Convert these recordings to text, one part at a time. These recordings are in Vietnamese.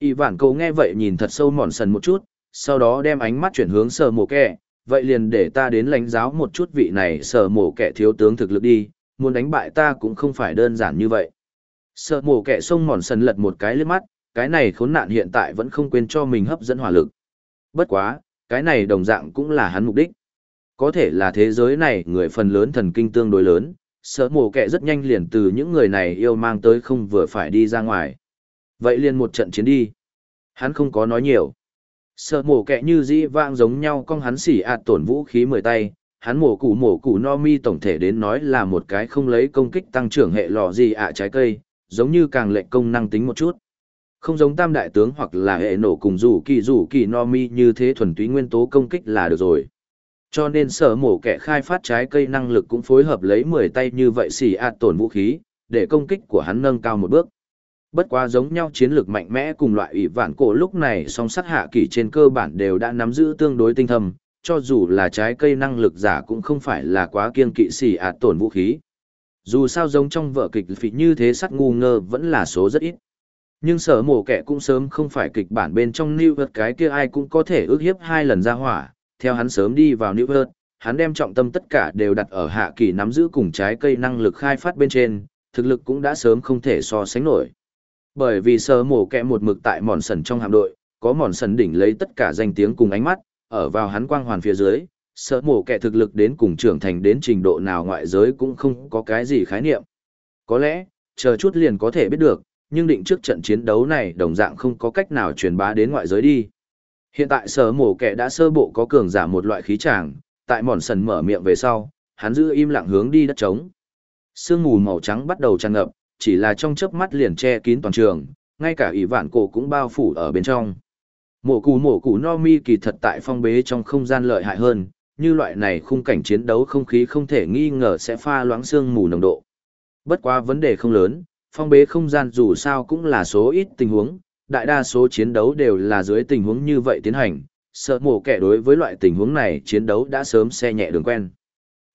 Y vạn cầu nghe vậy nhìn thật sâu mòn sần một chút, sau đó đem ánh mắt chuyển hướng sở mổ kẻ, vậy liền để ta đến lãnh giáo một chút vị này sở mổ kẻ thiếu tướng thực lực đi, muốn đánh bại ta cũng không phải đơn giản như vậy. Sở mổ kẻ sông mòn sần lật một cái lướt mắt, cái này khốn nạn hiện tại vẫn không quên cho mình hấp dẫn hỏa lực. Bất quá, cái này đồng dạng cũng là hắn mục đích. Có thể là thế giới này người phần lớn thần kinh tương đối lớn, sở mổ kẻ rất nhanh liền từ những người này yêu mang tới không vừa phải đi ra ngoài. Vậy liền một trận chiến đi. Hắn không có nói nhiều. sợ mổ kẹ như dĩ vang giống nhau con hắn xỉ ạt tổn vũ khí mười tay, hắn mổ củ mổ củ no mi tổng thể đến nói là một cái không lấy công kích tăng trưởng hệ lò gì ạ trái cây, giống như càng lệnh công năng tính một chút. Không giống tam đại tướng hoặc là hệ nổ cùng rủ kỳ rủ kỳ no mi như thế thuần túy nguyên tố công kích là được rồi. Cho nên sở mổ kẻ khai phát trái cây năng lực cũng phối hợp lấy 10 tay như vậy xỉ ạt tổn vũ khí, để công kích của hắn nâng cao một bước. Bất quá giống nhau chiến lược mạnh mẽ cùng loại ủy vạn cổ lúc này song sắt hạ kỳ trên cơ bản đều đã nắm giữ tương đối tinh thầm, cho dù là trái cây năng lực giả cũng không phải là quá kiên kỵ xỉ ạt tổn vũ khí. Dù sao giống trong vở kịch phỉ như thế sắt ngu ngơ vẫn là số rất ít. Nhưng sở mổ kẻ cũng sớm không phải kịch bản bên trong New York cái kia ai cũng có thể ước hiếp hai lần ra hỏa, theo hắn sớm đi vào New York, hắn đem trọng tâm tất cả đều đặt ở hạ kỳ nắm giữ cùng trái cây năng lực khai phát bên trên, thực lực cũng đã sớm không thể so sánh nổi. Bởi vì sơ mổ kẹ một mực tại mòn sần trong hạm đội, có mòn sần đỉnh lấy tất cả danh tiếng cùng ánh mắt, ở vào hắn quang hoàn phía dưới, sơ mổ kẹ thực lực đến cùng trưởng thành đến trình độ nào ngoại giới cũng không có cái gì khái niệm. Có lẽ, chờ chút liền có thể biết được, nhưng định trước trận chiến đấu này đồng dạng không có cách nào truyền bá đến ngoại giới đi. Hiện tại sở mổ kẻ đã sơ bộ có cường giả một loại khí tràng, tại mòn sần mở miệng về sau, hắn giữ im lặng hướng đi đất trống. Sương mù màu trắng bắt đầu tràn ngập, chỉ là trong chớp mắt liền che kín toàn trường, ngay cả ỷ vạn cổ cũng bao phủ ở bên trong. Mổ cù mổ cù no mi kỳ thật tại phong bế trong không gian lợi hại hơn, như loại này khung cảnh chiến đấu không khí không thể nghi ngờ sẽ pha loãng sương mù nồng độ. Bất quá vấn đề không lớn, phong bế không gian dù sao cũng là số ít tình huống, đại đa số chiến đấu đều là dưới tình huống như vậy tiến hành, sợ mổ kẻ đối với loại tình huống này chiến đấu đã sớm xe nhẹ đường quen.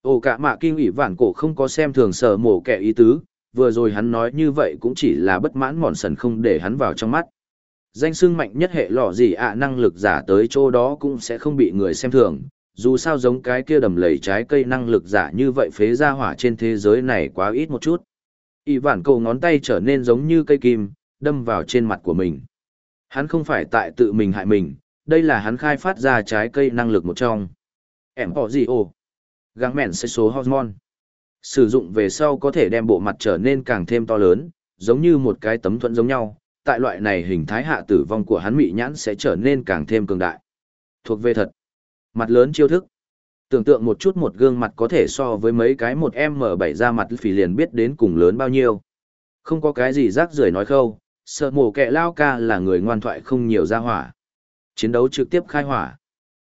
Ồ cả mạ kinh ủy vạn cổ không có xem thường sợ mổ kẻ ý tứ, vừa rồi hắn nói như vậy cũng chỉ là bất mãn mòn sần không để hắn vào trong mắt. Danh sưng mạnh nhất hệ lọ gì ạ năng lực giả tới chỗ đó cũng sẽ không bị người xem thường, dù sao giống cái kia đầm lầy trái cây năng lực giả như vậy phế ra hỏa trên thế giới này quá ít một chút. Y vản cầu ngón tay trở nên giống như cây kim, đâm vào trên mặt của mình. Hắn không phải tại tự mình hại mình, đây là hắn khai phát ra trái cây năng lực một trong. Em có gì ồ? Gắng mẹn sẽ số hormone. Sử dụng về sau có thể đem bộ mặt trở nên càng thêm to lớn, giống như một cái tấm thuẫn giống nhau. Tại loại này hình thái hạ tử vong của hắn mị nhãn sẽ trở nên càng thêm cường đại. Thuộc về thật. Mặt lớn chiêu thức. Tưởng tượng một chút một gương mặt có thể so với mấy cái một M7 ra mặt phì liền biết đến cùng lớn bao nhiêu. Không có cái gì rác rưởi nói khâu, sợ mổ kẹ lao ca là người ngoan thoại không nhiều ra hỏa. Chiến đấu trực tiếp khai hỏa.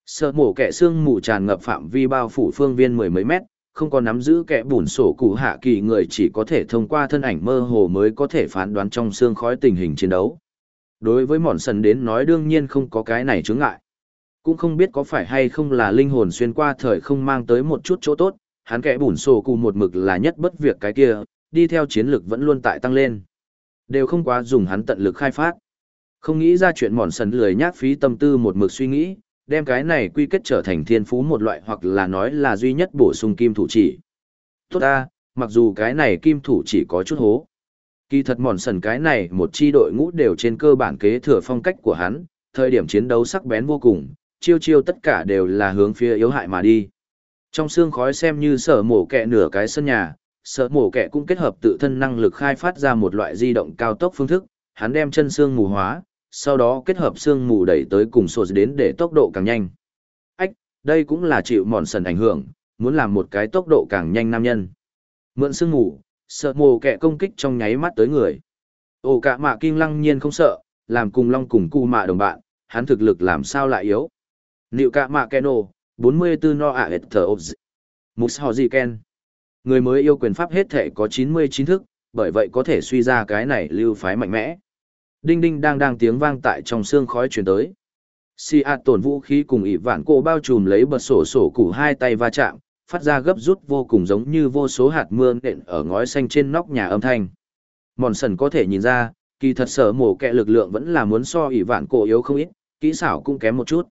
Sợ mổ kẹ xương mù tràn ngập phạm vi bao phủ phương viên mười mấy mét, không có nắm giữ kẻ bùn sổ cụ hạ kỳ người chỉ có thể thông qua thân ảnh mơ hồ mới có thể phán đoán trong xương khói tình hình chiến đấu. Đối với mòn sần đến nói đương nhiên không có cái này chướng ngại. Cũng không biết có phải hay không là linh hồn xuyên qua thời không mang tới một chút chỗ tốt, hắn kẻ bùn sổ cụ một mực là nhất bất việc cái kia, đi theo chiến lực vẫn luôn tại tăng lên. Đều không quá dùng hắn tận lực khai phát. Không nghĩ ra chuyện mòn sần lười nhác phí tâm tư một mực suy nghĩ, đem cái này quy kết trở thành thiên phú một loại hoặc là nói là duy nhất bổ sung kim thủ chỉ. Tốt ta, mặc dù cái này kim thủ chỉ có chút hố. Kỳ thật mòn sần cái này một chi đội ngũ đều trên cơ bản kế thừa phong cách của hắn, thời điểm chiến đấu sắc bén vô cùng, chiêu chiêu tất cả đều là hướng phía yếu hại mà đi. Trong xương khói xem như sở mổ kẹ nửa cái sân nhà, sở mổ kẹ cũng kết hợp tự thân năng lực khai phát ra một loại di động cao tốc phương thức, hắn đem chân xương mù hóa, sau đó kết hợp xương mù đẩy tới cùng sổ đến để tốc độ càng nhanh. Ách, đây cũng là chịu mòn sần ảnh hưởng, muốn làm một cái tốc độ càng nhanh nam nhân. Mượn xương mù, sợ mồ kẹ công kích trong nháy mắt tới người. Ồ cả mạ kinh lăng nhiên không sợ, làm cùng long cùng cu mạ đồng bạn, hắn thực lực làm sao lại yếu. Nịu cả mạ keno, 44 no ạ et thờ ộp Mục hò gì ken. Người mới yêu quyền pháp hết thể có 99 thức, bởi vậy có thể suy ra cái này lưu phái mạnh mẽ. Đinh đinh đang đang tiếng vang tại trong xương khói truyền tới. Si A tổn vũ khí cùng ỷ vạn cổ bao trùm lấy bật sổ sổ củ hai tay va chạm, phát ra gấp rút vô cùng giống như vô số hạt mưa nện ở ngói xanh trên nóc nhà âm thanh. Mòn sần có thể nhìn ra, kỳ thật sở mổ kẹ lực lượng vẫn là muốn so ỷ vạn cổ yếu không ít, kỹ xảo cũng kém một chút.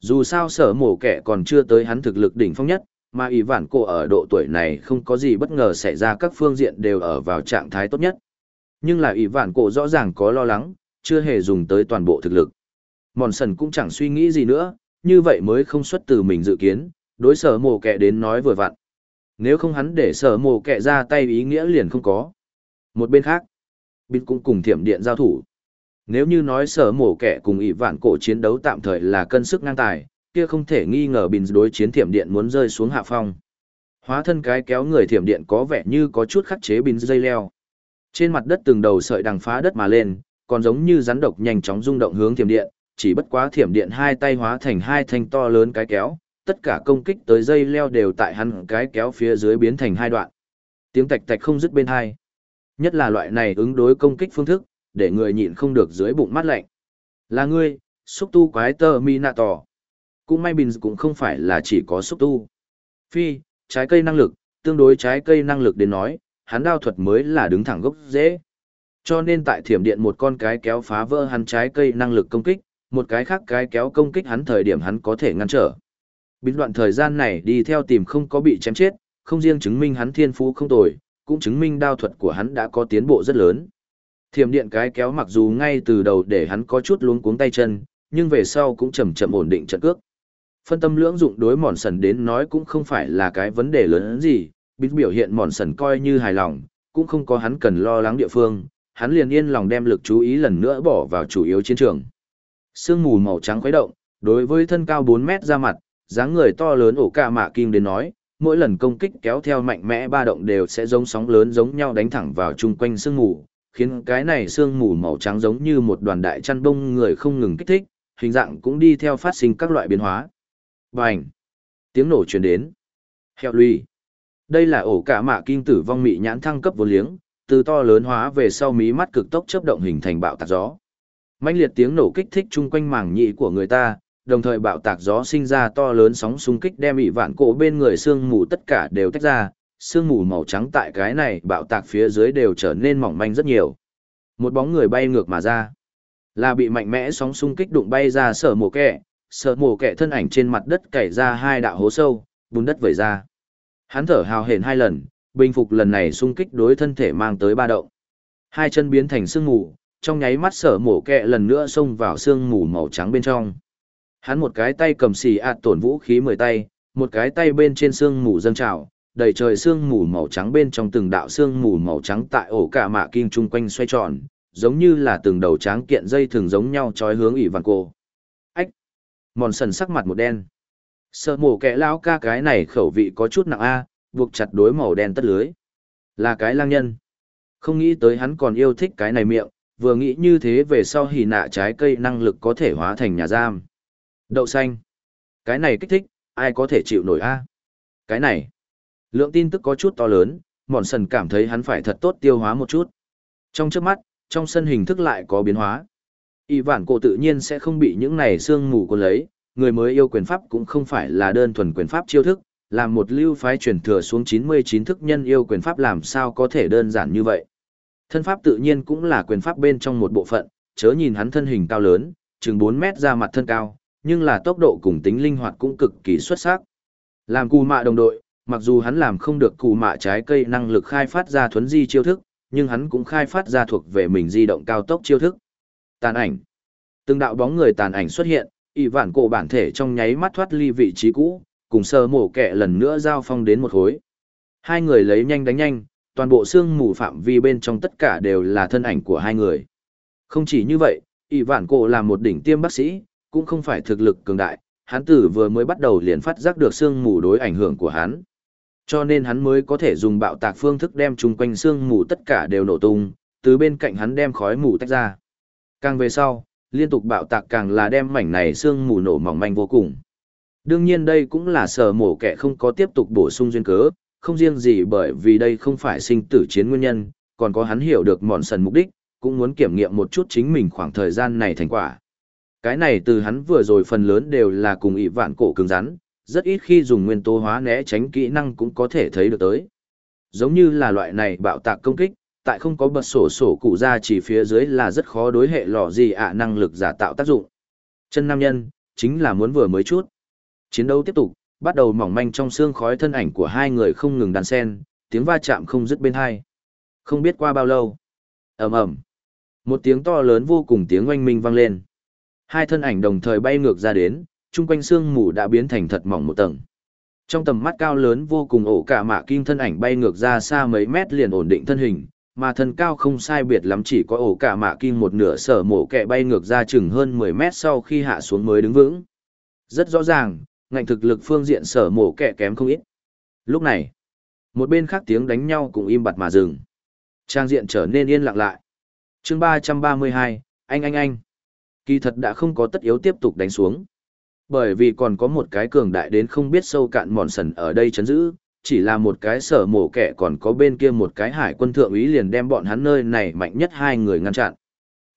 Dù sao sở mổ kẹ còn chưa tới hắn thực lực đỉnh phong nhất, mà ỷ vạn cổ ở độ tuổi này không có gì bất ngờ xảy ra các phương diện đều ở vào trạng thái tốt nhất. Nhưng là ỷ vạn cổ rõ ràng có lo lắng, chưa hề dùng tới toàn bộ thực lực. Mòn sần cũng chẳng suy nghĩ gì nữa, như vậy mới không xuất từ mình dự kiến, đối sở mồ kẹ đến nói vừa vặn. Nếu không hắn để sở mồ kẹ ra tay ý nghĩa liền không có. Một bên khác, Binh cũng cùng thiểm điện giao thủ. Nếu như nói sở mổ kẻ cùng ỷ vạn cổ chiến đấu tạm thời là cân sức ngang tài, kia không thể nghi ngờ bình đối chiến thiểm điện muốn rơi xuống hạ phong. Hóa thân cái kéo người thiểm điện có vẻ như có chút khắc chế bình dây leo. Trên mặt đất từng đầu sợi đằng phá đất mà lên, còn giống như rắn độc nhanh chóng rung động hướng thiểm điện, chỉ bất quá thiểm điện hai tay hóa thành hai thanh to lớn cái kéo, tất cả công kích tới dây leo đều tại hắn cái kéo phía dưới biến thành hai đoạn. Tiếng tạch tạch không dứt bên hai. Nhất là loại này ứng đối công kích phương thức, để người nhịn không được dưới bụng mắt lạnh. Là ngươi, xúc tu quái tơ mi nạ tỏ. Cũng may bình cũng không phải là chỉ có xúc tu. Phi, trái cây năng lực, tương đối trái cây năng lực đến nói, hắn đao thuật mới là đứng thẳng gốc dễ. Cho nên tại thiểm điện một con cái kéo phá vỡ hắn trái cây năng lực công kích, một cái khác cái kéo công kích hắn thời điểm hắn có thể ngăn trở. Biến đoạn thời gian này đi theo tìm không có bị chém chết, không riêng chứng minh hắn thiên phú không tồi, cũng chứng minh đao thuật của hắn đã có tiến bộ rất lớn. Thiểm điện cái kéo mặc dù ngay từ đầu để hắn có chút luống cuống tay chân, nhưng về sau cũng chậm chậm ổn định trận cước. Phân tâm lưỡng dụng đối mòn sần đến nói cũng không phải là cái vấn đề lớn gì, biết biểu hiện mòn sần coi như hài lòng, cũng không có hắn cần lo lắng địa phương, hắn liền yên lòng đem lực chú ý lần nữa bỏ vào chủ yếu chiến trường. Sương mù màu trắng khuấy động, đối với thân cao 4 mét ra mặt, dáng người to lớn ổ ca mạ kim đến nói, mỗi lần công kích kéo theo mạnh mẽ ba động đều sẽ giống sóng lớn giống nhau đánh thẳng vào chung quanh sương mù, khiến cái này sương mù màu trắng giống như một đoàn đại chăn bông người không ngừng kích thích, hình dạng cũng đi theo phát sinh các loại biến hóa. Bành! Tiếng nổ truyền đến. Heo lùi. Đây là ổ cả mạ kinh tử vong mị nhãn thăng cấp vô liếng, từ to lớn hóa về sau mí mắt cực tốc chớp động hình thành bạo tạc gió. Mạnh liệt tiếng nổ kích thích chung quanh màng nhị của người ta, đồng thời bạo tạc gió sinh ra to lớn sóng xung kích đem ỷ vạn cổ bên người sương mù tất cả đều tách ra, sương mù màu trắng tại cái này bạo tạc phía dưới đều trở nên mỏng manh rất nhiều. Một bóng người bay ngược mà ra, là bị mạnh mẽ sóng xung kích đụng bay ra sở mổ kẹ, sở mổ kẹ thân ảnh trên mặt đất cày ra hai đạo hố sâu, bùn đất vẩy ra. Hắn thở hào hển hai lần, bình phục lần này xung kích đối thân thể mang tới ba động. Hai chân biến thành sương mù, trong nháy mắt sở mổ kẹ lần nữa xông vào sương mù màu trắng bên trong. Hắn một cái tay cầm xì ạt tổn vũ khí mười tay, một cái tay bên trên xương mù dâng trào, đầy trời xương mù màu trắng bên trong từng đạo xương mù màu trắng tại ổ cả mạ kinh chung quanh xoay tròn, giống như là từng đầu tráng kiện dây thường giống nhau trói hướng ỷ vàng cô. Ách! Mòn sần sắc mặt một đen. Sợ mổ kẻ lão ca cái này khẩu vị có chút nặng a, buộc chặt đối màu đen tất lưới. Là cái lang nhân. Không nghĩ tới hắn còn yêu thích cái này miệng, vừa nghĩ như thế về sau hỉ nạ trái cây năng lực có thể hóa thành nhà giam. Đậu xanh. Cái này kích thích, ai có thể chịu nổi a? Cái này. Lượng tin tức có chút to lớn, mòn sần cảm thấy hắn phải thật tốt tiêu hóa một chút. Trong trước mắt, trong sân hình thức lại có biến hóa. Y vạn cổ tự nhiên sẽ không bị những này sương mù cuốn lấy, người mới yêu quyền pháp cũng không phải là đơn thuần quyền pháp chiêu thức, làm một lưu phái truyền thừa xuống 99 thức nhân yêu quyền pháp làm sao có thể đơn giản như vậy. Thân pháp tự nhiên cũng là quyền pháp bên trong một bộ phận, chớ nhìn hắn thân hình cao lớn, chừng 4 mét ra mặt thân cao, nhưng là tốc độ cùng tính linh hoạt cũng cực kỳ xuất sắc. Làm cù mạ đồng đội, mặc dù hắn làm không được cù mạ trái cây năng lực khai phát ra thuấn di chiêu thức, nhưng hắn cũng khai phát ra thuộc về mình di động cao tốc chiêu thức. Tàn ảnh. Từng đạo bóng người tàn ảnh xuất hiện, ỷ vạn cổ bản thể trong nháy mắt thoát ly vị trí cũ, cùng sơ mổ kẹ lần nữa giao phong đến một khối. Hai người lấy nhanh đánh nhanh, toàn bộ xương mù phạm vi bên trong tất cả đều là thân ảnh của hai người. Không chỉ như vậy, ỷ vạn cổ là một đỉnh tiêm bác sĩ, cũng không phải thực lực cường đại, hắn tử vừa mới bắt đầu liền phát giác được xương mù đối ảnh hưởng của hắn. Cho nên hắn mới có thể dùng bạo tạc phương thức đem chung quanh xương mù tất cả đều nổ tung, từ bên cạnh hắn đem khói mù tách ra. Càng về sau, liên tục bạo tạc càng là đem mảnh này xương mù nổ mỏng manh vô cùng. Đương nhiên đây cũng là sở mổ kẻ không có tiếp tục bổ sung duyên cớ, không riêng gì bởi vì đây không phải sinh tử chiến nguyên nhân, còn có hắn hiểu được mòn sần mục đích, cũng muốn kiểm nghiệm một chút chính mình khoảng thời gian này thành quả. Cái này từ hắn vừa rồi phần lớn đều là cùng ị vạn cổ cứng rắn, rất ít khi dùng nguyên tố hóa né tránh kỹ năng cũng có thể thấy được tới. Giống như là loại này bạo tạc công kích, tại không có bật sổ sổ cụ ra chỉ phía dưới là rất khó đối hệ lò gì ạ năng lực giả tạo tác dụng. Chân nam nhân, chính là muốn vừa mới chút. Chiến đấu tiếp tục, bắt đầu mỏng manh trong xương khói thân ảnh của hai người không ngừng đàn sen, tiếng va chạm không dứt bên hai. Không biết qua bao lâu. ầm ầm Một tiếng to lớn vô cùng tiếng oanh minh vang lên. Hai thân ảnh đồng thời bay ngược ra đến, chung quanh xương mù đã biến thành thật mỏng một tầng. Trong tầm mắt cao lớn vô cùng ổ cả mạ kim thân ảnh bay ngược ra xa mấy mét liền ổn định thân hình, mà thân cao không sai biệt lắm chỉ có ổ cả mạ kim một nửa sở mổ kẹ bay ngược ra chừng hơn 10 mét sau khi hạ xuống mới đứng vững. Rất rõ ràng, ngạnh thực lực phương diện sở mổ kẹ kém không ít. Lúc này, một bên khác tiếng đánh nhau cũng im bặt mà dừng. Trang diện trở nên yên lặng lại. chương 332, anh anh anh. Kỳ thật đã không có tất yếu tiếp tục đánh xuống. Bởi vì còn có một cái cường đại đến không biết sâu cạn mòn sần ở đây chấn giữ, chỉ là một cái sở mổ kẻ còn có bên kia một cái hải quân thượng úy liền đem bọn hắn nơi này mạnh nhất hai người ngăn chặn.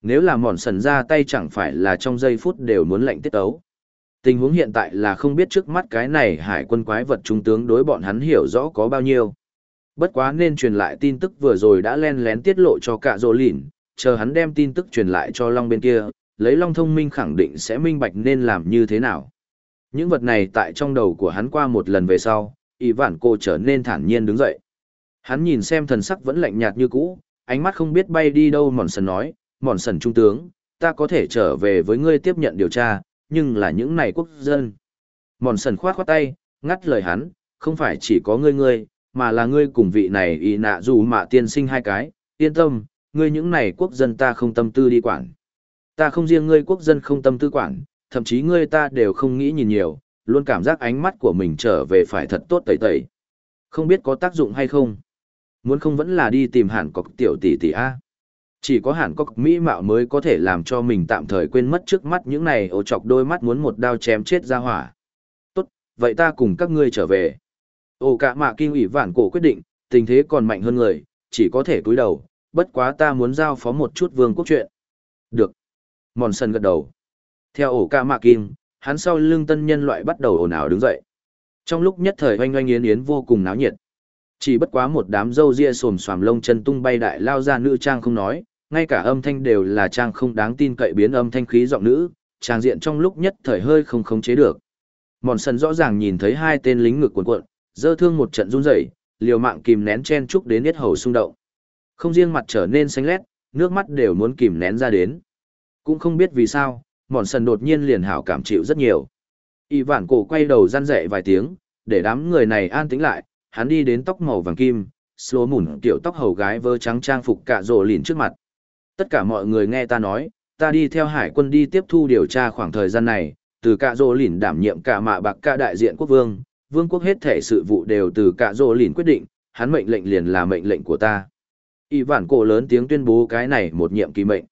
Nếu là mòn sần ra tay chẳng phải là trong giây phút đều muốn lệnh tiết ấu. Tình huống hiện tại là không biết trước mắt cái này hải quân quái vật trung tướng đối bọn hắn hiểu rõ có bao nhiêu. Bất quá nên truyền lại tin tức vừa rồi đã len lén tiết lộ cho cả rồ lỉn, chờ hắn đem tin tức truyền lại cho Long bên kia, lấy Long thông minh khẳng định sẽ minh bạch nên làm như thế nào. Những vật này tại trong đầu của hắn qua một lần về sau, y vạn cô trở nên thản nhiên đứng dậy. Hắn nhìn xem thần sắc vẫn lạnh nhạt như cũ, ánh mắt không biết bay đi đâu mòn sần nói, mòn sần trung tướng, ta có thể trở về với ngươi tiếp nhận điều tra, nhưng là những này quốc dân. Mòn sần khoát khoát tay, ngắt lời hắn, không phải chỉ có ngươi ngươi, mà là ngươi cùng vị này y nạ dù mà tiên sinh hai cái, yên tâm, ngươi những này quốc dân ta không tâm tư đi quản. Ta không riêng ngươi quốc dân không tâm tư quản, thậm chí ngươi ta đều không nghĩ nhìn nhiều, luôn cảm giác ánh mắt của mình trở về phải thật tốt tẩy tẩy. Không biết có tác dụng hay không. Muốn không vẫn là đi tìm hẳn cọc tiểu tỷ tỷ A. Chỉ có hẳn cọc mỹ mạo mới có thể làm cho mình tạm thời quên mất trước mắt những này ổ chọc đôi mắt muốn một đao chém chết ra hỏa. Tốt, vậy ta cùng các ngươi trở về. Ồ cả mạ kinh ủy vạn cổ quyết định, tình thế còn mạnh hơn người, chỉ có thể cúi đầu, bất quá ta muốn giao phó một chút vương quốc chuyện. Được. Mòn sân gật đầu. Theo ổ ca mạ kim, hắn sau lưng tân nhân loại bắt đầu ồn ào đứng dậy. Trong lúc nhất thời oanh oanh yến yến vô cùng náo nhiệt. Chỉ bất quá một đám râu ria xồm xoàm lông chân tung bay đại lao ra nữ trang không nói, ngay cả âm thanh đều là trang không đáng tin cậy biến âm thanh khí giọng nữ, trang diện trong lúc nhất thời hơi không khống chế được. Mòn sân rõ ràng nhìn thấy hai tên lính ngực cuộn cuộn, dơ thương một trận run rẩy, liều mạng kìm nén chen chúc đến hết hầu xung động. Không riêng mặt trở nên xanh lét, nước mắt đều muốn kìm nén ra đến. Cũng không biết vì sao, mòn sần đột nhiên liền hảo cảm chịu rất nhiều. Y vản cổ quay đầu răn dậy vài tiếng, để đám người này an tĩnh lại, hắn đi đến tóc màu vàng kim, slố mùn kiểu tóc hầu gái vơ trắng trang phục cạ rồ lìn trước mặt. Tất cả mọi người nghe ta nói, ta đi theo hải quân đi tiếp thu điều tra khoảng thời gian này, từ cạ rồ lìn đảm nhiệm cả mạ bạc cả đại diện quốc vương, vương quốc hết thể sự vụ đều từ cạ rồ lìn quyết định, hắn mệnh lệnh liền là mệnh lệnh của ta. Y vản cổ lớn tiếng tuyên bố cái này một nhiệm kỳ mệnh.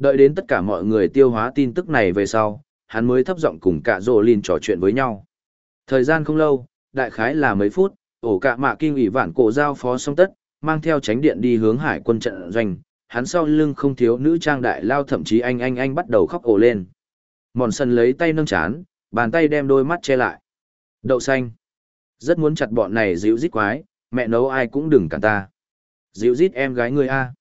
Đợi đến tất cả mọi người tiêu hóa tin tức này về sau, hắn mới thấp giọng cùng cả rồ lìn trò chuyện với nhau. Thời gian không lâu, đại khái là mấy phút, ổ cả mạ kinh ủy vạn cổ giao phó xong tất, mang theo tránh điện đi hướng hải quân trận doanh, hắn sau lưng không thiếu nữ trang đại lao thậm chí anh anh anh bắt đầu khóc ổ lên. Mòn sân lấy tay nâng chán, bàn tay đem đôi mắt che lại. Đậu xanh. Rất muốn chặt bọn này dịu rít quái, mẹ nấu ai cũng đừng cản ta. Dịu rít em gái người A.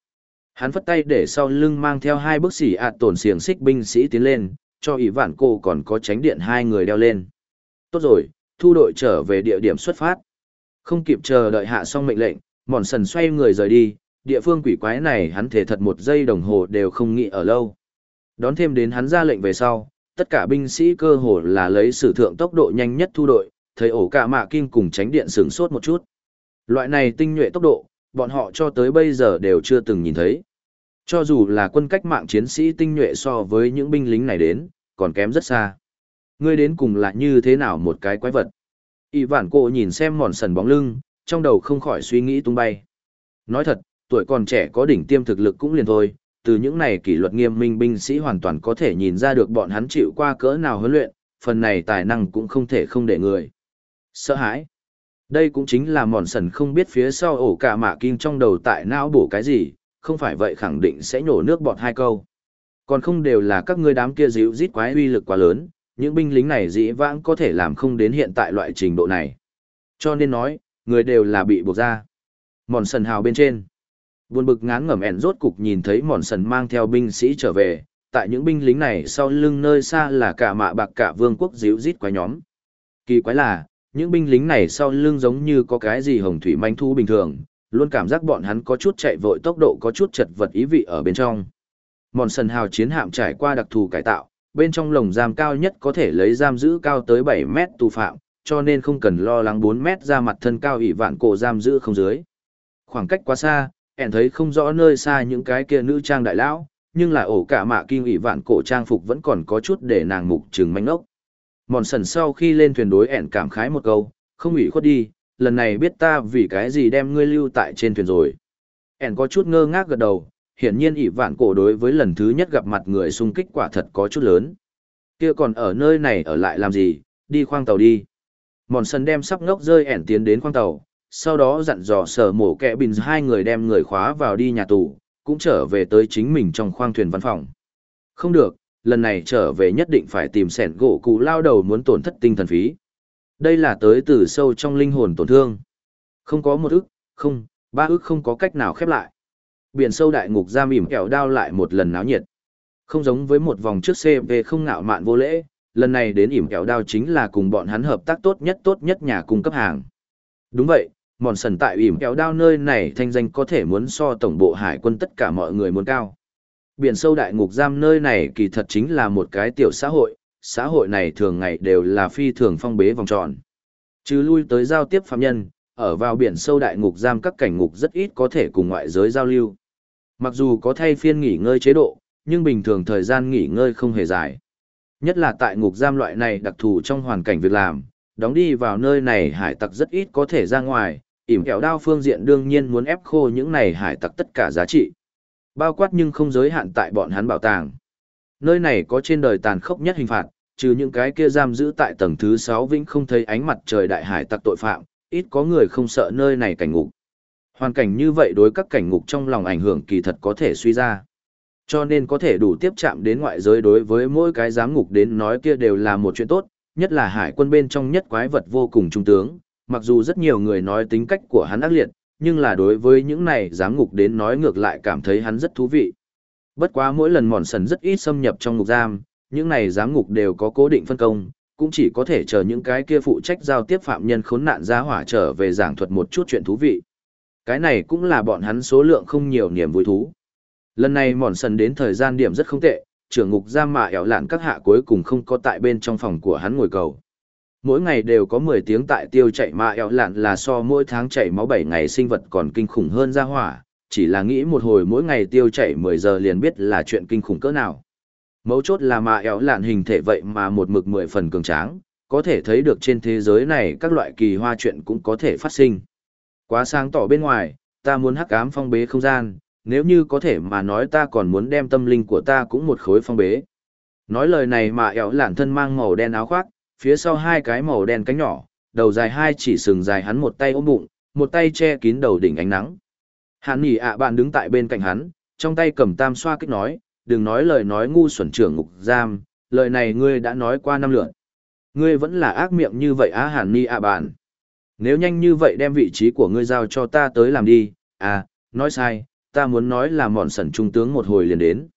Hắn phất tay để sau lưng mang theo hai bức xỉ ạt tổn xiềng xích binh sĩ tiến lên, cho ỷ vạn cô còn có tránh điện hai người đeo lên. Tốt rồi, thu đội trở về địa điểm xuất phát. Không kịp chờ đợi hạ xong mệnh lệnh, mòn sần xoay người rời đi, địa phương quỷ quái này hắn thể thật một giây đồng hồ đều không nghĩ ở lâu. Đón thêm đến hắn ra lệnh về sau, tất cả binh sĩ cơ hồ là lấy sử thượng tốc độ nhanh nhất thu đội, thấy ổ cả mạ kim cùng tránh điện sửng sốt một chút. Loại này tinh nhuệ tốc độ, bọn họ cho tới bây giờ đều chưa từng nhìn thấy. Cho dù là quân cách mạng chiến sĩ tinh nhuệ so với những binh lính này đến, còn kém rất xa. Ngươi đến cùng là như thế nào một cái quái vật. Y vản cô nhìn xem mòn sần bóng lưng, trong đầu không khỏi suy nghĩ tung bay. Nói thật, tuổi còn trẻ có đỉnh tiêm thực lực cũng liền thôi, từ những này kỷ luật nghiêm minh binh sĩ hoàn toàn có thể nhìn ra được bọn hắn chịu qua cỡ nào huấn luyện, phần này tài năng cũng không thể không để người. Sợ hãi. Đây cũng chính là mòn sần không biết phía sau ổ cả mạ kim trong đầu tại não bổ cái gì, không phải vậy khẳng định sẽ nhổ nước bọt hai câu. Còn không đều là các ngươi đám kia dịu rít quái uy lực quá lớn, những binh lính này dĩ vãng có thể làm không đến hiện tại loại trình độ này. Cho nên nói, người đều là bị buộc ra. Mòn sần hào bên trên. Buồn bực ngán ngẩm ẻn rốt cục nhìn thấy mòn sần mang theo binh sĩ trở về, tại những binh lính này sau lưng nơi xa là cả mạ bạc cả vương quốc díu rít quái nhóm. Kỳ quái là, những binh lính này sau lưng giống như có cái gì hồng thủy manh thu bình thường, luôn cảm giác bọn hắn có chút chạy vội tốc độ có chút chật vật ý vị ở bên trong. Mòn sần hào chiến hạm trải qua đặc thù cải tạo, bên trong lồng giam cao nhất có thể lấy giam giữ cao tới 7 mét tù phạm, cho nên không cần lo lắng 4 mét ra mặt thân cao ỷ vạn cổ giam giữ không dưới. Khoảng cách quá xa, ẻn thấy không rõ nơi xa những cái kia nữ trang đại lão, nhưng là ổ cả mạ kinh ỷ vạn cổ trang phục vẫn còn có chút để nàng mục trừng manh ốc. Mòn sần sau khi lên thuyền đối ẻn cảm khái một câu, không ủy khuất đi, lần này biết ta vì cái gì đem ngươi lưu tại trên thuyền rồi. ẻn có chút ngơ ngác gật đầu, hiển nhiên ỷ vạn cổ đối với lần thứ nhất gặp mặt người xung kích quả thật có chút lớn. Kia còn ở nơi này ở lại làm gì, đi khoang tàu đi. Mòn sân đem sắp ngốc rơi ẻn tiến đến khoang tàu, sau đó dặn dò sở mổ kẹ bình hai người đem người khóa vào đi nhà tù, cũng trở về tới chính mình trong khoang thuyền văn phòng. Không được, lần này trở về nhất định phải tìm sẻn gỗ cụ lao đầu muốn tổn thất tinh thần phí. Đây là tới từ sâu trong linh hồn tổn thương. Không có một ức, không, ba ức không có cách nào khép lại. Biển sâu đại ngục giam ỉm kẹo đao lại một lần náo nhiệt. Không giống với một vòng trước CV không ngạo mạn vô lễ, lần này đến ỉm kẹo đao chính là cùng bọn hắn hợp tác tốt nhất tốt nhất nhà cung cấp hàng. Đúng vậy, mòn sần tại ỉm kẹo đao nơi này thanh danh có thể muốn so tổng bộ hải quân tất cả mọi người muốn cao. Biển sâu đại ngục giam nơi này kỳ thật chính là một cái tiểu xã hội, xã hội này thường ngày đều là phi thường phong bế vòng tròn. trừ lui tới giao tiếp phạm nhân, ở vào biển sâu đại ngục giam các cảnh ngục rất ít có thể cùng ngoại giới giao lưu. Mặc dù có thay phiên nghỉ ngơi chế độ, nhưng bình thường thời gian nghỉ ngơi không hề dài. Nhất là tại ngục giam loại này đặc thù trong hoàn cảnh việc làm, đóng đi vào nơi này hải tặc rất ít có thể ra ngoài, ỉm kẹo đao phương diện đương nhiên muốn ép khô những này hải tặc tất cả giá trị. Bao quát nhưng không giới hạn tại bọn hắn bảo tàng. Nơi này có trên đời tàn khốc nhất hình phạt, trừ những cái kia giam giữ tại tầng thứ 6 vĩnh không thấy ánh mặt trời đại hải tặc tội phạm, ít có người không sợ nơi này cảnh ngục. Hoàn cảnh như vậy đối các cảnh ngục trong lòng ảnh hưởng kỳ thật có thể suy ra. Cho nên có thể đủ tiếp chạm đến ngoại giới đối với mỗi cái giám ngục đến nói kia đều là một chuyện tốt, nhất là hải quân bên trong nhất quái vật vô cùng trung tướng, mặc dù rất nhiều người nói tính cách của hắn ác liệt, nhưng là đối với những này giám ngục đến nói ngược lại cảm thấy hắn rất thú vị. Bất quá mỗi lần mòn sần rất ít xâm nhập trong ngục giam, những này giám ngục đều có cố định phân công, cũng chỉ có thể chờ những cái kia phụ trách giao tiếp phạm nhân khốn nạn ra hỏa trở về giảng thuật một chút chuyện thú vị. Cái này cũng là bọn hắn số lượng không nhiều niềm vui thú. Lần này mòn sần đến thời gian điểm rất không tệ, trưởng ngục giam mạ ẻo lạn các hạ cuối cùng không có tại bên trong phòng của hắn ngồi cầu. Mỗi ngày đều có 10 tiếng tại tiêu chạy mạ ẻo lạn là so mỗi tháng chạy máu 7 ngày sinh vật còn kinh khủng hơn ra hỏa, chỉ là nghĩ một hồi mỗi ngày tiêu chảy 10 giờ liền biết là chuyện kinh khủng cỡ nào. Mấu chốt là mà ẻo lạn hình thể vậy mà một mực 10 phần cường tráng, có thể thấy được trên thế giới này các loại kỳ hoa chuyện cũng có thể phát sinh. Quá sáng tỏ bên ngoài, ta muốn hắc ám phong bế không gian, nếu như có thể mà nói ta còn muốn đem tâm linh của ta cũng một khối phong bế. Nói lời này mà ẻo lạn thân mang màu đen áo khoác, phía sau hai cái màu đen cánh nhỏ, đầu dài hai chỉ sừng dài hắn một tay ôm bụng, một tay che kín đầu đỉnh ánh nắng. Hàn nhỉ ạ bạn đứng tại bên cạnh hắn, trong tay cầm tam xoa kích nói, đừng nói lời nói ngu xuẩn trưởng ngục giam, lời này ngươi đã nói qua năm lượt. Ngươi vẫn là ác miệng như vậy á hàn ni ạ bạn. Nếu nhanh như vậy đem vị trí của ngươi giao cho ta tới làm đi, à, nói sai, ta muốn nói là mòn sẩn trung tướng một hồi liền đến.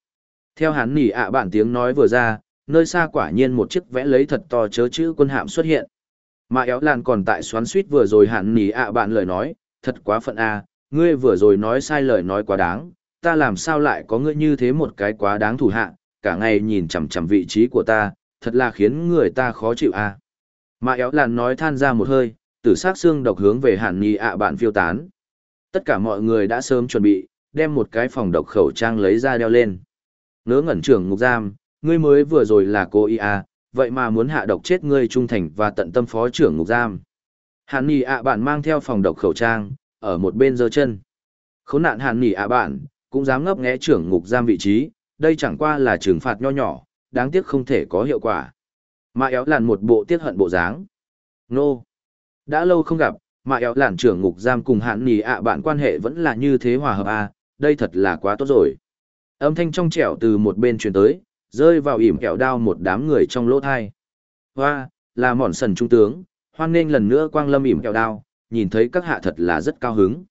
Theo hắn nỉ ạ bạn tiếng nói vừa ra, nơi xa quả nhiên một chiếc vẽ lấy thật to chớ chữ quân hạm xuất hiện. Mà éo lan còn tại xoắn suýt vừa rồi hắn nỉ ạ bạn lời nói, thật quá phận a, ngươi vừa rồi nói sai lời nói quá đáng, ta làm sao lại có ngươi như thế một cái quá đáng thủ hạ, cả ngày nhìn chằm chằm vị trí của ta, thật là khiến người ta khó chịu a. Mà éo Làn nói than ra một hơi, tử sát xương độc hướng về hàn Nhi ạ bạn phiêu tán. Tất cả mọi người đã sớm chuẩn bị, đem một cái phòng độc khẩu trang lấy ra đeo lên. Ngớ ngẩn trưởng ngục giam, ngươi mới vừa rồi là cô y à, vậy mà muốn hạ độc chết ngươi trung thành và tận tâm phó trưởng ngục giam. Hàn Nhi ạ bạn mang theo phòng độc khẩu trang, ở một bên giơ chân. Khốn nạn hàn nỉ ạ bạn, cũng dám ngấp nghé trưởng ngục giam vị trí, đây chẳng qua là trừng phạt nho nhỏ, đáng tiếc không thể có hiệu quả. mạ éo làn một bộ tiết hận bộ dáng. Nô! Đã lâu không gặp, mạ éo làn trưởng ngục giam cùng hàn nỉ ạ bạn quan hệ vẫn là như thế hòa hợp à, đây thật là quá tốt rồi. Âm thanh trong trẻo từ một bên truyền tới, rơi vào ỉm kẹo đao một đám người trong lỗ thai. Hoa, là mòn sần trung tướng, hoan nghênh lần nữa quang lâm ỉm kẹo đao, nhìn thấy các hạ thật là rất cao hứng.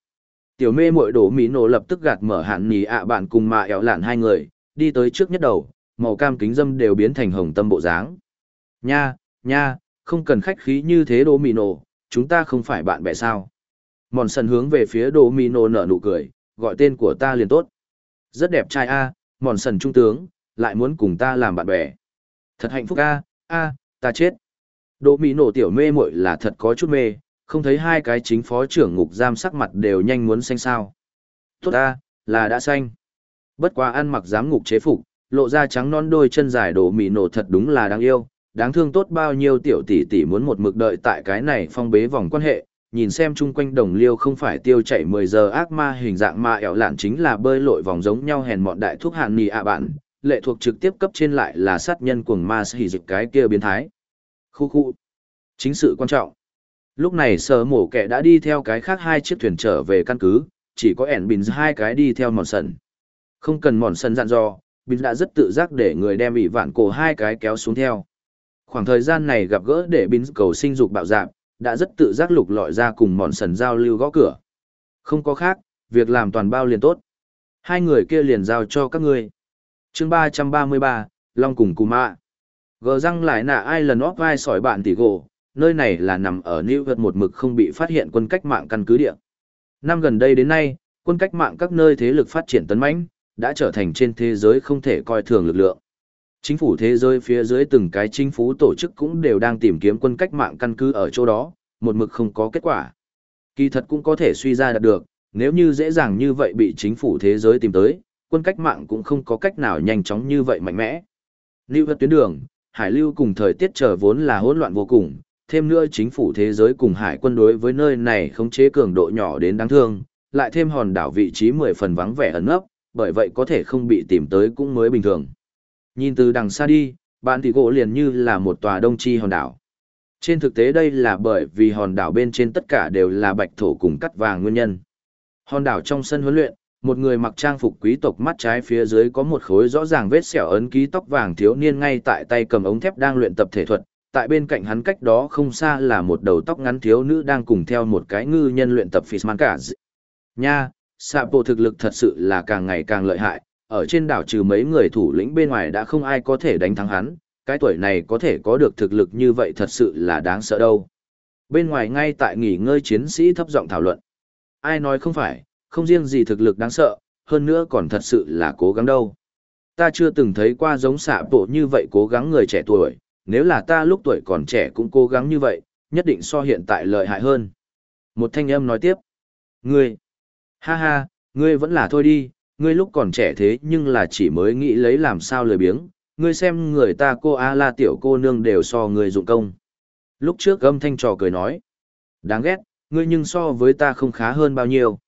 tiểu mê mội đổ mỹ nổ lập tức gạt mở hạn nì ạ bạn cùng mà éo lạn hai người, đi tới trước nhất đầu, màu cam kính dâm đều biến thành hồng tâm bộ dáng. Nha, nha, không cần khách khí như thế đổ mỹ nổ, chúng ta không phải bạn bè sao. Mòn sần hướng về phía đổ mỹ nổ nở nụ cười, gọi tên của ta liền tốt. Rất đẹp trai a, mòn sần trung tướng, lại muốn cùng ta làm bạn bè. Thật hạnh phúc a, a, ta chết. Đỗ Mỹ nổ tiểu mê muội là thật có chút mê, không thấy hai cái chính phó trưởng ngục giam sắc mặt đều nhanh muốn xanh sao. Tốt ta, là đã xanh. Bất quá ăn mặc giám ngục chế phục, lộ ra trắng non đôi chân dài đổ mì nổ thật đúng là đáng yêu, đáng thương tốt bao nhiêu tiểu tỷ tỷ muốn một mực đợi tại cái này phong bế vòng quan hệ, nhìn xem chung quanh đồng liêu không phải tiêu chảy 10 giờ ác ma hình dạng ma ẻo lạn chính là bơi lội vòng giống nhau hèn mọn đại thuốc hạn nì ạ bạn, lệ thuộc trực tiếp cấp trên lại là sát nhân cuồng ma hỉ dịch cái kia biến thái. Khu khu. Chính sự quan trọng. Lúc này sở mổ kẻ đã đi theo cái khác hai chiếc thuyền trở về căn cứ, chỉ có ẻn bình hai cái đi theo mòn sần. Không cần mòn sần dặn dò, bình đã rất tự giác để người đem bị vạn cổ hai cái kéo xuống theo. Khoảng thời gian này gặp gỡ để bình cầu sinh dục bạo dạng, đã rất tự giác lục lọi ra cùng mòn sần giao lưu gõ cửa. Không có khác, việc làm toàn bao liền tốt. Hai người kia liền giao cho các ngươi. chương ba trăm ba mươi ba Long cùng Cù Mạ. Gờ răng lại nạ ai lần óc vai sỏi bạn tỷ gỗ, nơi này là nằm ở New York một mực không bị phát hiện quân cách mạng căn cứ địa. Năm gần đây đến nay, quân cách mạng các nơi thế lực phát triển tấn mãnh, đã trở thành trên thế giới không thể coi thường lực lượng. Chính phủ thế giới phía dưới từng cái chính phủ tổ chức cũng đều đang tìm kiếm quân cách mạng căn cứ ở chỗ đó, một mực không có kết quả. Kỳ thật cũng có thể suy ra đạt được, nếu như dễ dàng như vậy bị chính phủ thế giới tìm tới, quân cách mạng cũng không có cách nào nhanh chóng như vậy mạnh mẽ. Lưu vật tuyến đường, hải lưu cùng thời tiết trở vốn là hỗn loạn vô cùng, thêm nữa chính phủ thế giới cùng hải quân đối với nơi này khống chế cường độ nhỏ đến đáng thương, lại thêm hòn đảo vị trí 10 phần vắng vẻ ẩn ấp, bởi vậy có thể không bị tìm tới cũng mới bình thường. Nhìn từ đằng xa đi, bạn tỷ gỗ liền như là một tòa đông chi hòn đảo. Trên thực tế đây là bởi vì hòn đảo bên trên tất cả đều là bạch thổ cùng cắt vàng nguyên nhân. Hòn đảo trong sân huấn luyện, một người mặc trang phục quý tộc mắt trái phía dưới có một khối rõ ràng vết sẹo ấn ký tóc vàng thiếu niên ngay tại tay cầm ống thép đang luyện tập thể thuật, tại bên cạnh hắn cách đó không xa là một đầu tóc ngắn thiếu nữ đang cùng theo một cái ngư nhân luyện tập Fishman cả. Nha, xạ bộ thực lực thật sự là càng ngày càng lợi hại, ở trên đảo trừ mấy người thủ lĩnh bên ngoài đã không ai có thể đánh thắng hắn, cái tuổi này có thể có được thực lực như vậy thật sự là đáng sợ đâu. Bên ngoài ngay tại nghỉ ngơi chiến sĩ thấp giọng thảo luận. Ai nói không phải, không riêng gì thực lực đáng sợ, hơn nữa còn thật sự là cố gắng đâu. Ta chưa từng thấy qua giống xạ bộ như vậy cố gắng người trẻ tuổi, nếu là ta lúc tuổi còn trẻ cũng cố gắng như vậy, nhất định so hiện tại lợi hại hơn. Một thanh âm nói tiếp. Ngươi, ha ha, ngươi vẫn là thôi đi, ngươi lúc còn trẻ thế nhưng là chỉ mới nghĩ lấy làm sao lười biếng, ngươi xem người ta cô A la tiểu cô nương đều so ngươi dụng công. Lúc trước âm thanh trò cười nói. Đáng ghét, ngươi nhưng so với ta không khá hơn bao nhiêu.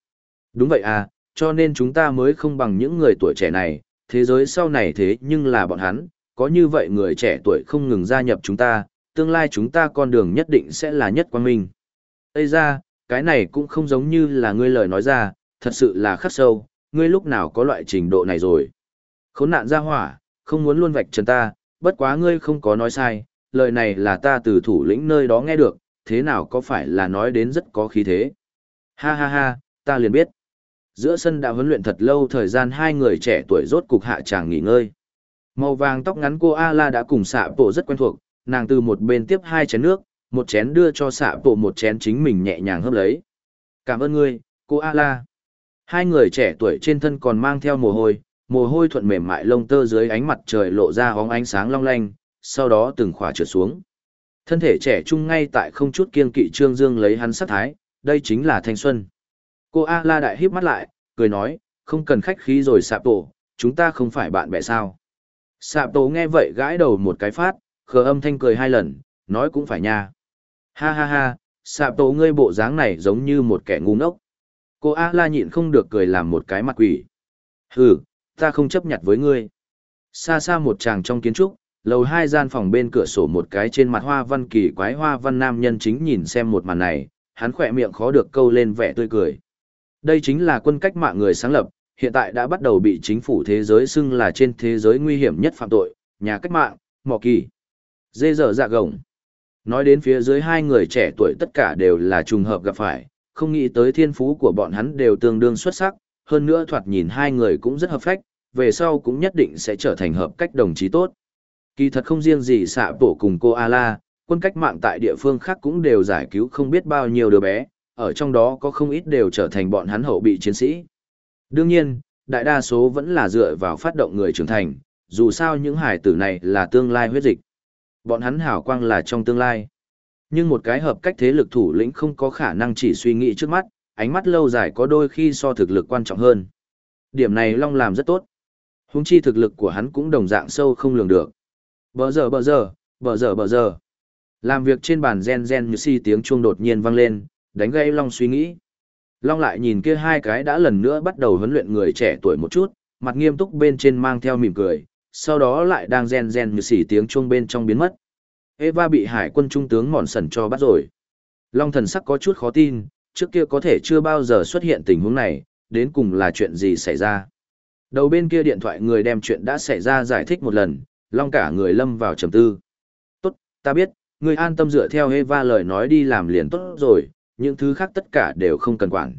Đúng vậy à, cho nên chúng ta mới không bằng những người tuổi trẻ này, thế giới sau này thế nhưng là bọn hắn, có như vậy người trẻ tuổi không ngừng gia nhập chúng ta, tương lai chúng ta con đường nhất định sẽ là nhất quang minh. Ây ra, cái này cũng không giống như là ngươi lời nói ra, thật sự là khắc sâu, ngươi lúc nào có loại trình độ này rồi. Khốn nạn ra hỏa, không muốn luôn vạch trần ta, bất quá ngươi không có nói sai, lời này là ta từ thủ lĩnh nơi đó nghe được, thế nào có phải là nói đến rất có khí thế. Ha ha ha, ta liền biết. Giữa sân đã huấn luyện thật lâu thời gian hai người trẻ tuổi rốt cục hạ tràng nghỉ ngơi. Màu vàng tóc ngắn cô A-la đã cùng xạ bộ rất quen thuộc, nàng từ một bên tiếp hai chén nước, một chén đưa cho xạ bộ một chén chính mình nhẹ nhàng hấp lấy. Cảm ơn ngươi, cô A-la. Hai người trẻ tuổi trên thân còn mang theo mồ hôi, mồ hôi thuận mềm mại lông tơ dưới ánh mặt trời lộ ra hóng ánh sáng long lanh, sau đó từng khỏa trượt xuống. Thân thể trẻ trung ngay tại không chút kiên kỵ trương dương lấy hắn sát thái, đây chính là thanh xuân. Cô A-la đại híp mắt lại, cười nói, không cần khách khí rồi sạp tổ, chúng ta không phải bạn bè sao. Sạp tổ nghe vậy gãi đầu một cái phát, khờ âm thanh cười hai lần, nói cũng phải nha. Ha ha ha, sạp tổ ngươi bộ dáng này giống như một kẻ ngu ngốc. Cô A-la nhịn không được cười làm một cái mặt quỷ. Hừ, ta không chấp nhận với ngươi. Xa xa một chàng trong kiến trúc, lầu hai gian phòng bên cửa sổ một cái trên mặt hoa văn kỳ quái hoa văn nam nhân chính nhìn xem một màn này, hắn khỏe miệng khó được câu lên vẻ tươi cười. Đây chính là quân cách mạng người sáng lập, hiện tại đã bắt đầu bị chính phủ thế giới xưng là trên thế giới nguy hiểm nhất phạm tội, nhà cách mạng, mỏ kỳ. Dê dở dạ gồng. Nói đến phía dưới hai người trẻ tuổi tất cả đều là trùng hợp gặp phải, không nghĩ tới thiên phú của bọn hắn đều tương đương xuất sắc, hơn nữa thoạt nhìn hai người cũng rất hợp phách, về sau cũng nhất định sẽ trở thành hợp cách đồng chí tốt. Kỳ thật không riêng gì xạ bổ cùng cô A-la, quân cách mạng tại địa phương khác cũng đều giải cứu không biết bao nhiêu đứa bé, ở trong đó có không ít đều trở thành bọn hắn hậu bị chiến sĩ. Đương nhiên, đại đa số vẫn là dựa vào phát động người trưởng thành, dù sao những hải tử này là tương lai huyết dịch. Bọn hắn hảo quang là trong tương lai. Nhưng một cái hợp cách thế lực thủ lĩnh không có khả năng chỉ suy nghĩ trước mắt, ánh mắt lâu dài có đôi khi so thực lực quan trọng hơn. Điểm này Long làm rất tốt. Húng chi thực lực của hắn cũng đồng dạng sâu không lường được. Bờ giờ bờ giờ, bờ giờ bờ giờ. Làm việc trên bàn gen gen như si tiếng chuông đột nhiên vang lên, đánh gây Long suy nghĩ. Long lại nhìn kia hai cái đã lần nữa bắt đầu huấn luyện người trẻ tuổi một chút, mặt nghiêm túc bên trên mang theo mỉm cười, sau đó lại đang gen gen như xỉ tiếng chuông bên trong biến mất. Eva bị hải quân trung tướng mòn sần cho bắt rồi. Long thần sắc có chút khó tin, trước kia có thể chưa bao giờ xuất hiện tình huống này, đến cùng là chuyện gì xảy ra. Đầu bên kia điện thoại người đem chuyện đã xảy ra giải thích một lần, Long cả người lâm vào trầm tư. Tốt, ta biết, người an tâm dựa theo Eva lời nói đi làm liền tốt rồi, những thứ khác tất cả đều không cần quản.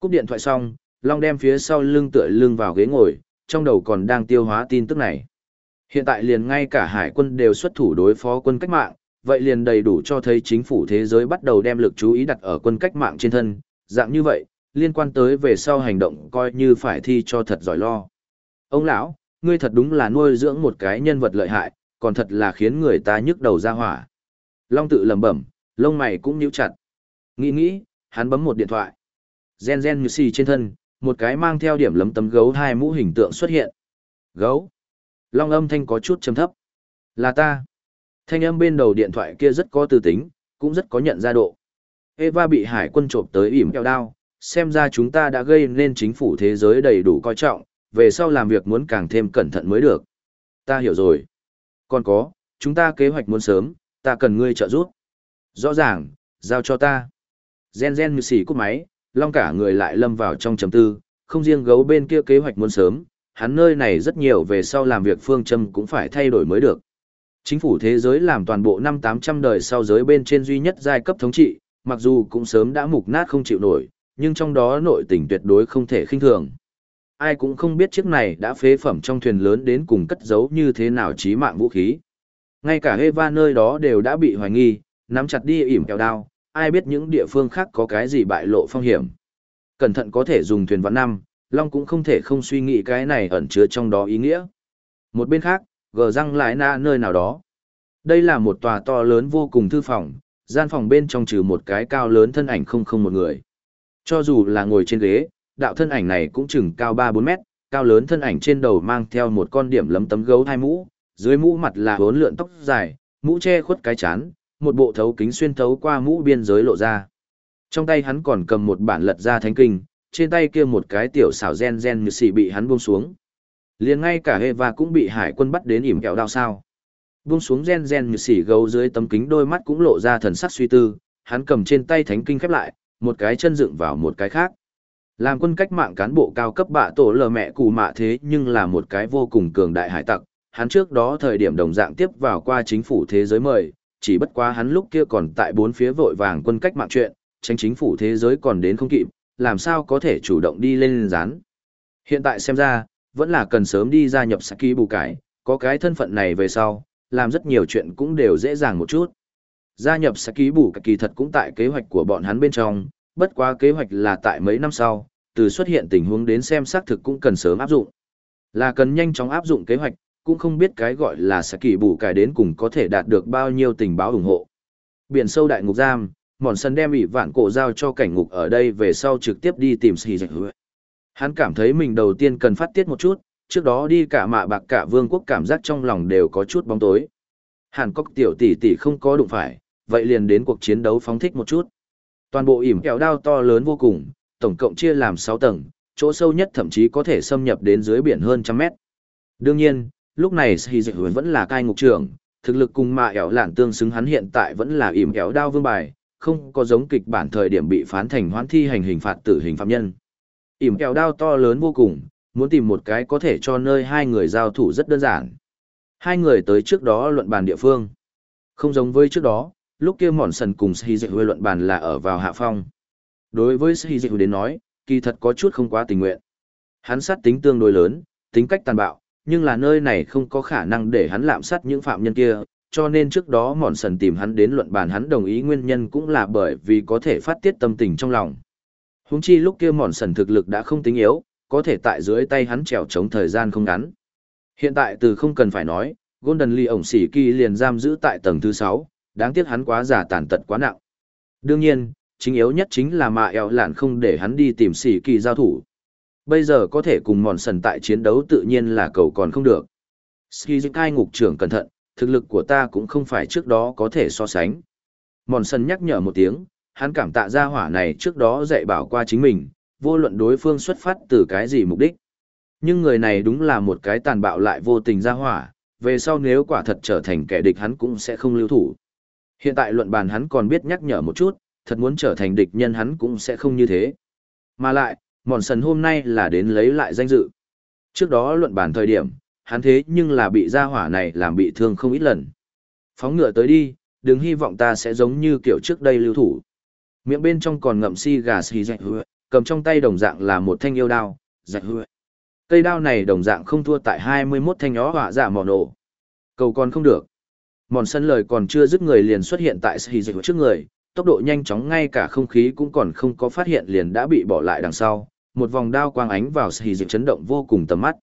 Cúp điện thoại xong, Long đem phía sau lưng tựa lưng vào ghế ngồi, trong đầu còn đang tiêu hóa tin tức này. Hiện tại liền ngay cả hải quân đều xuất thủ đối phó quân cách mạng, vậy liền đầy đủ cho thấy chính phủ thế giới bắt đầu đem lực chú ý đặt ở quân cách mạng trên thân, dạng như vậy, liên quan tới về sau hành động coi như phải thi cho thật giỏi lo. Ông lão, ngươi thật đúng là nuôi dưỡng một cái nhân vật lợi hại, còn thật là khiến người ta nhức đầu ra hỏa. Long tự lẩm bẩm, lông mày cũng nhíu chặt. Nghĩ nghĩ, hắn bấm một điện thoại. Gen gen như xì trên thân, một cái mang theo điểm lấm tấm gấu hai mũ hình tượng xuất hiện. Gấu. Long âm thanh có chút trầm thấp. Là ta. Thanh âm bên đầu điện thoại kia rất có tư tính, cũng rất có nhận ra độ. Eva bị hải quân trộm tới ỉm keo đao, xem ra chúng ta đã gây nên chính phủ thế giới đầy đủ coi trọng, về sau làm việc muốn càng thêm cẩn thận mới được. Ta hiểu rồi. Còn có, chúng ta kế hoạch muốn sớm, ta cần ngươi trợ giúp. Rõ ràng, giao cho ta. Gen gen như xỉ cút máy, long cả người lại lâm vào trong chấm tư, không riêng gấu bên kia kế hoạch muốn sớm, hắn nơi này rất nhiều về sau làm việc phương châm cũng phải thay đổi mới được. Chính phủ thế giới làm toàn bộ năm 800 đời sau giới bên trên duy nhất giai cấp thống trị, mặc dù cũng sớm đã mục nát không chịu nổi, nhưng trong đó nội tình tuyệt đối không thể khinh thường. Ai cũng không biết chiếc này đã phế phẩm trong thuyền lớn đến cùng cất giấu như thế nào chí mạng vũ khí. Ngay cả Eva nơi đó đều đã bị hoài nghi, nắm chặt đi ỉm kẹo đao, ai biết những địa phương khác có cái gì bại lộ phong hiểm. Cẩn thận có thể dùng thuyền vạn năm, Long cũng không thể không suy nghĩ cái này ẩn chứa trong đó ý nghĩa. Một bên khác, gờ răng lại na nơi nào đó. Đây là một tòa to lớn vô cùng thư phòng, gian phòng bên trong trừ một cái cao lớn thân ảnh không không một người. Cho dù là ngồi trên ghế, đạo thân ảnh này cũng chừng cao 3-4 mét, cao lớn thân ảnh trên đầu mang theo một con điểm lấm tấm gấu hai mũ, dưới mũ mặt là bốn lượn tóc dài, mũ che khuất cái chán, một bộ thấu kính xuyên thấu qua mũ biên giới lộ ra. Trong tay hắn còn cầm một bản lật ra thánh kinh, trên tay kia một cái tiểu xảo gen gen như xì bị hắn buông xuống. liền ngay cả Eva cũng bị hải quân bắt đến ỉm kẹo đau sao. Buông xuống gen gen như xì gấu dưới tấm kính đôi mắt cũng lộ ra thần sắc suy tư, hắn cầm trên tay thánh kinh khép lại, một cái chân dựng vào một cái khác. Làm quân cách mạng cán bộ cao cấp bạ tổ lờ mẹ cù mạ thế nhưng là một cái vô cùng cường đại hải tặc, hắn trước đó thời điểm đồng dạng tiếp vào qua chính phủ thế giới mời, chỉ bất quá hắn lúc kia còn tại bốn phía vội vàng quân cách mạng chuyện, tránh chính phủ thế giới còn đến không kịp, làm sao có thể chủ động đi lên rán. Hiện tại xem ra, vẫn là cần sớm đi gia nhập Saki bù cải, có cái thân phận này về sau, làm rất nhiều chuyện cũng đều dễ dàng một chút. Gia nhập Saki bù cải kỳ thật cũng tại kế hoạch của bọn hắn bên trong, bất quá kế hoạch là tại mấy năm sau, từ xuất hiện tình huống đến xem xác thực cũng cần sớm áp dụng. Là cần nhanh chóng áp dụng kế hoạch, cũng không biết cái gọi là Saki bù cải đến cùng có thể đạt được bao nhiêu tình báo ủng hộ. Biển sâu đại ngục giam, mòn sân đem ủy vạn cổ giao cho cảnh ngục ở đây về sau trực tiếp đi tìm xì dạch hứa. Hắn cảm thấy mình đầu tiên cần phát tiết một chút trước đó đi cả mạ bạc cả vương quốc cảm giác trong lòng đều có chút bóng tối. Hàn cốc tiểu tỷ tỷ không có đụng phải vậy liền đến cuộc chiến đấu phóng thích một chút. Toàn bộ ỉm kẹo đao to lớn vô cùng tổng cộng chia làm sáu tầng chỗ sâu nhất thậm chí có thể xâm nhập đến dưới biển hơn trăm mét. Đương nhiên lúc này sĩ dạch hứa vẫn là cai ngục trưởng thực lực cùng mạ ẻo lạn tương xứng hắn hiện tại vẫn là ỉm kéo đao vương bài không có giống kịch bản thời điểm bị phán thành hoãn thi hành hình phạt tử hình phạm nhân. ỉm kéo đao to lớn vô cùng, muốn tìm một cái có thể cho nơi hai người giao thủ rất đơn giản. Hai người tới trước đó luận bàn địa phương. Không giống với trước đó, lúc kia mòn sần cùng si dạy huê luận bàn là ở vào hạ phong. Đối với Sĩ Dịch đến nói, kỳ thật có chút không quá tình nguyện. Hắn sát tính tương đối lớn, tính cách tàn bạo, nhưng là nơi này không có khả năng để hắn lạm sát những phạm nhân kia, cho nên trước đó mòn sần tìm hắn đến luận bàn hắn đồng ý nguyên nhân cũng là bởi vì có thể phát tiết tâm tình trong lòng. Húng chi lúc kia mòn sần thực lực đã không tính yếu, có thể tại dưới tay hắn trèo chống thời gian không ngắn. Hiện tại từ không cần phải nói, Golden Lee ổng Sỉ kỳ liền giam giữ tại tầng thứ 6, đáng tiếc hắn quá giả tàn tật quá nặng. Đương nhiên, chính yếu nhất chính là mạ eo lạn không để hắn đi tìm Sỉ kỳ giao thủ. Bây giờ có thể cùng mòn sần tại chiến đấu tự nhiên là cầu còn không được. Ski cai ngục trưởng cẩn thận, thực lực của ta cũng không phải trước đó có thể so sánh. Mòn sần nhắc nhở một tiếng, hắn cảm tạ ra hỏa này trước đó dạy bảo qua chính mình, vô luận đối phương xuất phát từ cái gì mục đích. Nhưng người này đúng là một cái tàn bạo lại vô tình ra hỏa, về sau nếu quả thật trở thành kẻ địch hắn cũng sẽ không lưu thủ. Hiện tại luận bàn hắn còn biết nhắc nhở một chút, thật muốn trở thành địch nhân hắn cũng sẽ không như thế. Mà lại, mòn sần hôm nay là đến lấy lại danh dự. Trước đó luận bàn thời điểm, hắn thế nhưng là bị gia hỏa này làm bị thương không ít lần. Phóng ngựa tới đi, đừng hy vọng ta sẽ giống như kiểu trước đây lưu thủ. Miệng bên trong còn ngậm si gà xì dạch hứa, cầm trong tay đồng dạng là một thanh yêu đao, dạch hứa. Cây đao này đồng dạng không thua tại 21 thanh nhó hỏa giả dạ mỏ nổ. Cầu còn không được. Mòn sân lời còn chưa dứt người liền xuất hiện tại xì dạch trước người, tốc độ nhanh chóng ngay cả không khí cũng còn không có phát hiện liền đã bị bỏ lại đằng sau, một vòng đao quang ánh vào xì dịch chấn động vô cùng tầm mắt.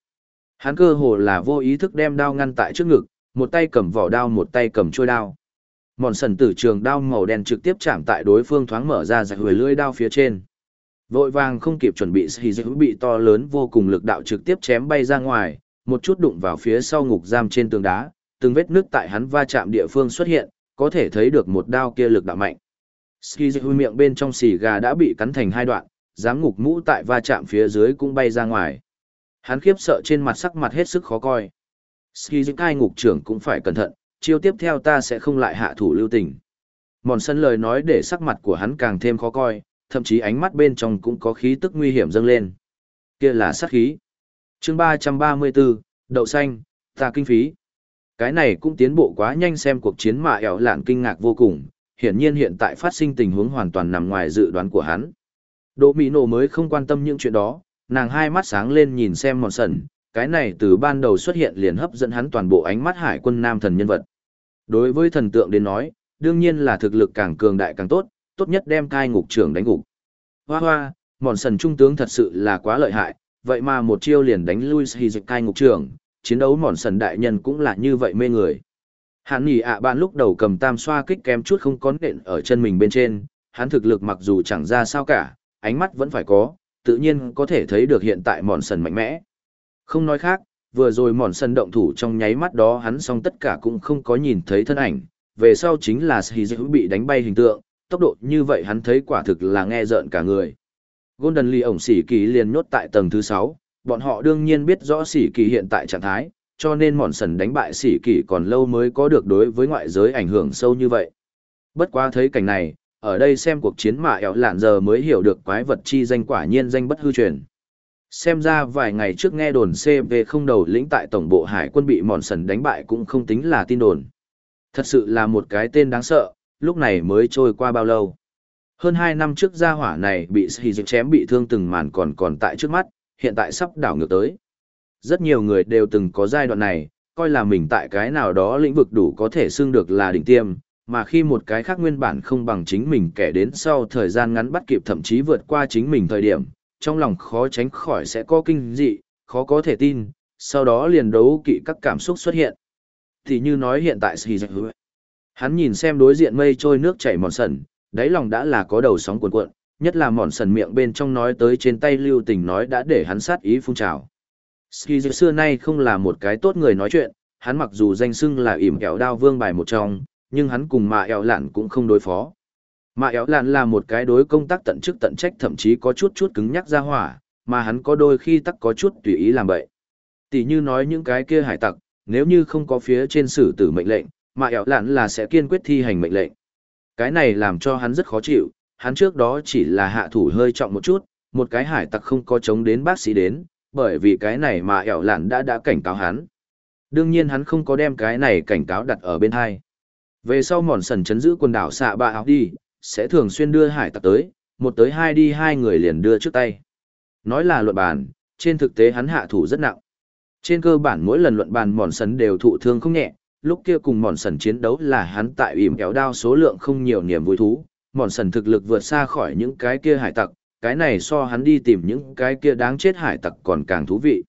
Hắn cơ hồ là vô ý thức đem đao ngăn tại trước ngực, một tay cầm vỏ đao một tay cầm chuôi đao. Mòn sần tử trường đao màu đen trực tiếp chạm tại đối phương thoáng mở ra giặc hồi lưỡi đao phía trên. Vội vàng không kịp chuẩn bị xì dịch bị to lớn vô cùng lực đạo trực tiếp chém bay ra ngoài, một chút đụng vào phía sau ngục giam trên tường đá, từng vết nước tại hắn va chạm địa phương xuất hiện, có thể thấy được một đao kia lực đạo mạnh. Ski dịch miệng bên trong xì gà đã bị cắn thành hai đoạn, giám ngục mũ tại va chạm phía dưới cũng bay ra ngoài. Hắn khiếp sợ trên mặt sắc mặt hết sức khó coi. Ski dịch hai ngục trưởng cũng phải cẩn thận, chiêu tiếp theo ta sẽ không lại hạ thủ lưu tình. Mòn sân lời nói để sắc mặt của hắn càng thêm khó coi, thậm chí ánh mắt bên trong cũng có khí tức nguy hiểm dâng lên. Kia là sát khí. chương 334, đậu xanh, ta kinh phí. Cái này cũng tiến bộ quá nhanh xem cuộc chiến mà ẻo lạn kinh ngạc vô cùng, hiển nhiên hiện tại phát sinh tình huống hoàn toàn nằm ngoài dự đoán của hắn. Đỗ Mỹ Nổ mới không quan tâm những chuyện đó, nàng hai mắt sáng lên nhìn xem mòn sần, cái này từ ban đầu xuất hiện liền hấp dẫn hắn toàn bộ ánh mắt hải quân nam thần nhân vật. Đối với thần tượng đến nói, đương nhiên là thực lực càng cường đại càng tốt, tốt nhất đem cai ngục trưởng đánh gục. Hoa hoa, mòn sần trung tướng thật sự là quá lợi hại, vậy mà một chiêu liền đánh lui Hy Dịch cai ngục trưởng, chiến đấu mòn sần đại nhân cũng là như vậy mê người. Hắn nhỉ ạ bạn lúc đầu cầm tam xoa kích kém chút không có nện ở chân mình bên trên, hắn thực lực mặc dù chẳng ra sao cả, ánh mắt vẫn phải có, tự nhiên có thể thấy được hiện tại mòn sần mạnh mẽ. Không nói khác, vừa rồi mòn sần động thủ trong nháy mắt đó hắn xong tất cả cũng không có nhìn thấy thân ảnh, về sau chính là Sĩ Dữ bị đánh bay hình tượng, tốc độ như vậy hắn thấy quả thực là nghe rợn cả người. Golden Lee ổng sỉ kỳ liền nhốt tại tầng thứ 6, bọn họ đương nhiên biết rõ sỉ kỳ hiện tại trạng thái, cho nên mòn sần đánh bại sỉ kỳ còn lâu mới có được đối với ngoại giới ảnh hưởng sâu như vậy. Bất quá thấy cảnh này, ở đây xem cuộc chiến mà ẻo lạn giờ mới hiểu được quái vật chi danh quả nhiên danh bất hư truyền. Xem ra vài ngày trước nghe đồn CV không đầu lĩnh tại tổng bộ hải quân bị mòn sần đánh bại cũng không tính là tin đồn. Thật sự là một cái tên đáng sợ, lúc này mới trôi qua bao lâu. Hơn 2 năm trước gia hỏa này bị Sĩ Dịch chém bị thương từng màn còn còn tại trước mắt, hiện tại sắp đảo ngược tới. Rất nhiều người đều từng có giai đoạn này, coi là mình tại cái nào đó lĩnh vực đủ có thể xưng được là đỉnh tiêm, mà khi một cái khác nguyên bản không bằng chính mình kẻ đến sau thời gian ngắn bắt kịp thậm chí vượt qua chính mình thời điểm, trong lòng khó tránh khỏi sẽ có kinh dị, khó có thể tin, sau đó liền đấu kỵ các cảm xúc xuất hiện. Thì như nói hiện tại Sì Dạch Hứa. Hắn nhìn xem đối diện mây trôi nước chảy mòn sần, đáy lòng đã là có đầu sóng cuộn cuộn, nhất là mòn sần miệng bên trong nói tới trên tay lưu tình nói đã để hắn sát ý phun trào. Ski xưa nay không là một cái tốt người nói chuyện, hắn mặc dù danh xưng là ỉm kẹo đao vương bài một trong, nhưng hắn cùng mạ eo lạn cũng không đối phó. Mạ eo lạn là một cái đối công tác tận chức tận trách thậm chí có chút chút cứng nhắc ra hỏa, mà hắn có đôi khi tắc có chút tùy ý làm vậy. Tỷ như nói những cái kia hải tặc, nếu như không có phía trên sử tử mệnh lệnh, mạ eo lạn là sẽ kiên quyết thi hành mệnh lệnh. Cái này làm cho hắn rất khó chịu, hắn trước đó chỉ là hạ thủ hơi trọng một chút, một cái hải tặc không có chống đến bác sĩ đến, bởi vì cái này mà ẻo lạn đã đã cảnh cáo hắn. Đương nhiên hắn không có đem cái này cảnh cáo đặt ở bên hai. Về sau mòn sần chấn giữ quần đảo xạ bạ áo đi, sẽ thường xuyên đưa hải tặc tới, một tới hai đi hai người liền đưa trước tay. Nói là luận bàn, trên thực tế hắn hạ thủ rất nặng. Trên cơ bản mỗi lần luận bàn mòn sần đều thụ thương không nhẹ, lúc kia cùng mòn sần chiến đấu là hắn tại ỉm kéo đao số lượng không nhiều niềm vui thú, mòn sần thực lực vượt xa khỏi những cái kia hải tặc, cái này so hắn đi tìm những cái kia đáng chết hải tặc còn càng thú vị.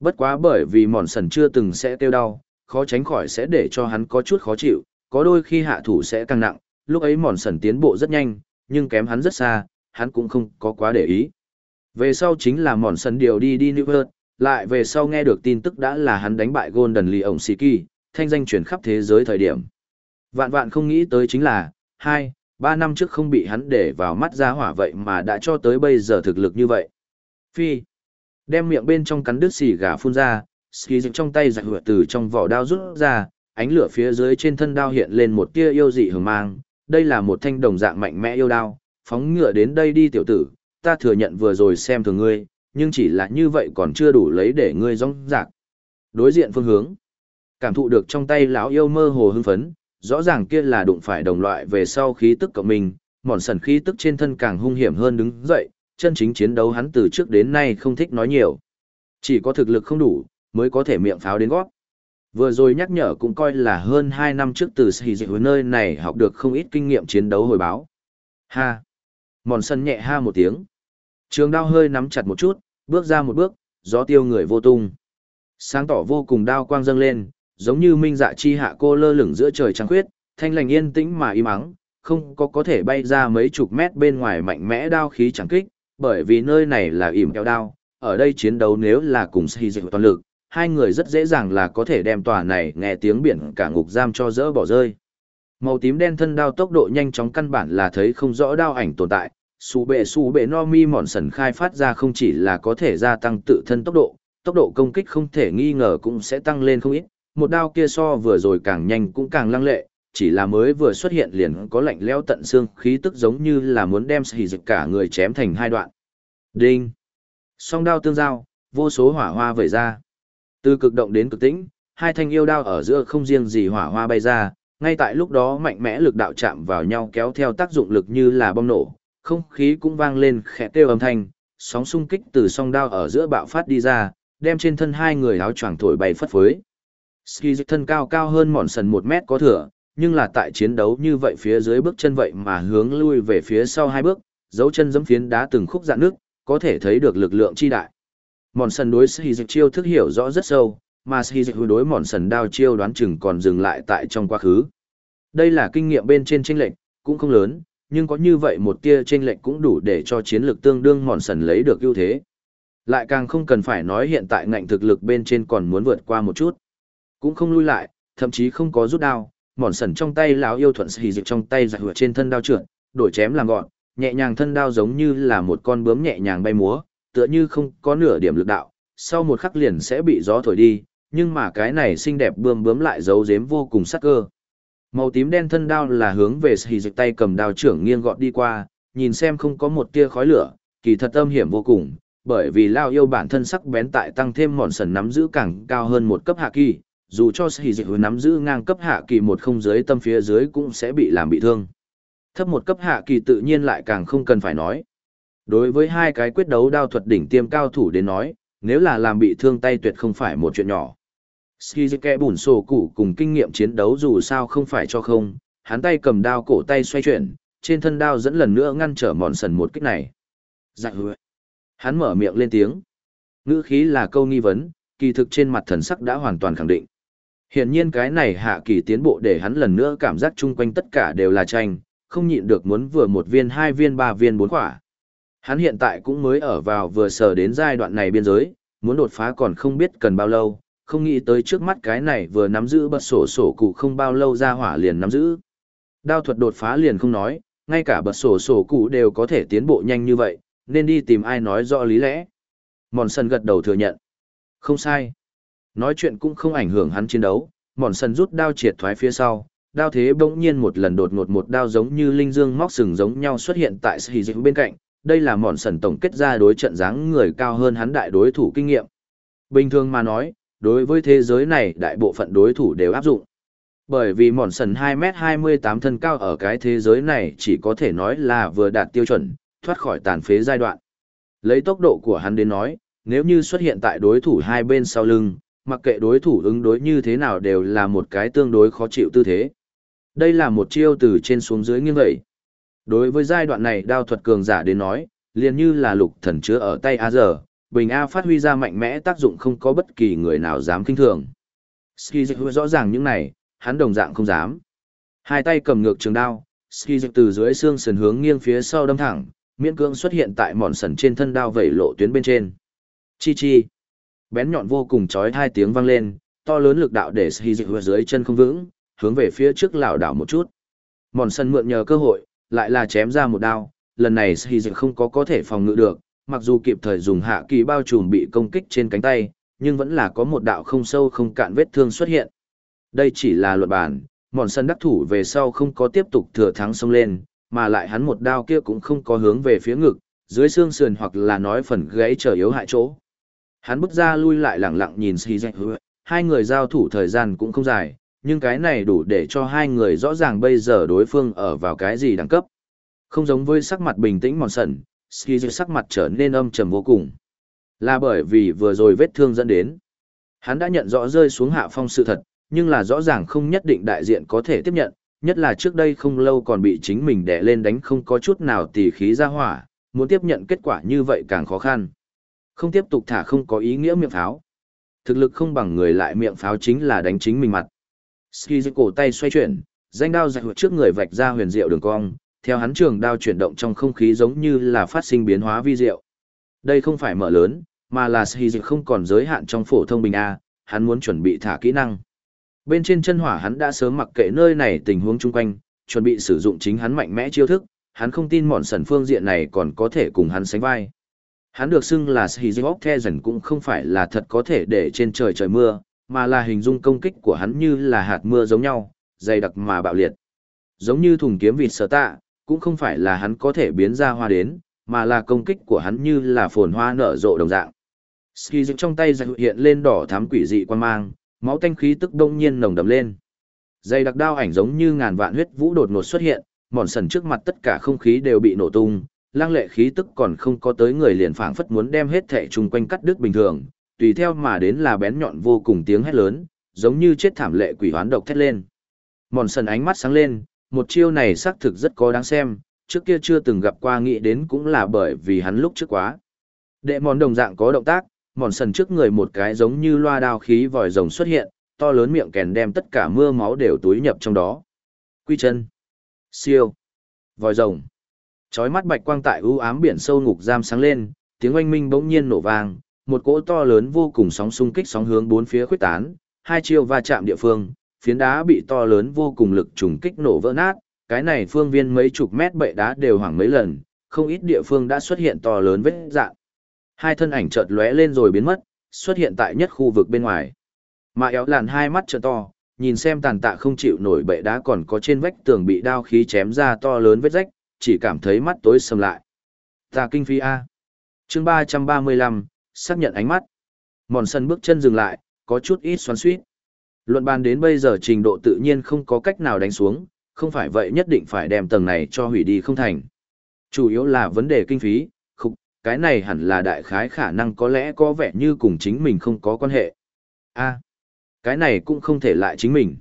Bất quá bởi vì mòn sần chưa từng sẽ tiêu đau, khó tránh khỏi sẽ để cho hắn có chút khó chịu, có đôi khi hạ thủ sẽ càng nặng, lúc ấy mòn sần tiến bộ rất nhanh, nhưng kém hắn rất xa, hắn cũng không có quá để ý. Về sau chính là mòn sần điều đi đi New York, lại về sau nghe được tin tức đã là hắn đánh bại Golden Lee ổng Siki, thanh danh chuyển khắp thế giới thời điểm. Vạn vạn không nghĩ tới chính là, hai, ba năm trước không bị hắn để vào mắt ra hỏa vậy mà đã cho tới bây giờ thực lực như vậy. Phi, đem miệng bên trong cắn đứt xì gà phun ra, ski dịch trong tay giặc hựa từ trong vỏ đao rút ra, ánh lửa phía dưới trên thân đao hiện lên một tia yêu dị hừng mang, đây là một thanh đồng dạng mạnh mẽ yêu đao, phóng ngựa đến đây đi tiểu tử, ta thừa nhận vừa rồi xem thường ngươi, nhưng chỉ là như vậy còn chưa đủ lấy để ngươi rong rạc. Đối diện phương hướng, cảm thụ được trong tay lão yêu mơ hồ hưng phấn, rõ ràng kia là đụng phải đồng loại về sau khí tức của mình, mòn sần khí tức trên thân càng hung hiểm hơn đứng dậy, chân chính chiến đấu hắn từ trước đến nay không thích nói nhiều. Chỉ có thực lực không đủ, mới có thể miệng pháo đến gót. Vừa rồi nhắc nhở cũng coi là hơn 2 năm trước từ sĩ dịch nơi này học được không ít kinh nghiệm chiến đấu hồi báo. Ha! Mòn sân nhẹ ha một tiếng. Trường đao hơi nắm chặt một chút, bước ra một bước, gió tiêu người vô tung. Sáng tỏ vô cùng đao quang dâng lên, giống như minh dạ chi hạ cô lơ lửng giữa trời trăng khuyết, thanh lành yên tĩnh mà im ắng, không có có thể bay ra mấy chục mét bên ngoài mạnh mẽ đao khí chẳng kích, bởi vì nơi này là ỉm kéo đao, ở đây chiến đấu nếu là cùng sĩ dịch toàn lực, hai người rất dễ dàng là có thể đem tòa này nghe tiếng biển cả ngục giam cho dỡ bỏ rơi. Màu tím đen thân đao tốc độ nhanh chóng căn bản là thấy không rõ đao ảnh tồn tại, su bệ su bệ no mi mòn sần khai phát ra không chỉ là có thể gia tăng tự thân tốc độ, tốc độ công kích không thể nghi ngờ cũng sẽ tăng lên không ít, một đao kia so vừa rồi càng nhanh cũng càng lăng lệ, chỉ là mới vừa xuất hiện liền có lạnh lẽo tận xương khí tức giống như là muốn đem xì dịch cả người chém thành hai đoạn. Đinh! Song đao tương giao, vô số hỏa hoa vẩy ra. Từ cực động đến cực tĩnh, hai thanh yêu đao ở giữa không riêng gì hỏa hoa bay ra, ngay tại lúc đó mạnh mẽ lực đạo chạm vào nhau kéo theo tác dụng lực như là bom nổ, không khí cũng vang lên khẽ kêu âm thanh, sóng xung kích từ song đao ở giữa bạo phát đi ra, đem trên thân hai người áo choàng thổi bay phất phới. Ski thân cao cao hơn mòn sần một mét có thừa, nhưng là tại chiến đấu như vậy phía dưới bước chân vậy mà hướng lui về phía sau hai bước, dấu chân giẫm phiến đá từng khúc dạn nước, có thể thấy được lực lượng chi đại. Mòn sần đối Ski chiêu thức hiểu rõ rất sâu, mà Ski đối mòn sần đao chiêu đoán chừng còn dừng lại tại trong quá khứ. Đây là kinh nghiệm bên trên tranh lệnh, cũng không lớn, nhưng có như vậy một tia tranh lệnh cũng đủ để cho chiến lược tương đương mòn sần lấy được ưu thế. Lại càng không cần phải nói hiện tại ngạnh thực lực bên trên còn muốn vượt qua một chút. Cũng không lui lại, thậm chí không có rút đao, mòn sần trong tay láo yêu thuận xì dịch trong tay giặc hựa trên thân đao trượt, đổi chém làm gọn, nhẹ nhàng thân đao giống như là một con bướm nhẹ nhàng bay múa, tựa như không có nửa điểm lực đạo, sau một khắc liền sẽ bị gió thổi đi, nhưng mà cái này xinh đẹp bươm bướm lại giấu giếm vô cùng sắc cơ. Màu tím đen thân đao là hướng về xì dịch tay cầm đao trưởng nghiêng gọn đi qua, nhìn xem không có một tia khói lửa, kỳ thật âm hiểm vô cùng, bởi vì lao yêu bản thân sắc bén tại tăng thêm mòn sần nắm giữ càng cao hơn một cấp hạ kỳ, dù cho xì dịch nắm giữ ngang cấp hạ kỳ một không dưới tâm phía dưới cũng sẽ bị làm bị thương. Thấp một cấp hạ kỳ tự nhiên lại càng không cần phải nói. Đối với hai cái quyết đấu đao thuật đỉnh tiêm cao thủ đến nói, nếu là làm bị thương tay tuyệt không phải một chuyện nhỏ. Skizike bùn sổ cụ cùng kinh nghiệm chiến đấu dù sao không phải cho không, hắn tay cầm đao cổ tay xoay chuyển, trên thân đao dẫn lần nữa ngăn trở mòn sần một kích này. Dạ hứa. Hắn mở miệng lên tiếng. Ngữ khí là câu nghi vấn, kỳ thực trên mặt thần sắc đã hoàn toàn khẳng định. Hiển nhiên cái này hạ kỳ tiến bộ để hắn lần nữa cảm giác chung quanh tất cả đều là tranh, không nhịn được muốn vừa một viên hai viên ba viên bốn quả. Hắn hiện tại cũng mới ở vào vừa sở đến giai đoạn này biên giới, muốn đột phá còn không biết cần bao lâu, không nghĩ tới trước mắt cái này vừa nắm giữ bật sổ sổ cụ không bao lâu ra hỏa liền nắm giữ. Đao thuật đột phá liền không nói, ngay cả bật sổ sổ cụ đều có thể tiến bộ nhanh như vậy, nên đi tìm ai nói rõ lý lẽ. Mòn sân gật đầu thừa nhận. Không sai. Nói chuyện cũng không ảnh hưởng hắn chiến đấu, mòn sân rút đao triệt thoái phía sau, đao thế bỗng nhiên một lần đột ngột một đao giống như linh dương móc sừng giống nhau xuất hiện tại sĩ dịch bên cạnh, đây là mòn sần tổng kết ra đối trận dáng người cao hơn hắn đại đối thủ kinh nghiệm. Bình thường mà nói, đối với thế giới này đại bộ phận đối thủ đều áp dụng. Bởi vì mòn sần 2m28 thân cao ở cái thế giới này chỉ có thể nói là vừa đạt tiêu chuẩn, thoát khỏi tàn phế giai đoạn. Lấy tốc độ của hắn đến nói, nếu như xuất hiện tại đối thủ hai bên sau lưng, mặc kệ đối thủ ứng đối như thế nào đều là một cái tương đối khó chịu tư thế. Đây là một chiêu từ trên xuống dưới nghiêng vậy. Đối với giai đoạn này đao thuật cường giả đến nói, liền như là lục thần chứa ở tay A giờ, Bình A phát huy ra mạnh mẽ tác dụng không có bất kỳ người nào dám kinh thường. Ski rõ ràng những này, hắn đồng dạng không dám. Hai tay cầm ngược trường đao, Ski từ dưới xương sườn hướng nghiêng phía sau đâm thẳng, miễn cưỡng xuất hiện tại mòn sần trên thân đao vẩy lộ tuyến bên trên. Chi chi. Bén nhọn vô cùng chói hai tiếng vang lên, to lớn lực đạo để Ski dưới chân không vững, hướng về phía trước lảo đảo một chút. Mòn sần mượn nhờ cơ hội, lại là chém ra một đao, lần này Ski không có có thể phòng ngự được, mặc dù kịp thời dùng hạ kỳ bao trùm bị công kích trên cánh tay, nhưng vẫn là có một đạo không sâu không cạn vết thương xuất hiện. Đây chỉ là luật bản, mòn sân đắc thủ về sau không có tiếp tục thừa thắng xông lên, mà lại hắn một đao kia cũng không có hướng về phía ngực, dưới xương sườn hoặc là nói phần gãy trở yếu hại chỗ. Hắn bước ra lui lại lặng lặng nhìn Si Dạch hai người giao thủ thời gian cũng không dài, nhưng cái này đủ để cho hai người rõ ràng bây giờ đối phương ở vào cái gì đẳng cấp. Không giống với sắc mặt bình tĩnh mòn sần, Ski sắc mặt trở nên âm trầm vô cùng. Là bởi vì vừa rồi vết thương dẫn đến. Hắn đã nhận rõ rơi xuống hạ phong sự thật, nhưng là rõ ràng không nhất định đại diện có thể tiếp nhận, nhất là trước đây không lâu còn bị chính mình đè lên đánh không có chút nào tỉ khí ra hỏa, muốn tiếp nhận kết quả như vậy càng khó khăn. Không tiếp tục thả không có ý nghĩa miệng pháo. Thực lực không bằng người lại miệng pháo chính là đánh chính mình mặt. Ski cổ tay xoay chuyển, danh đao dạch trước người vạch ra huyền diệu đường cong, theo hắn trường đao chuyển động trong không khí giống như là phát sinh biến hóa vi diệu. Đây không phải mở lớn, mà là Ski không còn giới hạn trong phổ thông bình A, hắn muốn chuẩn bị thả kỹ năng. Bên trên chân hỏa hắn đã sớm mặc kệ nơi này tình huống chung quanh, chuẩn bị sử dụng chính hắn mạnh mẽ chiêu thức, hắn không tin mọn sần phương diện này còn có thể cùng hắn sánh vai. Hắn được xưng là Shizok Thezen cũng không phải là thật có thể để trên trời trời mưa, mà là hình dung công kích của hắn như là hạt mưa giống nhau, dày đặc mà bạo liệt. Giống như thùng kiếm vịt sở tạ, cũng không phải là hắn có thể biến ra hoa đến, mà là công kích của hắn như là phồn hoa nở rộ đồng dạng. Ski trong tay giật hiện lên đỏ thám quỷ dị quan mang, máu tanh khí tức đông nhiên nồng đậm lên. Dây đặc đao ảnh giống như ngàn vạn huyết vũ đột ngột xuất hiện, mòn sần trước mặt tất cả không khí đều bị nổ tung, lang lệ khí tức còn không có tới người liền phảng phất muốn đem hết thể chung quanh cắt đứt bình thường, tùy theo mà đến là bén nhọn vô cùng tiếng hét lớn, giống như chết thảm lệ quỷ hoán độc thét lên. Mòn sần ánh mắt sáng lên, một chiêu này xác thực rất có đáng xem, trước kia chưa từng gặp qua nghĩ đến cũng là bởi vì hắn lúc trước quá. Đệ mòn đồng dạng có động tác, mòn sần trước người một cái giống như loa đao khí vòi rồng xuất hiện, to lớn miệng kèn đem tất cả mưa máu đều túi nhập trong đó. Quy chân. Siêu. Vòi rồng. Chói mắt bạch quang tại u ám biển sâu ngục giam sáng lên, tiếng oanh minh bỗng nhiên nổ vang, một cỗ to lớn vô cùng sóng xung kích sóng hướng bốn phía khuếch tán, hai chiêu va chạm địa phương, phiến đá bị to lớn vô cùng lực trùng kích nổ vỡ nát, cái này phương viên mấy chục mét bệ đá đều hoảng mấy lần, không ít địa phương đã xuất hiện to lớn vết dạng Hai thân ảnh chợt lóe lên rồi biến mất, xuất hiện tại nhất khu vực bên ngoài. Mã éo làn hai mắt trợ to, nhìn xem tàn tạ không chịu nổi bệ đá còn có trên vách tường bị đao khí chém ra to lớn vết rách, chỉ cảm thấy mắt tối sầm lại. Ta kinh phi A. chương ba ba mươi lăm xác nhận ánh mắt. Mòn sân bước chân dừng lại, có chút ít xoắn suýt. Luận bàn đến bây giờ trình độ tự nhiên không có cách nào đánh xuống, không phải vậy nhất định phải đem tầng này cho hủy đi không thành. Chủ yếu là vấn đề kinh phí, khúc, cái này hẳn là đại khái khả năng có lẽ có vẻ như cùng chính mình không có quan hệ. a cái này cũng không thể lại chính mình.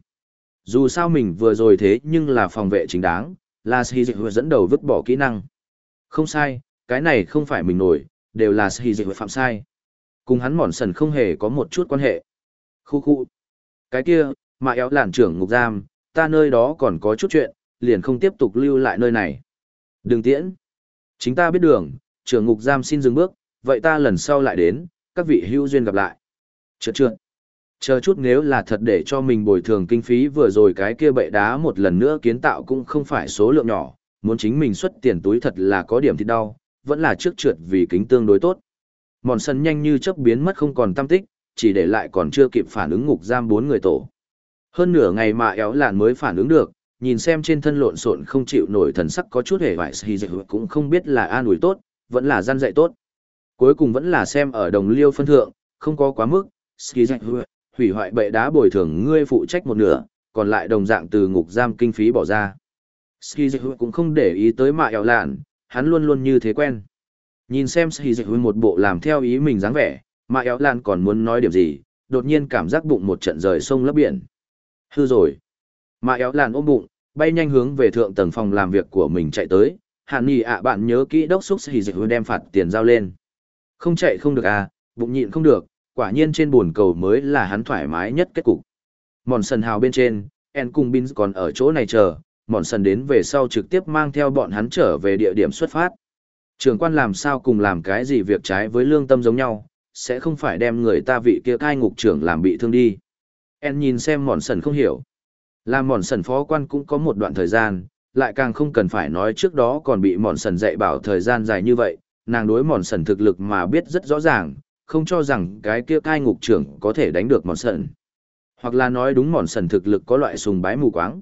Dù sao mình vừa rồi thế nhưng là phòng vệ chính đáng, là Sĩ Dịch dẫn đầu vứt bỏ kỹ năng. Không sai, cái này không phải mình nổi, đều là Sĩ Dịch phạm sai. Cùng hắn mòn sần không hề có một chút quan hệ. Khu khu. Cái kia, mà éo làn trưởng ngục giam, ta nơi đó còn có chút chuyện, liền không tiếp tục lưu lại nơi này. Đừng tiễn. Chính ta biết đường, trưởng ngục giam xin dừng bước, vậy ta lần sau lại đến, các vị hữu duyên gặp lại. Trượt trượt. Chờ chút nếu là thật để cho mình bồi thường kinh phí vừa rồi cái kia bậy đá một lần nữa kiến tạo cũng không phải số lượng nhỏ, muốn chính mình xuất tiền túi thật là có điểm thì đau, vẫn là trước trượt vì kính tương đối tốt. Mòn sân nhanh như chớp biến mất không còn tâm tích, chỉ để lại còn chưa kịp phản ứng ngục giam bốn người tổ. Hơn nửa ngày mà éo lạn mới phản ứng được, nhìn xem trên thân lộn xộn không chịu nổi thần sắc có chút hề vải xì dịch cũng không biết là an ủi tốt, vẫn là gian dạy tốt. Cuối cùng vẫn là xem ở đồng liêu phân thượng, không có quá mức, xì dạy hủy hoại bệ đá bồi thường ngươi phụ trách một nửa, còn lại đồng dạng từ ngục giam kinh phí bỏ ra. Ski cũng không để ý tới mạ eo lạn, hắn luôn luôn như thế quen. Nhìn xem Sĩ Dịch một bộ làm theo ý mình dáng vẻ, mà éo lan còn muốn nói điểm gì, đột nhiên cảm giác bụng một trận rời sông lấp biển. Hư rồi. Mà éo lan ôm bụng, bay nhanh hướng về thượng tầng phòng làm việc của mình chạy tới. Hạn nghị ạ bạn nhớ kỹ đốc xúc Sĩ Dịch đem phạt tiền giao lên. Không chạy không được à, bụng nhịn không được, quả nhiên trên buồn cầu mới là hắn thoải mái nhất kết cục. Mòn sần hào bên trên, En cùng Bin còn ở chỗ này chờ, mòn sần đến về sau trực tiếp mang theo bọn hắn trở về địa điểm xuất phát. Trường quan làm sao cùng làm cái gì việc trái với lương tâm giống nhau, sẽ không phải đem người ta vị kia cai ngục trưởng làm bị thương đi. En nhìn xem mòn sần không hiểu. Làm mòn sần phó quan cũng có một đoạn thời gian, lại càng không cần phải nói trước đó còn bị mòn sần dạy bảo thời gian dài như vậy, nàng đối mòn sần thực lực mà biết rất rõ ràng, không cho rằng cái kia cai ngục trưởng có thể đánh được mòn sần. Hoặc là nói đúng mòn sần thực lực có loại sùng bái mù quáng.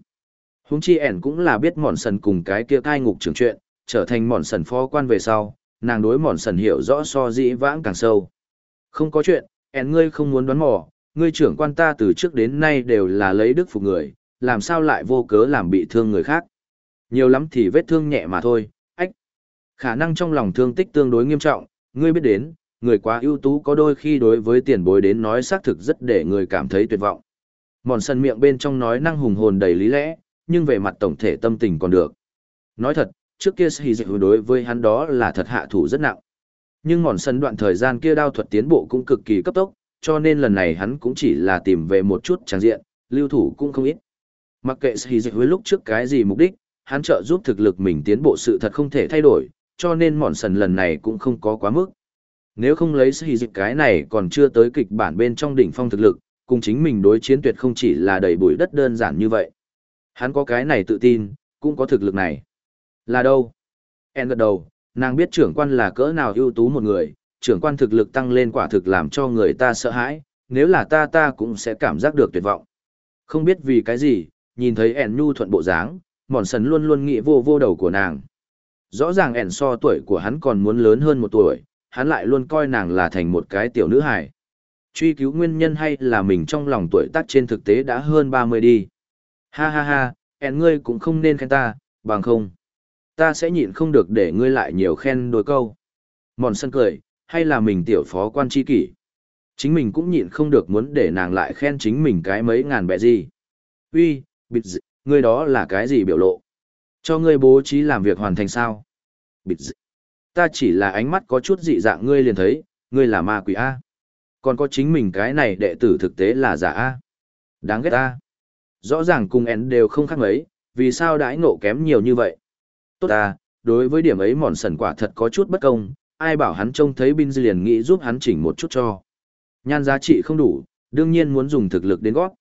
Húng chi ẻn cũng là biết mòn sần cùng cái kia cai ngục trưởng chuyện, trở thành mòn sần phó quan về sau, nàng đối mòn sần hiểu rõ so dĩ vãng càng sâu. Không có chuyện, ẻn ngươi không muốn đoán mò, ngươi trưởng quan ta từ trước đến nay đều là lấy đức phục người, làm sao lại vô cớ làm bị thương người khác. Nhiều lắm thì vết thương nhẹ mà thôi, ách. Khả năng trong lòng thương tích tương đối nghiêm trọng, ngươi biết đến, người quá ưu tú có đôi khi đối với tiền bối đến nói xác thực rất để người cảm thấy tuyệt vọng. Mòn sần miệng bên trong nói năng hùng hồn đầy lý lẽ, nhưng về mặt tổng thể tâm tình còn được. Nói thật, trước kia Sĩ Dịch đối với hắn đó là thật hạ thủ rất nặng. Nhưng ngọn sân đoạn thời gian kia đao thuật tiến bộ cũng cực kỳ cấp tốc, cho nên lần này hắn cũng chỉ là tìm về một chút trang diện, lưu thủ cũng không ít. Mặc kệ Sĩ Dịch lúc trước cái gì mục đích, hắn trợ giúp thực lực mình tiến bộ sự thật không thể thay đổi, cho nên mòn sần lần này cũng không có quá mức. Nếu không lấy Sĩ Dịch cái này còn chưa tới kịch bản bên trong đỉnh phong thực lực, cùng chính mình đối chiến tuyệt không chỉ là đầy bụi đất đơn giản như vậy. Hắn có cái này tự tin, cũng có thực lực này. Là đâu? En gật đầu, nàng biết trưởng quan là cỡ nào ưu tú một người, trưởng quan thực lực tăng lên quả thực làm cho người ta sợ hãi, nếu là ta ta cũng sẽ cảm giác được tuyệt vọng. Không biết vì cái gì, nhìn thấy En nhu thuận bộ dáng, mòn sần luôn luôn nghĩ vô vô đầu của nàng. Rõ ràng En so tuổi của hắn còn muốn lớn hơn một tuổi, hắn lại luôn coi nàng là thành một cái tiểu nữ hài. Truy cứu nguyên nhân hay là mình trong lòng tuổi tác trên thực tế đã hơn 30 đi. Ha ha ha, En ngươi cũng không nên khen ta, bằng không ta sẽ nhịn không được để ngươi lại nhiều khen đôi câu. Mòn sân cười, hay là mình tiểu phó quan tri kỷ. Chính mình cũng nhịn không được muốn để nàng lại khen chính mình cái mấy ngàn bẹ gì. Uy, bịt dị, ngươi đó là cái gì biểu lộ? Cho ngươi bố trí làm việc hoàn thành sao? Bịt dị. Ta chỉ là ánh mắt có chút dị dạng ngươi liền thấy, ngươi là ma quỷ A. Còn có chính mình cái này đệ tử thực tế là giả A. Đáng ghét A. Rõ ràng cùng én đều không khác mấy, vì sao đãi ngộ kém nhiều như vậy? Tốt à, đối với điểm ấy mòn sần quả thật có chút bất công, ai bảo hắn trông thấy binh liền nghĩ giúp hắn chỉnh một chút cho. Nhan giá trị không đủ, đương nhiên muốn dùng thực lực đến gót.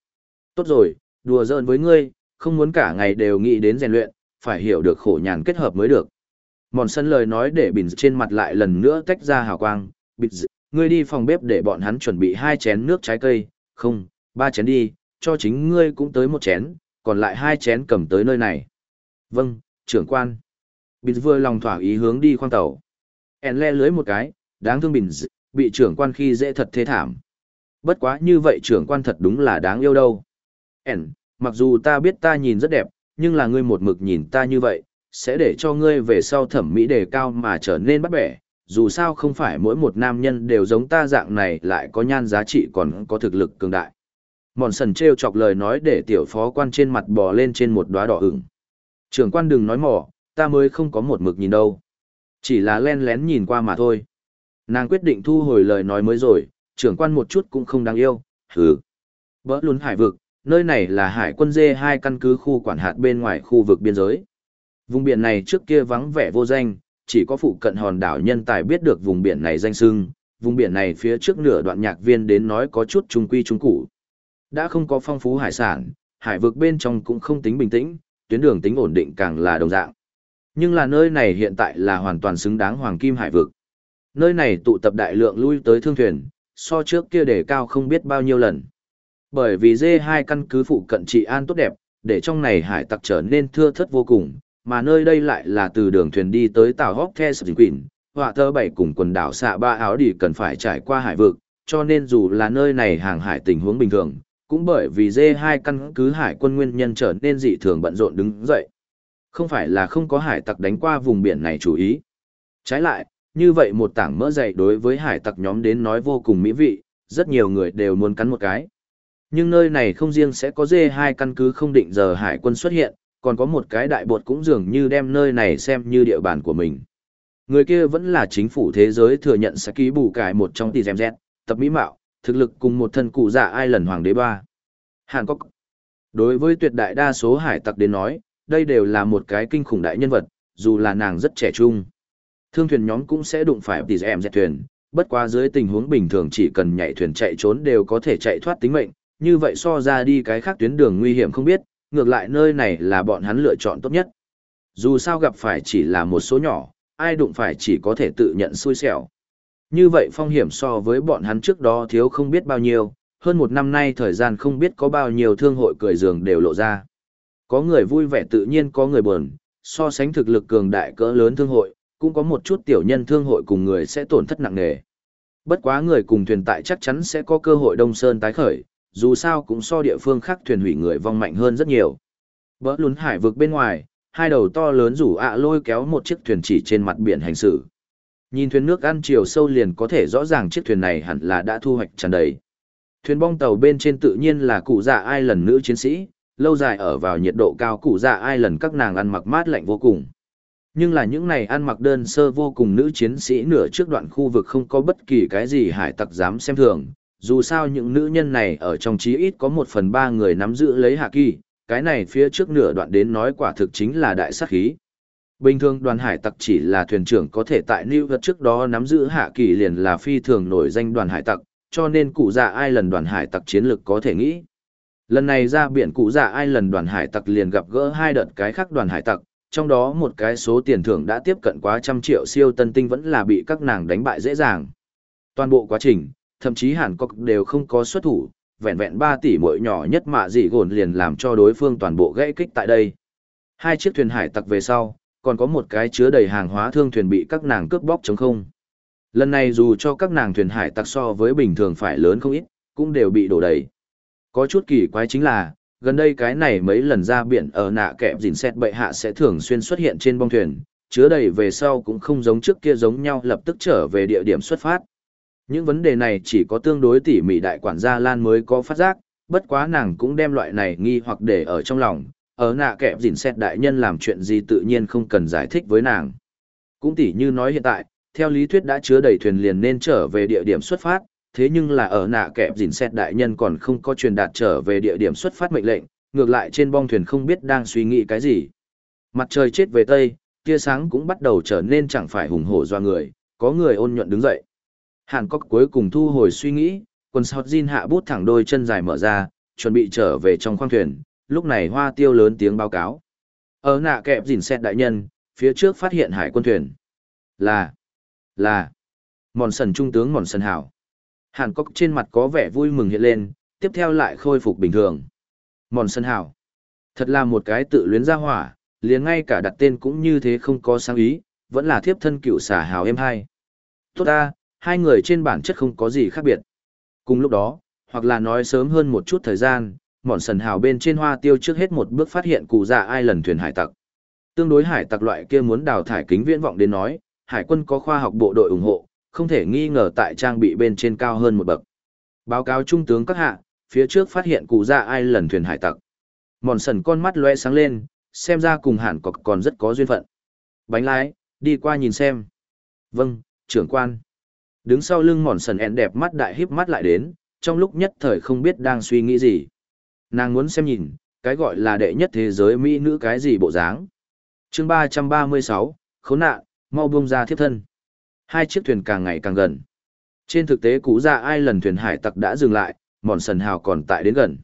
Tốt rồi, đùa giỡn với ngươi, không muốn cả ngày đều nghĩ đến rèn luyện, phải hiểu được khổ nhàn kết hợp mới được. Mòn sân lời nói để bình trên mặt lại lần nữa tách ra hào quang, bịt ngươi đi phòng bếp để bọn hắn chuẩn bị hai chén nước trái cây, không, ba chén đi, cho chính ngươi cũng tới một chén, còn lại hai chén cầm tới nơi này. Vâng, trưởng quan. Bình vừa lòng thỏa ý hướng đi khoang tàu. En le lưới một cái, đáng thương Bình bị trưởng quan khi dễ thật thế thảm. Bất quá như vậy trưởng quan thật đúng là đáng yêu đâu. En, mặc dù ta biết ta nhìn rất đẹp, nhưng là ngươi một mực nhìn ta như vậy, sẽ để cho ngươi về sau thẩm mỹ đề cao mà trở nên bắt bẻ. Dù sao không phải mỗi một nam nhân đều giống ta dạng này lại có nhan giá trị còn có thực lực cường đại. Mòn sần treo chọc lời nói để tiểu phó quan trên mặt bò lên trên một đóa đỏ ửng. Trưởng quan đừng nói mỏ, ta mới không có một mực nhìn đâu. Chỉ là len lén nhìn qua mà thôi. Nàng quyết định thu hồi lời nói mới rồi, trưởng quan một chút cũng không đáng yêu, hừ. Bỡ luôn hải vực, nơi này là hải quân dê hai căn cứ khu quản hạt bên ngoài khu vực biên giới. Vùng biển này trước kia vắng vẻ vô danh, chỉ có phụ cận hòn đảo nhân tài biết được vùng biển này danh sưng, vùng biển này phía trước nửa đoạn nhạc viên đến nói có chút trung quy trung cũ, Đã không có phong phú hải sản, hải vực bên trong cũng không tính bình tĩnh, tuyến đường tính ổn định càng là đồng dạng. Nhưng là nơi này hiện tại là hoàn toàn xứng đáng hoàng kim hải vực. Nơi này tụ tập đại lượng lui tới thương thuyền, so trước kia để cao không biết bao nhiêu lần. Bởi vì D2 căn cứ phụ cận trị an tốt đẹp, để trong này hải tặc trở nên thưa thất vô cùng, mà nơi đây lại là từ đường thuyền đi tới tàu Hóc The Quỳnh, họa thơ bảy cùng quần đảo xạ ba áo đi cần phải trải qua hải vực, cho nên dù là nơi này hàng hải tình huống bình thường, cũng bởi vì D2 căn cứ hải quân nguyên nhân trở nên dị thường bận rộn đứng dậy. Không phải là không có hải tặc đánh qua vùng biển này chủ ý. Trái lại, như vậy một tảng mỡ dày đối với hải tặc nhóm đến nói vô cùng mỹ vị, rất nhiều người đều muốn cắn một cái. Nhưng nơi này không riêng sẽ có dê hai căn cứ không định giờ hải quân xuất hiện, còn có một cái đại bột cũng dường như đem nơi này xem như địa bàn của mình. Người kia vẫn là chính phủ thế giới thừa nhận sẽ ký bù cải một trong tỷ dèm dẹt, tập mỹ mạo, thực lực cùng một thân cụ dạ ai lần hoàng đế ba. Hàn Quốc. Đối với tuyệt đại đa số hải tặc đến nói, đây đều là một cái kinh khủng đại nhân vật, dù là nàng rất trẻ trung. Thương thuyền nhóm cũng sẽ đụng phải tỷ em dẹt thuyền, bất quá dưới tình huống bình thường chỉ cần nhảy thuyền chạy trốn đều có thể chạy thoát tính mệnh, như vậy so ra đi cái khác tuyến đường nguy hiểm không biết, ngược lại nơi này là bọn hắn lựa chọn tốt nhất. Dù sao gặp phải chỉ là một số nhỏ, ai đụng phải chỉ có thể tự nhận xui xẻo. Như vậy phong hiểm so với bọn hắn trước đó thiếu không biết bao nhiêu, hơn một năm nay thời gian không biết có bao nhiêu thương hội cười giường đều lộ ra. Có người vui vẻ tự nhiên có người buồn, so sánh thực lực cường đại cỡ lớn thương hội, cũng có một chút tiểu nhân thương hội cùng người sẽ tổn thất nặng nề. Bất quá người cùng thuyền tại chắc chắn sẽ có cơ hội đông sơn tái khởi, dù sao cũng so địa phương khác thuyền hủy người vong mạnh hơn rất nhiều. Bỡ lún hải vực bên ngoài, hai đầu to lớn rủ ạ lôi kéo một chiếc thuyền chỉ trên mặt biển hành xử. Nhìn thuyền nước ăn chiều sâu liền có thể rõ ràng chiếc thuyền này hẳn là đã thu hoạch tràn đầy. Thuyền bong tàu bên trên tự nhiên là cụ dạ ai lần nữ chiến sĩ, lâu dài ở vào nhiệt độ cao cụ dạ ai lần các nàng ăn mặc mát lạnh vô cùng. Nhưng là những này ăn mặc đơn sơ vô cùng nữ chiến sĩ nửa trước đoạn khu vực không có bất kỳ cái gì hải tặc dám xem thường, dù sao những nữ nhân này ở trong chí ít có một phần ba người nắm giữ lấy hạ kỳ, cái này phía trước nửa đoạn đến nói quả thực chính là đại sát khí. Bình thường đoàn hải tặc chỉ là thuyền trưởng có thể tại New York trước đó nắm giữ hạ kỳ liền là phi thường nổi danh đoàn hải tặc, cho nên cụ già ai lần đoàn hải tặc chiến lực có thể nghĩ. Lần này ra biển cụ dạ ai lần đoàn hải tặc liền gặp gỡ hai đợt cái khác đoàn hải tặc, trong đó một cái số tiền thưởng đã tiếp cận quá trăm triệu siêu tân tinh vẫn là bị các nàng đánh bại dễ dàng. Toàn bộ quá trình, thậm chí Hàn Quốc đều không có xuất thủ, vẹn vẹn 3 tỷ mỗi nhỏ nhất mạ dị gồn liền làm cho đối phương toàn bộ gãy kích tại đây. Hai chiếc thuyền hải tặc về sau, còn có một cái chứa đầy hàng hóa thương thuyền bị các nàng cướp bóc chống không. Lần này dù cho các nàng thuyền hải tặc so với bình thường phải lớn không ít, cũng đều bị đổ đầy. Có chút kỳ quái chính là, gần đây cái này mấy lần ra biển ở nạ kẹp dìn xét bệ hạ sẽ thường xuyên xuất hiện trên bong thuyền, chứa đầy về sau cũng không giống trước kia giống nhau lập tức trở về địa điểm xuất phát. Những vấn đề này chỉ có tương đối tỉ mỉ đại quản gia Lan mới có phát giác, bất quá nàng cũng đem loại này nghi hoặc để ở trong lòng, ở nạ kẹp dìn xét đại nhân làm chuyện gì tự nhiên không cần giải thích với nàng. Cũng tỉ như nói hiện tại, theo lý thuyết đã chứa đầy thuyền liền nên trở về địa điểm xuất phát, thế nhưng là ở nạ kẹp dìn xét đại nhân còn không có truyền đạt trở về địa điểm xuất phát mệnh lệnh, ngược lại trên bong thuyền không biết đang suy nghĩ cái gì. Mặt trời chết về tây, tia sáng cũng bắt đầu trở nên chẳng phải hùng hổ do người, có người ôn nhuận đứng dậy. Hàn Cốc cuối cùng thu hồi suy nghĩ, quần sọt Jin hạ bút thẳng đôi chân dài mở ra, chuẩn bị trở về trong khoang thuyền, lúc này hoa tiêu lớn tiếng báo cáo. Ở nạ kẹp dìn xét đại nhân, phía trước phát hiện hải quân thuyền. Là, là, mòn sần trung tướng mòn sần hảo. Hàn Cốc trên mặt có vẻ vui mừng hiện lên, tiếp theo lại khôi phục bình thường. Mòn Sân hảo. Thật là một cái tự luyến ra hỏa, liền ngay cả đặt tên cũng như thế không có sáng ý, vẫn là thiếp thân cựu xả hào em hai. Tốt ta, hai người trên bản chất không có gì khác biệt. Cùng lúc đó, hoặc là nói sớm hơn một chút thời gian, mòn sần hào bên trên hoa tiêu trước hết một bước phát hiện cụ già ai lần thuyền hải tặc. Tương đối hải tặc loại kia muốn đào thải kính viễn vọng đến nói, hải quân có khoa học bộ đội ủng hộ, không thể nghi ngờ tại trang bị bên trên cao hơn một bậc. Báo cáo trung tướng các hạ, phía trước phát hiện cụ già ai lần thuyền hải tặc. Mòn sần con mắt loe sáng lên, xem ra cùng hẳn cọc còn rất có duyên phận. Bánh lái, đi qua nhìn xem. Vâng, trưởng quan. Đứng sau lưng mòn sần ẹn đẹp mắt đại híp mắt lại đến, trong lúc nhất thời không biết đang suy nghĩ gì. Nàng muốn xem nhìn, cái gọi là đệ nhất thế giới mỹ nữ cái gì bộ dáng. chương ba trăm ba mươi sáu khốn nạn, mau buông ra thiếp thân. Hai chiếc thuyền càng ngày càng gần. Trên thực tế cú ra ai lần thuyền hải tặc đã dừng lại, mòn sần hào còn tại đến gần.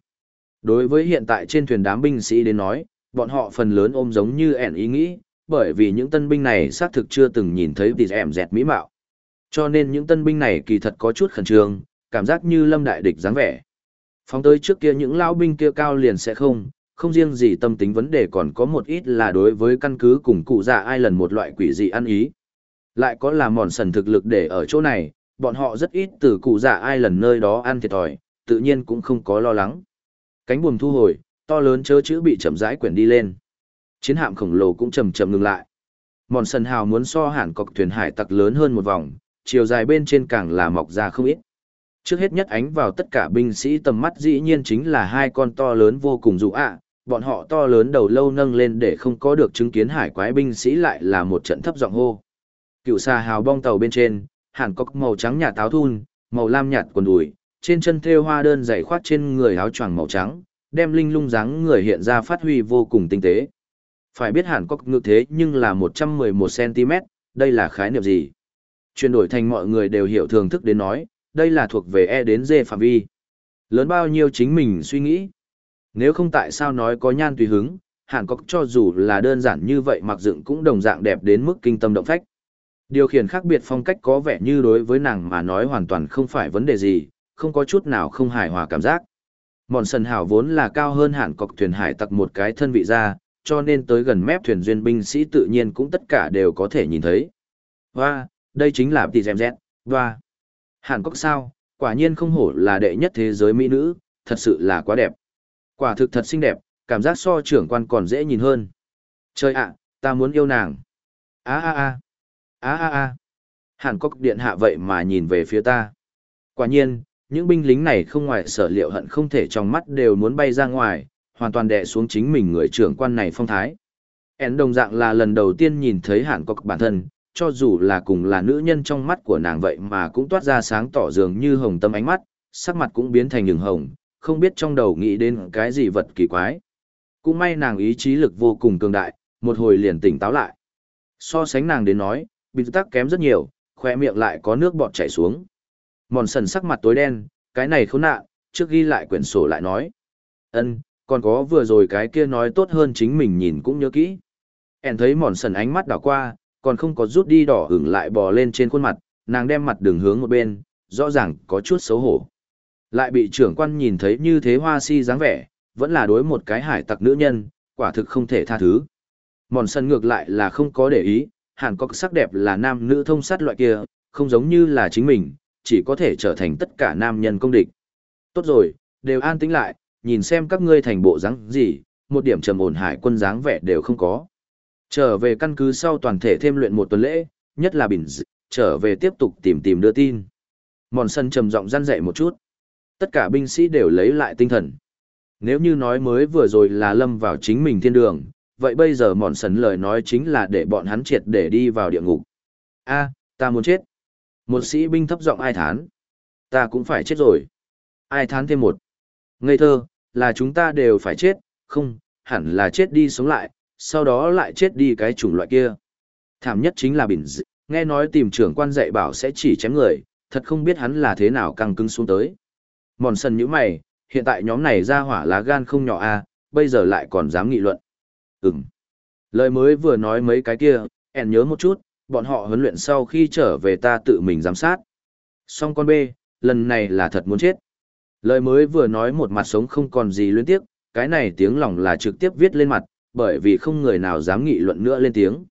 Đối với hiện tại trên thuyền đám binh sĩ đến nói, bọn họ phần lớn ôm giống như ẻn ý nghĩ, bởi vì những tân binh này xác thực chưa từng nhìn thấy tỉ ẻm dẹt mỹ mạo. Cho nên những tân binh này kỳ thật có chút khẩn trương, cảm giác như lâm đại địch dáng vẻ. Phóng tới trước kia những lão binh kia cao liền sẽ không, không riêng gì tâm tính vấn đề còn có một ít là đối với căn cứ cùng cụ già ai lần một loại quỷ dị ăn ý. Lại có là mòn sần thực lực để ở chỗ này, bọn họ rất ít từ cụ già ai lần nơi đó ăn thiệt thòi, tự nhiên cũng không có lo lắng. Cánh buồm thu hồi, to lớn chớ chữ bị chậm rãi quyển đi lên. Chiến hạm khổng lồ cũng chầm chậm ngừng lại. Mòn sần hào muốn so hẳn cọc thuyền hải tặc lớn hơn một vòng, chiều dài bên trên càng là mọc ra không ít. Trước hết nhất ánh vào tất cả binh sĩ tầm mắt dĩ nhiên chính là hai con to lớn vô cùng dụ ạ, bọn họ to lớn đầu lâu nâng lên để không có được chứng kiến hải quái binh sĩ lại là một trận thấp giọng hô. Cựu xà hào bong tàu bên trên, hàn cọc màu trắng nhạt táo thun, màu lam nhạt quần đùi, trên chân thêu hoa đơn dày khoát trên người áo choàng màu trắng, đem linh lung dáng người hiện ra phát huy vô cùng tinh tế. Phải biết hàn cọc ngự thế nhưng là 111cm, đây là khái niệm gì? Chuyển đổi thành mọi người đều hiểu thường thức đến nói, đây là thuộc về E đến D phạm vi. Lớn bao nhiêu chính mình suy nghĩ. Nếu không tại sao nói có nhan tùy hứng, hàn cọc cho dù là đơn giản như vậy mặc dựng cũng đồng dạng đẹp đến mức kinh tâm động phách. Điều khiển khác biệt phong cách có vẻ như đối với nàng mà nói hoàn toàn không phải vấn đề gì, không có chút nào không hài hòa cảm giác. Mòn sần hảo vốn là cao hơn hẳn cọc thuyền hải tặc một cái thân vị ra, cho nên tới gần mép thuyền duyên binh sĩ tự nhiên cũng tất cả đều có thể nhìn thấy. Và, đây chính là tỷ dẹm dẹt, và. Hàn cọc sao, quả nhiên không hổ là đệ nhất thế giới mỹ nữ, thật sự là quá đẹp. Quả thực thật xinh đẹp, cảm giác so trưởng quan còn dễ nhìn hơn. Trời ạ, ta muốn yêu nàng. Á á á a a a Hàn Cốc điện hạ vậy mà nhìn về phía ta. Quả nhiên, những binh lính này không ngoài sở liệu hận không thể trong mắt đều muốn bay ra ngoài, hoàn toàn đè xuống chính mình người trưởng quan này phong thái. En đồng dạng là lần đầu tiên nhìn thấy Hàn Cốc bản thân, cho dù là cùng là nữ nhân trong mắt của nàng vậy mà cũng toát ra sáng tỏ dường như hồng tâm ánh mắt, sắc mặt cũng biến thành nhường hồng, không biết trong đầu nghĩ đến cái gì vật kỳ quái. Cũng may nàng ý chí lực vô cùng cường đại, một hồi liền tỉnh táo lại. So sánh nàng đến nói, bịt tắc kém rất nhiều, khoe miệng lại có nước bọt chảy xuống. Mòn sần sắc mặt tối đen, cái này khốn nạn, trước ghi lại quyển sổ lại nói. ân còn có vừa rồi cái kia nói tốt hơn chính mình nhìn cũng nhớ kỹ. Ẻn thấy mòn sần ánh mắt đảo qua, còn không có rút đi đỏ hửng lại bò lên trên khuôn mặt, nàng đem mặt đường hướng một bên, rõ ràng có chút xấu hổ. Lại bị trưởng quan nhìn thấy như thế hoa si dáng vẻ, vẫn là đối một cái hải tặc nữ nhân, quả thực không thể tha thứ. Mòn sân ngược lại là không có để ý, Hàn có sắc đẹp là nam nữ thông sát loại kia, không giống như là chính mình, chỉ có thể trở thành tất cả nam nhân công địch. Tốt rồi, đều an tĩnh lại, nhìn xem các ngươi thành bộ dáng gì, một điểm trầm ổn hải quân dáng vẻ đều không có. Trở về căn cứ sau toàn thể thêm luyện một tuần lễ, nhất là bình dị, trở về tiếp tục tìm tìm đưa tin. Mòn sân trầm giọng răn dạy một chút. Tất cả binh sĩ đều lấy lại tinh thần. Nếu như nói mới vừa rồi là lâm vào chính mình thiên đường, vậy bây giờ mòn sần lời nói chính là để bọn hắn triệt để đi vào địa ngục. a ta muốn chết. Một sĩ binh thấp giọng ai thán. Ta cũng phải chết rồi. Ai thán thêm một. Ngây thơ, là chúng ta đều phải chết, không, hẳn là chết đi sống lại, sau đó lại chết đi cái chủng loại kia. Thảm nhất chính là bình dị, nghe nói tìm trưởng quan dạy bảo sẽ chỉ chém người, thật không biết hắn là thế nào căng cứng xuống tới. Mòn sần như mày, hiện tại nhóm này ra hỏa lá gan không nhỏ a bây giờ lại còn dám nghị luận. Ừm. Lời mới vừa nói mấy cái kia, ẻn nhớ một chút, bọn họ huấn luyện sau khi trở về ta tự mình giám sát. Song con B, lần này là thật muốn chết. Lời mới vừa nói một mặt sống không còn gì luyến tiếc, cái này tiếng lòng là trực tiếp viết lên mặt, bởi vì không người nào dám nghị luận nữa lên tiếng.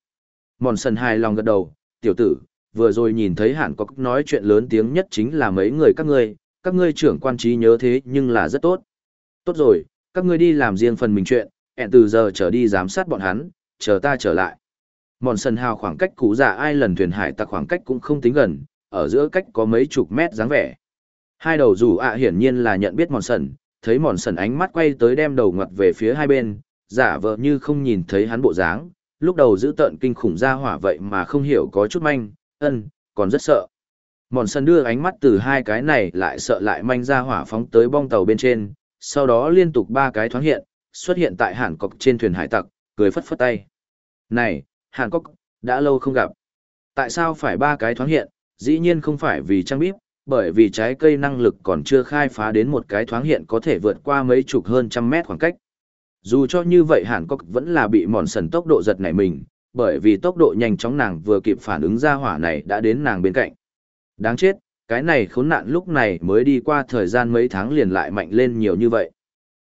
Mòn sần hài lòng gật đầu, tiểu tử, vừa rồi nhìn thấy hẳn có nói chuyện lớn tiếng nhất chính là mấy người các ngươi, các ngươi trưởng quan trí nhớ thế nhưng là rất tốt. Tốt rồi, các ngươi đi làm riêng phần mình chuyện, hẹn từ giờ trở đi giám sát bọn hắn, chờ ta trở lại. Mòn sần hào khoảng cách cũ giả ai lần thuyền hải tặc khoảng cách cũng không tính gần, ở giữa cách có mấy chục mét dáng vẻ. Hai đầu rủ ạ hiển nhiên là nhận biết mòn sần, thấy mòn sần ánh mắt quay tới đem đầu ngoặt về phía hai bên, giả vờ như không nhìn thấy hắn bộ dáng, lúc đầu giữ tợn kinh khủng ra hỏa vậy mà không hiểu có chút manh, ân, còn rất sợ. Mòn sần đưa ánh mắt từ hai cái này lại sợ lại manh ra hỏa phóng tới bong tàu bên trên, sau đó liên tục ba cái thoáng hiện, xuất hiện tại hàn cọc trên thuyền hải tặc, cười phất phất tay. Này, hàn cọc, đã lâu không gặp. Tại sao phải ba cái thoáng hiện, dĩ nhiên không phải vì trang bíp, bởi vì trái cây năng lực còn chưa khai phá đến một cái thoáng hiện có thể vượt qua mấy chục hơn trăm mét khoảng cách. Dù cho như vậy hàn cọc vẫn là bị mòn sần tốc độ giật nảy mình, bởi vì tốc độ nhanh chóng nàng vừa kịp phản ứng ra hỏa này đã đến nàng bên cạnh. Đáng chết, cái này khốn nạn lúc này mới đi qua thời gian mấy tháng liền lại mạnh lên nhiều như vậy.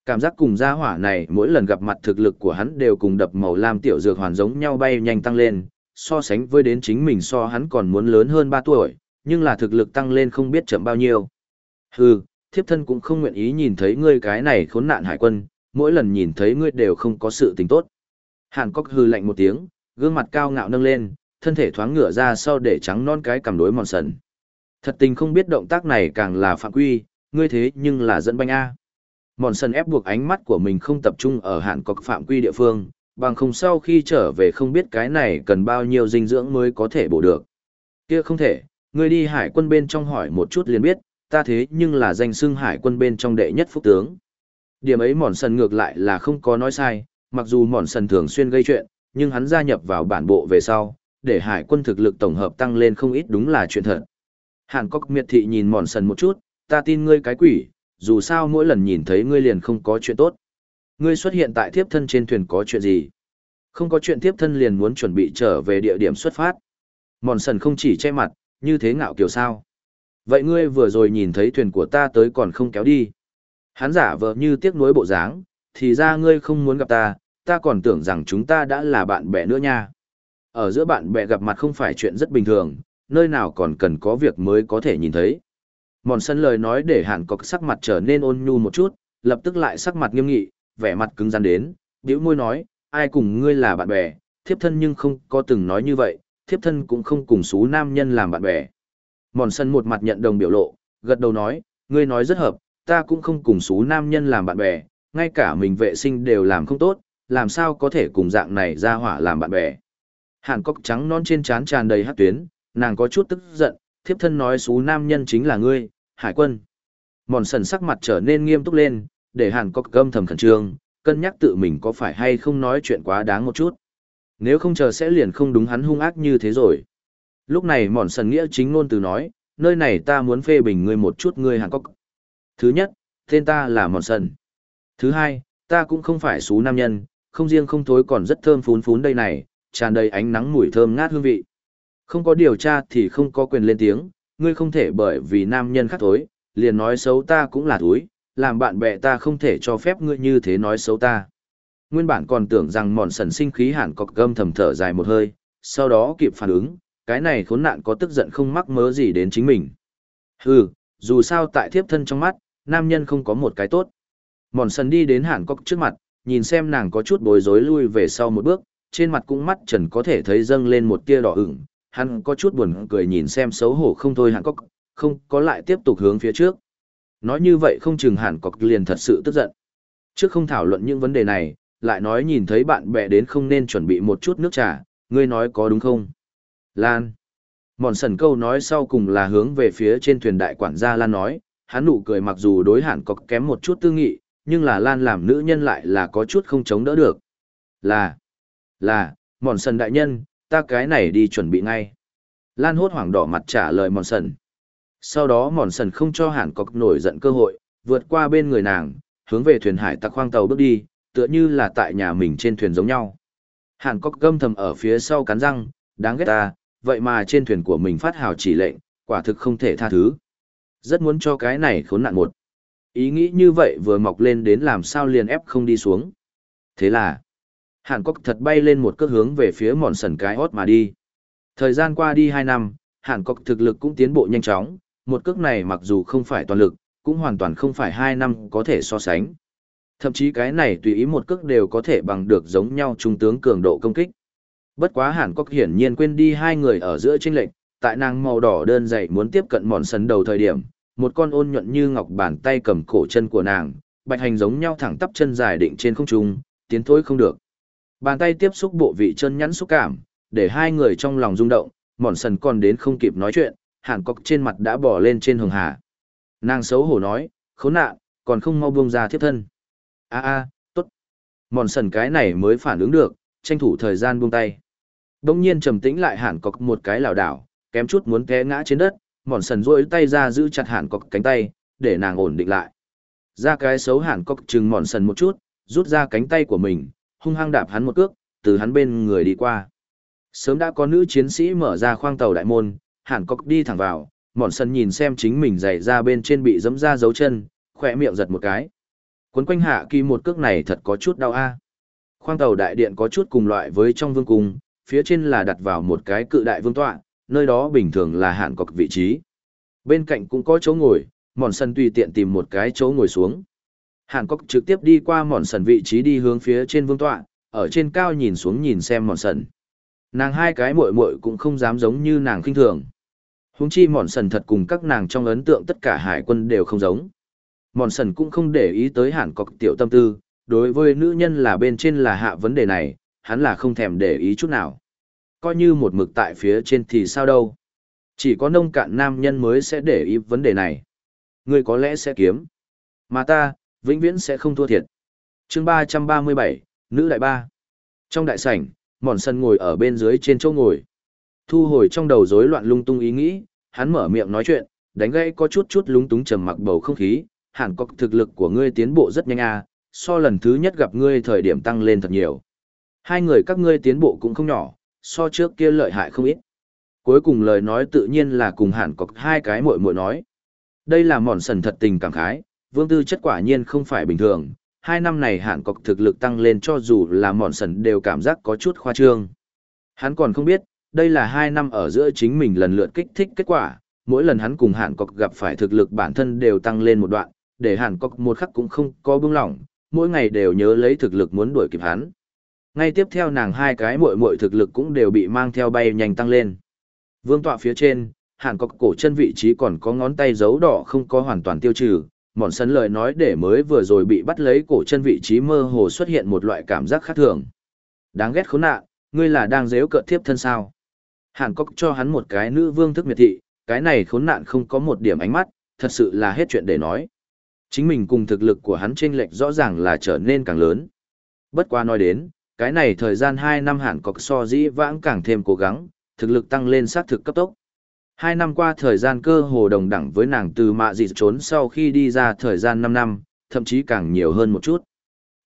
Cảm giác cùng gia hỏa này mỗi lần gặp mặt thực lực của hắn đều cùng đập màu lam tiểu dược hoàn giống nhau bay nhanh tăng lên, so sánh với đến chính mình so hắn còn muốn lớn hơn 3 tuổi, nhưng là thực lực tăng lên không biết chậm bao nhiêu. Hừ, thiếp thân cũng không nguyện ý nhìn thấy ngươi cái này khốn nạn hải quân, mỗi lần nhìn thấy ngươi đều không có sự tình tốt. Hàn Cốc hư lạnh một tiếng, gương mặt cao ngạo nâng lên, thân thể thoáng ngửa ra sau để trắng non cái cầm đối mòn sần. Thật tình không biết động tác này càng là phạm quy, ngươi thế nhưng là dẫn banh A. Mòn sần ép buộc ánh mắt của mình không tập trung ở hạn cọc phạm quy địa phương, bằng không sau khi trở về không biết cái này cần bao nhiêu dinh dưỡng mới có thể bổ được. Kia không thể, ngươi đi hải quân bên trong hỏi một chút liền biết, ta thế nhưng là danh xưng hải quân bên trong đệ nhất phúc tướng. Điểm ấy mòn sần ngược lại là không có nói sai, mặc dù mòn sần thường xuyên gây chuyện, nhưng hắn gia nhập vào bản bộ về sau, để hải quân thực lực tổng hợp tăng lên không ít đúng là chuyện thật. Hàn Cốc miệt thị nhìn mòn sần một chút, ta tin ngươi cái quỷ, dù sao mỗi lần nhìn thấy ngươi liền không có chuyện tốt. Ngươi xuất hiện tại thiếp thân trên thuyền có chuyện gì? Không có chuyện thiếp thân liền muốn chuẩn bị trở về địa điểm xuất phát. Mòn sần không chỉ che mặt, như thế ngạo kiểu sao. Vậy ngươi vừa rồi nhìn thấy thuyền của ta tới còn không kéo đi. Hắn giả vờ như tiếc nuối bộ dáng, thì ra ngươi không muốn gặp ta, ta còn tưởng rằng chúng ta đã là bạn bè nữa nha. Ở giữa bạn bè gặp mặt không phải chuyện rất bình thường, nơi nào còn cần có việc mới có thể nhìn thấy. Mòn sân lời nói để hàn có sắc mặt trở nên ôn nhu một chút, lập tức lại sắc mặt nghiêm nghị, vẻ mặt cứng rắn đến, bĩu môi nói, ai cùng ngươi là bạn bè, thiếp thân nhưng không có từng nói như vậy, thiếp thân cũng không cùng xú nam nhân làm bạn bè. Mòn sân một mặt nhận đồng biểu lộ, gật đầu nói, ngươi nói rất hợp, ta cũng không cùng xú nam nhân làm bạn bè, ngay cả mình vệ sinh đều làm không tốt, làm sao có thể cùng dạng này ra hỏa làm bạn bè. Hàn cốc trắng non trên trán tràn đầy hát tuyến, nàng có chút tức giận, thiếp thân nói xú nam nhân chính là ngươi, hải quân. Mòn sần sắc mặt trở nên nghiêm túc lên, để hàn cốc gâm thầm khẩn trương, cân nhắc tự mình có phải hay không nói chuyện quá đáng một chút. Nếu không chờ sẽ liền không đúng hắn hung ác như thế rồi. Lúc này mòn sần nghĩa chính ngôn từ nói, nơi này ta muốn phê bình ngươi một chút ngươi hàn cốc. Thứ nhất, tên ta là mòn sần. Thứ hai, ta cũng không phải xú nam nhân, không riêng không thối còn rất thơm phún phún đây này, tràn đầy ánh nắng mùi thơm ngát hương vị. Không có điều tra thì không có quyền lên tiếng, ngươi không thể bởi vì nam nhân khác thối, liền nói xấu ta cũng là thối, làm bạn bè ta không thể cho phép ngươi như thế nói xấu ta. Nguyên bản còn tưởng rằng mòn sần sinh khí hẳn có gâm thầm thở dài một hơi, sau đó kịp phản ứng, cái này khốn nạn có tức giận không mắc mớ gì đến chính mình. Hừ, dù sao tại thiếp thân trong mắt, nam nhân không có một cái tốt. Mòn sần đi đến hẳn cọc trước mặt, nhìn xem nàng có chút bối rối lui về sau một bước, trên mặt cũng mắt trần có thể thấy dâng lên một tia đỏ ửng, hắn có chút buồn cười nhìn xem xấu hổ không thôi hàn cốc, không có lại tiếp tục hướng phía trước. Nói như vậy không chừng hàn cốc liền thật sự tức giận. Trước không thảo luận những vấn đề này, lại nói nhìn thấy bạn bè đến không nên chuẩn bị một chút nước trà, ngươi nói có đúng không? Lan. Mòn sần câu nói sau cùng là hướng về phía trên thuyền đại quản gia Lan nói, hắn nụ cười mặc dù đối hàn cốc kém một chút tư nghị, nhưng là Lan làm nữ nhân lại là có chút không chống đỡ được. Là, là, mòn sần đại nhân, ta cái này đi chuẩn bị ngay. Lan hốt hoảng đỏ mặt trả lời mòn sần. Sau đó mòn sần không cho hàn cọc nổi giận cơ hội, vượt qua bên người nàng, hướng về thuyền hải tặc khoang tàu bước đi, tựa như là tại nhà mình trên thuyền giống nhau. Hàn cọc gâm thầm ở phía sau cắn răng, đáng ghét ta, vậy mà trên thuyền của mình phát hào chỉ lệnh, quả thực không thể tha thứ. Rất muốn cho cái này khốn nạn một. Ý nghĩ như vậy vừa mọc lên đến làm sao liền ép không đi xuống. Thế là, Hàn Cốc thật bay lên một cước hướng về phía mòn sần cái hót mà đi. Thời gian qua đi 2 năm, Hàn Cốc thực lực cũng tiến bộ nhanh chóng, một cước này mặc dù không phải toàn lực, cũng hoàn toàn không phải 2 năm có thể so sánh. Thậm chí cái này tùy ý một cước đều có thể bằng được giống nhau trung tướng cường độ công kích. Bất quá Hàn Cốc hiển nhiên quên đi hai người ở giữa chênh lệnh, tại nàng màu đỏ đơn dày muốn tiếp cận mòn sần đầu thời điểm, một con ôn nhuận như ngọc bàn tay cầm cổ chân của nàng, bạch hành giống nhau thẳng tắp chân dài định trên không trung, tiến thối không được. Bàn tay tiếp xúc bộ vị chân nhắn xúc cảm, để hai người trong lòng rung động, mòn sần còn đến không kịp nói chuyện, hàn cọc trên mặt đã bỏ lên trên hường hà. Nàng xấu hổ nói, khốn nạn, còn không mau buông ra thiếp thân. a a tốt. Mòn sần cái này mới phản ứng được, tranh thủ thời gian buông tay. Đông nhiên trầm tĩnh lại hàn cọc một cái lảo đảo, kém chút muốn té ngã trên đất, mòn sần rỗi tay ra giữ chặt hàn cọc cánh tay, để nàng ổn định lại. Ra cái xấu hàn cọc chừng mòn sần một chút, rút ra cánh tay của mình, hung hăng đạp hắn một cước, từ hắn bên người đi qua. Sớm đã có nữ chiến sĩ mở ra khoang tàu đại môn, hẳn cọc đi thẳng vào, mòn sân nhìn xem chính mình giày ra bên trên bị dẫm ra dấu chân, khỏe miệng giật một cái. Quấn quanh hạ kỳ một cước này thật có chút đau a. Khoang tàu đại điện có chút cùng loại với trong vương cung, phía trên là đặt vào một cái cự đại vương tọa, nơi đó bình thường là hạn cọc vị trí. Bên cạnh cũng có chỗ ngồi, mòn sân tùy tiện tìm một cái chỗ ngồi xuống. Hàn Cốc trực tiếp đi qua mòn sần vị trí đi hướng phía trên vương tọa, ở trên cao nhìn xuống nhìn xem mòn sần. Nàng hai cái muội muội cũng không dám giống như nàng khinh thường. Huống chi mòn sần thật cùng các nàng trong ấn tượng tất cả hải quân đều không giống. Mòn sần cũng không để ý tới Hàn Cốc tiểu tâm tư, đối với nữ nhân là bên trên là hạ vấn đề này, hắn là không thèm để ý chút nào. Coi như một mực tại phía trên thì sao đâu. Chỉ có nông cạn nam nhân mới sẽ để ý vấn đề này. Ngươi có lẽ sẽ kiếm. Mà ta, vĩnh viễn sẽ không thua thiệt. chương ba trăm ba mươi bảy nữ đại ba. Trong đại sảnh, mòn sân ngồi ở bên dưới trên chỗ ngồi. Thu hồi trong đầu rối loạn lung tung ý nghĩ, hắn mở miệng nói chuyện, đánh gãy có chút chút lúng túng trầm mặc bầu không khí, hẳn có thực lực của ngươi tiến bộ rất nhanh à, so lần thứ nhất gặp ngươi thời điểm tăng lên thật nhiều. Hai người các ngươi tiến bộ cũng không nhỏ, so trước kia lợi hại không ít. Cuối cùng lời nói tự nhiên là cùng hẳn có hai cái muội muội nói. Đây là mòn sần thật tình cảm khái, vương tư chất quả nhiên không phải bình thường. Hai năm này hẳn cọc thực lực tăng lên cho dù là mòn sần đều cảm giác có chút khoa trương. Hắn còn không biết, đây là hai năm ở giữa chính mình lần lượt kích thích kết quả, mỗi lần hắn cùng hạn cọc gặp phải thực lực bản thân đều tăng lên một đoạn, để hàn cọc một khắc cũng không có bưng lỏng, mỗi ngày đều nhớ lấy thực lực muốn đuổi kịp hắn. Ngay tiếp theo nàng hai cái muội muội thực lực cũng đều bị mang theo bay nhanh tăng lên. Vương tọa phía trên, hàn cọc cổ chân vị trí còn có ngón tay dấu đỏ không có hoàn toàn tiêu trừ, mòn sân lời nói để mới vừa rồi bị bắt lấy cổ chân vị trí mơ hồ xuất hiện một loại cảm giác khác thường. Đáng ghét khốn nạn, ngươi là đang dếu cợt thiếp thân sao. Hàn Cốc cho hắn một cái nữ vương thức miệt thị, cái này khốn nạn không có một điểm ánh mắt, thật sự là hết chuyện để nói. Chính mình cùng thực lực của hắn chênh lệch rõ ràng là trở nên càng lớn. Bất qua nói đến, cái này thời gian hai năm Hàn Cốc so dĩ vãng càng thêm cố gắng, thực lực tăng lên sát thực cấp tốc. Hai năm qua thời gian cơ hồ đồng đẳng với nàng từ mạ dị trốn sau khi đi ra thời gian 5 năm, thậm chí càng nhiều hơn một chút.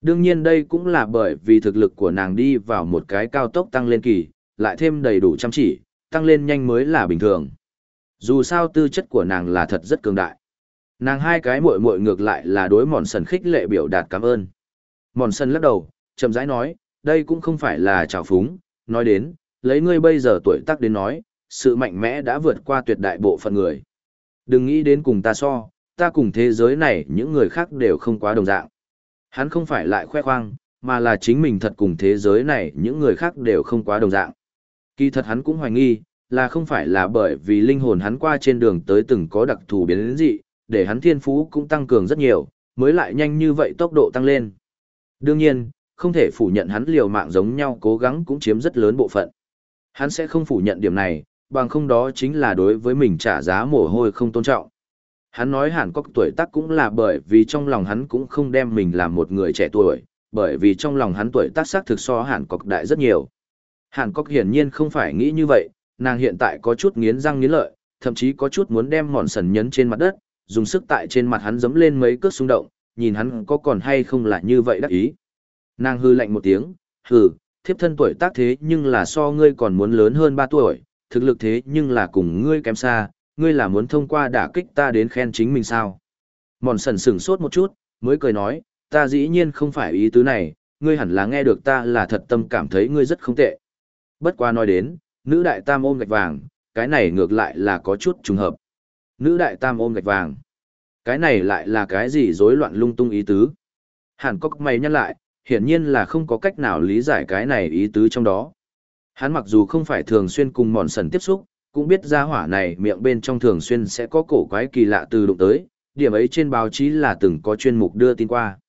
Đương nhiên đây cũng là bởi vì thực lực của nàng đi vào một cái cao tốc tăng lên kỳ, lại thêm đầy đủ chăm chỉ, tăng lên nhanh mới là bình thường. Dù sao tư chất của nàng là thật rất cường đại. Nàng hai cái muội muội ngược lại là đối mòn sần khích lệ biểu đạt cảm ơn. Mòn sần lắc đầu, chậm rãi nói, đây cũng không phải là trào phúng, nói đến, lấy ngươi bây giờ tuổi tác đến nói, sự mạnh mẽ đã vượt qua tuyệt đại bộ phận người. Đừng nghĩ đến cùng ta so, ta cùng thế giới này những người khác đều không quá đồng dạng. Hắn không phải lại khoe khoang, mà là chính mình thật cùng thế giới này những người khác đều không quá đồng dạng. Kỳ thật hắn cũng hoài nghi, là không phải là bởi vì linh hồn hắn qua trên đường tới từng có đặc thù biến đến dị, để hắn thiên phú cũng tăng cường rất nhiều, mới lại nhanh như vậy tốc độ tăng lên. Đương nhiên, không thể phủ nhận hắn liều mạng giống nhau cố gắng cũng chiếm rất lớn bộ phận. Hắn sẽ không phủ nhận điểm này, bằng không đó chính là đối với mình trả giá mồ hôi không tôn trọng. Hắn nói hẳn có tuổi tác cũng là bởi vì trong lòng hắn cũng không đem mình làm một người trẻ tuổi, bởi vì trong lòng hắn tuổi tác xác thực so hẳn cọc đại rất nhiều. Hàn Cốc hiển nhiên không phải nghĩ như vậy, nàng hiện tại có chút nghiến răng nghiến lợi, thậm chí có chút muốn đem mòn sần nhấn trên mặt đất, dùng sức tại trên mặt hắn giẫm lên mấy cước xung động, nhìn hắn có còn hay không là như vậy đắc ý. Nàng hư lạnh một tiếng, hừ, thiếp thân tuổi tác thế nhưng là so ngươi còn muốn lớn hơn 3 tuổi, thực lực thế nhưng là cùng ngươi kém xa, ngươi là muốn thông qua đả kích ta đến khen chính mình sao. Mòn sần sửng sốt một chút, mới cười nói, ta dĩ nhiên không phải ý tứ này, ngươi hẳn là nghe được ta là thật tâm cảm thấy ngươi rất không tệ. Bất qua nói đến, nữ đại tam ôm gạch vàng, cái này ngược lại là có chút trùng hợp. Nữ đại tam ôm gạch vàng. Cái này lại là cái gì rối loạn lung tung ý tứ. Hàn Cốc mày nhăn lại, hiển nhiên là không có cách nào lý giải cái này ý tứ trong đó. Hắn mặc dù không phải thường xuyên cùng mòn sần tiếp xúc, cũng biết ra hỏa này miệng bên trong thường xuyên sẽ có cổ quái kỳ lạ từ đụng tới, điểm ấy trên báo chí là từng có chuyên mục đưa tin qua.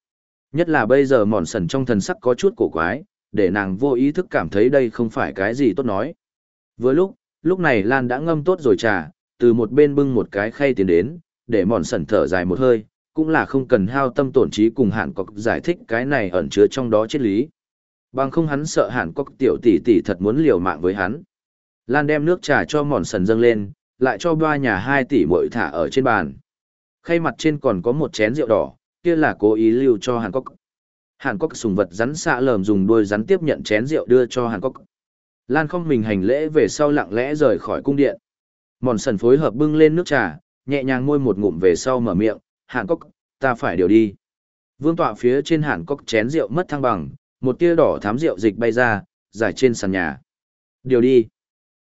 Nhất là bây giờ mòn sần trong thần sắc có chút cổ quái, để nàng vô ý thức cảm thấy đây không phải cái gì tốt nói. Vừa lúc, lúc này Lan đã ngâm tốt rồi trà, từ một bên bưng một cái khay tiến đến, để mòn sẩn thở dài một hơi, cũng là không cần hao tâm tổn trí cùng hạn cọc giải thích cái này ẩn chứa trong đó triết lý. Bằng không hắn sợ hẳn cọc tiểu tỷ tỷ thật muốn liều mạng với hắn. Lan đem nước trà cho mòn sần dâng lên, lại cho ba nhà hai tỷ muội thả ở trên bàn. Khay mặt trên còn có một chén rượu đỏ, kia là cố ý lưu cho Hàn Cốc. Hàn Cốc sùng vật rắn xạ lờm dùng đuôi rắn tiếp nhận chén rượu đưa cho Hàn Cốc. Lan không mình hành lễ về sau lặng lẽ rời khỏi cung điện. Mòn sần phối hợp bưng lên nước trà, nhẹ nhàng môi một ngụm về sau mở miệng, Hàn Cốc, ta phải điều đi. Vương tọa phía trên Hàn Cốc chén rượu mất thăng bằng, một tia đỏ thám rượu dịch bay ra, giải trên sàn nhà. Điều đi.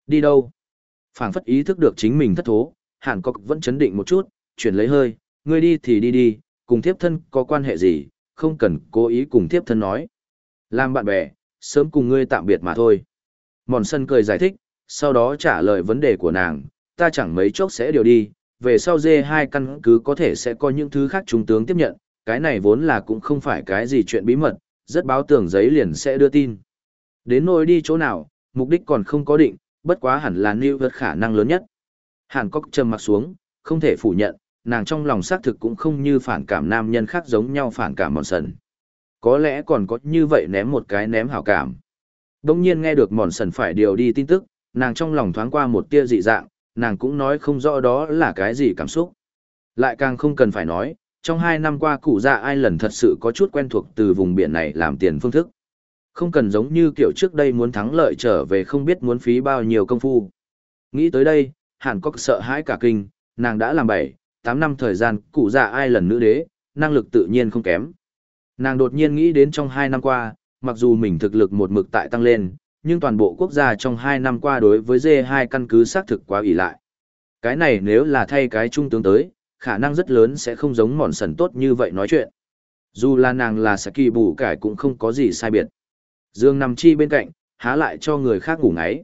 Đi đâu? phảng phất ý thức được chính mình thất thố, Hàn Cốc vẫn chấn định một chút, chuyển lấy hơi, ngươi đi thì đi đi, cùng thiếp thân có quan hệ gì, không cần cố ý cùng thiếp thân nói. Làm bạn bè, sớm cùng ngươi tạm biệt mà thôi. Mòn sân cười giải thích, sau đó trả lời vấn đề của nàng, ta chẳng mấy chốc sẽ điều đi, về sau dê hai căn cứ có thể sẽ có những thứ khác trung tướng tiếp nhận, cái này vốn là cũng không phải cái gì chuyện bí mật, rất báo tưởng giấy liền sẽ đưa tin. Đến nỗi đi chỗ nào, mục đích còn không có định, bất quá hẳn là New vượt khả năng lớn nhất. Hàn Cốc trầm mặt xuống, không thể phủ nhận, nàng trong lòng xác thực cũng không như phản cảm nam nhân khác giống nhau phản cảm mòn sần. Có lẽ còn có như vậy ném một cái ném hảo cảm. Đông nhiên nghe được mòn sần phải điều đi tin tức, nàng trong lòng thoáng qua một tia dị dạng, nàng cũng nói không rõ đó là cái gì cảm xúc. Lại càng không cần phải nói, trong hai năm qua cụ già ai lần thật sự có chút quen thuộc từ vùng biển này làm tiền phương thức. Không cần giống như kiểu trước đây muốn thắng lợi trở về không biết muốn phí bao nhiêu công phu. Nghĩ tới đây, Hàn Cốc sợ hãi cả kinh, nàng đã làm bảy, tám năm thời gian cụ già ai lần nữ đế, năng lực tự nhiên không kém. Nàng đột nhiên nghĩ đến trong hai năm qua, mặc dù mình thực lực một mực tại tăng lên, nhưng toàn bộ quốc gia trong hai năm qua đối với D2 căn cứ xác thực quá ỷ lại. Cái này nếu là thay cái trung tướng tới, khả năng rất lớn sẽ không giống mòn sần tốt như vậy nói chuyện. Dù là nàng là Saki bù cải cũng không có gì sai biệt. Dương nằm chi bên cạnh, há lại cho người khác ngủ ngáy.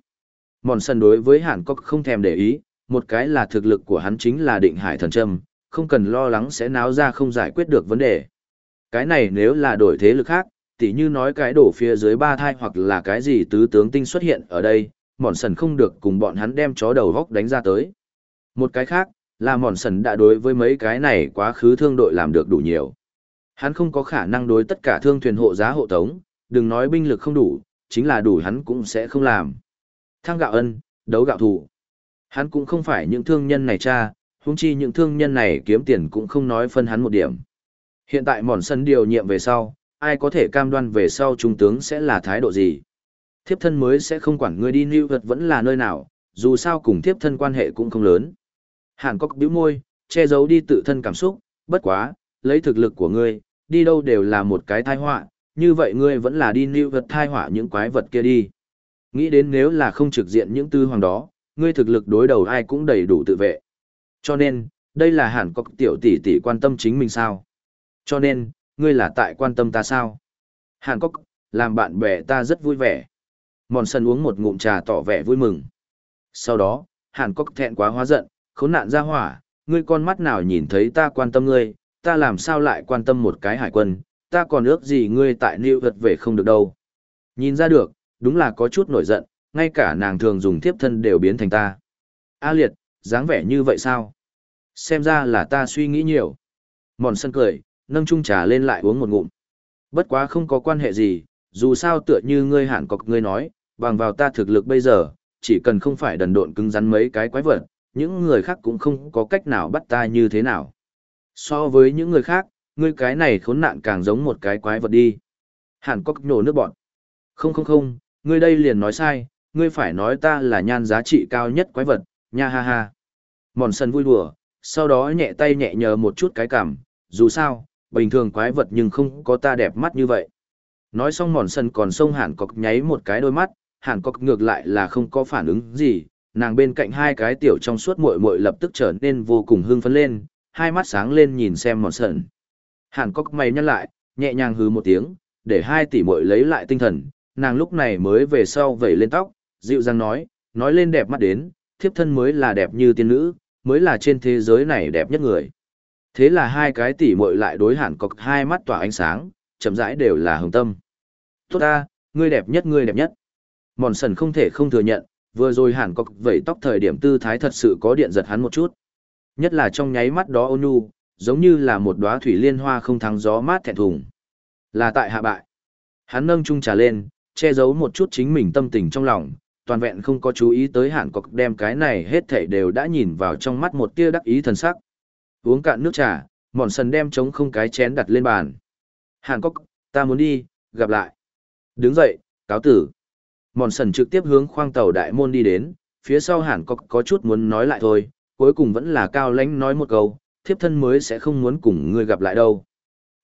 Mòn sần đối với Hàn Cốc không thèm để ý, một cái là thực lực của hắn chính là định hải thần trâm, không cần lo lắng sẽ náo ra không giải quyết được vấn đề. Cái này nếu là đổi thế lực khác, tỉ như nói cái đổ phía dưới ba thai hoặc là cái gì tứ tướng tinh xuất hiện ở đây, mòn sần không được cùng bọn hắn đem chó đầu góc đánh ra tới. Một cái khác, là mòn sần đã đối với mấy cái này quá khứ thương đội làm được đủ nhiều. Hắn không có khả năng đối tất cả thương thuyền hộ giá hộ tống, đừng nói binh lực không đủ, chính là đủ hắn cũng sẽ không làm. thang gạo ân, đấu gạo thủ. Hắn cũng không phải những thương nhân này cha, huống chi những thương nhân này kiếm tiền cũng không nói phân hắn một điểm. Hiện tại mòn sân điều nhiệm về sau, ai có thể cam đoan về sau trung tướng sẽ là thái độ gì. Thiếp thân mới sẽ không quản ngươi đi lưu vật vẫn là nơi nào, dù sao cùng thiếp thân quan hệ cũng không lớn. Hàn Cốc bĩu môi, che giấu đi tự thân cảm xúc, bất quá, lấy thực lực của ngươi, đi đâu đều là một cái tai họa, như vậy ngươi vẫn là đi lưu vật thai họa những quái vật kia đi. Nghĩ đến nếu là không trực diện những tư hoàng đó, ngươi thực lực đối đầu ai cũng đầy đủ tự vệ. Cho nên, đây là Hàn Cốc tiểu tỷ tỷ quan tâm chính mình sao. Cho nên, ngươi là tại quan tâm ta sao? Hàn Cốc, làm bạn bè ta rất vui vẻ. Mòn sân uống một ngụm trà tỏ vẻ vui mừng. Sau đó, Hàn Cốc thẹn quá hóa giận, khốn nạn ra hỏa, ngươi con mắt nào nhìn thấy ta quan tâm ngươi, ta làm sao lại quan tâm một cái hải quân, ta còn ước gì ngươi tại New vật về không được đâu. Nhìn ra được, đúng là có chút nổi giận, ngay cả nàng thường dùng thiếp thân đều biến thành ta. A liệt, dáng vẻ như vậy sao? Xem ra là ta suy nghĩ nhiều. Mòn sân cười, nâng chung trà lên lại uống một ngụm. Bất quá không có quan hệ gì, dù sao tựa như ngươi hạn cọc ngươi nói, bằng vào ta thực lực bây giờ, chỉ cần không phải đần độn cứng rắn mấy cái quái vật, những người khác cũng không có cách nào bắt ta như thế nào. So với những người khác, ngươi cái này khốn nạn càng giống một cái quái vật đi. Hàn Cốc nổ nước bọn. Không không không, ngươi đây liền nói sai, ngươi phải nói ta là nhan giá trị cao nhất quái vật, nha ha ha. Mòn sân vui đùa, sau đó nhẹ tay nhẹ nhờ một chút cái cảm, dù sao, bình thường quái vật nhưng không có ta đẹp mắt như vậy. Nói xong mòn sân còn sông hàn cọc nháy một cái đôi mắt, hàn cọc ngược lại là không có phản ứng gì, nàng bên cạnh hai cái tiểu trong suốt muội muội lập tức trở nên vô cùng hưng phấn lên, hai mắt sáng lên nhìn xem mòn sần. Hàn Cốc mày nhăn lại, nhẹ nhàng hứ một tiếng, để hai tỷ muội lấy lại tinh thần, nàng lúc này mới về sau vẩy lên tóc, dịu dàng nói, nói lên đẹp mắt đến, thiếp thân mới là đẹp như tiên nữ, mới là trên thế giới này đẹp nhất người. Thế là hai cái tỷ muội lại đối Hàn Cốc hai mắt tỏa ánh sáng, chậm rãi đều là hồng tâm. Tốt ta, ngươi đẹp nhất ngươi đẹp nhất. Mòn sần không thể không thừa nhận, vừa rồi hẳn cọc vẩy tóc thời điểm tư thái thật sự có điện giật hắn một chút. Nhất là trong nháy mắt đó ôn nhu, giống như là một đóa thủy liên hoa không thắng gió mát thẹn thùng. Là tại hạ bại. Hắn nâng chung trà lên, che giấu một chút chính mình tâm tình trong lòng, toàn vẹn không có chú ý tới hẳn cọc đem cái này hết thảy đều đã nhìn vào trong mắt một tia đắc ý thần sắc. Uống cạn nước trà, mòn sần đem trống không cái chén đặt lên bàn. Hàn cốc, ta muốn đi, gặp lại. Đứng dậy, cáo tử. Mòn sần trực tiếp hướng khoang tàu đại môn đi đến, phía sau hàn cốc có chút muốn nói lại thôi, cuối cùng vẫn là cao lãnh nói một câu, thiếp thân mới sẽ không muốn cùng ngươi gặp lại đâu.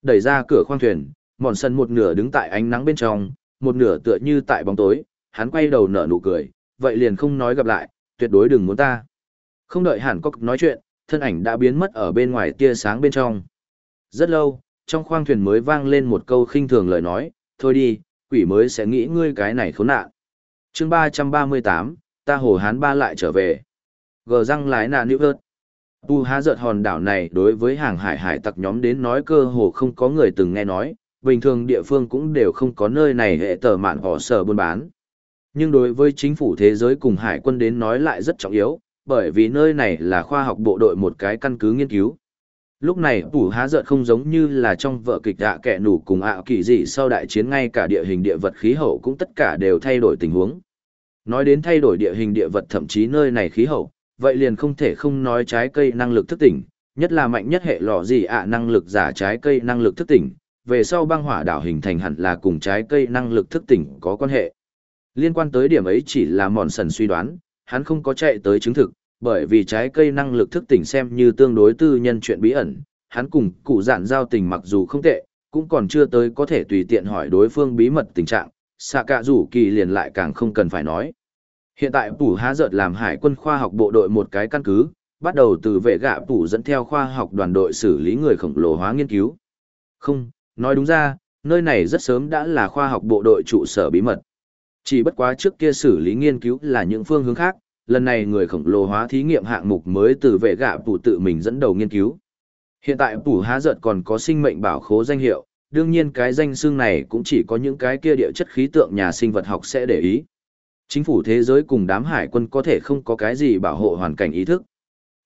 Đẩy ra cửa khoang thuyền, mòn sần một nửa đứng tại ánh nắng bên trong, một nửa tựa như tại bóng tối, hắn quay đầu nở nụ cười, vậy liền không nói gặp lại, tuyệt đối đừng muốn ta. Không đợi hàn cốc nói chuyện, thân ảnh đã biến mất ở bên ngoài tia sáng bên trong. Rất lâu, trong khoang thuyền mới vang lên một câu khinh thường lời nói, thôi đi, quỷ mới sẽ nghĩ ngươi cái này khốn nạn chương 338, ta hồ hán ba lại trở về. Gờ răng lái nà nữ ớt. Tu há giật hòn đảo này đối với hàng hải hải tặc nhóm đến nói cơ hồ không có người từng nghe nói, bình thường địa phương cũng đều không có nơi này hệ tờ mạn họ sở buôn bán. Nhưng đối với chính phủ thế giới cùng hải quân đến nói lại rất trọng yếu, bởi vì nơi này là khoa học bộ đội một cái căn cứ nghiên cứu. Lúc này ủ há giận không giống như là trong vợ kịch ạ kẻ nủ cùng ạ kỳ dị sau đại chiến ngay cả địa hình địa vật khí hậu cũng tất cả đều thay đổi tình huống. Nói đến thay đổi địa hình địa vật thậm chí nơi này khí hậu, vậy liền không thể không nói trái cây năng lực thức tỉnh, nhất là mạnh nhất hệ lò gì ạ năng lực giả trái cây năng lực thức tỉnh, về sau băng hỏa đảo hình thành hẳn là cùng trái cây năng lực thức tỉnh có quan hệ. Liên quan tới điểm ấy chỉ là mòn sần suy đoán, hắn không có chạy tới chứng thực, bởi vì trái cây năng lực thức tỉnh xem như tương đối tư nhân chuyện bí ẩn, hắn cùng cụ dạn giao tình mặc dù không tệ, cũng còn chưa tới có thể tùy tiện hỏi đối phương bí mật tình trạng, xạ cạ rủ kỳ liền lại càng không cần phải nói. Hiện tại Pủ Há Giợt làm hải quân khoa học bộ đội một cái căn cứ, bắt đầu từ vệ gạ Pủ dẫn theo khoa học đoàn đội xử lý người khổng lồ hóa nghiên cứu. Không, nói đúng ra, nơi này rất sớm đã là khoa học bộ đội trụ sở bí mật. Chỉ bất quá trước kia xử lý nghiên cứu là những phương hướng khác, lần này người khổng lồ hóa thí nghiệm hạng mục mới từ vệ gạ phủ tự mình dẫn đầu nghiên cứu. Hiện tại phủ Há giật còn có sinh mệnh bảo khố danh hiệu, đương nhiên cái danh xương này cũng chỉ có những cái kia địa chất khí tượng nhà sinh vật học sẽ để ý. Chính phủ thế giới cùng đám hải quân có thể không có cái gì bảo hộ hoàn cảnh ý thức.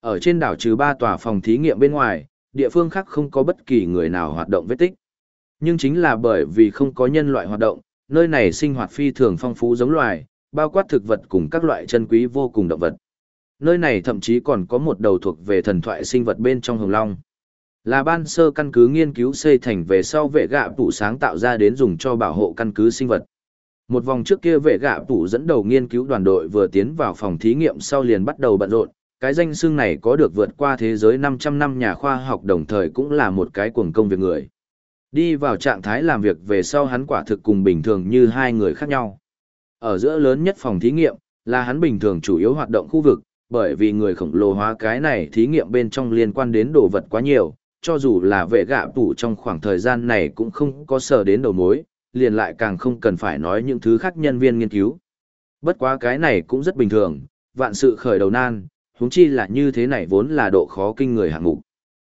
Ở trên đảo trừ ba tòa phòng thí nghiệm bên ngoài, địa phương khác không có bất kỳ người nào hoạt động vết tích. Nhưng chính là bởi vì không có nhân loại hoạt động, nơi này sinh hoạt phi thường phong phú giống loài, bao quát thực vật cùng các loại chân quý vô cùng động vật. Nơi này thậm chí còn có một đầu thuộc về thần thoại sinh vật bên trong hồng long. Là ban sơ căn cứ nghiên cứu xây thành về sau vệ gạ tủ sáng tạo ra đến dùng cho bảo hộ căn cứ sinh vật. Một vòng trước kia vệ gạ tủ dẫn đầu nghiên cứu đoàn đội vừa tiến vào phòng thí nghiệm sau liền bắt đầu bận rộn, cái danh xưng này có được vượt qua thế giới 500 năm nhà khoa học đồng thời cũng là một cái cuồng công việc người. Đi vào trạng thái làm việc về sau hắn quả thực cùng bình thường như hai người khác nhau. Ở giữa lớn nhất phòng thí nghiệm, là hắn bình thường chủ yếu hoạt động khu vực, bởi vì người khổng lồ hóa cái này thí nghiệm bên trong liên quan đến đồ vật quá nhiều, cho dù là vệ gạ tủ trong khoảng thời gian này cũng không có sở đến đầu mối, liền lại càng không cần phải nói những thứ khác nhân viên nghiên cứu. Bất quá cái này cũng rất bình thường, vạn sự khởi đầu nan, huống chi là như thế này vốn là độ khó kinh người hạng mục.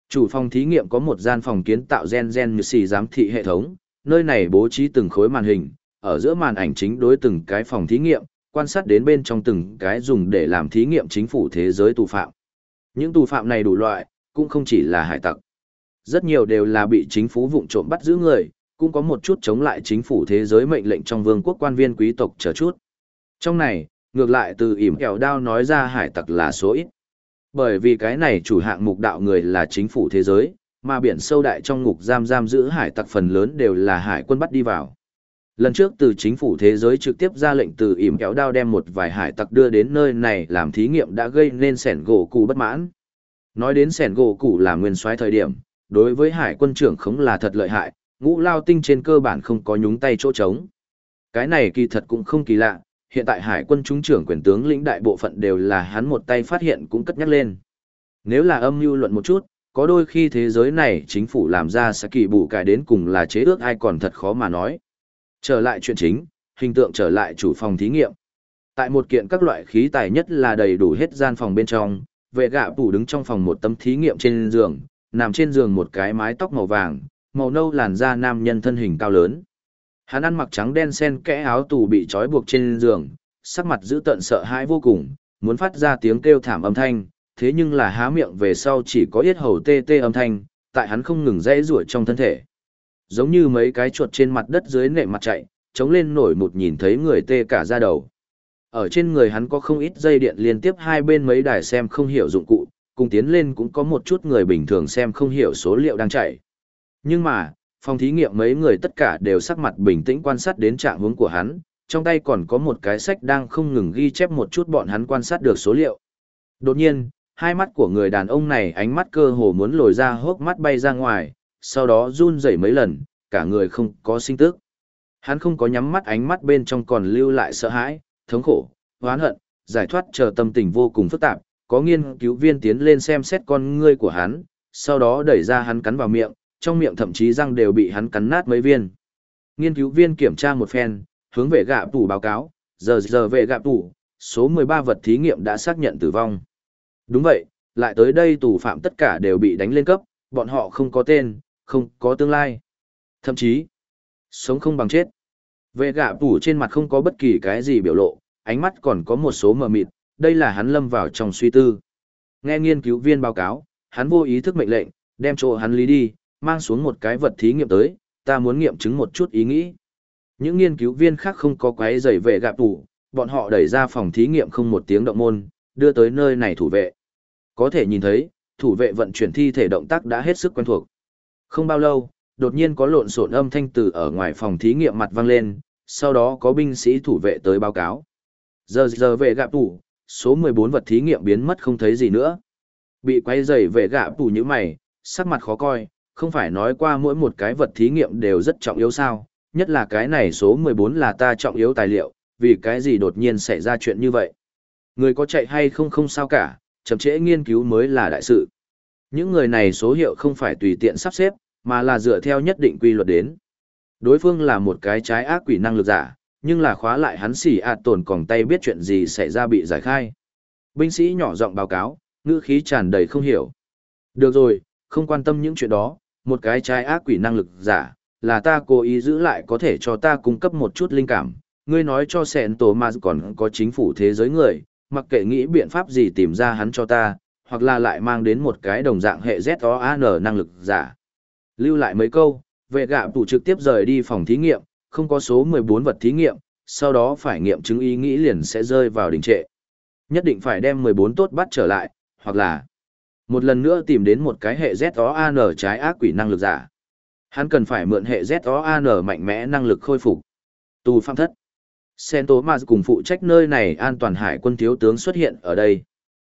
Chủ phòng thí nghiệm có một gian phòng kiến tạo gen gen như xì giám thị hệ thống, nơi này bố trí từng khối màn hình, ở giữa màn ảnh chính đối từng cái phòng thí nghiệm, quan sát đến bên trong từng cái dùng để làm thí nghiệm chính phủ thế giới tù phạm. Những tù phạm này đủ loại, cũng không chỉ là hải tặc. Rất nhiều đều là bị chính phủ vụng trộm bắt giữ người, cũng có một chút chống lại chính phủ thế giới mệnh lệnh trong vương quốc quan viên quý tộc chờ chút. Trong này, ngược lại từ ỉm kẹo đao nói ra hải tặc là số ít. Bởi vì cái này chủ hạng mục đạo người là chính phủ thế giới, mà biển sâu đại trong ngục giam giam giữ hải tặc phần lớn đều là hải quân bắt đi vào. Lần trước từ chính phủ thế giới trực tiếp ra lệnh từ ỉm kéo đao đem một vài hải tặc đưa đến nơi này làm thí nghiệm đã gây nên sẻn gỗ cụ bất mãn. Nói đến sẻn gỗ cụ là nguyên soái thời điểm, đối với hải quân trưởng khống là thật lợi hại, ngũ lao tinh trên cơ bản không có nhúng tay chỗ trống. Cái này kỳ thật cũng không kỳ lạ, hiện tại hải quân trung trưởng quyền tướng lĩnh đại bộ phận đều là hắn một tay phát hiện cũng cất nhắc lên. Nếu là âm mưu luận một chút, có đôi khi thế giới này chính phủ làm ra sẽ kỳ bù cải đến cùng là chế ước ai còn thật khó mà nói. Trở lại chuyện chính, hình tượng trở lại chủ phòng thí nghiệm. Tại một kiện các loại khí tài nhất là đầy đủ hết gian phòng bên trong, vệ gạ phủ đứng trong phòng một tấm thí nghiệm trên giường, nằm trên giường một cái mái tóc màu vàng, màu nâu làn da nam nhân thân hình cao lớn. Hắn ăn mặc trắng đen sen kẽ áo tù bị trói buộc trên giường, sắc mặt dữ tợn sợ hãi vô cùng, muốn phát ra tiếng kêu thảm âm thanh, thế nhưng là há miệng về sau chỉ có yết hầu tê tê âm thanh, tại hắn không ngừng dãy rủa trong thân thể. Giống như mấy cái chuột trên mặt đất dưới nệm mặt chạy, chống lên nổi một nhìn thấy người tê cả da đầu. Ở trên người hắn có không ít dây điện liên tiếp hai bên mấy đài xem không hiểu dụng cụ, cùng tiến lên cũng có một chút người bình thường xem không hiểu số liệu đang chạy. Nhưng mà, phòng thí nghiệm mấy người tất cả đều sắc mặt bình tĩnh quan sát đến trạng hướng của hắn, trong tay còn có một cái sách đang không ngừng ghi chép một chút bọn hắn quan sát được số liệu. Đột nhiên, hai mắt của người đàn ông này ánh mắt cơ hồ muốn lồi ra hốc mắt bay ra ngoài, sau đó run rẩy mấy lần, cả người không có sinh tức. Hắn không có nhắm mắt ánh mắt bên trong còn lưu lại sợ hãi, thống khổ, oán hận, giải thoát chờ tâm tình vô cùng phức tạp, có nghiên cứu viên tiến lên xem xét con ngươi của hắn, sau đó đẩy ra hắn cắn vào miệng, trong miệng thậm chí răng đều bị hắn cắn nát mấy viên. Nghiên cứu viên kiểm tra một phen, hướng về gạ tủ báo cáo, giờ giờ về gạ tủ, số 13 vật thí nghiệm đã xác nhận tử vong. Đúng vậy, lại tới đây tù phạm tất cả đều bị đánh lên cấp, bọn họ không có tên, không có tương lai. Thậm chí, sống không bằng chết. Vệ gạ tủ trên mặt không có bất kỳ cái gì biểu lộ, ánh mắt còn có một số mờ mịt, đây là hắn lâm vào trong suy tư. Nghe nghiên cứu viên báo cáo, hắn vô ý thức mệnh lệnh, đem chỗ hắn lý đi, mang xuống một cái vật thí nghiệm tới, ta muốn nghiệm chứng một chút ý nghĩ. Những nghiên cứu viên khác không có quái giày vệ gạ tủ, bọn họ đẩy ra phòng thí nghiệm không một tiếng động môn, đưa tới nơi này thủ vệ. Có thể nhìn thấy, thủ vệ vận chuyển thi thể động tác đã hết sức quen thuộc. Không bao lâu, đột nhiên có lộn xộn âm thanh từ ở ngoài phòng thí nghiệm mặt vang lên, sau đó có binh sĩ thủ vệ tới báo cáo. Giờ giờ vệ gạ tủ, số 14 vật thí nghiệm biến mất không thấy gì nữa. Bị quay dày vệ gạ tủ như mày, sắc mặt khó coi, không phải nói qua mỗi một cái vật thí nghiệm đều rất trọng yếu sao, nhất là cái này số 14 là ta trọng yếu tài liệu, vì cái gì đột nhiên xảy ra chuyện như vậy. Người có chạy hay không không sao cả, chậm trễ nghiên cứu mới là đại sự. Những người này số hiệu không phải tùy tiện sắp xếp, mà là dựa theo nhất định quy luật đến. Đối phương là một cái trái ác quỷ năng lực giả, nhưng là khóa lại hắn xỉ ạt tổn còng tay biết chuyện gì xảy ra bị giải khai. Binh sĩ nhỏ giọng báo cáo, ngữ khí tràn đầy không hiểu. Được rồi, không quan tâm những chuyện đó, một cái trái ác quỷ năng lực giả, là ta cố ý giữ lại có thể cho ta cung cấp một chút linh cảm. Ngươi nói cho sẹn tổ mà còn có chính phủ thế giới người, mặc kệ nghĩ biện pháp gì tìm ra hắn cho ta, hoặc là lại mang đến một cái đồng dạng hệ ZOAN năng lực giả. Lưu lại mấy câu, vệ gạ tủ trực tiếp rời đi phòng thí nghiệm, không có số 14 vật thí nghiệm, sau đó phải nghiệm chứng ý nghĩ liền sẽ rơi vào đình trệ. Nhất định phải đem 14 tốt bắt trở lại, hoặc là một lần nữa tìm đến một cái hệ ZOAN trái ác quỷ năng lực giả. Hắn cần phải mượn hệ ZOAN mạnh mẽ năng lực khôi phục. Tù phạm thất. Sento mà cùng phụ trách nơi này an toàn hải quân thiếu tướng xuất hiện ở đây.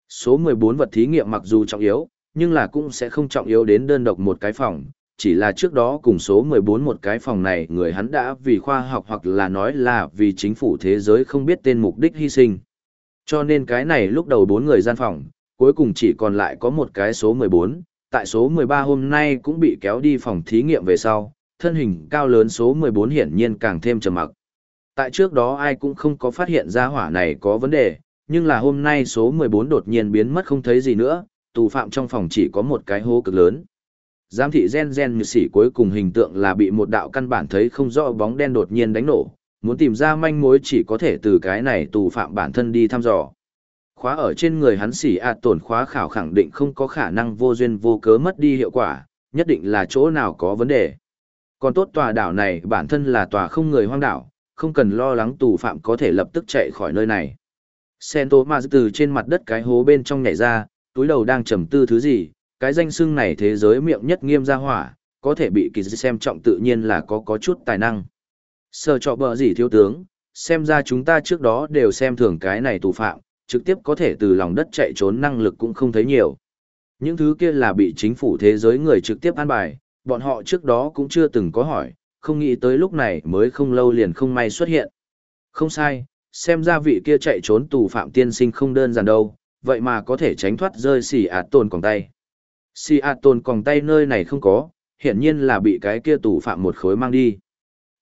Số 14 vật thí nghiệm mặc dù trọng yếu, nhưng là cũng sẽ không trọng yếu đến đơn độc một cái phòng, chỉ là trước đó cùng số 14 một cái phòng này người hắn đã vì khoa học hoặc là nói là vì chính phủ thế giới không biết tên mục đích hy sinh. Cho nên cái này lúc đầu bốn người gian phòng, cuối cùng chỉ còn lại có một cái số 14, tại số 13 hôm nay cũng bị kéo đi phòng thí nghiệm về sau, thân hình cao lớn số 14 hiển nhiên càng thêm trầm mặc. Tại trước đó ai cũng không có phát hiện ra hỏa này có vấn đề, nhưng là hôm nay số 14 đột nhiên biến mất không thấy gì nữa, tù phạm trong phòng chỉ có một cái hố cực lớn. Giám thị gen gen như sỉ cuối cùng hình tượng là bị một đạo căn bản thấy không rõ bóng đen đột nhiên đánh nổ, muốn tìm ra manh mối chỉ có thể từ cái này tù phạm bản thân đi thăm dò. Khóa ở trên người hắn sỉ ạt tổn khóa khảo khẳng định không có khả năng vô duyên vô cớ mất đi hiệu quả, nhất định là chỗ nào có vấn đề. Còn tốt tòa đảo này bản thân là tòa không người hoang đảo, không cần lo lắng tù phạm có thể lập tức chạy khỏi nơi này. Sento Ma từ trên mặt đất cái hố bên trong nhảy ra, túi đầu đang trầm tư thứ gì, cái danh xưng này thế giới miệng nhất nghiêm gia hỏa, có thể bị kỳ xem trọng tự nhiên là có có chút tài năng. Sở trọ bờ gì thiếu tướng, xem ra chúng ta trước đó đều xem thường cái này tù phạm, trực tiếp có thể từ lòng đất chạy trốn năng lực cũng không thấy nhiều. Những thứ kia là bị chính phủ thế giới người trực tiếp an bài, bọn họ trước đó cũng chưa từng có hỏi, không nghĩ tới lúc này mới không lâu liền không may xuất hiện. Không sai, xem ra vị kia chạy trốn tù phạm tiên sinh không đơn giản đâu, vậy mà có thể tránh thoát rơi xỉ ạt tồn còng tay. Si A Tôn còng tay nơi này không có, hiển nhiên là bị cái kia tù phạm một khối mang đi.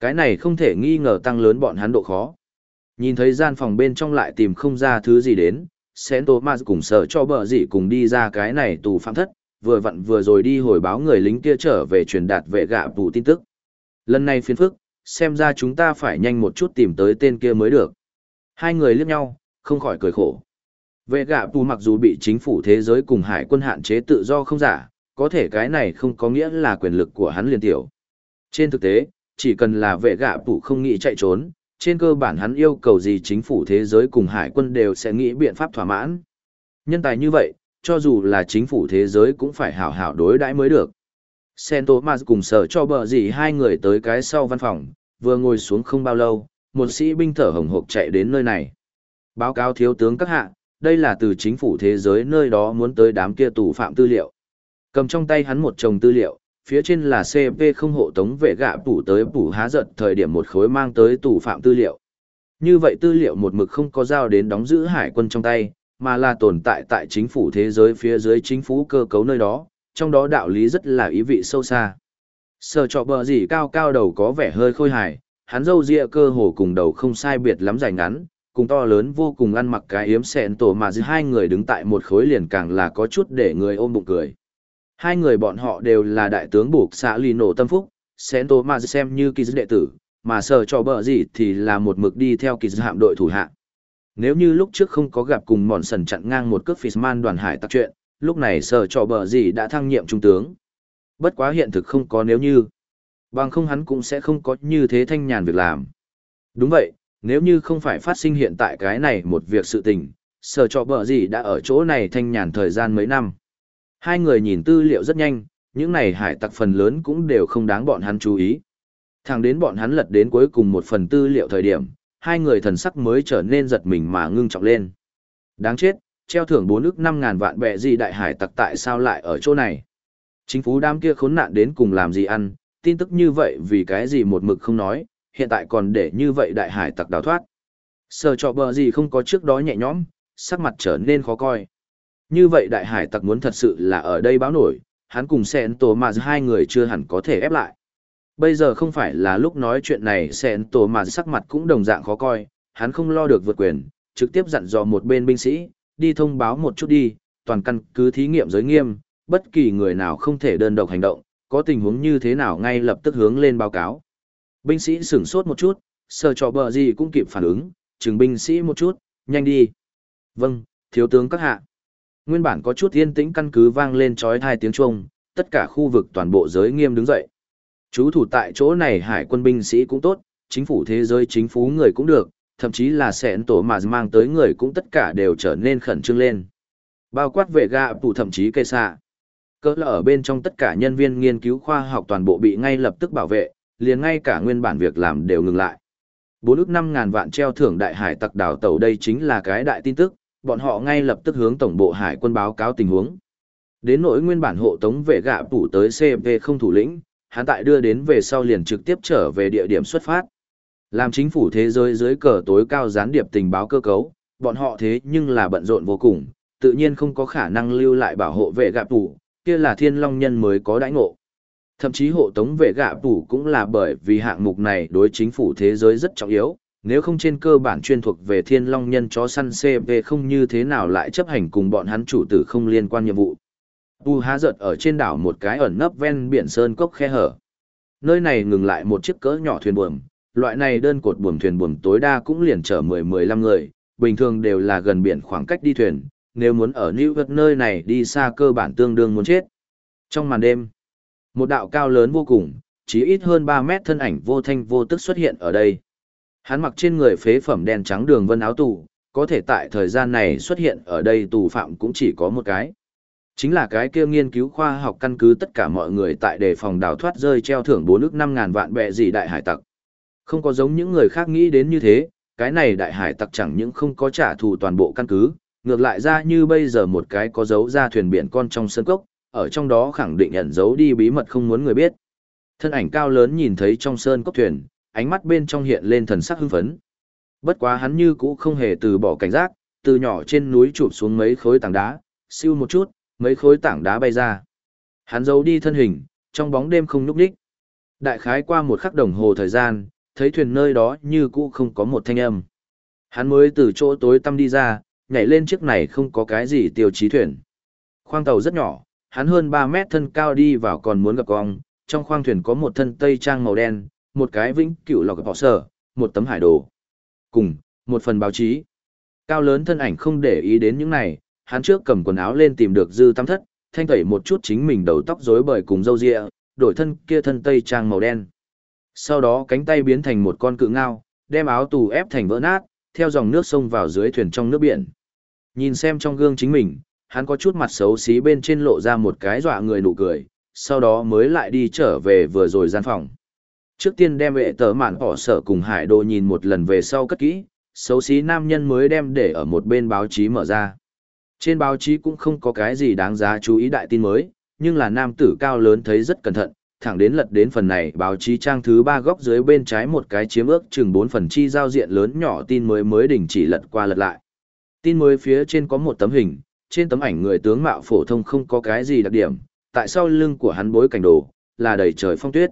Cái này không thể nghi ngờ tăng lớn bọn hắn độ khó. Nhìn thấy gian phòng bên trong lại tìm không ra thứ gì đến, Sén Tô Ma cùng sợ cho bờ gì cùng đi ra cái này tù phạm thất, vừa vặn vừa rồi đi hồi báo người lính kia trở về truyền đạt vệ gạ tù tin tức. Lần này phiền phức, xem ra chúng ta phải nhanh một chút tìm tới tên kia mới được. Hai người liếc nhau, không khỏi cười khổ. Vệ gạ tù mặc dù bị chính phủ thế giới cùng hải quân hạn chế tự do không giả, có thể cái này không có nghĩa là quyền lực của hắn liền tiểu. Trên thực tế, chỉ cần là vệ gạ tù không nghĩ chạy trốn, trên cơ bản hắn yêu cầu gì chính phủ thế giới cùng hải quân đều sẽ nghĩ biện pháp thỏa mãn. Nhân tài như vậy, cho dù là chính phủ thế giới cũng phải hảo hảo đối đãi mới được. Sento Mars cùng sở cho bờ gì hai người tới cái sau văn phòng, vừa ngồi xuống không bao lâu, một sĩ binh thở hồng hộc chạy đến nơi này. Báo cáo thiếu tướng các hạ, đây là từ chính phủ thế giới nơi đó muốn tới đám kia tù phạm tư liệu. Cầm trong tay hắn một chồng tư liệu, phía trên là CP không hộ tống vệ gạ tủ tới tủ há giận thời điểm một khối mang tới tù phạm tư liệu. Như vậy tư liệu một mực không có giao đến đóng giữ hải quân trong tay, mà là tồn tại tại chính phủ thế giới phía dưới chính phủ cơ cấu nơi đó, trong đó đạo lý rất là ý vị sâu xa. Sở trọ bờ gì cao cao đầu có vẻ hơi khôi hài, hắn râu ria cơ hồ cùng đầu không sai biệt lắm dài ngắn, cùng to lớn vô cùng ăn mặc cái yếm xẹn tổ mà giữa hai người đứng tại một khối liền càng là có chút để người ôm bụng cười. Hai người bọn họ đều là đại tướng buộc xã lì nổ tâm phúc, xẹn tổ mà xem như kỳ dư đệ tử, mà sở cho bờ gì thì là một mực đi theo kỳ dư hạm đội thủ hạ. Nếu như lúc trước không có gặp cùng mòn sần chặn ngang một cước Fishman đoàn hải tặc chuyện, lúc này sở cho bờ gì đã thăng nhiệm trung tướng. Bất quá hiện thực không có nếu như. Bằng không hắn cũng sẽ không có như thế thanh nhàn việc làm. Đúng vậy, nếu như không phải phát sinh hiện tại cái này một việc sự tình, sở trọ bờ gì đã ở chỗ này thanh nhàn thời gian mấy năm. Hai người nhìn tư liệu rất nhanh, những này hải tặc phần lớn cũng đều không đáng bọn hắn chú ý. Thẳng đến bọn hắn lật đến cuối cùng một phần tư liệu thời điểm, hai người thần sắc mới trở nên giật mình mà ngưng trọng lên. Đáng chết, treo thưởng bốn ức năm ngàn vạn bệ gì đại hải tặc tại sao lại ở chỗ này? Chính phủ đám kia khốn nạn đến cùng làm gì ăn, tin tức như vậy vì cái gì một mực không nói, hiện tại còn để như vậy đại hải tặc đào thoát. Sở trọ bờ gì không có trước đó nhẹ nhõm, sắc mặt trở nên khó coi. Như vậy đại hải tặc muốn thật sự là ở đây báo nổi, hắn cùng Sẹn Tổ mà hai người chưa hẳn có thể ép lại. Bây giờ không phải là lúc nói chuyện này Sẹn Tổ mà sắc mặt cũng đồng dạng khó coi, hắn không lo được vượt quyền, trực tiếp dặn dò một bên binh sĩ, đi thông báo một chút đi, toàn căn cứ thí nghiệm giới nghiêm, bất kỳ người nào không thể đơn độc hành động, có tình huống như thế nào ngay lập tức hướng lên báo cáo. Binh sĩ sửng sốt một chút, sờ trò bờ gì cũng kịp phản ứng, chừng binh sĩ một chút, nhanh đi. Vâng, thiếu tướng các hạ. Nguyên bản có chút yên tĩnh căn cứ vang lên trói hai tiếng chuông, tất cả khu vực toàn bộ giới nghiêm đứng dậy. Chú thủ tại chỗ này hải quân binh sĩ cũng tốt, chính phủ thế giới chính phủ người cũng được, thậm chí là sẹn tổ mà mang tới người cũng tất cả đều trở nên khẩn trương lên. Bao quát vệ gạ tủ thậm chí cây xạ. Cỡ là ở bên trong tất cả nhân viên nghiên cứu khoa học toàn bộ bị ngay lập tức bảo vệ, liền ngay cả nguyên bản việc làm đều ngừng lại. Bốn ước năm ngàn vạn treo thưởng đại hải tặc đảo tàu đây chính là cái đại tin tức, bọn họ ngay lập tức hướng tổng bộ hải quân báo cáo tình huống. Đến nỗi nguyên bản hộ tống vệ gạ phủ tới CP không thủ lĩnh, hắn tại đưa đến về sau liền trực tiếp trở về địa điểm xuất phát. Làm chính phủ thế giới dưới cờ tối cao gián điệp tình báo cơ cấu, bọn họ thế nhưng là bận rộn vô cùng, tự nhiên không có khả năng lưu lại bảo hộ vệ gạ phủ, kia là thiên long nhân mới có đãi ngộ. Thậm chí hộ tống vệ gạ phủ cũng là bởi vì hạng mục này đối chính phủ thế giới rất trọng yếu, nếu không trên cơ bản chuyên thuộc về thiên long nhân chó săn CV không như thế nào lại chấp hành cùng bọn hắn chủ tử không liên quan nhiệm vụ. Tu há giật ở trên đảo một cái ẩn nấp ven biển sơn cốc khe hở. Nơi này ngừng lại một chiếc cỡ nhỏ thuyền buồm, loại này đơn cột buồm thuyền buồm tối đa cũng liền chở 10-15 người, bình thường đều là gần biển khoảng cách đi thuyền, nếu muốn ở New York nơi này đi xa cơ bản tương đương muốn chết. Trong màn đêm, một đạo cao lớn vô cùng, chỉ ít hơn 3 mét thân ảnh vô thanh vô tức xuất hiện ở đây. Hắn mặc trên người phế phẩm đen trắng đường vân áo tù, có thể tại thời gian này xuất hiện ở đây tù phạm cũng chỉ có một cái. Chính là cái kia nghiên cứu khoa học căn cứ tất cả mọi người tại đề phòng đào thoát rơi treo thưởng 4 nước 5 ngàn vạn bệ gì đại hải tặc. Không có giống những người khác nghĩ đến như thế, cái này đại hải tặc chẳng những không có trả thù toàn bộ căn cứ, ngược lại ra như bây giờ một cái có dấu ra thuyền biển con trong sân cốc, ở trong đó khẳng định ẩn giấu đi bí mật không muốn người biết. Thân ảnh cao lớn nhìn thấy trong sơn cốc thuyền, ánh mắt bên trong hiện lên thần sắc hưng phấn. Bất quá hắn như cũ không hề từ bỏ cảnh giác, từ nhỏ trên núi chụp xuống mấy khối tảng đá, siêu một chút, mấy khối tảng đá bay ra. Hắn giấu đi thân hình, trong bóng đêm không nhúc đích Đại khái qua một khắc đồng hồ thời gian, thấy thuyền nơi đó như cũ không có một thanh âm. Hắn mới từ chỗ tối tăm đi ra, nhảy lên chiếc này không có cái gì tiêu chí thuyền. Khoang tàu rất nhỏ, hắn hơn 3 mét thân cao đi vào còn muốn gặp cong, trong khoang thuyền có một thân tây trang màu đen, một cái vĩnh cửu lọc bỏ sở, một tấm hải đồ. Cùng, một phần báo chí. Cao lớn thân ảnh không để ý đến những này, hắn trước cầm quần áo lên tìm được dư tam thất, thanh tẩy một chút chính mình đầu tóc rối bời cùng râu ria, đổi thân kia thân tây trang màu đen. Sau đó cánh tay biến thành một con cự ngao, đem áo tù ép thành vỡ nát, theo dòng nước sông vào dưới thuyền trong nước biển. Nhìn xem trong gương chính mình, hắn có chút mặt xấu xí bên trên lộ ra một cái dọa người nụ cười, sau đó mới lại đi trở về vừa rồi gian phòng. Trước tiên đem vệ tờ mạn bỏ sở cùng hải đồ nhìn một lần về sau cất kỹ, xấu xí nam nhân mới đem để ở một bên báo chí mở ra. Trên báo chí cũng không có cái gì đáng giá chú ý đại tin mới, nhưng là nam tử cao lớn thấy rất cẩn thận, thẳng đến lật đến phần này báo chí trang thứ ba góc dưới bên trái một cái chiếm ước chừng bốn phần chi giao diện lớn nhỏ tin mới mới đình chỉ lật qua lật lại. Tin mới phía trên có một tấm hình, trên tấm ảnh người tướng mạo phổ thông không có cái gì đặc điểm, tại sao lưng của hắn bối cảnh đồ, là đầy trời phong tuyết.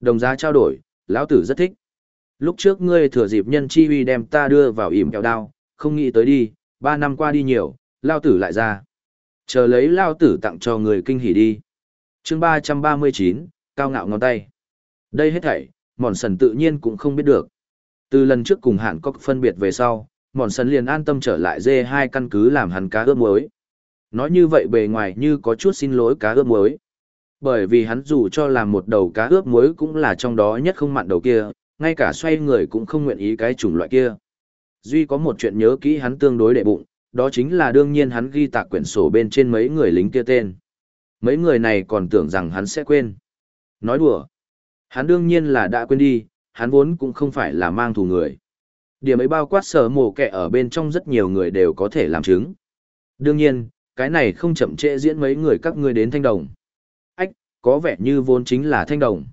Đồng giá trao đổi, lão tử rất thích. Lúc trước ngươi thừa dịp nhân chi uy đem ta đưa vào ỉm kẹo đao, không nghĩ tới đi, ba năm qua đi nhiều, lao tử lại ra. Chờ lấy lao tử tặng cho người kinh hỉ đi. chương ba trăm ba mươi chín cao ngạo ngón tay. Đây hết thảy, mòn sần tự nhiên cũng không biết được. Từ lần trước cùng hạn có phân biệt về sau, mòn sần liền an tâm trở lại dê hai căn cứ làm hắn cá ướp muối. Nói như vậy bề ngoài như có chút xin lỗi cá ướp muối. Bởi vì hắn dù cho làm một đầu cá ướp muối cũng là trong đó nhất không mặn đầu kia, ngay cả xoay người cũng không nguyện ý cái chủng loại kia. Duy có một chuyện nhớ kỹ hắn tương đối đệ bụng, đó chính là đương nhiên hắn ghi tạc quyển sổ bên trên mấy người lính kia tên. Mấy người này còn tưởng rằng hắn sẽ quên. Nói đùa. Hắn đương nhiên là đã quên đi, hắn vốn cũng không phải là mang thù người. Điểm ấy bao quát sở mổ kẻ ở bên trong rất nhiều người đều có thể làm chứng. Đương nhiên, cái này không chậm trễ diễn mấy người các ngươi đến thanh đồng. Ách, có vẻ như vốn chính là thanh đồng.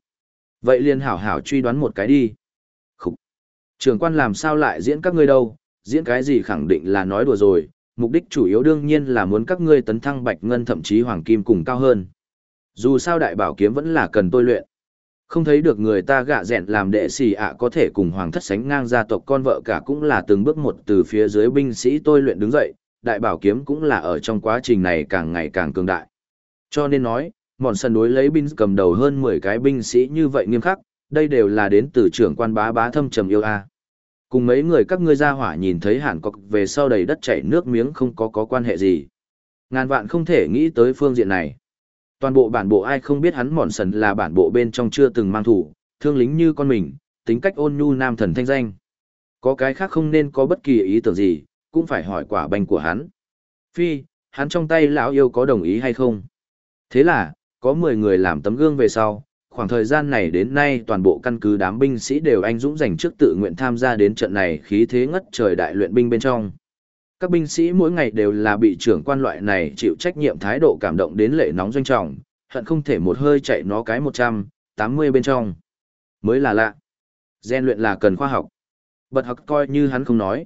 Vậy liền hảo hảo truy đoán một cái đi. Khúc. Trường quan làm sao lại diễn các ngươi đâu, diễn cái gì khẳng định là nói đùa rồi, mục đích chủ yếu đương nhiên là muốn các ngươi tấn thăng bạch ngân thậm chí hoàng kim cùng cao hơn. Dù sao đại bảo kiếm vẫn là cần tôi luyện. Không thấy được người ta gạ dẹn làm đệ sĩ ạ có thể cùng hoàng thất sánh ngang gia tộc con vợ cả cũng là từng bước một từ phía dưới binh sĩ tôi luyện đứng dậy, đại bảo kiếm cũng là ở trong quá trình này càng ngày càng cường đại. Cho nên nói, mòn sân đối lấy binh cầm đầu hơn 10 cái binh sĩ như vậy nghiêm khắc, đây đều là đến từ trưởng quan bá bá thâm trầm yêu a. Cùng mấy người các ngươi ra hỏa nhìn thấy hàn cọc về sau đầy đất chảy nước miếng không có có quan hệ gì. Ngàn vạn không thể nghĩ tới phương diện này. Toàn bộ bản bộ ai không biết hắn mòn sần là bản bộ bên trong chưa từng mang thủ, thương lính như con mình, tính cách ôn nhu nam thần thanh danh. Có cái khác không nên có bất kỳ ý tưởng gì, cũng phải hỏi quả bành của hắn. Phi, hắn trong tay lão yêu có đồng ý hay không? Thế là, có 10 người làm tấm gương về sau, khoảng thời gian này đến nay toàn bộ căn cứ đám binh sĩ đều anh dũng dành trước tự nguyện tham gia đến trận này khí thế ngất trời đại luyện binh bên trong. Các binh sĩ mỗi ngày đều là bị trưởng quan loại này chịu trách nhiệm thái độ cảm động đến lệ nóng doanh trọng, hận không thể một hơi chạy nó cái 180 bên trong. Mới là lạ. Gen luyện là cần khoa học. Bật học coi như hắn không nói.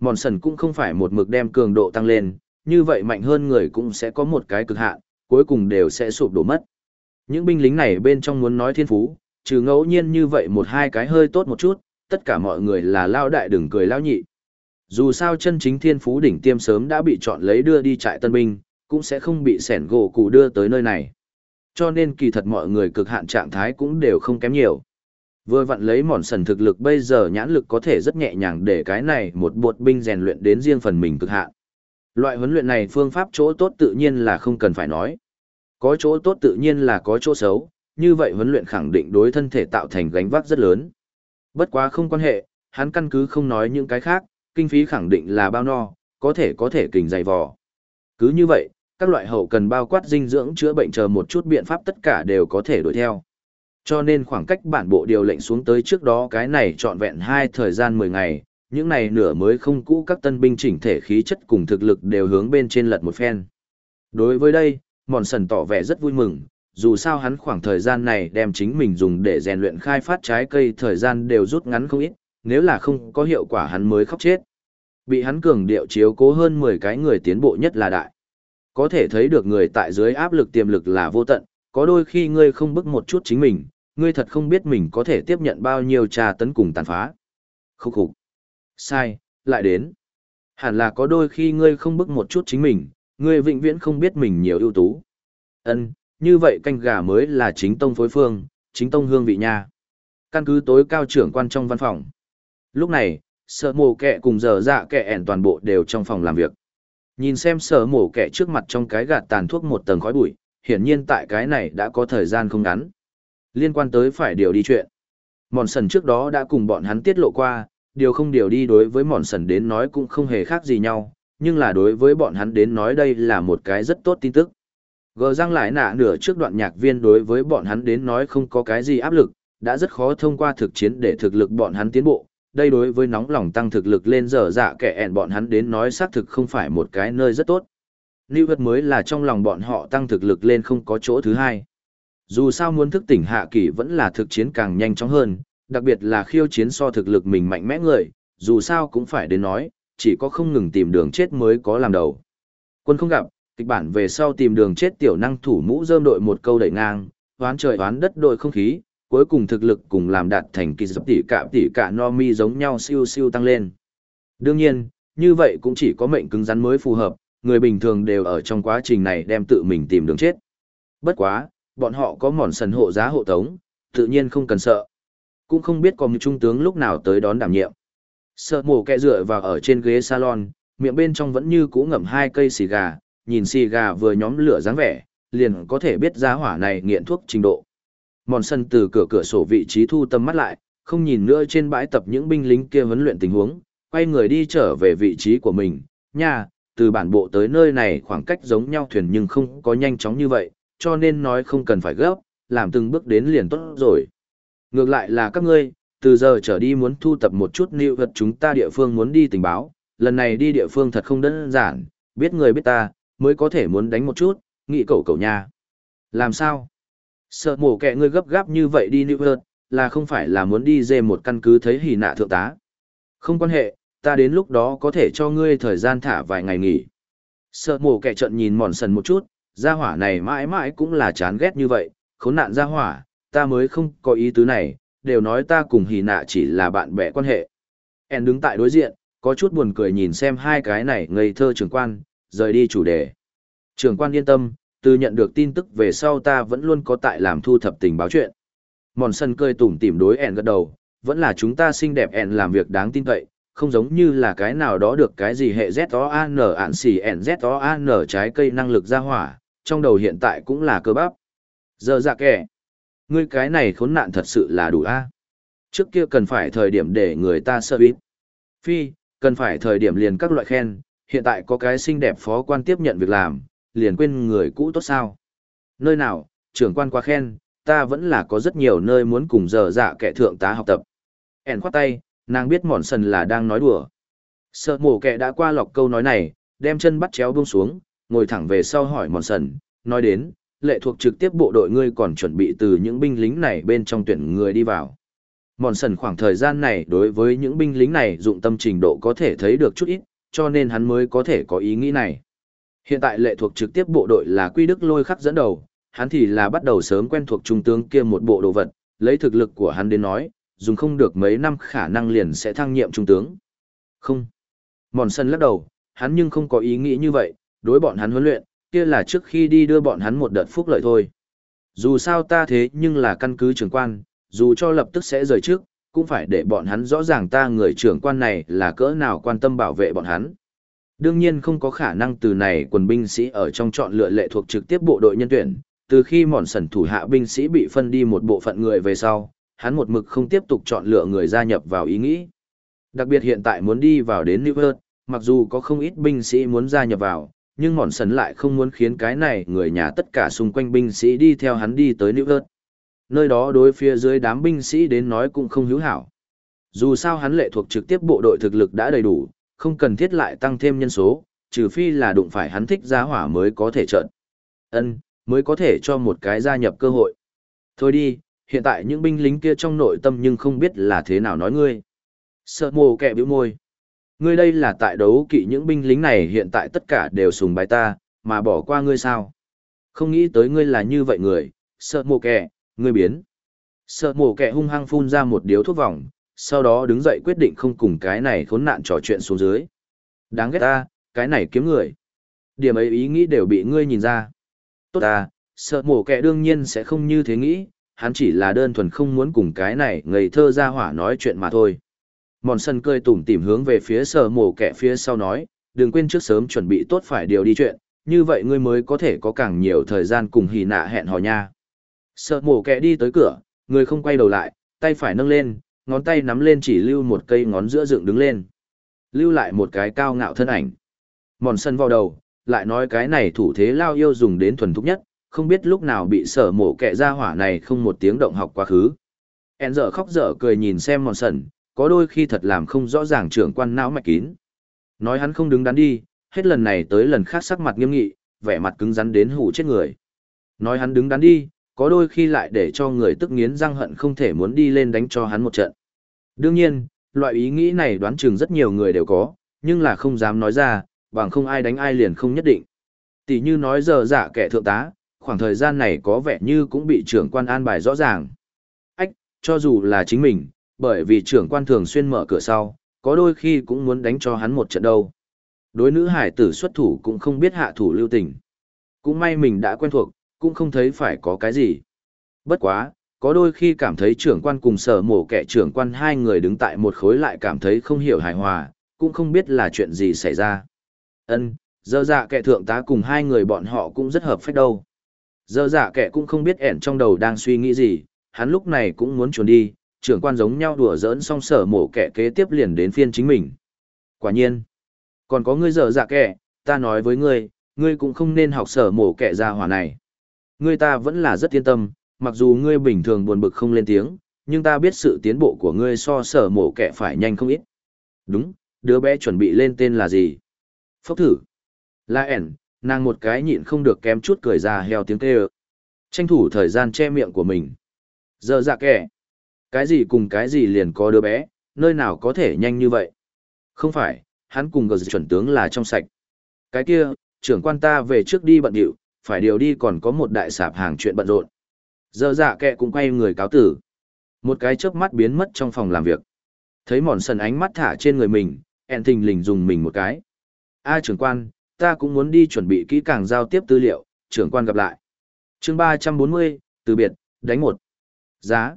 Mòn sần cũng không phải một mực đem cường độ tăng lên, như vậy mạnh hơn người cũng sẽ có một cái cực hạn, cuối cùng đều sẽ sụp đổ mất. Những binh lính này bên trong muốn nói thiên phú, trừ ngẫu nhiên như vậy một hai cái hơi tốt một chút, tất cả mọi người là lao đại đừng cười lao nhị. Dù sao chân chính thiên phú đỉnh tiêm sớm đã bị chọn lấy đưa đi trại tân binh, cũng sẽ không bị sẻn gỗ cụ đưa tới nơi này. Cho nên kỳ thật mọi người cực hạn trạng thái cũng đều không kém nhiều. Vừa vặn lấy mòn sần thực lực bây giờ nhãn lực có thể rất nhẹ nhàng để cái này một bột binh rèn luyện đến riêng phần mình cực hạn. Loại huấn luyện này phương pháp chỗ tốt tự nhiên là không cần phải nói. Có chỗ tốt tự nhiên là có chỗ xấu, như vậy huấn luyện khẳng định đối thân thể tạo thành gánh vác rất lớn. Bất quá không quan hệ, hắn căn cứ không nói những cái khác, kinh phí khẳng định là bao no, có thể có thể kình dày vò. Cứ như vậy, các loại hậu cần bao quát dinh dưỡng chữa bệnh chờ một chút biện pháp tất cả đều có thể đuổi theo. Cho nên khoảng cách bản bộ điều lệnh xuống tới trước đó cái này trọn vẹn hai thời gian 10 ngày, những này nửa mới không cũ các tân binh chỉnh thể khí chất cùng thực lực đều hướng bên trên lật một phen. Đối với đây, Mòn Sần tỏ vẻ rất vui mừng, dù sao hắn khoảng thời gian này đem chính mình dùng để rèn luyện khai phát trái cây thời gian đều rút ngắn không ít, nếu là không có hiệu quả hắn mới khóc chết. Bị hắn cường điệu chiếu cố hơn 10 cái người tiến bộ nhất là đại. Có thể thấy được người tại dưới áp lực tiềm lực là vô tận, có đôi khi ngươi không bức một chút chính mình, ngươi thật không biết mình có thể tiếp nhận bao nhiêu trà tấn cùng tàn phá. Khúc khục. Sai, lại đến. Hẳn là có đôi khi ngươi không bức một chút chính mình, ngươi vĩnh viễn không biết mình nhiều ưu tú. Ân, như vậy canh gà mới là chính tông phối phương, chính tông hương vị nha. Căn cứ tối cao trưởng quan trong văn phòng. Lúc này, sở mổ kẹ cùng giờ dạ kẹ ẻn toàn bộ đều trong phòng làm việc. Nhìn xem sở mổ kẹ trước mặt trong cái gạt tàn thuốc một tầng khói bụi, hiển nhiên tại cái này đã có thời gian không ngắn. Liên quan tới phải điều đi chuyện. Mòn sần trước đó đã cùng bọn hắn tiết lộ qua, điều không điều đi đối với mòn sần đến nói cũng không hề khác gì nhau, nhưng là đối với bọn hắn đến nói đây là một cái rất tốt tin tức. Gờ răng lại nạ nửa trước đoạn nhạc viên đối với bọn hắn đến nói không có cái gì áp lực, đã rất khó thông qua thực chiến để thực lực bọn hắn tiến bộ. Đây đối với nóng lòng tăng thực lực lên dở dạ kẻ ẹn bọn hắn đến nói xác thực không phải một cái nơi rất tốt. Lưu vật mới là trong lòng bọn họ tăng thực lực lên không có chỗ thứ hai. Dù sao muốn thức tỉnh hạ kỳ vẫn là thực chiến càng nhanh chóng hơn, đặc biệt là khiêu chiến so thực lực mình mạnh mẽ người, dù sao cũng phải đến nói, chỉ có không ngừng tìm đường chết mới có làm đầu. Quân không gặp, kịch bản về sau tìm đường chết tiểu năng thủ mũ rơm đội một câu đẩy ngang, hoán trời hoán đất đội không khí, cuối cùng thực lực cùng làm đạt thành kỳ dập tỷ cả tỷ cả no mi giống nhau siêu siêu tăng lên. Đương nhiên, như vậy cũng chỉ có mệnh cứng rắn mới phù hợp, người bình thường đều ở trong quá trình này đem tự mình tìm đường chết. Bất quá, bọn họ có mòn sần hộ giá hộ tống, tự nhiên không cần sợ. Cũng không biết có một trung tướng lúc nào tới đón đảm nhiệm. Sợ mổ kẹ dựa vào ở trên ghế salon, miệng bên trong vẫn như cũ ngậm hai cây xì gà, nhìn xì gà vừa nhóm lửa dáng vẻ, liền có thể biết giá hỏa này nghiện thuốc trình độ. Mòn sân từ cửa cửa sổ vị trí thu tâm mắt lại, không nhìn nữa trên bãi tập những binh lính kia huấn luyện tình huống, quay người đi trở về vị trí của mình. Nha, từ bản bộ tới nơi này khoảng cách giống nhau thuyền nhưng không có nhanh chóng như vậy, cho nên nói không cần phải gấp, làm từng bước đến liền tốt rồi. Ngược lại là các ngươi, từ giờ trở đi muốn thu tập một chút lưu vật chúng ta địa phương muốn đi tình báo, lần này đi địa phương thật không đơn giản, biết người biết ta, mới có thể muốn đánh một chút, nghị cậu cậu nha. Làm sao? Sợ mổ kẹ ngươi gấp gáp như vậy đi New York là không phải là muốn đi dê một căn cứ thấy hỉ nạ thượng tá. Không quan hệ, ta đến lúc đó có thể cho ngươi thời gian thả vài ngày nghỉ. Sợ mổ kẹ trận nhìn mòn sần một chút, gia hỏa này mãi mãi cũng là chán ghét như vậy, khốn nạn gia hỏa, ta mới không có ý tứ này, đều nói ta cùng hỉ nạ chỉ là bạn bè quan hệ. En đứng tại đối diện, có chút buồn cười nhìn xem hai cái này ngây thơ trưởng quan, rời đi chủ đề. Trưởng quan yên tâm, từ nhận được tin tức về sau ta vẫn luôn có tại làm thu thập tình báo chuyện. Mòn sân cười tủm tỉm đối En gật đầu, vẫn là chúng ta xinh đẹp En làm việc đáng tin cậy, không giống như là cái nào đó được cái gì hệ Z-O-A-N ạn xì N Z-O-A-N trái cây năng lực ra hỏa, trong đầu hiện tại cũng là cơ bắp. Giờ dạ kẻ. Ngươi cái này khốn nạn thật sự là đủ a. Trước kia cần phải thời điểm để người ta sợ ít. Phi, cần phải thời điểm liền các loại khen, hiện tại có cái xinh đẹp phó quan tiếp nhận việc làm, liền quên người cũ tốt sao. Nơi nào, trưởng quan quá khen, ta vẫn là có rất nhiều nơi muốn cùng giờ dạ kẻ thượng tá học tập. Ẻn khoát tay, nàng biết mòn sần là đang nói đùa. Sợ mổ kẻ đã qua lọc câu nói này, đem chân bắt chéo buông xuống, ngồi thẳng về sau hỏi mòn sần, nói đến, lệ thuộc trực tiếp bộ đội ngươi còn chuẩn bị từ những binh lính này bên trong tuyển người đi vào. Mòn sần khoảng thời gian này đối với những binh lính này dụng tâm trình độ có thể thấy được chút ít, cho nên hắn mới có thể có ý nghĩ này. Hiện tại lệ thuộc trực tiếp bộ đội là quy đức lôi khắc dẫn đầu, hắn thì là bắt đầu sớm quen thuộc trung tướng kia một bộ đồ vật, lấy thực lực của hắn đến nói, dùng không được mấy năm khả năng liền sẽ thăng nhiệm trung tướng. Không. Mòn sân lắc đầu, hắn nhưng không có ý nghĩ như vậy, đối bọn hắn huấn luyện, kia là trước khi đi đưa bọn hắn một đợt phúc lợi thôi. Dù sao ta thế nhưng là căn cứ trưởng quan, dù cho lập tức sẽ rời trước, cũng phải để bọn hắn rõ ràng ta người trưởng quan này là cỡ nào quan tâm bảo vệ bọn hắn. Đương nhiên không có khả năng từ này quần binh sĩ ở trong chọn lựa lệ thuộc trực tiếp bộ đội nhân tuyển, từ khi mòn sẩn thủ hạ binh sĩ bị phân đi một bộ phận người về sau, hắn một mực không tiếp tục chọn lựa người gia nhập vào ý nghĩ. Đặc biệt hiện tại muốn đi vào đến New Earth, mặc dù có không ít binh sĩ muốn gia nhập vào, nhưng mòn sẩn lại không muốn khiến cái này người nhà tất cả xung quanh binh sĩ đi theo hắn đi tới New Earth. Nơi đó đối phía dưới đám binh sĩ đến nói cũng không hữu hảo. Dù sao hắn lệ thuộc trực tiếp bộ đội thực lực đã đầy đủ, không cần thiết lại tăng thêm nhân số, trừ phi là đụng phải hắn thích giá hỏa mới có thể trận. Ân, mới có thể cho một cái gia nhập cơ hội. Thôi đi, hiện tại những binh lính kia trong nội tâm nhưng không biết là thế nào nói ngươi. Sợ mồ kẹ biểu môi. Ngươi đây là tại đấu kỵ những binh lính này hiện tại tất cả đều sùng bái ta, mà bỏ qua ngươi sao? Không nghĩ tới ngươi là như vậy người, sợ mồ kẹ, ngươi biến. Sợ mồ kẹ hung hăng phun ra một điếu thuốc vòng, sau đó đứng dậy quyết định không cùng cái này khốn nạn trò chuyện xuống dưới. Đáng ghét ta, cái này kiếm người. Điểm ấy ý nghĩ đều bị ngươi nhìn ra. Tốt ta, sợ mổ kẻ đương nhiên sẽ không như thế nghĩ, hắn chỉ là đơn thuần không muốn cùng cái này ngây thơ ra hỏa nói chuyện mà thôi. Mòn sân cười tủm tỉm hướng về phía sợ mổ kẻ phía sau nói, đừng quên trước sớm chuẩn bị tốt phải điều đi chuyện, như vậy ngươi mới có thể có càng nhiều thời gian cùng hì nạ hẹn hò nha. Sợ mổ kẻ đi tới cửa, người không quay đầu lại, tay phải nâng lên, ngón tay nắm lên chỉ lưu một cây ngón giữa dựng đứng lên. Lưu lại một cái cao ngạo thân ảnh. Mòn sân vào đầu, lại nói cái này thủ thế lao yêu dùng đến thuần thúc nhất, không biết lúc nào bị sở mổ kẻ ra hỏa này không một tiếng động học quá khứ. En dở khóc dở cười nhìn xem mòn sần, có đôi khi thật làm không rõ ràng trưởng quan não mạch kín. Nói hắn không đứng đắn đi, hết lần này tới lần khác sắc mặt nghiêm nghị, vẻ mặt cứng rắn đến hủ chết người. Nói hắn đứng đắn đi, có đôi khi lại để cho người tức nghiến răng hận không thể muốn đi lên đánh cho hắn một trận. Đương nhiên, loại ý nghĩ này đoán chừng rất nhiều người đều có, nhưng là không dám nói ra, bằng không ai đánh ai liền không nhất định. Tỷ như nói giờ giả kẻ thượng tá, khoảng thời gian này có vẻ như cũng bị trưởng quan an bài rõ ràng. Ách, cho dù là chính mình, bởi vì trưởng quan thường xuyên mở cửa sau, có đôi khi cũng muốn đánh cho hắn một trận đâu. Đối nữ hải tử xuất thủ cũng không biết hạ thủ lưu tình. Cũng may mình đã quen thuộc, cũng không thấy phải có cái gì. Bất quá, có đôi khi cảm thấy trưởng quan cùng sở mổ kẻ trưởng quan hai người đứng tại một khối lại cảm thấy không hiểu hài hòa, cũng không biết là chuyện gì xảy ra. Ân, dơ dạ kẻ thượng tá cùng hai người bọn họ cũng rất hợp phách đâu. Dơ dạ kẻ cũng không biết ẻn trong đầu đang suy nghĩ gì, hắn lúc này cũng muốn trốn đi, trưởng quan giống nhau đùa giỡn xong sở mổ kẻ kế tiếp liền đến phiên chính mình. Quả nhiên, còn có ngươi dơ dạ kẻ, ta nói với ngươi, ngươi cũng không nên học sở mổ kẻ ra hỏa này. Ngươi ta vẫn là rất yên tâm, mặc dù ngươi bình thường buồn bực không lên tiếng, nhưng ta biết sự tiến bộ của ngươi so sở mổ kẻ phải nhanh không ít. Đúng, đứa bé chuẩn bị lên tên là gì? Phốc thử. La ẻn, nàng một cái nhịn không được kém chút cười ra heo tiếng kêu. Tranh thủ thời gian che miệng của mình. Giờ dạ kẻ. Cái gì cùng cái gì liền có đứa bé, nơi nào có thể nhanh như vậy? Không phải, hắn cùng gờ chuẩn tướng là trong sạch. Cái kia, trưởng quan ta về trước đi bận điệu, phải điều đi còn có một đại sạp hàng chuyện bận rộn. Giờ dạ kệ cũng quay người cáo tử. Một cái chớp mắt biến mất trong phòng làm việc. Thấy mòn sần ánh mắt thả trên người mình, ẹn thình lình dùng mình một cái. A trưởng quan, ta cũng muốn đi chuẩn bị kỹ càng giao tiếp tư liệu, trưởng quan gặp lại. chương ba trăm bốn mươi từ biệt, đánh một. Giá.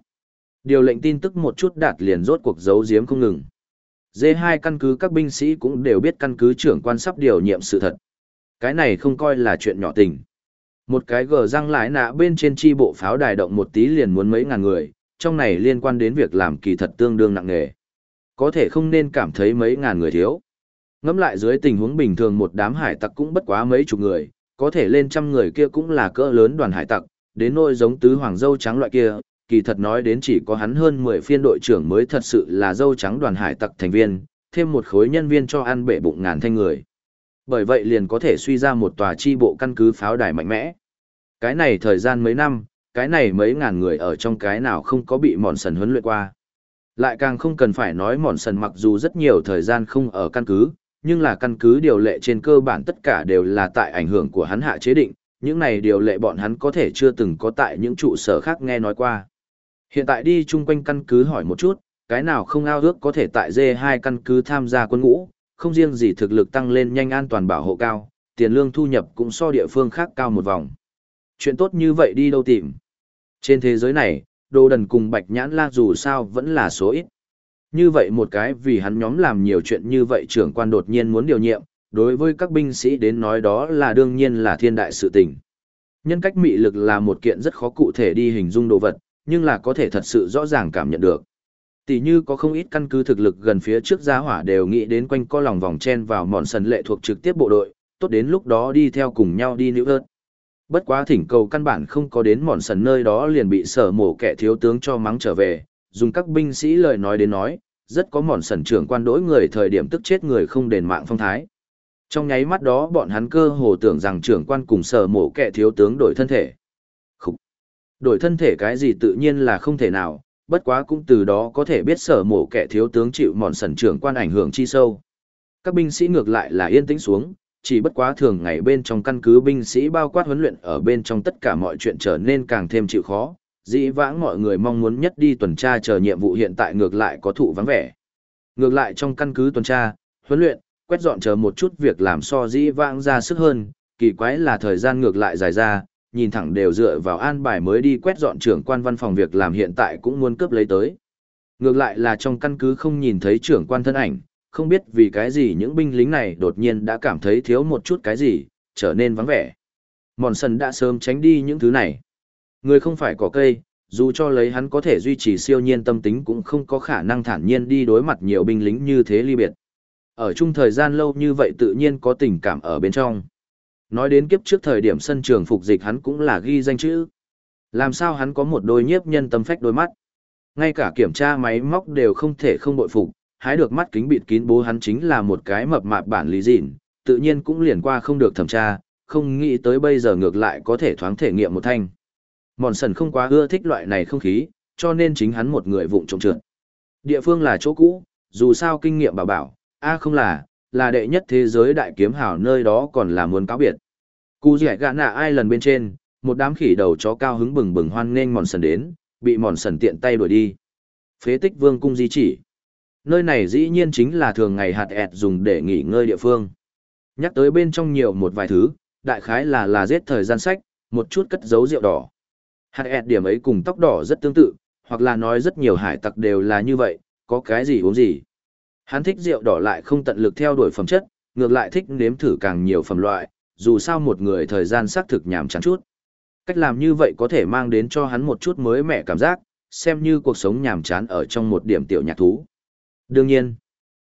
Điều lệnh tin tức một chút đạt liền rốt cuộc giấu giếm không ngừng. D2 căn cứ các binh sĩ cũng đều biết căn cứ trưởng quan sắp điều nhiệm sự thật. Cái này không coi là chuyện nhỏ tình. Một cái gờ răng lái nạ bên trên chi bộ pháo đài động một tí liền muốn mấy ngàn người, trong này liên quan đến việc làm kỳ thật tương đương nặng nề. Có thể không nên cảm thấy mấy ngàn người thiếu. Ngẫm lại dưới tình huống bình thường một đám hải tặc cũng bất quá mấy chục người, có thể lên trăm người kia cũng là cỡ lớn đoàn hải tặc, đến nỗi giống tứ hoàng dâu trắng loại kia, kỳ thật nói đến chỉ có hắn hơn 10 phiên đội trưởng mới thật sự là dâu trắng đoàn hải tặc thành viên, thêm một khối nhân viên cho ăn bể bụng ngàn thanh người. Bởi vậy liền có thể suy ra một tòa chi bộ căn cứ pháo đài mạnh mẽ. Cái này thời gian mấy năm, cái này mấy ngàn người ở trong cái nào không có bị mòn sần huấn luyện qua. Lại càng không cần phải nói mòn sần mặc dù rất nhiều thời gian không ở căn cứ, nhưng là căn cứ điều lệ trên cơ bản tất cả đều là tại ảnh hưởng của hắn hạ chế định, những này điều lệ bọn hắn có thể chưa từng có tại những trụ sở khác nghe nói qua. Hiện tại đi chung quanh căn cứ hỏi một chút, cái nào không ao ước có thể tại D2 căn cứ tham gia quân ngũ, không riêng gì thực lực tăng lên nhanh an toàn bảo hộ cao, tiền lương thu nhập cũng so địa phương khác cao một vòng. Chuyện tốt như vậy đi đâu tìm. Trên thế giới này, đồ đần cùng bạch nhãn la dù sao vẫn là số ít. Như vậy một cái vì hắn nhóm làm nhiều chuyện như vậy trưởng quan đột nhiên muốn điều nhiệm, đối với các binh sĩ đến nói đó là đương nhiên là thiên đại sự tình. Nhân cách mị lực là một kiện rất khó cụ thể đi hình dung đồ vật, nhưng là có thể thật sự rõ ràng cảm nhận được. Tỷ như có không ít căn cứ thực lực gần phía trước gia hỏa đều nghĩ đến quanh co lòng vòng chen vào mòn sần lệ thuộc trực tiếp bộ đội, tốt đến lúc đó đi theo cùng nhau đi nữ ớt. Bất quá thỉnh cầu căn bản không có đến mòn sần nơi đó liền bị sở mổ kẻ thiếu tướng cho mắng trở về, dùng các binh sĩ lời nói đến nói, rất có mòn sần trưởng quan đối người thời điểm tức chết người không đền mạng phong thái. Trong nháy mắt đó bọn hắn cơ hồ tưởng rằng trưởng quan cùng sở mổ kẻ thiếu tướng đổi thân thể. Khúc. Đổi thân thể cái gì tự nhiên là không thể nào, bất quá cũng từ đó có thể biết sở mổ kẻ thiếu tướng chịu mòn sẩn trưởng quan ảnh hưởng chi sâu. Các binh sĩ ngược lại là yên tĩnh xuống, chỉ bất quá thường ngày bên trong căn cứ binh sĩ bao quát huấn luyện ở bên trong tất cả mọi chuyện trở nên càng thêm chịu khó. Dĩ vãng mọi người mong muốn nhất đi tuần tra chờ nhiệm vụ hiện tại ngược lại có thụ vắng vẻ. Ngược lại trong căn cứ tuần tra, huấn luyện, quét dọn chờ một chút việc làm so dĩ vãng ra sức hơn, kỳ quái là thời gian ngược lại dài ra, nhìn thẳng đều dựa vào an bài mới đi quét dọn trưởng quan văn phòng việc làm hiện tại cũng muốn cướp lấy tới. Ngược lại là trong căn cứ không nhìn thấy trưởng quan thân ảnh, không biết vì cái gì những binh lính này đột nhiên đã cảm thấy thiếu một chút cái gì, trở nên vắng vẻ. Mòn sần đã sớm tránh đi những thứ này. Người không phải có cây, dù cho lấy hắn có thể duy trì siêu nhiên tâm tính cũng không có khả năng thản nhiên đi đối mặt nhiều binh lính như thế ly biệt. Ở chung thời gian lâu như vậy tự nhiên có tình cảm ở bên trong. Nói đến kiếp trước thời điểm sân trường phục dịch hắn cũng là ghi danh chữ. Làm sao hắn có một đôi nhiếp nhân tâm phách đôi mắt. Ngay cả kiểm tra máy móc đều không thể không bội phục, hái được mắt kính bịt kín bố hắn chính là một cái mập mạp bản lý dịn, tự nhiên cũng liền qua không được thẩm tra, không nghĩ tới bây giờ ngược lại có thể thoáng thể nghiệm một thanh. Mòn sần không quá ưa thích loại này không khí, cho nên chính hắn một người vụng trộm trượt. Địa phương là chỗ cũ, dù sao kinh nghiệm bảo bảo, a không là, là đệ nhất thế giới đại kiếm hào nơi đó còn là muốn cáo biệt. Cú rẻ gã nạ ai lần bên trên, một đám khỉ đầu chó cao hứng bừng bừng hoan nghênh mòn sần đến, bị mòn sần tiện tay đuổi đi. Phế tích vương cung di chỉ. Nơi này dĩ nhiên chính là thường ngày hạt ẹt dùng để nghỉ ngơi địa phương. Nhắc tới bên trong nhiều một vài thứ, đại khái là là giết thời gian sách, một chút cất giấu rượu đỏ. Hạt ẹt điểm ấy cùng tóc đỏ rất tương tự, hoặc là nói rất nhiều hải tặc đều là như vậy, có cái gì uống gì. Hắn thích rượu đỏ lại không tận lực theo đuổi phẩm chất, ngược lại thích nếm thử càng nhiều phẩm loại, dù sao một người thời gian xác thực nhàm chán chút. Cách làm như vậy có thể mang đến cho hắn một chút mới mẻ cảm giác, xem như cuộc sống nhàm chán ở trong một điểm tiểu nhạc thú. Đương nhiên,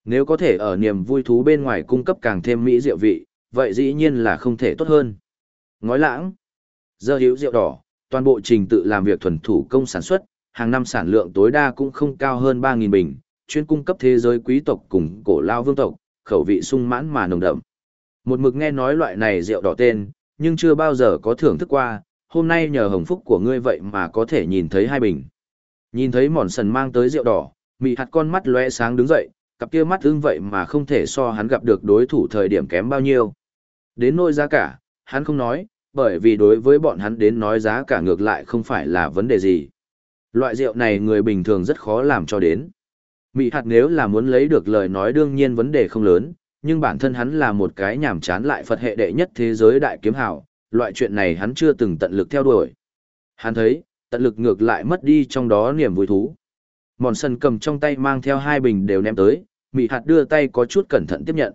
nếu có thể ở niềm vui thú bên ngoài cung cấp càng thêm mỹ rượu vị, vậy dĩ nhiên là không thể tốt hơn. Ngói lãng, dơ hữu rượu đỏ, toàn bộ trình tự làm việc thuần thủ công sản xuất, hàng năm sản lượng tối đa cũng không cao hơn 3.000 bình, chuyên cung cấp thế giới quý tộc cùng cổ lao vương tộc, khẩu vị sung mãn mà nồng đậm. Một mực nghe nói loại này rượu đỏ tên, nhưng chưa bao giờ có thưởng thức qua, hôm nay nhờ hồng phúc của ngươi vậy mà có thể nhìn thấy hai bình. Nhìn thấy mòn sần mang tới rượu đỏ, mị hạt con mắt lóe sáng đứng dậy, cặp kia mắt ưng vậy mà không thể so hắn gặp được đối thủ thời điểm kém bao nhiêu. Đến nỗi giá cả, hắn không nói, bởi vì đối với bọn hắn đến nói giá cả ngược lại không phải là vấn đề gì. Loại rượu này người bình thường rất khó làm cho đến. Mị hạt nếu là muốn lấy được lời nói đương nhiên vấn đề không lớn, nhưng bản thân hắn là một cái nhảm chán lại Phật hệ đệ nhất thế giới đại kiếm hào, loại chuyện này hắn chưa từng tận lực theo đuổi. Hắn thấy, tận lực ngược lại mất đi trong đó niềm vui thú. Mòn sân cầm trong tay mang theo hai bình đều ném tới, mị hạt đưa tay có chút cẩn thận tiếp nhận.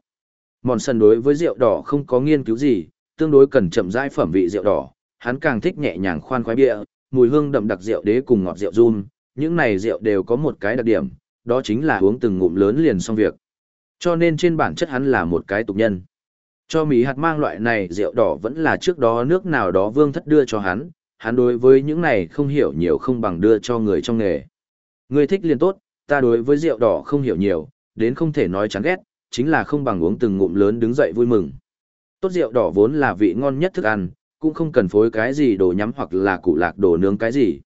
Mòn sân đối với rượu đỏ không có nghiên cứu gì, tương đối cần chậm rãi phẩm vị rượu đỏ, hắn càng thích nhẹ nhàng khoan khoái bia, mùi hương đậm đặc rượu đế cùng ngọt rượu run, những này rượu đều có một cái đặc điểm, đó chính là uống từng ngụm lớn liền xong việc. Cho nên trên bản chất hắn là một cái tục nhân. Cho Mỹ hạt mang loại này rượu đỏ vẫn là trước đó nước nào đó vương thất đưa cho hắn, hắn đối với những này không hiểu nhiều không bằng đưa cho người trong nghề. Người thích liền tốt, ta đối với rượu đỏ không hiểu nhiều, đến không thể nói chán ghét, chính là không bằng uống từng ngụm lớn đứng dậy vui mừng. Tốt rượu đỏ vốn là vị ngon nhất thức ăn, cũng không cần phối cái gì đồ nhắm hoặc là củ lạc đồ nướng cái gì.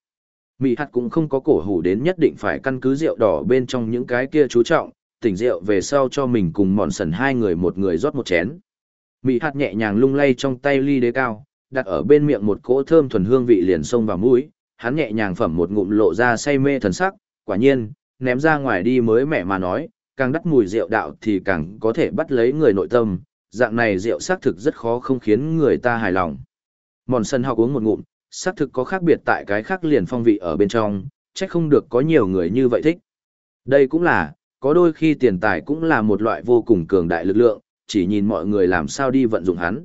Mị hạt cũng không có cổ hủ đến nhất định phải căn cứ rượu đỏ bên trong những cái kia chú trọng, tỉnh rượu về sau cho mình cùng mòn sần hai người một người rót một chén. Mị hạt nhẹ nhàng lung lay trong tay ly đế cao, đặt ở bên miệng một cỗ thơm thuần hương vị liền xông vào mũi, hắn nhẹ nhàng phẩm một ngụm lộ ra say mê thần sắc, quả nhiên, ném ra ngoài đi mới mẹ mà nói, càng đắt mùi rượu đạo thì càng có thể bắt lấy người nội tâm, dạng này rượu xác thực rất khó không khiến người ta hài lòng. Mòn sân học uống một ngụm, xác thực có khác biệt tại cái khác liền phong vị ở bên trong, chắc không được có nhiều người như vậy thích. Đây cũng là, có đôi khi tiền tài cũng là một loại vô cùng cường đại lực lượng, chỉ nhìn mọi người làm sao đi vận dụng hắn.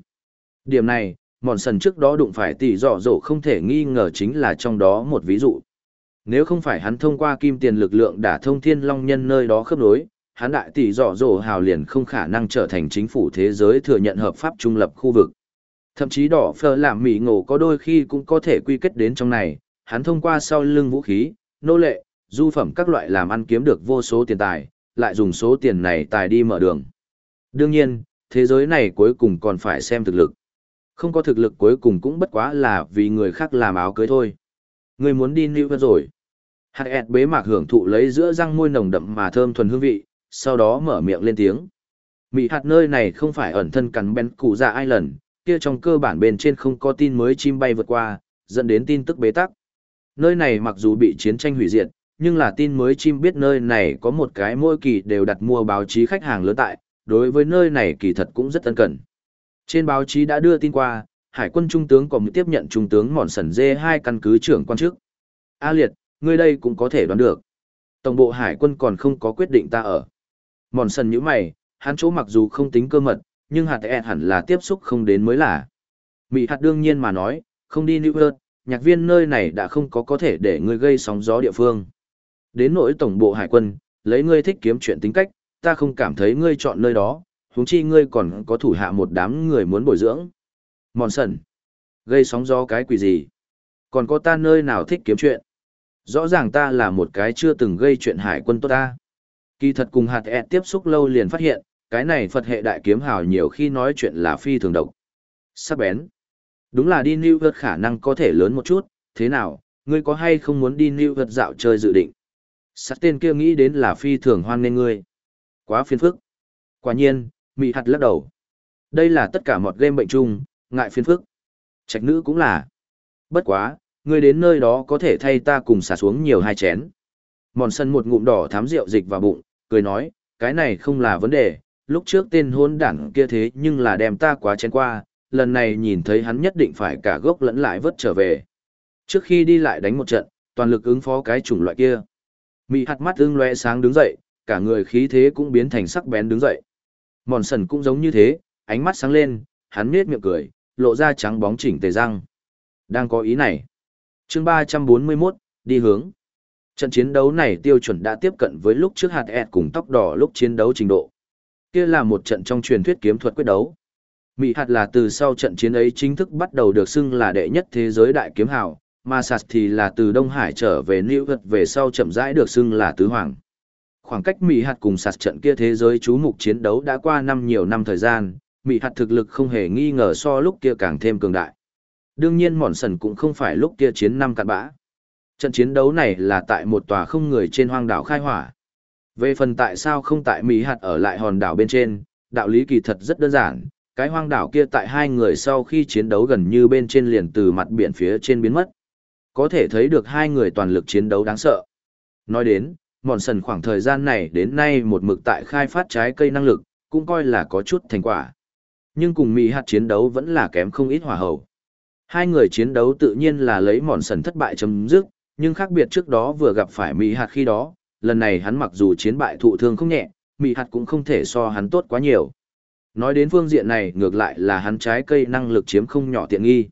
Điểm này, mòn sần trước đó đụng phải tỷ dọ dỗ không thể nghi ngờ chính là trong đó một ví dụ. Nếu không phải hắn thông qua kim tiền lực lượng đả thông thiên long nhân nơi đó khớp nối, hắn đại tỷ dọ dỗ hào liền không khả năng trở thành chính phủ thế giới thừa nhận hợp pháp trung lập khu vực. Thậm chí đỏ phờ làm mỉ ngộ có đôi khi cũng có thể quy kết đến trong này, hắn thông qua sau lưng vũ khí, nô lệ, du phẩm các loại làm ăn kiếm được vô số tiền tài, lại dùng số tiền này tài đi mở đường. Đương nhiên, thế giới này cuối cùng còn phải xem thực lực. Không có thực lực cuối cùng cũng bất quá là vì người khác làm áo cưới thôi. Người muốn đi New York rồi. Hạt ẹt bế mạc hưởng thụ lấy giữa răng môi nồng đậm mà thơm thuần hương vị, sau đó mở miệng lên tiếng. Mị hạt nơi này không phải ẩn thân cắn bén cụ ra ai lần, kia trong cơ bản bên trên không có tin mới chim bay vượt qua, dẫn đến tin tức bế tắc. Nơi này mặc dù bị chiến tranh hủy diệt, nhưng là tin mới chim biết nơi này có một cái mỗi kỳ đều đặt mua báo chí khách hàng lớn tại, đối với nơi này kỳ thật cũng rất ân cần. Trên báo chí đã đưa tin qua, Hải quân Trung tướng còn tiếp nhận Trung tướng Mòn Sần Dê hai căn cứ trưởng quan chức. A Liệt, ngươi đây cũng có thể đoán được. Tổng bộ Hải quân còn không có quyết định ta ở. Mòn Sần như mày, hắn chỗ mặc dù không tính cơ mật, nhưng hạt E hẳn là tiếp xúc không đến mới là. Mị hạt đương nhiên mà nói, không đi New York, nhạc viên nơi này đã không có có thể để ngươi gây sóng gió địa phương. Đến nỗi tổng bộ hải quân, lấy ngươi thích kiếm chuyện tính cách, ta không cảm thấy ngươi chọn nơi đó, huống chi ngươi còn có thủ hạ một đám người muốn bồi dưỡng. Mòn sần. Gây sóng gió cái quỷ gì? Còn có ta nơi nào thích kiếm chuyện? Rõ ràng ta là một cái chưa từng gây chuyện hải quân tốt ta. Kỳ thật cùng hạt E tiếp xúc lâu liền phát hiện, cái này Phật hệ đại kiếm hào nhiều khi nói chuyện là phi thường độc. Sắc bén. Đúng là đi New York khả năng có thể lớn một chút, thế nào, ngươi có hay không muốn đi New York dạo chơi dự định? Sát tên kia nghĩ đến là phi thường hoan nên ngươi. Quá phiền phức. Quả nhiên, mị hạt lắc đầu. Đây là tất cả một game bệnh chung, ngại phiền phức. Trạch nữ cũng là. Bất quá, ngươi đến nơi đó có thể thay ta cùng xả xuống nhiều hai chén. Mòn sân một ngụm đỏ thám rượu dịch vào bụng, cười nói, cái này không là vấn đề, lúc trước tên hôn đảng kia thế nhưng là đem ta quá chén qua, lần này nhìn thấy hắn nhất định phải cả gốc lẫn lại vớt trở về. Trước khi đi lại đánh một trận, toàn lực ứng phó cái chủng loại kia. Mị hạt mắt ưng loe sáng đứng dậy, cả người khí thế cũng biến thành sắc bén đứng dậy. Mòn sần cũng giống như thế, ánh mắt sáng lên, hắn nết miệng cười, lộ ra trắng bóng chỉnh tề răng. Đang có ý này. chương 341, đi hướng. Trận chiến đấu này tiêu chuẩn đã tiếp cận với lúc trước hạt ẹt cùng tóc đỏ lúc chiến đấu trình độ. Kia là một trận trong truyền thuyết kiếm thuật quyết đấu. Mỹ hạt là từ sau trận chiến ấy chính thức bắt đầu được xưng là đệ nhất thế giới đại kiếm hào, mà sạt thì là từ Đông Hải trở về New York về sau chậm rãi được xưng là tứ hoàng. Khoảng cách Mỹ hạt cùng sạt trận kia thế giới chú mục chiến đấu đã qua năm nhiều năm thời gian, Mỹ hạt thực lực không hề nghi ngờ so lúc kia càng thêm cường đại. Đương nhiên mòn sần cũng không phải lúc kia chiến năm cạn bã. Trận chiến đấu này là tại một tòa không người trên hoang đảo khai hỏa. Về phần tại sao không tại Mỹ hạt ở lại hòn đảo bên trên, đạo lý kỳ thật rất đơn giản, cái hoang đảo kia tại hai người sau khi chiến đấu gần như bên trên liền từ mặt biển phía trên biến mất. Có thể thấy được hai người toàn lực chiến đấu đáng sợ. Nói đến, mòn sần khoảng thời gian này đến nay một mực tại khai phát trái cây năng lực, cũng coi là có chút thành quả. Nhưng cùng Mỹ hạt chiến đấu vẫn là kém không ít hỏa hậu. Hai người chiến đấu tự nhiên là lấy mòn sần thất bại chấm dứt, nhưng khác biệt trước đó vừa gặp phải Mỹ hạt khi đó, lần này hắn mặc dù chiến bại thụ thương không nhẹ, Mị hạt cũng không thể so hắn tốt quá nhiều. Nói đến phương diện này ngược lại là hắn trái cây năng lực chiếm không nhỏ tiện nghi.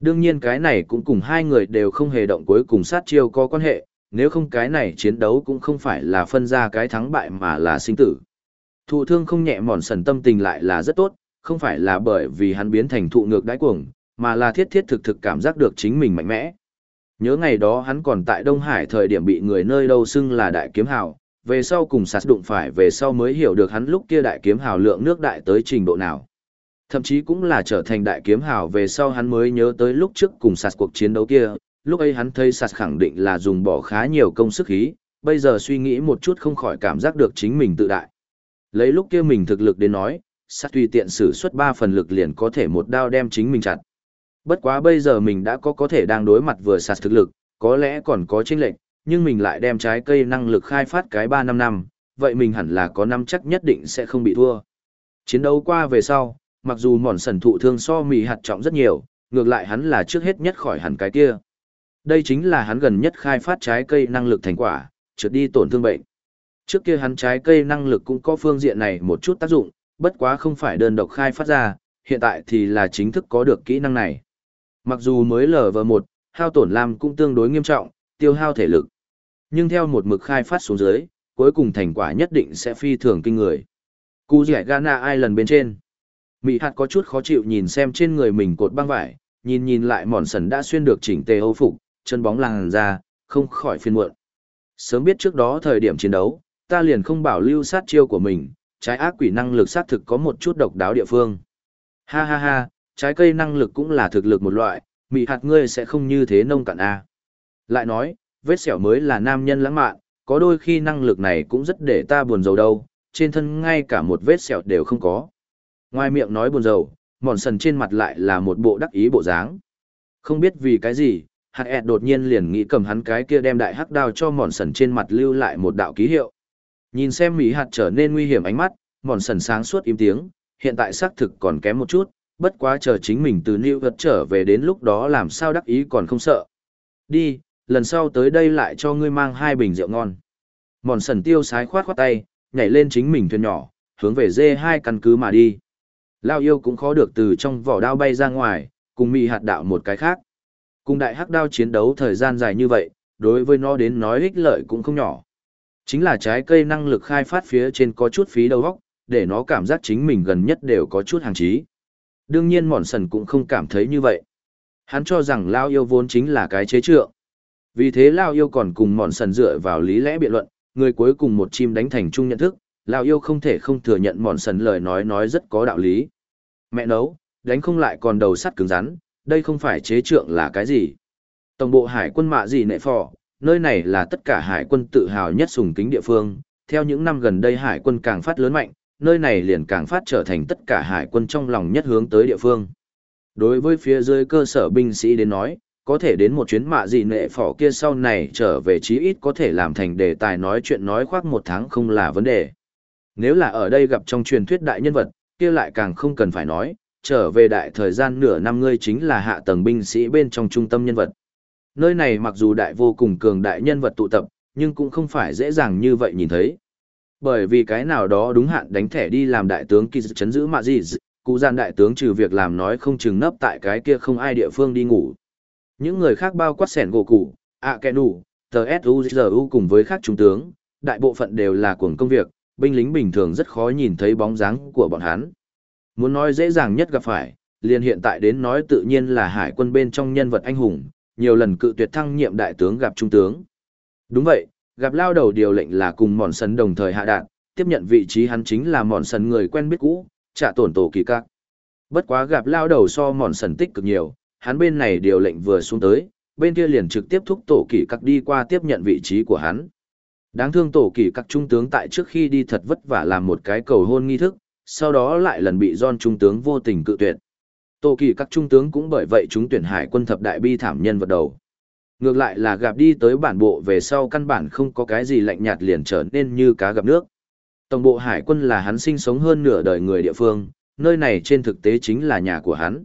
Đương nhiên cái này cũng cùng hai người đều không hề động cuối cùng sát chiêu có quan hệ, nếu không cái này chiến đấu cũng không phải là phân ra cái thắng bại mà là sinh tử. Thụ thương không nhẹ mòn sần tâm tình lại là rất tốt, không phải là bởi vì hắn biến thành thụ ngược đáy cuồng, mà là thiết thiết thực thực cảm giác được chính mình mạnh mẽ. Nhớ ngày đó hắn còn tại Đông Hải thời điểm bị người nơi đâu xưng là đại kiếm hào, về sau cùng sạt đụng phải về sau mới hiểu được hắn lúc kia đại kiếm hào lượng nước đại tới trình độ nào. Thậm chí cũng là trở thành đại kiếm hào về sau hắn mới nhớ tới lúc trước cùng sạt cuộc chiến đấu kia, lúc ấy hắn thấy sạt khẳng định là dùng bỏ khá nhiều công sức khí, bây giờ suy nghĩ một chút không khỏi cảm giác được chính mình tự đại. Lấy lúc kia mình thực lực đến nói, sạt tùy tiện sử xuất ba phần lực liền có thể một đao đem chính mình chặt. Bất quá bây giờ mình đã có có thể đang đối mặt vừa sạt thực lực, có lẽ còn có chênh lệch, nhưng mình lại đem trái cây năng lực khai phát cái 3 năm năm, vậy mình hẳn là có năm chắc nhất định sẽ không bị thua. Chiến đấu qua về sau, mặc dù mòn sần thụ thương so mì hạt trọng rất nhiều, ngược lại hắn là trước hết nhất khỏi hẳn cái kia. Đây chính là hắn gần nhất khai phát trái cây năng lực thành quả, trượt đi tổn thương bệnh. Trước kia hắn trái cây năng lực cũng có phương diện này một chút tác dụng, bất quá không phải đơn độc khai phát ra, hiện tại thì là chính thức có được kỹ năng này. Mặc dù mới lở vờ một, hao tổn lam cũng tương đối nghiêm trọng, tiêu hao thể lực. Nhưng theo một mực khai phát xuống dưới, cuối cùng thành quả nhất định sẽ phi thường kinh người. Cú rẻ Ghana ai lần bên trên. Mỹ hạt có chút khó chịu nhìn xem trên người mình cột băng vải, nhìn nhìn lại mòn sần đã xuyên được chỉnh tề âu phục, chân bóng làng ra, không khỏi phiên muộn. Sớm biết trước đó thời điểm chiến đấu, ta liền không bảo lưu sát chiêu của mình, trái ác quỷ năng lực sát thực có một chút độc đáo địa phương. Ha ha ha, trái cây năng lực cũng là thực lực một loại, mị hạt ngươi sẽ không như thế nông cạn a. Lại nói, vết sẹo mới là nam nhân lãng mạn, có đôi khi năng lực này cũng rất để ta buồn rầu đâu, trên thân ngay cả một vết sẹo đều không có. Ngoài miệng nói buồn rầu, mòn sần trên mặt lại là một bộ đắc ý bộ dáng. Không biết vì cái gì, hạt ẹt đột nhiên liền nghĩ cầm hắn cái kia đem đại hắc đao cho mòn sần trên mặt lưu lại một đạo ký hiệu. Nhìn xem mỹ hạt trở nên nguy hiểm ánh mắt, mòn sần sáng suốt im tiếng, hiện tại xác thực còn kém một chút, bất quá chờ chính mình từ New York trở về đến lúc đó làm sao đắc ý còn không sợ. Đi, lần sau tới đây lại cho ngươi mang hai bình rượu ngon. Mòn sần tiêu sái khoát khoát tay, nhảy lên chính mình thuyền nhỏ, hướng về dê hai căn cứ mà đi. Lao yêu cũng khó được từ trong vỏ đao bay ra ngoài, cùng mì hạt đạo một cái khác. Cùng đại hắc đao chiến đấu thời gian dài như vậy, đối với nó đến nói ích lợi cũng không nhỏ. Chính là trái cây năng lực khai phát phía trên có chút phí đầu óc, để nó cảm giác chính mình gần nhất đều có chút hàng trí. Đương nhiên mòn sần cũng không cảm thấy như vậy. Hắn cho rằng Lao yêu vốn chính là cái chế trượng. Vì thế Lao yêu còn cùng mòn sần dựa vào lý lẽ biện luận, người cuối cùng một chim đánh thành chung nhận thức, Lao yêu không thể không thừa nhận mòn sần lời nói nói rất có đạo lý. Mẹ nấu, đánh không lại còn đầu sắt cứng rắn, đây không phải chế trượng là cái gì. Tổng bộ hải quân mạ gì nệ phò, nơi này là tất cả hải quân tự hào nhất sùng kính địa phương. Theo những năm gần đây hải quân càng phát lớn mạnh, nơi này liền càng phát trở thành tất cả hải quân trong lòng nhất hướng tới địa phương. Đối với phía dưới cơ sở binh sĩ đến nói, có thể đến một chuyến mạ gì nệ phỏ kia sau này trở về chí ít có thể làm thành đề tài nói chuyện nói khoác một tháng không là vấn đề. Nếu là ở đây gặp trong truyền thuyết đại nhân vật, kia lại càng không cần phải nói, trở về đại thời gian nửa năm ngươi chính là hạ tầng binh sĩ bên trong trung tâm nhân vật. Nơi này mặc dù đại vô cùng cường đại nhân vật tụ tập, nhưng cũng không phải dễ dàng như vậy nhìn thấy. Bởi vì cái nào đó đúng hạn đánh thẻ đi làm đại tướng kỳ chấn giữ mạ gì, cụ gian đại tướng trừ việc làm nói không chừng nấp tại cái kia không ai địa phương đi ngủ. Những người khác bao quát sẻn gỗ cụ, ạ kẻ nủ, tờ S.U.G.U. cùng với các trung tướng, đại bộ phận đều là cuồng công việc, binh lính bình thường rất khó nhìn thấy bóng dáng của bọn hắn. Muốn nói dễ dàng nhất gặp phải, liền hiện tại đến nói tự nhiên là hải quân bên trong nhân vật anh hùng, nhiều lần cự tuyệt thăng nhiệm đại tướng gặp trung tướng. Đúng vậy, gặp lao đầu điều lệnh là cùng mòn sân đồng thời hạ đạn, tiếp nhận vị trí hắn chính là mòn sân người quen biết cũ, trả tổn tổ kỳ các. Bất quá gặp lao đầu so mòn sân tích cực nhiều, hắn bên này điều lệnh vừa xuống tới, bên kia liền trực tiếp thúc tổ kỳ các đi qua tiếp nhận vị trí của hắn. Đáng thương tổ kỳ các trung tướng tại trước khi đi thật vất vả làm một cái cầu hôn nghi thức, sau đó lại lần bị John trung tướng vô tình cự tuyệt. Tổ kỳ các trung tướng cũng bởi vậy chúng tuyển hải quân thập đại bi thảm nhân vật đầu. Ngược lại là gặp đi tới bản bộ về sau căn bản không có cái gì lạnh nhạt liền trở nên như cá gặp nước. Tổng bộ hải quân là hắn sinh sống hơn nửa đời người địa phương, nơi này trên thực tế chính là nhà của hắn.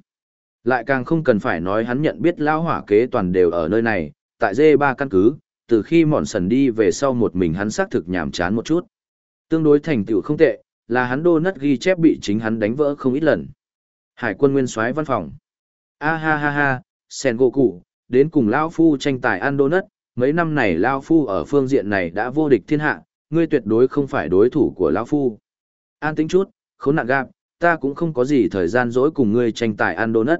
Lại càng không cần phải nói hắn nhận biết lao hỏa kế toàn đều ở nơi này, tại D3 căn cứ, từ khi mòn sần đi về sau một mình hắn xác thực nhàm chán một chút. Tương đối thành tựu không tệ, là hắn đô nất ghi chép bị chính hắn đánh vỡ không ít lần. Hải quân nguyên soái văn phòng. A ha ha ha, sen gỗ củ đến cùng Lao Phu tranh tài ăn đô nất, mấy năm này Lao Phu ở phương diện này đã vô địch thiên hạ, ngươi tuyệt đối không phải đối thủ của Lao Phu. An tính chút, khốn nạn gạp, ta cũng không có gì thời gian dỗi cùng ngươi tranh tài ăn đô nất.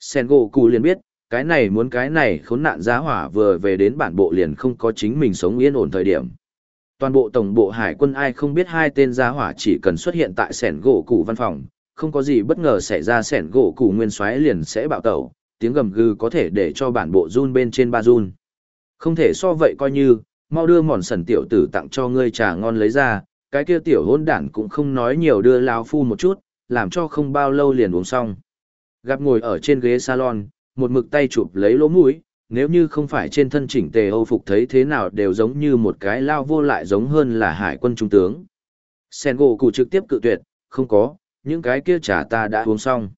Sen gỗ cụ liền biết, cái này muốn cái này khốn nạn giá hỏa vừa về đến bản bộ liền không có chính mình sống yên ổn thời điểm. Toàn bộ tổng bộ hải quân ai không biết hai tên giá hỏa chỉ cần xuất hiện tại sẻn gỗ cụ văn phòng, không có gì bất ngờ xảy ra sẻn gỗ cụ nguyên soái liền sẽ bạo tẩu, tiếng gầm gừ có thể để cho bản bộ run bên trên ba run. Không thể so vậy coi như, mau đưa mòn sần tiểu tử tặng cho ngươi trà ngon lấy ra, cái kia tiểu hôn đản cũng không nói nhiều đưa lao phu một chút, làm cho không bao lâu liền uống xong. Gặp ngồi ở trên ghế salon, một mực tay chụp lấy lỗ mũi, nếu như không phải trên thân chỉnh tề Âu phục thấy thế nào đều giống như một cái lao vô lại giống hơn là hải quân trung tướng. Sen gỗ cụ trực tiếp cự tuyệt, không có, những cái kia trà ta đã uống xong.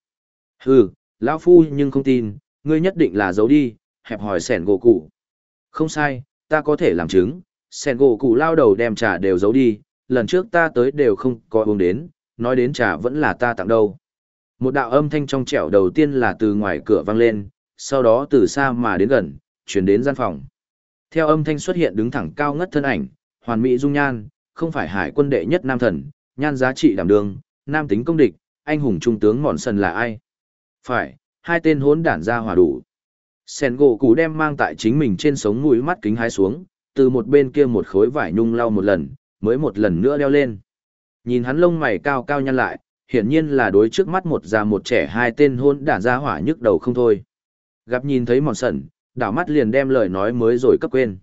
Hừ, lão phu nhưng không tin, ngươi nhất định là giấu đi, hẹp hỏi sẻn gỗ cụ. Không sai, ta có thể làm chứng, sẻn gỗ cụ lao đầu đem trà đều giấu đi, lần trước ta tới đều không có uống đến, nói đến trà vẫn là ta tặng đâu. Một đạo âm thanh trong trẻo đầu tiên là từ ngoài cửa vang lên, sau đó từ xa mà đến gần, chuyển đến gian phòng. Theo âm thanh xuất hiện đứng thẳng cao ngất thân ảnh, hoàn mỹ dung nhan, không phải hải quân đệ nhất nam thần, nhan giá trị đảm đương, nam tính công địch, anh hùng trung tướng mòn sần là ai? Phải, hai tên hốn đản ra hòa đủ. Sen gỗ cú đem mang tại chính mình trên sống mũi mắt kính hái xuống, từ một bên kia một khối vải nhung lau một lần, mới một lần nữa đeo lên. Nhìn hắn lông mày cao cao nhăn lại, hiển nhiên là đối trước mắt một già một trẻ hai tên hôn đản ra hỏa nhức đầu không thôi. Gặp nhìn thấy mòn sần, đảo mắt liền đem lời nói mới rồi cấp quên.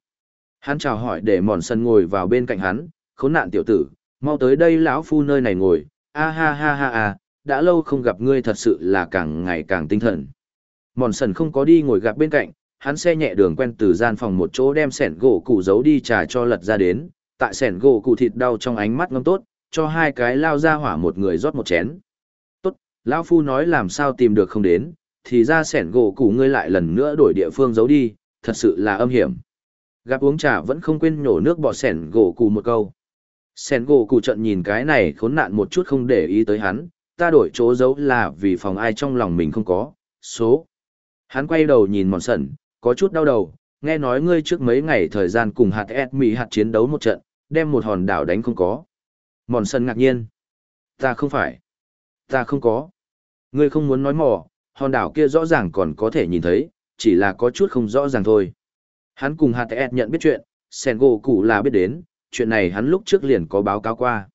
Hắn chào hỏi để mòn sần ngồi vào bên cạnh hắn, khốn nạn tiểu tử, mau tới đây lão phu nơi này ngồi, a ha ha ha ha, đã lâu không gặp ngươi thật sự là càng ngày càng tinh thần. Mòn sần không có đi ngồi gặp bên cạnh, hắn xe nhẹ đường quen từ gian phòng một chỗ đem sẻn gỗ cụ giấu đi trà cho lật ra đến, tại sẻn gỗ cụ thịt đau trong ánh mắt ngâm tốt, cho hai cái lao ra hỏa một người rót một chén. Tốt, lão phu nói làm sao tìm được không đến, thì ra sẻn gỗ cụ ngươi lại lần nữa đổi địa phương giấu đi, thật sự là âm hiểm. Gặp uống trà vẫn không quên nhổ nước bỏ sẻn gỗ cụ một câu. Sẻn gỗ cụ trận nhìn cái này khốn nạn một chút không để ý tới hắn, ta đổi chỗ giấu là vì phòng ai trong lòng mình không có, số. Hắn quay đầu nhìn mòn sẩn, có chút đau đầu, nghe nói ngươi trước mấy ngày thời gian cùng hạt ẹt mì hạt chiến đấu một trận, đem một hòn đảo đánh không có. Mòn sân ngạc nhiên. Ta không phải. Ta không có. Ngươi không muốn nói mò, hòn đảo kia rõ ràng còn có thể nhìn thấy, chỉ là có chút không rõ ràng thôi. Hắn cùng hạt ẹt nhận biết chuyện, sen gỗ cụ là biết đến, chuyện này hắn lúc trước liền có báo cáo qua.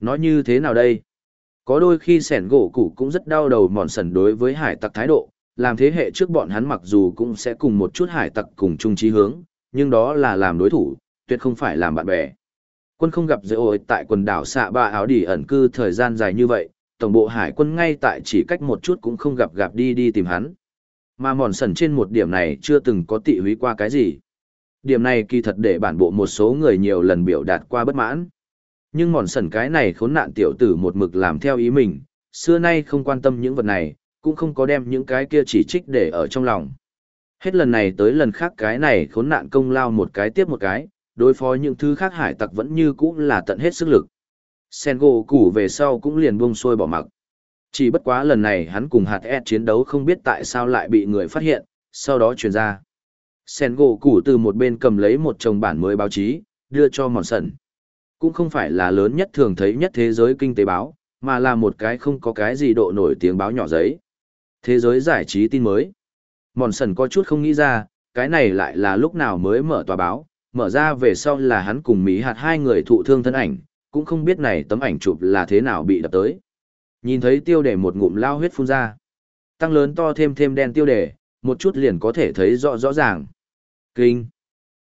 Nói như thế nào đây? Có đôi khi sẻn gỗ cũ cũng rất đau đầu mòn sần đối với hải tặc thái độ, làm thế hệ trước bọn hắn mặc dù cũng sẽ cùng một chút hải tặc cùng chung trí hướng, nhưng đó là làm đối thủ, tuyệt không phải làm bạn bè. Quân không gặp dễ ổi tại quần đảo xạ ba áo đỉ ẩn cư thời gian dài như vậy, tổng bộ hải quân ngay tại chỉ cách một chút cũng không gặp gặp đi đi tìm hắn. Mà mòn sần trên một điểm này chưa từng có tị húy qua cái gì. Điểm này kỳ thật để bản bộ một số người nhiều lần biểu đạt qua bất mãn. Nhưng mòn sần cái này khốn nạn tiểu tử một mực làm theo ý mình, xưa nay không quan tâm những vật này, cũng không có đem những cái kia chỉ trích để ở trong lòng. Hết lần này tới lần khác cái này khốn nạn công lao một cái tiếp một cái, đối phó những thứ khác hải tặc vẫn như cũ là tận hết sức lực. Sen gỗ củ về sau cũng liền buông xuôi bỏ mặc. Chỉ bất quá lần này hắn cùng hạt ed chiến đấu không biết tại sao lại bị người phát hiện, sau đó truyền ra. Sen gỗ củ từ một bên cầm lấy một chồng bản mới báo chí, đưa cho mòn sần. Cũng không phải là lớn nhất thường thấy nhất thế giới kinh tế báo, mà là một cái không có cái gì độ nổi tiếng báo nhỏ giấy. Thế giới giải trí tin mới. Mòn sần có chút không nghĩ ra, cái này lại là lúc nào mới mở tòa báo, mở ra về sau là hắn cùng Mỹ hạt hai người thụ thương thân ảnh, cũng không biết này tấm ảnh chụp là thế nào bị đập tới. Nhìn thấy tiêu đề một ngụm lao huyết phun ra. Tăng lớn to thêm thêm đen tiêu đề, một chút liền có thể thấy rõ rõ ràng. Kinh.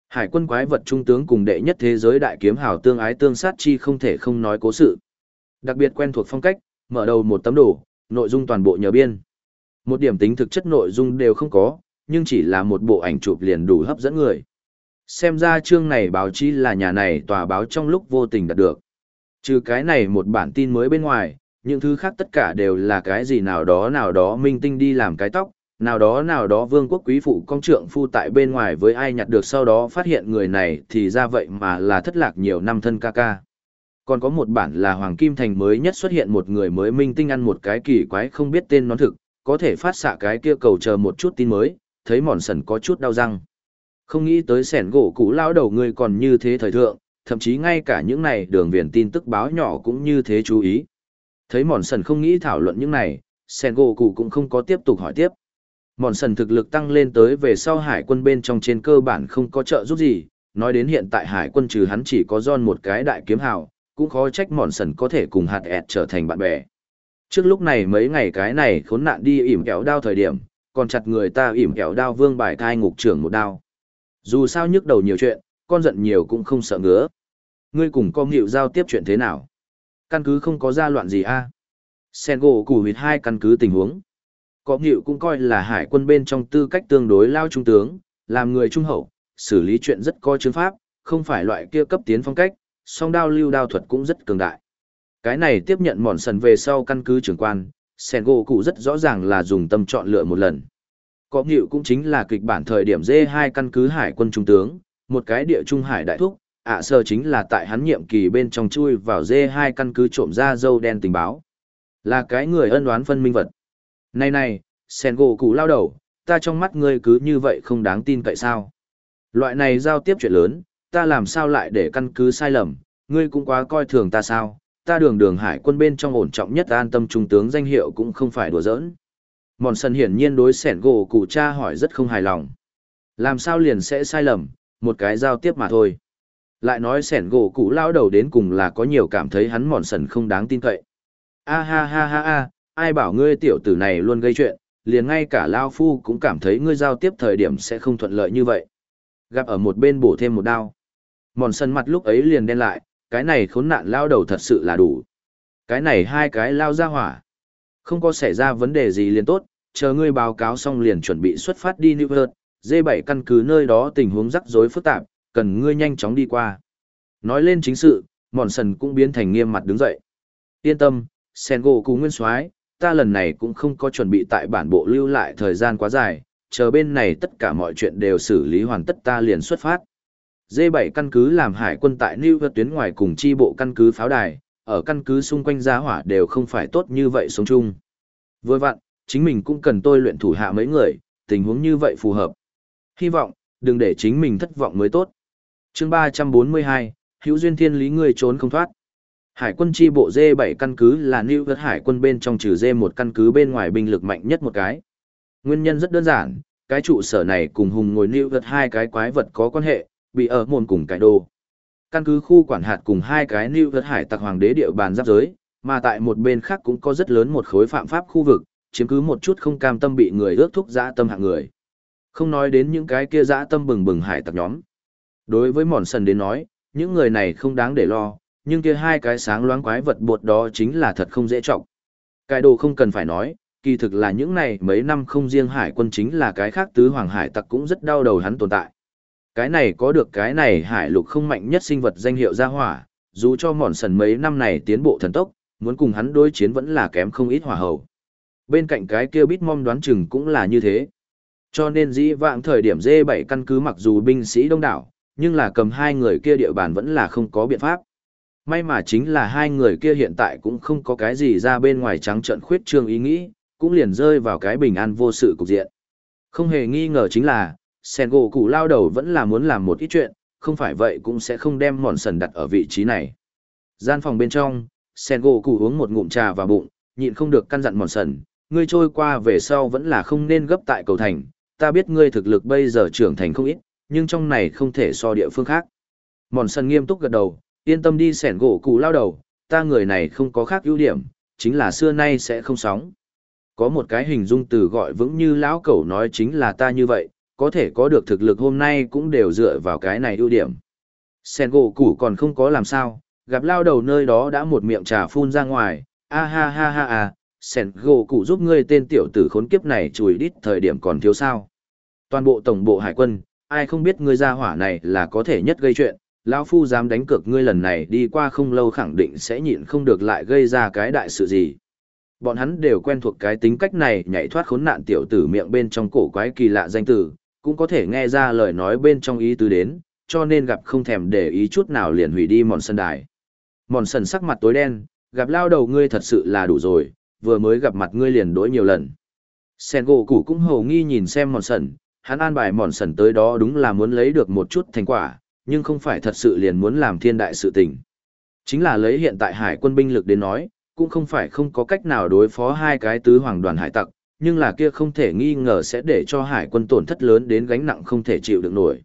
Hải quân quái vật trung tướng cùng đệ nhất thế giới đại kiếm hào tương ái tương sát chi không thể không nói cố sự. Đặc biệt quen thuộc phong cách, mở đầu một tấm đồ, nội dung toàn bộ nhờ biên. Một điểm tính thực chất nội dung đều không có, nhưng chỉ là một bộ ảnh chụp liền đủ hấp dẫn người. Xem ra chương này báo chí là nhà này tòa báo trong lúc vô tình đạt được. Trừ cái này một bản tin mới bên ngoài, những thứ khác tất cả đều là cái gì nào đó nào đó minh tinh đi làm cái tóc, nào đó nào đó vương quốc quý phụ công trượng phu tại bên ngoài với ai nhặt được sau đó phát hiện người này thì ra vậy mà là thất lạc nhiều năm thân ca ca. Còn có một bản là Hoàng Kim Thành mới nhất xuất hiện một người mới minh tinh ăn một cái kỳ quái không biết tên nón thực, có thể phát xạ cái kia cầu chờ một chút tin mới, thấy mòn sần có chút đau răng. Không nghĩ tới sẻn gỗ cũ lao đầu người còn như thế thời thượng, thậm chí ngay cả những này đường viền tin tức báo nhỏ cũng như thế chú ý. Thấy mòn sần không nghĩ thảo luận những này, sẻn gỗ cũ cũng không có tiếp tục hỏi tiếp. Mòn sần thực lực tăng lên tới về sau hải quân bên trong trên cơ bản không có trợ giúp gì, nói đến hiện tại hải quân trừ hắn chỉ có giòn một cái đại kiếm hào, cũng khó trách mòn sần có thể cùng hạt ẹt trở thành bạn bè. Trước lúc này mấy ngày cái này khốn nạn đi ỉm kéo đao thời điểm, còn chặt người ta ỉm kéo đao vương bài thai ngục trưởng một đao. Dù sao nhức đầu nhiều chuyện, con giận nhiều cũng không sợ ngứa. Ngươi cùng con hiệu giao tiếp chuyện thế nào? Căn cứ không có ra loạn gì a à? Sen gỗ củ huyệt hai căn cứ tình huống. Có hiệu cũng coi là hải quân bên trong tư cách tương đối lao trung tướng, làm người trung hậu, xử lý chuyện rất coi chứng pháp, không phải loại kia cấp tiến phong cách, song đao lưu đao thuật cũng rất cường đại. Cái này tiếp nhận mòn sần về sau căn cứ trưởng quan, sen gỗ cụ rất rõ ràng là dùng tâm chọn lựa một lần. Có nghịu cũng chính là kịch bản thời điểm dê hai căn cứ hải quân trung tướng, một cái địa trung hải đại thúc, ạ sơ chính là tại hắn nhiệm kỳ bên trong chui vào dê hai căn cứ trộm ra dâu đen tình báo. Là cái người ân oán phân minh vật. Này này, sen gỗ cụ lao đầu, ta trong mắt ngươi cứ như vậy không đáng tin cậy sao. Loại này giao tiếp chuyện lớn, ta làm sao lại để căn cứ sai lầm, ngươi cũng quá coi thường ta sao, ta đường đường hải quân bên trong ổn trọng nhất an tâm trung tướng danh hiệu cũng không phải đùa giỡn. Mòn sân hiển nhiên đối sẻn gỗ cụ cha hỏi rất không hài lòng. Làm sao liền sẽ sai lầm, một cái giao tiếp mà thôi. Lại nói sẻn gỗ cụ lao đầu đến cùng là có nhiều cảm thấy hắn mòn sần không đáng tin cậy. A ha ha ha ha, ai bảo ngươi tiểu tử này luôn gây chuyện, liền ngay cả Lao Phu cũng cảm thấy ngươi giao tiếp thời điểm sẽ không thuận lợi như vậy. Gặp ở một bên bổ thêm một đao. Mòn sân mặt lúc ấy liền đen lại, cái này khốn nạn lao đầu thật sự là đủ. Cái này hai cái lao ra hỏa. Không có xảy ra vấn đề gì liền tốt, chờ ngươi báo cáo xong liền chuẩn bị xuất phát đi New York, D7 căn cứ nơi đó tình huống rắc rối phức tạp, cần ngươi nhanh chóng đi qua. Nói lên chính sự, mòn sần cũng biến thành nghiêm mặt đứng dậy. Yên tâm, sen gỗ cú nguyên soái ta lần này cũng không có chuẩn bị tại bản bộ lưu lại thời gian quá dài, chờ bên này tất cả mọi chuyện đều xử lý hoàn tất ta liền xuất phát. D7 căn cứ làm hải quân tại New York tuyến ngoài cùng chi bộ căn cứ pháo đài, ở căn cứ xung quanh giá hỏa đều không phải tốt như vậy sống chung. Vừa vặn, chính mình cũng cần tôi luyện thủ hạ mấy người, tình huống như vậy phù hợp. Hy vọng, đừng để chính mình thất vọng mới tốt. chương 342, hữu duyên thiên lý người trốn không thoát. Hải quân chi bộ D7 căn cứ là New York hải quân bên trong trừ D1 căn cứ bên ngoài binh lực mạnh nhất một cái. Nguyên nhân rất đơn giản, cái trụ sở này cùng hùng ngồi New York hai cái quái vật có quan hệ, bị ở môn cùng cái đồ. Căn cứ khu quản hạt cùng hai cái New York hải tặc hoàng đế địa bàn giáp giới, mà tại một bên khác cũng có rất lớn một khối phạm pháp khu vực, chiếm cứ một chút không cam tâm bị người ước thúc dã tâm hạng người. Không nói đến những cái kia dã tâm bừng bừng hải tặc nhóm. Đối với mòn sần đến nói, những người này không đáng để lo, nhưng kia hai cái sáng loáng quái vật bột đó chính là thật không dễ trọng. Cái đồ không cần phải nói, kỳ thực là những này mấy năm không riêng hải quân chính là cái khác tứ hoàng hải tặc cũng rất đau đầu hắn tồn tại. Cái này có được cái này hải lục không mạnh nhất sinh vật danh hiệu ra hỏa, dù cho mòn sần mấy năm này tiến bộ thần tốc, muốn cùng hắn đối chiến vẫn là kém không ít hỏa hầu. Bên cạnh cái kia bít mom đoán chừng cũng là như thế. Cho nên dĩ vãng thời điểm D7 căn cứ mặc dù binh sĩ đông đảo, nhưng là cầm hai người kia địa bàn vẫn là không có biện pháp. May mà chính là hai người kia hiện tại cũng không có cái gì ra bên ngoài trắng trận khuyết trương ý nghĩ, cũng liền rơi vào cái bình an vô sự cục diện. Không hề nghi ngờ chính là, sen gỗ cụ lao đầu vẫn là muốn làm một ít chuyện, không phải vậy cũng sẽ không đem mòn sần đặt ở vị trí này. Gian phòng bên trong, sen gỗ cụ uống một ngụm trà vào bụng, nhịn không được căn dặn mòn sần, ngươi trôi qua về sau vẫn là không nên gấp tại cầu thành, ta biết ngươi thực lực bây giờ trưởng thành không ít, nhưng trong này không thể so địa phương khác. Mòn sần nghiêm túc gật đầu, yên tâm đi sẻn gỗ cụ lao đầu, ta người này không có khác ưu điểm, chính là xưa nay sẽ không sóng. Có một cái hình dung từ gọi vững như lão cẩu nói chính là ta như vậy, có thể có được thực lực hôm nay cũng đều dựa vào cái này ưu điểm. Sen gỗ củ còn không có làm sao, gặp lao đầu nơi đó đã một miệng trà phun ra ngoài, a ha ha ha à, sen gỗ củ giúp ngươi tên tiểu tử khốn kiếp này chùi đít thời điểm còn thiếu sao. Toàn bộ tổng bộ hải quân, ai không biết ngươi ra hỏa này là có thể nhất gây chuyện, lão phu dám đánh cược ngươi lần này đi qua không lâu khẳng định sẽ nhịn không được lại gây ra cái đại sự gì. Bọn hắn đều quen thuộc cái tính cách này nhảy thoát khốn nạn tiểu tử miệng bên trong cổ quái kỳ lạ danh tử, cũng có thể nghe ra lời nói bên trong ý tứ đến, cho nên gặp không thèm để ý chút nào liền hủy đi mòn sân đài. Mòn sân sắc mặt tối đen, gặp lao đầu ngươi thật sự là đủ rồi, vừa mới gặp mặt ngươi liền đổi nhiều lần. Sen gỗ củ cũng hầu nghi nhìn xem mòn sần, hắn an bài mòn sần tới đó đúng là muốn lấy được một chút thành quả, nhưng không phải thật sự liền muốn làm thiên đại sự tình. Chính là lấy hiện tại hải quân binh lực đến nói, cũng không phải không có cách nào đối phó hai cái tứ hoàng đoàn hải tặc, nhưng là kia không thể nghi ngờ sẽ để cho hải quân tổn thất lớn đến gánh nặng không thể chịu được nổi.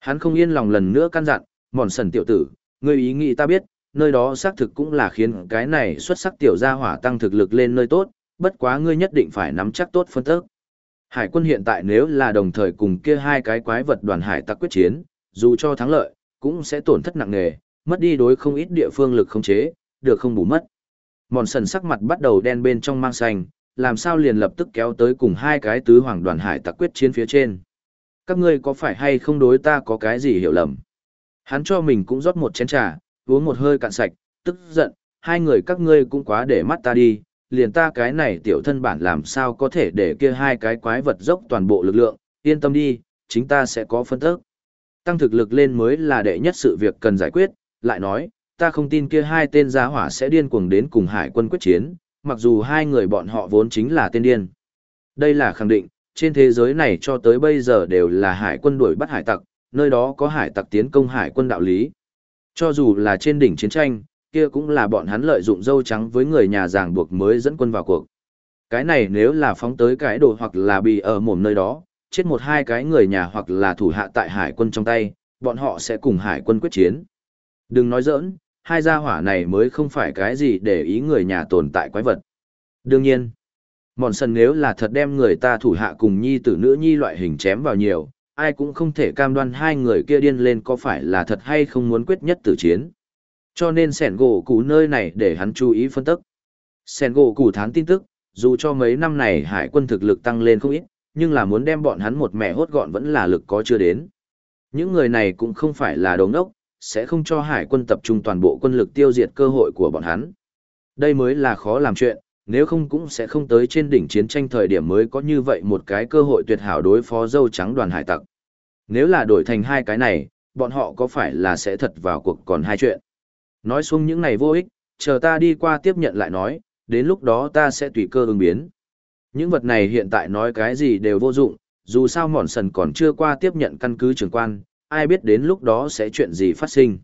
Hắn không yên lòng lần nữa căn dặn, mòn sần tiểu tử, ngươi ý nghĩ ta biết, nơi đó xác thực cũng là khiến cái này xuất sắc tiểu gia hỏa tăng thực lực lên nơi tốt, bất quá ngươi nhất định phải nắm chắc tốt phân tức. Hải quân hiện tại nếu là đồng thời cùng kia hai cái quái vật đoàn hải tặc quyết chiến, dù cho thắng lợi, cũng sẽ tổn thất nặng nề, mất đi đối không ít địa phương lực không chế, được không bù mất. Mòn sần sắc mặt bắt đầu đen bên trong mang xanh, làm sao liền lập tức kéo tới cùng hai cái tứ hoàng đoàn hải tặc quyết chiến phía trên. Các ngươi có phải hay không đối ta có cái gì hiểu lầm? Hắn cho mình cũng rót một chén trà, uống một hơi cạn sạch, tức giận, hai người các ngươi cũng quá để mắt ta đi, liền ta cái này tiểu thân bản làm sao có thể để kia hai cái quái vật dốc toàn bộ lực lượng, yên tâm đi, chính ta sẽ có phân tức. Tăng thực lực lên mới là đệ nhất sự việc cần giải quyết, lại nói, ta không tin kia hai tên gia hỏa sẽ điên cuồng đến cùng hải quân quyết chiến, mặc dù hai người bọn họ vốn chính là tên điên. Đây là khẳng định, trên thế giới này cho tới bây giờ đều là hải quân đuổi bắt hải tặc, nơi đó có hải tặc tiến công hải quân đạo lý. Cho dù là trên đỉnh chiến tranh, kia cũng là bọn hắn lợi dụng dâu trắng với người nhà giảng buộc mới dẫn quân vào cuộc. Cái này nếu là phóng tới cái đồ hoặc là bị ở mồm nơi đó, chết một hai cái người nhà hoặc là thủ hạ tại hải quân trong tay, bọn họ sẽ cùng hải quân quyết chiến. Đừng nói giỡn, hai gia hỏa này mới không phải cái gì để ý người nhà tồn tại quái vật. Đương nhiên, mòn sần nếu là thật đem người ta thủ hạ cùng nhi tử nữ nhi loại hình chém vào nhiều, ai cũng không thể cam đoan hai người kia điên lên có phải là thật hay không muốn quyết nhất tử chiến. Cho nên sẻn gỗ cụ nơi này để hắn chú ý phân tích. Sẻn gỗ cụ thán tin tức, dù cho mấy năm này hải quân thực lực tăng lên không ít, nhưng là muốn đem bọn hắn một mẹ hốt gọn vẫn là lực có chưa đến. Những người này cũng không phải là đồ ngốc, sẽ không cho hải quân tập trung toàn bộ quân lực tiêu diệt cơ hội của bọn hắn. Đây mới là khó làm chuyện, nếu không cũng sẽ không tới trên đỉnh chiến tranh thời điểm mới có như vậy một cái cơ hội tuyệt hảo đối phó dâu trắng đoàn hải tặc. Nếu là đổi thành hai cái này, bọn họ có phải là sẽ thật vào cuộc còn hai chuyện. Nói xuống những này vô ích, chờ ta đi qua tiếp nhận lại nói, đến lúc đó ta sẽ tùy cơ ứng biến. Những vật này hiện tại nói cái gì đều vô dụng, dù sao mòn sần còn chưa qua tiếp nhận căn cứ trưởng quan, ai biết đến lúc đó sẽ chuyện gì phát sinh.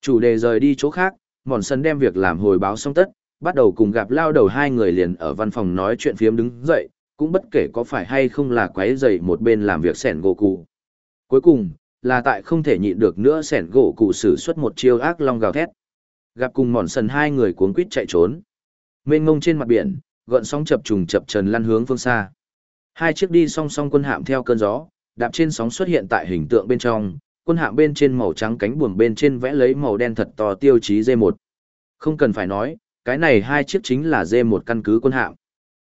Chủ đề rời đi chỗ khác, mòn sần đem việc làm hồi báo xong tất, bắt đầu cùng gặp lao đầu hai người liền ở văn phòng nói chuyện phiếm đứng dậy, cũng bất kể có phải hay không là quấy dậy một bên làm việc sẻn gỗ cụ. Cuối cùng, là tại không thể nhịn được nữa sẻn gỗ cụ sử xuất một chiêu ác long gào thét. Gặp cùng mòn sần hai người cuống quýt chạy trốn. Mênh ngông trên mặt biển, gợn sóng chập trùng chập trần lăn hướng phương xa. Hai chiếc đi song song quân hạm theo cơn gió, đạp trên sóng xuất hiện tại hình tượng bên trong, quân hạm bên trên màu trắng cánh buồm bên trên vẽ lấy màu đen thật to tiêu chí D1. Không cần phải nói, cái này hai chiếc chính là D1 căn cứ quân hạm.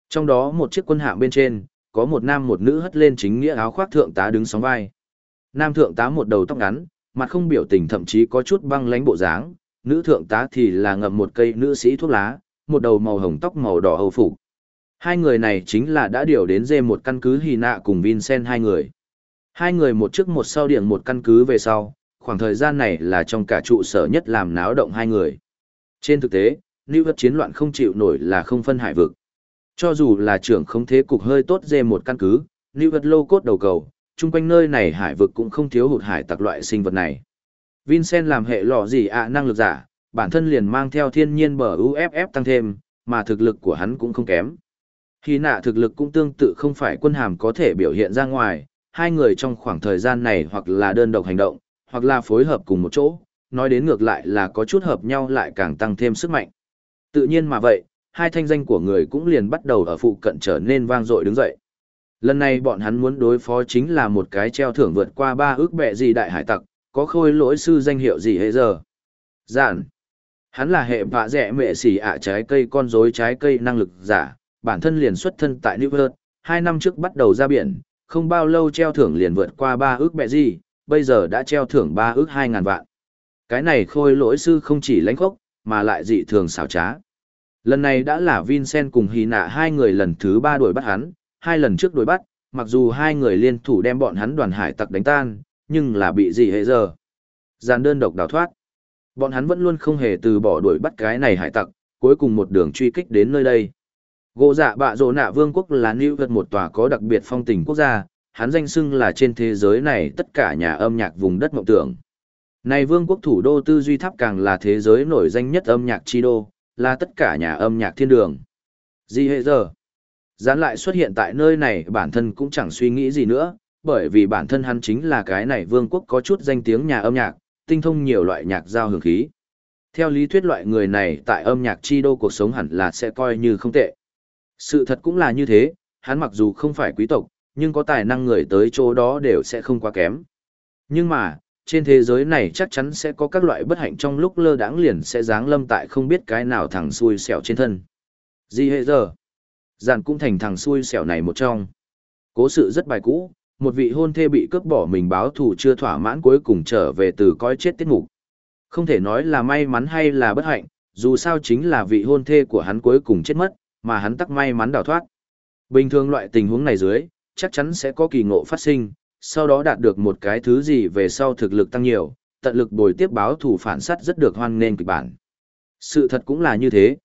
Trong đó một chiếc quân hạm bên trên, có một nam một nữ hất lên chính nghĩa áo khoác thượng tá đứng sóng vai. Nam thượng tá một đầu tóc ngắn, mặt không biểu tình thậm chí có chút băng lánh bộ dáng, nữ thượng tá thì là ngậm một cây nữ sĩ thuốc lá, một đầu màu hồng tóc màu đỏ hầu phục. Hai người này chính là đã điều đến dê một căn cứ Hy nạ cùng Vincent hai người. Hai người một trước một sau điện một căn cứ về sau, khoảng thời gian này là trong cả trụ sở nhất làm náo động hai người. Trên thực tế, New York chiến loạn không chịu nổi là không phân hải vực. Cho dù là trưởng không thế cục hơi tốt dê một căn cứ, New York lô cốt đầu cầu, chung quanh nơi này hải vực cũng không thiếu hụt hải tặc loại sinh vật này. Vincent làm hệ lọ gì ạ năng lực giả, bản thân liền mang theo thiên nhiên bờ UFF tăng thêm, mà thực lực của hắn cũng không kém. Khi nạ thực lực cũng tương tự không phải quân hàm có thể biểu hiện ra ngoài, hai người trong khoảng thời gian này hoặc là đơn độc hành động, hoặc là phối hợp cùng một chỗ, nói đến ngược lại là có chút hợp nhau lại càng tăng thêm sức mạnh. Tự nhiên mà vậy, hai thanh danh của người cũng liền bắt đầu ở phụ cận trở nên vang dội đứng dậy. Lần này bọn hắn muốn đối phó chính là một cái treo thưởng vượt qua ba ước bệ gì đại hải tặc, có khôi lỗi sư danh hiệu gì hệ giờ. Giản. Hắn là hệ vạ rẻ mẹ xỉ ạ trái cây con rối trái cây năng lực giả, bản thân liền xuất thân tại New York, hai năm trước bắt đầu ra biển, không bao lâu treo thưởng liền vượt qua ba ước bẹ gì, bây giờ đã treo thưởng ba ước hai ngàn vạn. Cái này khôi lỗi sư không chỉ lãnh khốc, mà lại dị thường xảo trá. Lần này đã là Vincent cùng Hy Nạ hai người lần thứ ba đuổi bắt hắn, hai lần trước đuổi bắt, mặc dù hai người liên thủ đem bọn hắn đoàn hải tặc đánh tan, nhưng là bị gì hệ giờ. Giàn đơn độc đào thoát. Bọn hắn vẫn luôn không hề từ bỏ đuổi bắt cái này hải tặc, cuối cùng một đường truy kích đến nơi đây. Gỗ dạ bạ rồ nạ vương quốc là New York một tòa có đặc biệt phong tình quốc gia, hắn danh xưng là trên thế giới này tất cả nhà âm nhạc vùng đất mộng tưởng. Này vương quốc thủ đô tư duy tháp càng là thế giới nổi danh nhất âm nhạc chi đô, là tất cả nhà âm nhạc thiên đường. Gì hệ giờ? Gián lại xuất hiện tại nơi này bản thân cũng chẳng suy nghĩ gì nữa, bởi vì bản thân hắn chính là cái này vương quốc có chút danh tiếng nhà âm nhạc, tinh thông nhiều loại nhạc giao hưởng khí. Theo lý thuyết loại người này tại âm nhạc chi đô cuộc sống hẳn là sẽ coi như không tệ. Sự thật cũng là như thế, hắn mặc dù không phải quý tộc, nhưng có tài năng người tới chỗ đó đều sẽ không quá kém. Nhưng mà, trên thế giới này chắc chắn sẽ có các loại bất hạnh trong lúc lơ đãng liền sẽ giáng lâm tại không biết cái nào thằng xui xẻo trên thân. Gì hệ giờ? Giàn cũng thành thằng xui xẻo này một trong. Cố sự rất bài cũ, một vị hôn thê bị cướp bỏ mình báo thù chưa thỏa mãn cuối cùng trở về từ coi chết tiết mục. Không thể nói là may mắn hay là bất hạnh, dù sao chính là vị hôn thê của hắn cuối cùng chết mất, mà hắn tắc may mắn đào thoát. Bình thường loại tình huống này dưới, chắc chắn sẽ có kỳ ngộ phát sinh, sau đó đạt được một cái thứ gì về sau thực lực tăng nhiều, tận lực bồi tiếp báo thủ phản sát rất được hoan nghênh kịch bản. Sự thật cũng là như thế.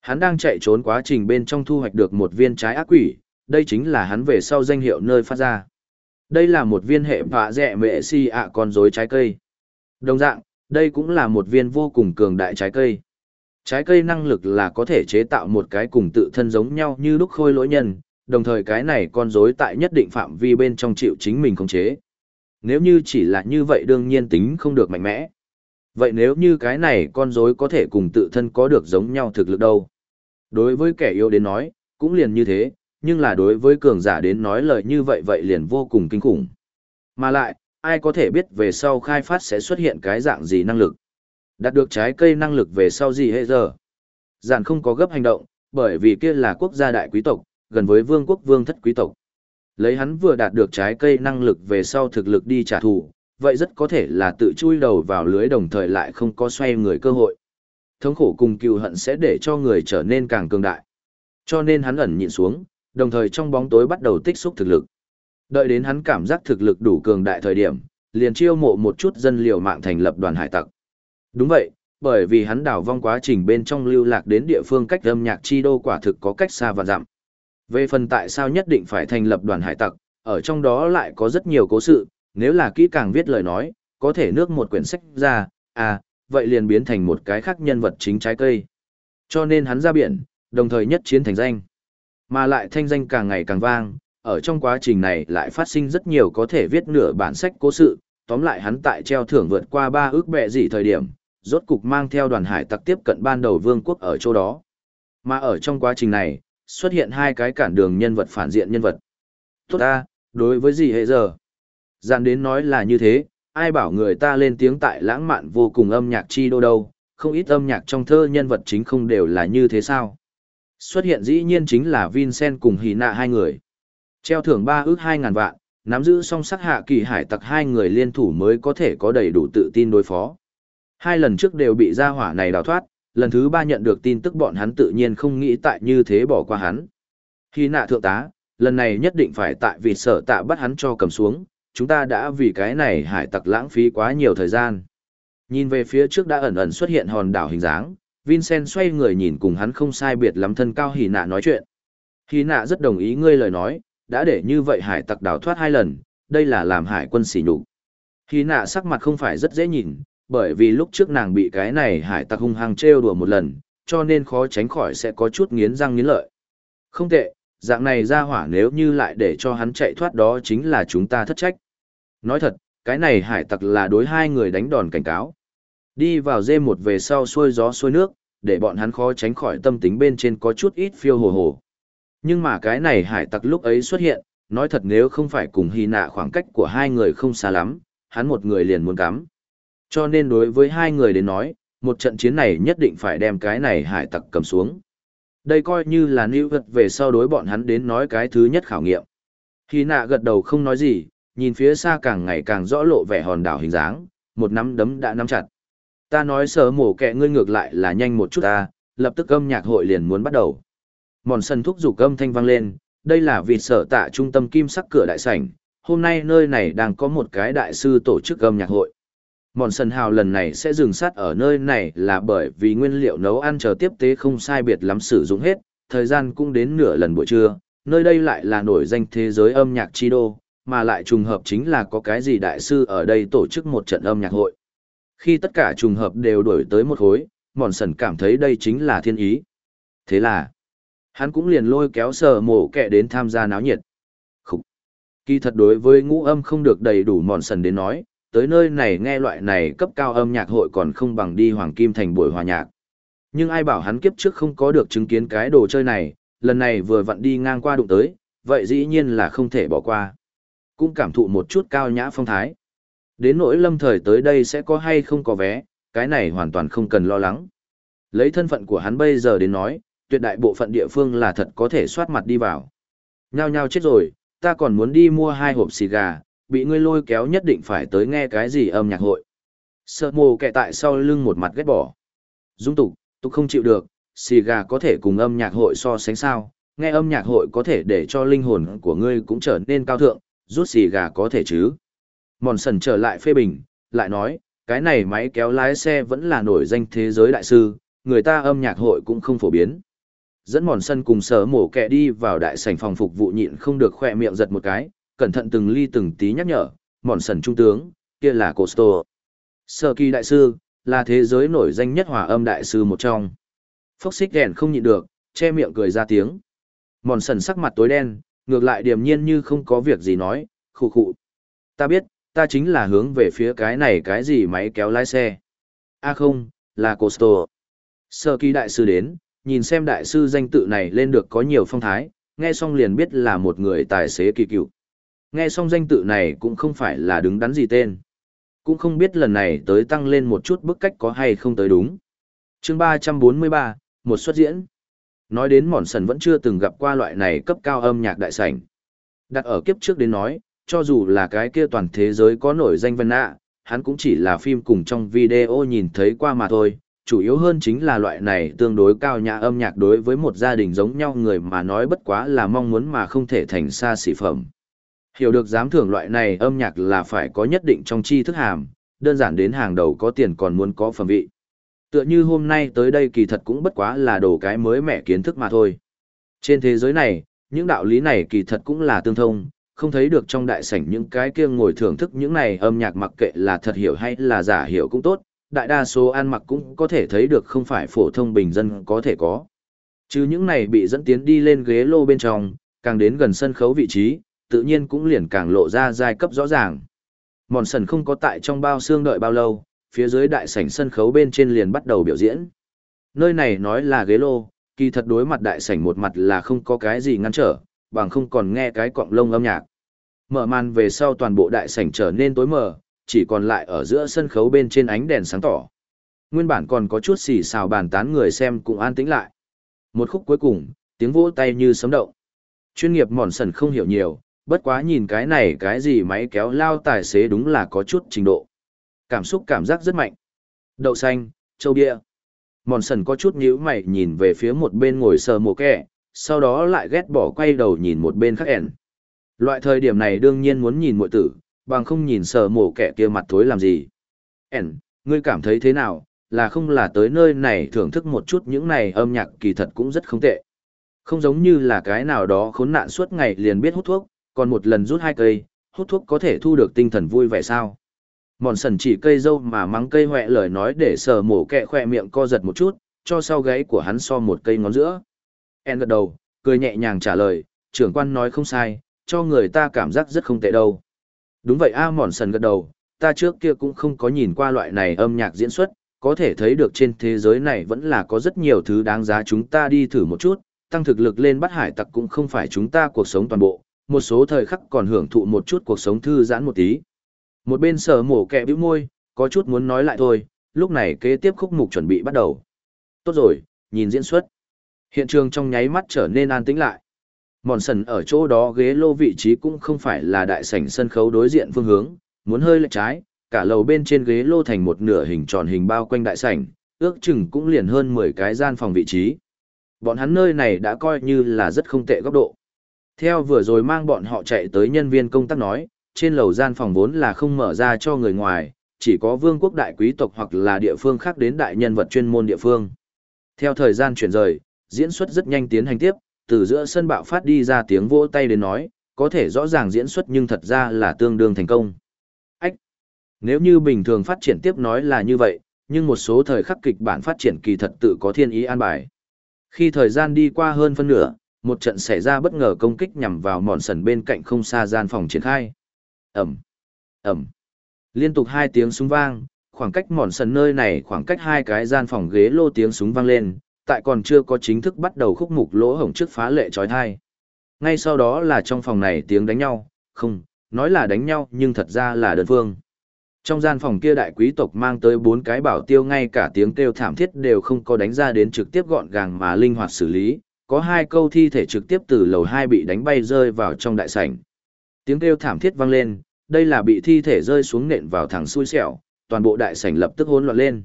Hắn đang chạy trốn quá trình bên trong thu hoạch được một viên trái ác quỷ, đây chính là hắn về sau danh hiệu nơi phát ra. Đây là một viên hệ vạ dẹ mệ si ạ con rối trái cây. Đồng dạng, đây cũng là một viên vô cùng cường đại trái cây. Trái cây năng lực là có thể chế tạo một cái cùng tự thân giống nhau như lúc khôi lỗi nhân, đồng thời cái này con rối tại nhất định phạm vi bên trong chịu chính mình khống chế. Nếu như chỉ là như vậy đương nhiên tính không được mạnh mẽ. Vậy nếu như cái này con rối có thể cùng tự thân có được giống nhau thực lực đâu? Đối với kẻ yêu đến nói, cũng liền như thế, nhưng là đối với cường giả đến nói lời như vậy vậy liền vô cùng kinh khủng. Mà lại, ai có thể biết về sau khai phát sẽ xuất hiện cái dạng gì năng lực. Đạt được trái cây năng lực về sau gì hệ giờ. Giản không có gấp hành động, bởi vì kia là quốc gia đại quý tộc, gần với vương quốc vương thất quý tộc. Lấy hắn vừa đạt được trái cây năng lực về sau thực lực đi trả thù, vậy rất có thể là tự chui đầu vào lưới đồng thời lại không có xoay người cơ hội. Thống khổ cùng cừu hận sẽ để cho người trở nên càng cường đại. Cho nên hắn ẩn nhịn xuống, đồng thời trong bóng tối bắt đầu tích xúc thực lực. Đợi đến hắn cảm giác thực lực đủ cường đại thời điểm, liền chiêu mộ một chút dân liều mạng thành lập đoàn hải tặc. Đúng vậy, bởi vì hắn đảo vong quá trình bên trong lưu lạc đến địa phương cách âm nhạc chi đô quả thực có cách xa và dặm. Về phần tại sao nhất định phải thành lập đoàn hải tặc, ở trong đó lại có rất nhiều cố sự, nếu là kỹ càng viết lời nói, có thể nước một quyển sách ra, à, vậy liền biến thành một cái khác nhân vật chính trái cây. Cho nên hắn ra biển, đồng thời nhất chiến thành danh. Mà lại thanh danh càng ngày càng vang, ở trong quá trình này lại phát sinh rất nhiều có thể viết nửa bản sách cố sự, tóm lại hắn tại treo thưởng vượt qua ba ước bệ gì thời điểm, rốt cục mang theo đoàn hải tặc tiếp cận ban đầu vương quốc ở chỗ đó. Mà ở trong quá trình này, xuất hiện hai cái cản đường nhân vật phản diện nhân vật. Tốt ta, đối với gì hệ giờ? Dàn đến nói là như thế, ai bảo người ta lên tiếng tại lãng mạn vô cùng âm nhạc chi đô đâu, không ít âm nhạc trong thơ nhân vật chính không đều là như thế sao? Xuất hiện dĩ nhiên chính là Vincent cùng Hì Nạ hai người. Treo thưởng ba ước hai ngàn vạn, nắm giữ song sắc hạ kỳ hải tặc hai người liên thủ mới có thể có đầy đủ tự tin đối phó. Hai lần trước đều bị gia hỏa này đào thoát, lần thứ ba nhận được tin tức bọn hắn tự nhiên không nghĩ tại như thế bỏ qua hắn. Hì nạ thượng tá, lần này nhất định phải tại vì sở tạ bắt hắn cho cầm xuống, chúng ta đã vì cái này hải tặc lãng phí quá nhiều thời gian. Nhìn về phía trước đã ẩn ẩn xuất hiện hòn đảo hình dáng, Vincent xoay người nhìn cùng hắn không sai biệt lắm thân cao hỉ nạ nói chuyện. Hỉ nạ rất đồng ý ngươi lời nói, đã để như vậy hải tặc đào thoát hai lần, đây là làm hải quân xỉ nhục. Hỉ nạ sắc mặt không phải rất dễ nhìn, bởi vì lúc trước nàng bị cái này hải tặc hung hăng trêu đùa một lần, cho nên khó tránh khỏi sẽ có chút nghiến răng nghiến lợi. Không tệ, dạng này ra hỏa nếu như lại để cho hắn chạy thoát đó chính là chúng ta thất trách. Nói thật, cái này hải tặc là đối hai người đánh đòn cảnh cáo. Đi vào dê một về sau xuôi gió xuôi nước, để bọn hắn khó tránh khỏi tâm tính bên trên có chút ít phiêu hồ hồ. Nhưng mà cái này hải tặc lúc ấy xuất hiện, nói thật nếu không phải cùng hy nạ khoảng cách của hai người không xa lắm, hắn một người liền muốn cắm. Cho nên đối với hai người đến nói, một trận chiến này nhất định phải đem cái này hải tặc cầm xuống. Đây coi như là nữ vật về sau đối bọn hắn đến nói cái thứ nhất khảo nghiệm. Hy nạ gật đầu không nói gì, nhìn phía xa càng ngày càng rõ lộ vẻ hòn đảo hình dáng, một nắm đấm đã nắm chặt. Ta nói sở mổ kẹ ngươi ngược lại là nhanh một chút ta, lập tức âm nhạc hội liền muốn bắt đầu. Mòn sân thúc giục âm thanh vang lên, đây là vì sở tạ trung tâm kim sắc cửa đại sảnh, hôm nay nơi này đang có một cái đại sư tổ chức âm nhạc hội. Mòn sân hào lần này sẽ dừng sát ở nơi này là bởi vì nguyên liệu nấu ăn chờ tiếp tế không sai biệt lắm sử dụng hết, thời gian cũng đến nửa lần buổi trưa, nơi đây lại là nổi danh thế giới âm nhạc chi đô, mà lại trùng hợp chính là có cái gì đại sư ở đây tổ chức một trận âm nhạc hội. Khi tất cả trùng hợp đều đổi tới một khối, mòn sần cảm thấy đây chính là thiên ý. Thế là, hắn cũng liền lôi kéo sờ mổ kẹ đến tham gia náo nhiệt. Khúc! Kỳ thật đối với ngũ âm không được đầy đủ mòn sần đến nói, tới nơi này nghe loại này cấp cao âm nhạc hội còn không bằng đi Hoàng Kim thành buổi hòa nhạc. Nhưng ai bảo hắn kiếp trước không có được chứng kiến cái đồ chơi này, lần này vừa vặn đi ngang qua đụng tới, vậy dĩ nhiên là không thể bỏ qua. Cũng cảm thụ một chút cao nhã phong thái. Đến nỗi lâm thời tới đây sẽ có hay không có vé, cái này hoàn toàn không cần lo lắng. Lấy thân phận của hắn bây giờ đến nói, tuyệt đại bộ phận địa phương là thật có thể soát mặt đi vào. Nhao nhao chết rồi, ta còn muốn đi mua hai hộp xì gà, bị ngươi lôi kéo nhất định phải tới nghe cái gì âm nhạc hội. Sợ mồ kẻ tại sau lưng một mặt ghét bỏ. Dung tục, tục không chịu được, xì gà có thể cùng âm nhạc hội so sánh sao, nghe âm nhạc hội có thể để cho linh hồn của ngươi cũng trở nên cao thượng, rút xì gà có thể chứ. Mòn sần trở lại phê bình, lại nói, cái này máy kéo lái xe vẫn là nổi danh thế giới đại sư, người ta âm nhạc hội cũng không phổ biến. Dẫn mòn sân cùng sở mổ kẹ đi vào đại sảnh phòng phục vụ nhịn không được khoe miệng giật một cái, cẩn thận từng ly từng tí nhắc nhở, mòn sần trung tướng, kia là Costo. Sở kỳ đại sư, là thế giới nổi danh nhất hòa âm đại sư một trong. Phốc xích đèn không nhịn được, che miệng cười ra tiếng. Mòn sần sắc mặt tối đen, ngược lại điềm nhiên như không có việc gì nói, khụ khụ. Ta biết, ta chính là hướng về phía cái này cái gì máy kéo lái xe. a à không, là Costo. Sơ kỳ đại sư đến, nhìn xem đại sư danh tự này lên được có nhiều phong thái, nghe xong liền biết là một người tài xế kỳ cựu. Nghe xong danh tự này cũng không phải là đứng đắn gì tên. Cũng không biết lần này tới tăng lên một chút bức cách có hay không tới đúng. chương 343, một xuất diễn. Nói đến mòn sần vẫn chưa từng gặp qua loại này cấp cao âm nhạc đại sảnh. Đặt ở kiếp trước đến nói, cho dù là cái kia toàn thế giới có nổi danh vân nạ, hắn cũng chỉ là phim cùng trong video nhìn thấy qua mà thôi. Chủ yếu hơn chính là loại này tương đối cao nhã âm nhạc đối với một gia đình giống nhau người mà nói bất quá là mong muốn mà không thể thành xa xỉ phẩm. Hiểu được dám thưởng loại này âm nhạc là phải có nhất định trong chi thức hàm, đơn giản đến hàng đầu có tiền còn muốn có phẩm vị. Tựa như hôm nay tới đây kỳ thật cũng bất quá là đồ cái mới mẻ kiến thức mà thôi. Trên thế giới này, những đạo lý này kỳ thật cũng là tương thông, không thấy được trong đại sảnh những cái kia ngồi thưởng thức những này âm nhạc mặc kệ là thật hiểu hay là giả hiểu cũng tốt, đại đa số ăn mặc cũng có thể thấy được không phải phổ thông bình dân có thể có. Chứ những này bị dẫn tiến đi lên ghế lô bên trong, càng đến gần sân khấu vị trí, tự nhiên cũng liền càng lộ ra giai cấp rõ ràng. Mòn sần không có tại trong bao xương đợi bao lâu, phía dưới đại sảnh sân khấu bên trên liền bắt đầu biểu diễn. Nơi này nói là ghế lô, kỳ thật đối mặt đại sảnh một mặt là không có cái gì ngăn trở, bằng không còn nghe cái cọng lông âm nhạc. Mở màn về sau toàn bộ đại sảnh trở nên tối mờ, chỉ còn lại ở giữa sân khấu bên trên ánh đèn sáng tỏ. Nguyên bản còn có chút xì xào bàn tán người xem cũng an tĩnh lại. Một khúc cuối cùng, tiếng vỗ tay như sấm động. Chuyên nghiệp mòn sần không hiểu nhiều, bất quá nhìn cái này cái gì máy kéo lao tài xế đúng là có chút trình độ. Cảm xúc cảm giác rất mạnh. Đậu xanh, châu bia. Mòn sần có chút nhíu mày nhìn về phía một bên ngồi sờ mồ kẹ, sau đó lại ghét bỏ quay đầu nhìn một bên khác ẻn. Loại thời điểm này đương nhiên muốn nhìn muội tử, bằng không nhìn sờ mổ kẻ kia mặt thối làm gì. ẻn, ngươi cảm thấy thế nào, là không là tới nơi này thưởng thức một chút những này âm nhạc kỳ thật cũng rất không tệ. Không giống như là cái nào đó khốn nạn suốt ngày liền biết hút thuốc, còn một lần rút hai cây, hút thuốc có thể thu được tinh thần vui vẻ sao. Mòn sần chỉ cây dâu mà mắng cây hoẹ lời nói để sờ mổ kẹ khoe miệng co giật một chút, cho sau gáy của hắn so một cây ngón giữa. En gật đầu, cười nhẹ nhàng trả lời, trưởng quan nói không sai, cho người ta cảm giác rất không tệ đâu. Đúng vậy a mòn sần gật đầu, ta trước kia cũng không có nhìn qua loại này âm nhạc diễn xuất, có thể thấy được trên thế giới này vẫn là có rất nhiều thứ đáng giá chúng ta đi thử một chút, tăng thực lực lên bắt hải tặc cũng không phải chúng ta cuộc sống toàn bộ, một số thời khắc còn hưởng thụ một chút cuộc sống thư giãn một tí. Một bên sở mổ kẹ bĩu môi, có chút muốn nói lại thôi, lúc này kế tiếp khúc mục chuẩn bị bắt đầu. Tốt rồi, nhìn diễn xuất. Hiện trường trong nháy mắt trở nên an tĩnh lại. Mòn sần ở chỗ đó ghế lô vị trí cũng không phải là đại sảnh sân khấu đối diện phương hướng, muốn hơi lệch trái, cả lầu bên trên ghế lô thành một nửa hình tròn hình bao quanh đại sảnh, ước chừng cũng liền hơn 10 cái gian phòng vị trí. Bọn hắn nơi này đã coi như là rất không tệ góc độ. Theo vừa rồi mang bọn họ chạy tới nhân viên công tác nói, trên lầu gian phòng vốn là không mở ra cho người ngoài, chỉ có vương quốc đại quý tộc hoặc là địa phương khác đến đại nhân vật chuyên môn địa phương. Theo thời gian chuyển rời, diễn xuất rất nhanh tiến hành tiếp, từ giữa sân bạo phát đi ra tiếng vỗ tay đến nói, có thể rõ ràng diễn xuất nhưng thật ra là tương đương thành công. Ách! Nếu như bình thường phát triển tiếp nói là như vậy, nhưng một số thời khắc kịch bản phát triển kỳ thật tự có thiên ý an bài. Khi thời gian đi qua hơn phân nửa, một trận xảy ra bất ngờ công kích nhằm vào mòn sần bên cạnh không xa gian phòng triển khai. Ẩm, Ẩm. Liên tục hai tiếng súng vang, khoảng cách mòn sần nơi này khoảng cách hai cái gian phòng ghế lô tiếng súng vang lên, tại còn chưa có chính thức bắt đầu khúc mục lỗ hổng trước phá lệ trói thai. Ngay sau đó là trong phòng này tiếng đánh nhau, không, nói là đánh nhau nhưng thật ra là đơn phương. Trong gian phòng kia đại quý tộc mang tới bốn cái bảo tiêu ngay cả tiếng kêu thảm thiết đều không có đánh ra đến trực tiếp gọn gàng mà linh hoạt xử lý, có hai câu thi thể trực tiếp từ lầu hai bị đánh bay rơi vào trong đại sảnh. Tiếng kêu thảm thiết vang lên, đây là bị thi thể rơi xuống nện vào thẳng xui xẻo, toàn bộ đại sảnh lập tức hỗn loạn lên.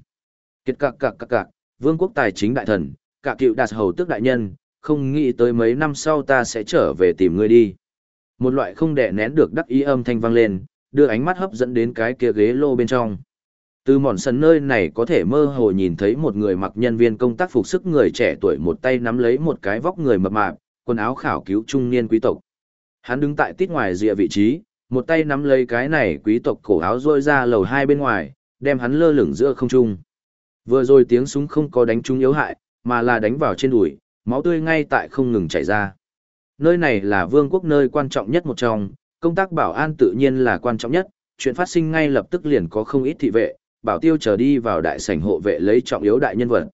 Kiệt cạc cạc cạc cạc, vương quốc tài chính đại thần, cả cựu đạt hầu tước đại nhân, không nghĩ tới mấy năm sau ta sẽ trở về tìm ngươi đi. Một loại không đè nén được đắc ý âm thanh vang lên, đưa ánh mắt hấp dẫn đến cái kia ghế lô bên trong. Từ mòn sân nơi này có thể mơ hồ nhìn thấy một người mặc nhân viên công tác phục sức người trẻ tuổi một tay nắm lấy một cái vóc người mập mạp, quần áo khảo cứu trung niên quý tộc. Hắn đứng tại tít ngoài rìa vị trí, một tay nắm lấy cái này quý tộc cổ áo rôi ra lầu hai bên ngoài, đem hắn lơ lửng giữa không trung. Vừa rồi tiếng súng không có đánh trúng yếu hại, mà là đánh vào trên đùi, máu tươi ngay tại không ngừng chảy ra. Nơi này là vương quốc nơi quan trọng nhất một trong, công tác bảo an tự nhiên là quan trọng nhất, chuyện phát sinh ngay lập tức liền có không ít thị vệ, bảo tiêu chờ đi vào đại sảnh hộ vệ lấy trọng yếu đại nhân vật.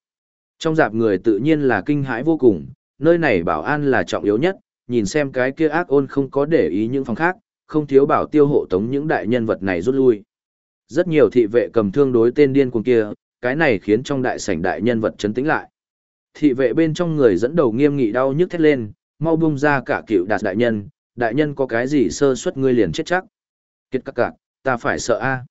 Trong dạp người tự nhiên là kinh hãi vô cùng, nơi này bảo an là trọng yếu nhất, nhìn xem cái kia ác ôn không có để ý những phòng khác, không thiếu bảo tiêu hộ tống những đại nhân vật này rút lui. Rất nhiều thị vệ cầm thương đối tên điên cuồng kia, cái này khiến trong đại sảnh đại nhân vật chấn tĩnh lại. Thị vệ bên trong người dẫn đầu nghiêm nghị đau nhức thét lên, mau bung ra cả cựu đạt đại nhân, đại nhân có cái gì sơ suất ngươi liền chết chắc. Kết các cạc, ta phải sợ a.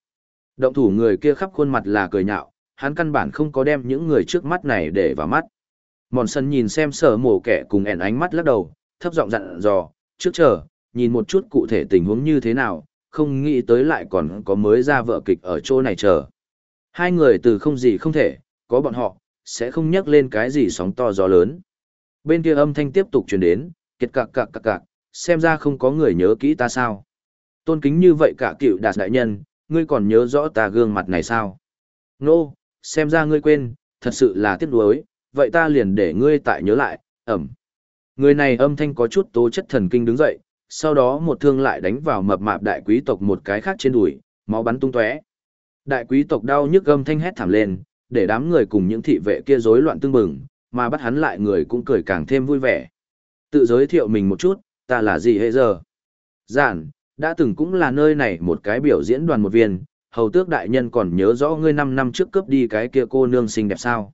Động thủ người kia khắp khuôn mặt là cười nhạo, hắn căn bản không có đem những người trước mắt này để vào mắt. Mòn sân nhìn xem sở mổ kẻ cùng ẻn ánh mắt lắc đầu, thấp giọng dặn dò, trước chờ, nhìn một chút cụ thể tình huống như thế nào, không nghĩ tới lại còn có mới ra vợ kịch ở chỗ này chờ. Hai người từ không gì không thể, có bọn họ, sẽ không nhắc lên cái gì sóng to gió lớn. Bên kia âm thanh tiếp tục truyền đến, kiệt cạc cạc cạc cạc, xem ra không có người nhớ kỹ ta sao. Tôn kính như vậy cả cựu đạt đại nhân, ngươi còn nhớ rõ ta gương mặt này sao? Nô, no, xem ra ngươi quên, thật sự là tiếc nuối, vậy ta liền để ngươi tại nhớ lại, ẩm. Người này âm thanh có chút tố chất thần kinh đứng dậy, sau đó một thương lại đánh vào mập mạp đại quý tộc một cái khác trên đùi, máu bắn tung tóe. Đại quý tộc đau nhức gầm thanh hét thảm lên, để đám người cùng những thị vệ kia rối loạn tương bừng, mà bắt hắn lại người cũng cười càng thêm vui vẻ. Tự giới thiệu mình một chút, ta là gì hệ giờ? Giản, đã từng cũng là nơi này một cái biểu diễn đoàn một viên, hầu tước đại nhân còn nhớ rõ ngươi năm năm trước cướp đi cái kia cô nương xinh đẹp sao.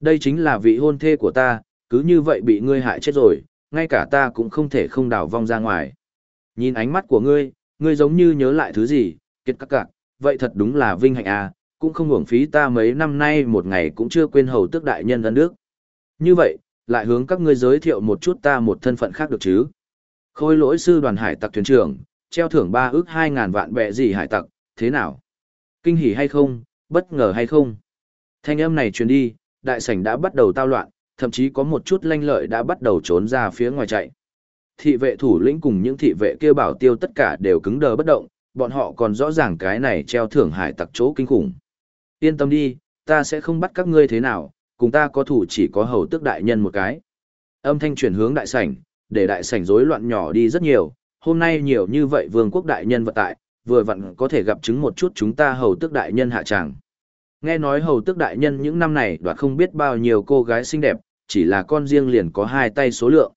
Đây chính là vị hôn thê của ta, cứ như vậy bị ngươi hại chết rồi, ngay cả ta cũng không thể không đào vong ra ngoài. Nhìn ánh mắt của ngươi, ngươi giống như nhớ lại thứ gì, Kiệt các cạc, vậy thật đúng là vinh hạnh à, cũng không hưởng phí ta mấy năm nay một ngày cũng chưa quên hầu tước đại nhân ân đức. Như vậy, lại hướng các ngươi giới thiệu một chút ta một thân phận khác được chứ. Khôi lỗi sư đoàn hải tặc thuyền trưởng, treo thưởng ba ước hai ngàn vạn bẹ gì hải tặc, thế nào? Kinh hỉ hay không, bất ngờ hay không? Thanh âm này truyền đi, đại sảnh đã bắt đầu tao loạn, thậm chí có một chút lanh lợi đã bắt đầu trốn ra phía ngoài chạy. Thị vệ thủ lĩnh cùng những thị vệ kia bảo tiêu tất cả đều cứng đờ bất động, bọn họ còn rõ ràng cái này treo thưởng hải tặc chỗ kinh khủng. Yên tâm đi, ta sẽ không bắt các ngươi thế nào, cùng ta có thủ chỉ có hầu tước đại nhân một cái. Âm thanh chuyển hướng đại sảnh, để đại sảnh rối loạn nhỏ đi rất nhiều, hôm nay nhiều như vậy vương quốc đại nhân vật tại, vừa vặn có thể gặp chứng một chút chúng ta hầu tước đại nhân hạ tràng. Nghe nói hầu tước đại nhân những năm này đoạt không biết bao nhiêu cô gái xinh đẹp, chỉ là con riêng liền có hai tay số lượng.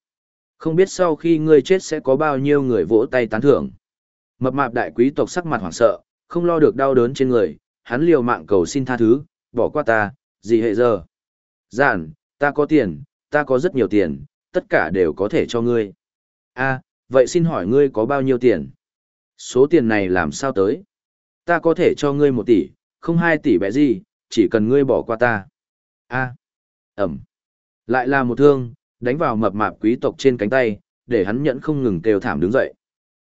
Không biết sau khi ngươi chết sẽ có bao nhiêu người vỗ tay tán thưởng. Mập mạp đại quý tộc sắc mặt hoảng sợ, không lo được đau đớn trên người, hắn liều mạng cầu xin tha thứ, bỏ qua ta, gì hệ giờ. Giản, ta có tiền, ta có rất nhiều tiền, tất cả đều có thể cho ngươi. a vậy xin hỏi ngươi có bao nhiêu tiền? Số tiền này làm sao tới? Ta có thể cho ngươi một tỷ, không hai tỷ bẻ gì, chỉ cần ngươi bỏ qua ta. a ẩm. Lại là một thương, đánh vào mập mạp quý tộc trên cánh tay, để hắn nhẫn không ngừng kêu thảm đứng dậy.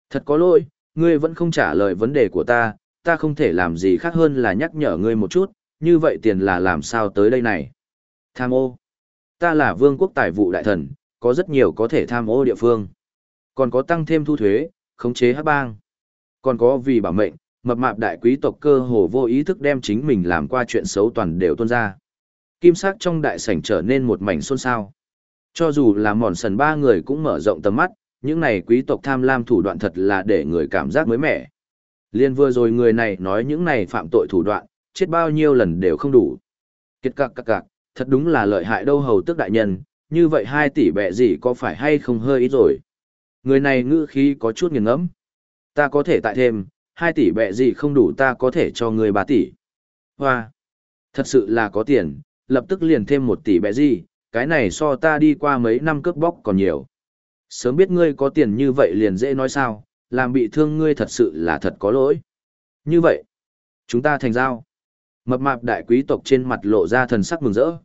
Thật có lỗi, ngươi vẫn không trả lời vấn đề của ta, ta không thể làm gì khác hơn là nhắc nhở ngươi một chút, như vậy tiền là làm sao tới đây này. Tham ô. Ta là vương quốc tài vụ đại thần, có rất nhiều có thể tham ô địa phương. Còn có tăng thêm thu thuế, khống chế hát bang. Còn có vì bảo mệnh, mập mạp đại quý tộc cơ hồ vô ý thức đem chính mình làm qua chuyện xấu toàn đều tuôn ra. Kim sắc trong đại sảnh trở nên một mảnh xôn xao. Cho dù là mòn sần ba người cũng mở rộng tầm mắt, những này quý tộc tham lam thủ đoạn thật là để người cảm giác mới mẻ. Liên vừa rồi người này nói những này phạm tội thủ đoạn, chết bao nhiêu lần đều không đủ. Kết cạc cạc cạc, thật đúng là lợi hại đâu hầu tức đại nhân, như vậy hai tỷ bẹ gì có phải hay không hơi ít rồi. Người này ngữ khí có chút nghiền ngẫm Ta có thể tại thêm, hai tỷ bẹ gì không đủ ta có thể cho người ba tỷ. Hoa! Thật sự là có tiền, lập tức liền thêm một tỷ bẹ gì, cái này so ta đi qua mấy năm cướp bóc còn nhiều. Sớm biết ngươi có tiền như vậy liền dễ nói sao, làm bị thương ngươi thật sự là thật có lỗi. Như vậy, chúng ta thành giao. Mập mạp đại quý tộc trên mặt lộ ra thần sắc mừng rỡ.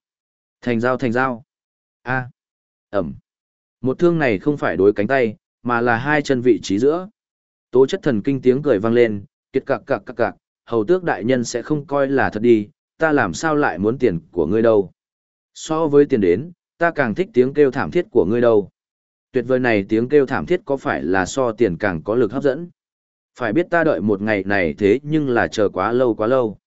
Thành giao thành giao. A. Ẩm. Một thương này không phải đối cánh tay, mà là hai chân vị trí giữa. Tố chất thần kinh tiếng cười vang lên, kiệt cạc cạc cạc cạc, hầu tước đại nhân sẽ không coi là thật đi, ta làm sao lại muốn tiền của ngươi đâu. So với tiền đến, ta càng thích tiếng kêu thảm thiết của ngươi đâu. Tuyệt vời này tiếng kêu thảm thiết có phải là so tiền càng có lực hấp dẫn. Phải biết ta đợi một ngày này thế nhưng là chờ quá lâu quá lâu.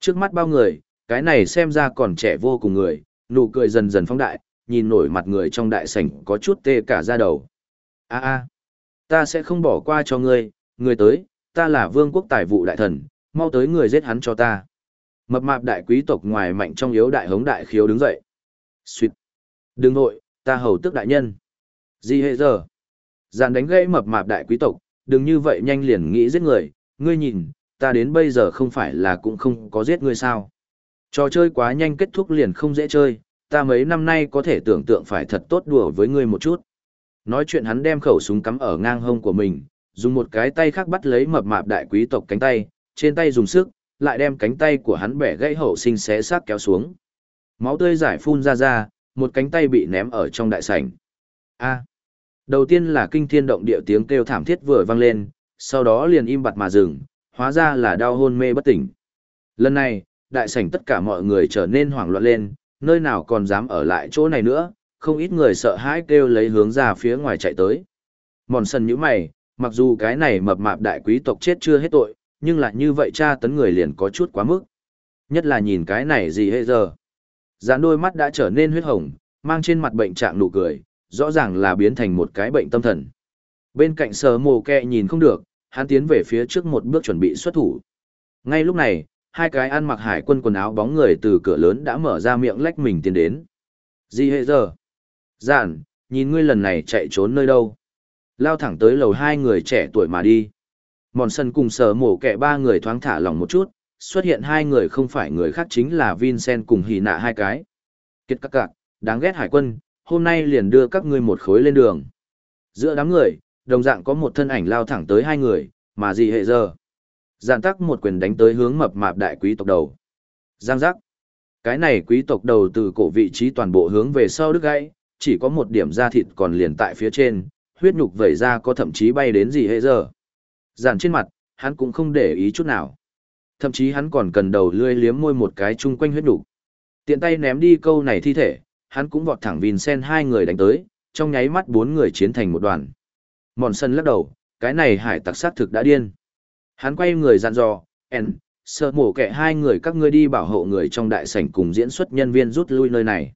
Trước mắt bao người, cái này xem ra còn trẻ vô cùng người, nụ cười dần dần phóng đại, nhìn nổi mặt người trong đại sảnh có chút tê cả da đầu. a a ta sẽ không bỏ qua cho ngươi, ngươi tới, ta là vương quốc tài vụ đại thần, mau tới người giết hắn cho ta. Mập mạp đại quý tộc ngoài mạnh trong yếu đại hống đại khiếu đứng dậy. Xuyệt. Đừng nội, ta hầu tức đại nhân. Gì hệ giờ? Giàn đánh gãy mập mạp đại quý tộc, đừng như vậy nhanh liền nghĩ giết người, ngươi nhìn, ta đến bây giờ không phải là cũng không có giết ngươi sao. Trò chơi quá nhanh kết thúc liền không dễ chơi, ta mấy năm nay có thể tưởng tượng phải thật tốt đùa với ngươi một chút. Nói chuyện hắn đem khẩu súng cắm ở ngang hông của mình, dùng một cái tay khác bắt lấy mập mạp đại quý tộc cánh tay, trên tay dùng sức, lại đem cánh tay của hắn bẻ gãy hậu sinh xé xác kéo xuống. Máu tươi giải phun ra ra, một cánh tay bị ném ở trong đại sảnh. A. Đầu tiên là kinh thiên động địa tiếng kêu thảm thiết vừa vang lên, sau đó liền im bặt mà dừng, hóa ra là đau hôn mê bất tỉnh. Lần này, đại sảnh tất cả mọi người trở nên hoảng loạn lên, nơi nào còn dám ở lại chỗ này nữa, không ít người sợ hãi kêu lấy hướng ra phía ngoài chạy tới. Mòn sần như mày, mặc dù cái này mập mạp đại quý tộc chết chưa hết tội, nhưng lại như vậy cha tấn người liền có chút quá mức. Nhất là nhìn cái này gì hết giờ. Gián đôi mắt đã trở nên huyết hồng, mang trên mặt bệnh trạng nụ cười, rõ ràng là biến thành một cái bệnh tâm thần. Bên cạnh sờ mồ kẹ nhìn không được, hắn tiến về phía trước một bước chuẩn bị xuất thủ. Ngay lúc này, hai cái ăn mặc hải quân quần áo bóng người từ cửa lớn đã mở ra miệng lách mình tiến đến. Gì hệ giờ? Giản, nhìn ngươi lần này chạy trốn nơi đâu? Lao thẳng tới lầu hai người trẻ tuổi mà đi. Mòn sân cùng sờ mổ kẹ ba người thoáng thả lòng một chút, xuất hiện hai người không phải người khác chính là Vincent cùng hì nạ hai cái. Kết các cạc, đáng ghét hải quân, hôm nay liền đưa các ngươi một khối lên đường. Giữa đám người, đồng dạng có một thân ảnh lao thẳng tới hai người, mà gì hệ giờ. Giản tắc một quyền đánh tới hướng mập mạp đại quý tộc đầu. Giang giác. Cái này quý tộc đầu từ cổ vị trí toàn bộ hướng về sau đứt gãy, chỉ có một điểm da thịt còn liền tại phía trên, huyết nhục vẩy ra có thậm chí bay đến gì hệ giờ. Giản trên mặt, hắn cũng không để ý chút nào. Thậm chí hắn còn cần đầu lươi liếm môi một cái chung quanh huyết nhục. Tiện tay ném đi câu này thi thể, hắn cũng vọt thẳng Vincent hai người đánh tới, trong nháy mắt bốn người chiến thành một đoàn. Mòn sân lắc đầu, cái này hải tặc sát thực đã điên. Hắn quay người dặn dò, en, sợ mổ kẻ hai người các ngươi đi bảo hộ người trong đại sảnh cùng diễn xuất nhân viên rút lui nơi này.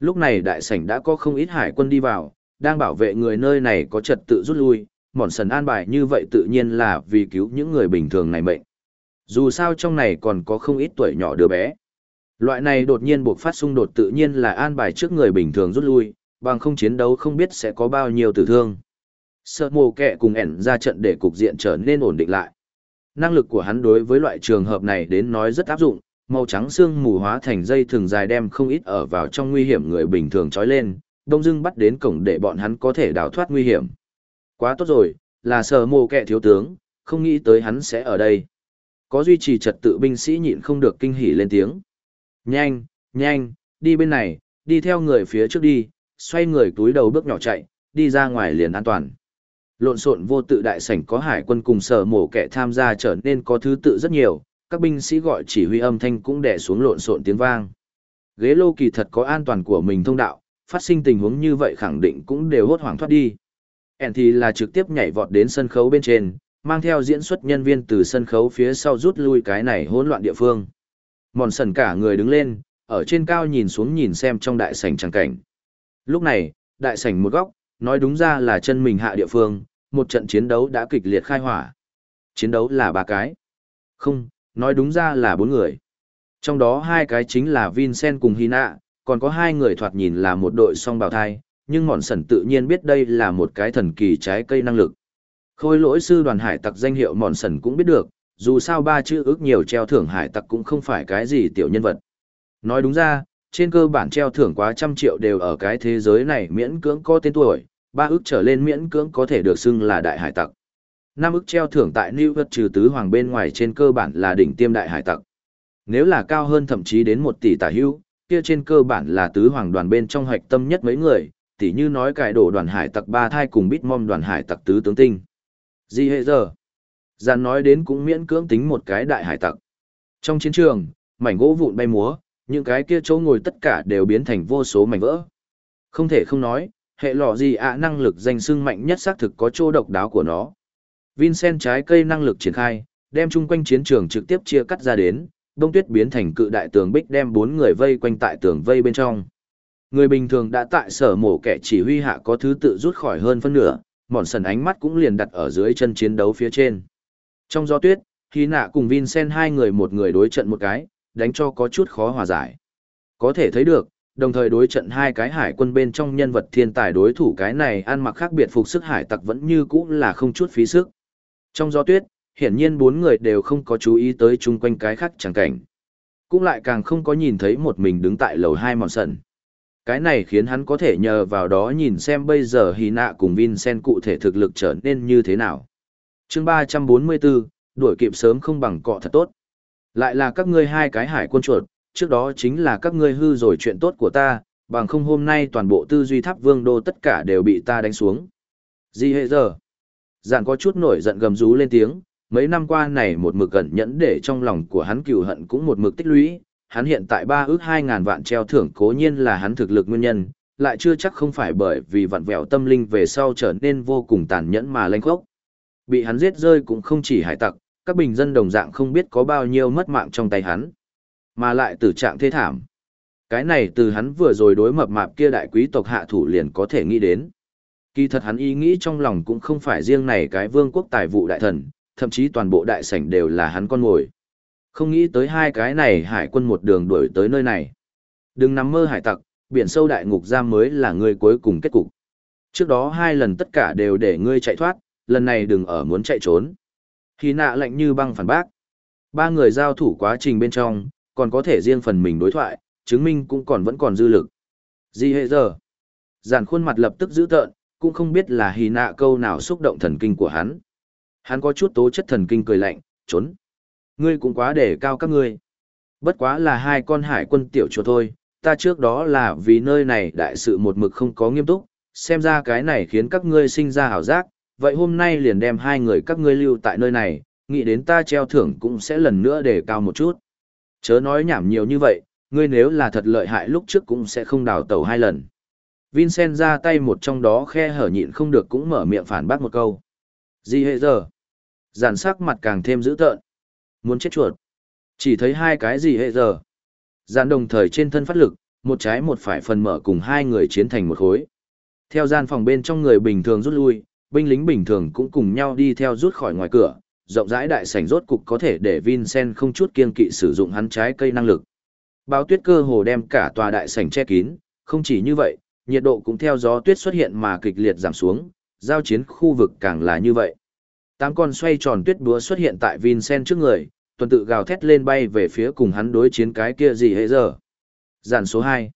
Lúc này đại sảnh đã có không ít hải quân đi vào, đang bảo vệ người nơi này có trật tự rút lui, mòn sần an bài như vậy tự nhiên là vì cứu những người bình thường này mệnh. Dù sao trong này còn có không ít tuổi nhỏ đứa bé. Loại này đột nhiên buộc phát xung đột tự nhiên là an bài trước người bình thường rút lui, bằng không chiến đấu không biết sẽ có bao nhiêu tử thương. Sợ mồ kẹ cùng ẻn ra trận để cục diện trở nên ổn định lại. Năng lực của hắn đối với loại trường hợp này đến nói rất áp dụng, màu trắng xương mù hóa thành dây thường dài đem không ít ở vào trong nguy hiểm người bình thường trói lên, đông dưng bắt đến cổng để bọn hắn có thể đào thoát nguy hiểm. Quá tốt rồi, là Sợ mồ kẹ thiếu tướng, không nghĩ tới hắn sẽ ở đây. Có duy trì trật tự binh sĩ nhịn không được kinh hỉ lên tiếng. Nhanh, nhanh, đi bên này, đi theo người phía trước đi, xoay người túi đầu bước nhỏ chạy, đi ra ngoài liền an toàn. Lộn xộn vô tự đại sảnh có hải quân cùng sở mổ kẻ tham gia trở nên có thứ tự rất nhiều, các binh sĩ gọi chỉ huy âm thanh cũng đè xuống lộn xộn tiếng vang. Ghế lô kỳ thật có an toàn của mình thông đạo, phát sinh tình huống như vậy khẳng định cũng đều hốt hoảng thoát đi. Ản thì là trực tiếp nhảy vọt đến sân khấu bên trên, mang theo diễn xuất nhân viên từ sân khấu phía sau rút lui cái này hỗn loạn địa phương. Mòn sần cả người đứng lên, ở trên cao nhìn xuống nhìn xem trong đại sảnh tràng cảnh. Lúc này, đại sảnh một góc, nói đúng ra là chân mình hạ địa phương, một trận chiến đấu đã kịch liệt khai hỏa. Chiến đấu là ba cái. Không, nói đúng ra là bốn người. Trong đó hai cái chính là Vincent cùng Hina, còn có hai người thoạt nhìn là một đội song bào thai, nhưng mòn sần tự nhiên biết đây là một cái thần kỳ trái cây năng lực. Khôi lỗi sư đoàn hải tặc danh hiệu mòn sần cũng biết được, dù sao ba chữ ước nhiều treo thưởng hải tặc cũng không phải cái gì tiểu nhân vật. Nói đúng ra, trên cơ bản treo thưởng quá trăm triệu đều ở cái thế giới này miễn cưỡng có tên tuổi, ba ước trở lên miễn cưỡng có thể được xưng là đại hải tặc. Năm ước treo thưởng tại New York trừ tứ hoàng bên ngoài trên cơ bản là đỉnh tiêm đại hải tặc. Nếu là cao hơn thậm chí đến một tỷ tả hưu, kia trên cơ bản là tứ hoàng đoàn bên trong hoạch tâm nhất mấy người, tỷ như nói cải đổ đoàn hải tặc ba thai cùng bít mom đoàn hải tặc tứ tướng tinh. Gì hệ giờ? Giàn nói đến cũng miễn cưỡng tính một cái đại hải tặc. Trong chiến trường, mảnh gỗ vụn bay múa, những cái kia chỗ ngồi tất cả đều biến thành vô số mảnh vỡ. Không thể không nói, hệ lọ gì ạ năng lực danh xưng mạnh nhất xác thực có chỗ độc đáo của nó. Vincent trái cây năng lực triển khai, đem chung quanh chiến trường trực tiếp chia cắt ra đến, đông tuyết biến thành cự đại tường bích đem bốn người vây quanh tại tường vây bên trong. Người bình thường đã tại sở mổ kẻ chỉ huy hạ có thứ tự rút khỏi hơn phân nửa, mòn sần ánh mắt cũng liền đặt ở dưới chân chiến đấu phía trên. Trong gió tuyết, Hy nạ cùng Vincent hai người một người đối trận một cái, đánh cho có chút khó hòa giải. Có thể thấy được, đồng thời đối trận hai cái hải quân bên trong nhân vật thiên tài đối thủ cái này ăn mặc khác biệt phục sức hải tặc vẫn như cũ là không chút phí sức. Trong gió tuyết, hiển nhiên bốn người đều không có chú ý tới chung quanh cái khác chẳng cảnh. Cũng lại càng không có nhìn thấy một mình đứng tại lầu hai mòn sần. Cái này khiến hắn có thể nhờ vào đó nhìn xem bây giờ Hy nạ cùng Vincent cụ thể thực lực trở nên như thế nào chương ba trăm bốn mươi 344, đuổi kịp sớm không bằng cọ thật tốt. Lại là các ngươi hai cái hải quân chuột, trước đó chính là các ngươi hư rồi chuyện tốt của ta, bằng không hôm nay toàn bộ tư duy tháp vương đô tất cả đều bị ta đánh xuống. Gì hệ giờ? Giản có chút nổi giận gầm rú lên tiếng, mấy năm qua này một mực cẩn nhẫn để trong lòng của hắn cừu hận cũng một mực tích lũy, hắn hiện tại ba ước hai ngàn vạn treo thưởng cố nhiên là hắn thực lực nguyên nhân, lại chưa chắc không phải bởi vì vặn vẹo tâm linh về sau trở nên vô cùng tàn nhẫn mà lanh khốc. Bị hắn giết rơi cũng không chỉ hải tặc, các bình dân đồng dạng không biết có bao nhiêu mất mạng trong tay hắn, mà lại tử trạng thế thảm. Cái này từ hắn vừa rồi đối mập mạp kia đại quý tộc hạ thủ liền có thể nghĩ đến. Kỳ thật hắn ý nghĩ trong lòng cũng không phải riêng này cái vương quốc tài vụ đại thần, thậm chí toàn bộ đại sảnh đều là hắn con ngồi. Không nghĩ tới hai cái này hải quân một đường đuổi tới nơi này. Đừng nằm mơ hải tặc, biển sâu đại ngục giam mới là người cuối cùng kết cục. Trước đó hai lần tất cả đều để ngươi chạy thoát, lần này đừng ở muốn chạy trốn. Khi nạ lạnh như băng phản bác. Ba người giao thủ quá trình bên trong, còn có thể riêng phần mình đối thoại, chứng minh cũng còn vẫn còn dư lực. Gì hệ giờ? Giản khuôn mặt lập tức giữ tợn, cũng không biết là hì nạ câu nào xúc động thần kinh của hắn. Hắn có chút tố chất thần kinh cười lạnh, trốn. Ngươi cũng quá để cao các ngươi. Bất quá là hai con hải quân tiểu chùa thôi, ta trước đó là vì nơi này đại sự một mực không có nghiêm túc, xem ra cái này khiến các ngươi sinh ra hảo giác, vậy hôm nay liền đem hai người các ngươi lưu tại nơi này, nghĩ đến ta treo thưởng cũng sẽ lần nữa để cao một chút. Chớ nói nhảm nhiều như vậy, ngươi nếu là thật lợi hại lúc trước cũng sẽ không đào tẩu hai lần. Vincent ra tay một trong đó khe hở nhịn không được cũng mở miệng phản bác một câu. Gì hệ giờ? Giản sắc mặt càng thêm dữ tợn. Muốn chết chuột. Chỉ thấy hai cái gì hệ giờ. Giản đồng thời trên thân phát lực, một trái một phải phần mở cùng hai người chiến thành một khối. Theo gian phòng bên trong người bình thường rút lui, binh lính bình thường cũng cùng nhau đi theo rút khỏi ngoài cửa, rộng rãi đại sảnh rốt cục có thể để Vincent không chút kiên kỵ sử dụng hắn trái cây năng lực. Báo tuyết cơ hồ đem cả tòa đại sảnh che kín, không chỉ như vậy, nhiệt độ cũng theo gió tuyết xuất hiện mà kịch liệt giảm xuống, giao chiến khu vực càng là như vậy. Tám con xoay tròn tuyết búa xuất hiện tại Vincent trước người, tuần tự gào thét lên bay về phía cùng hắn đối chiến cái kia gì hệ giờ. Giản số 2.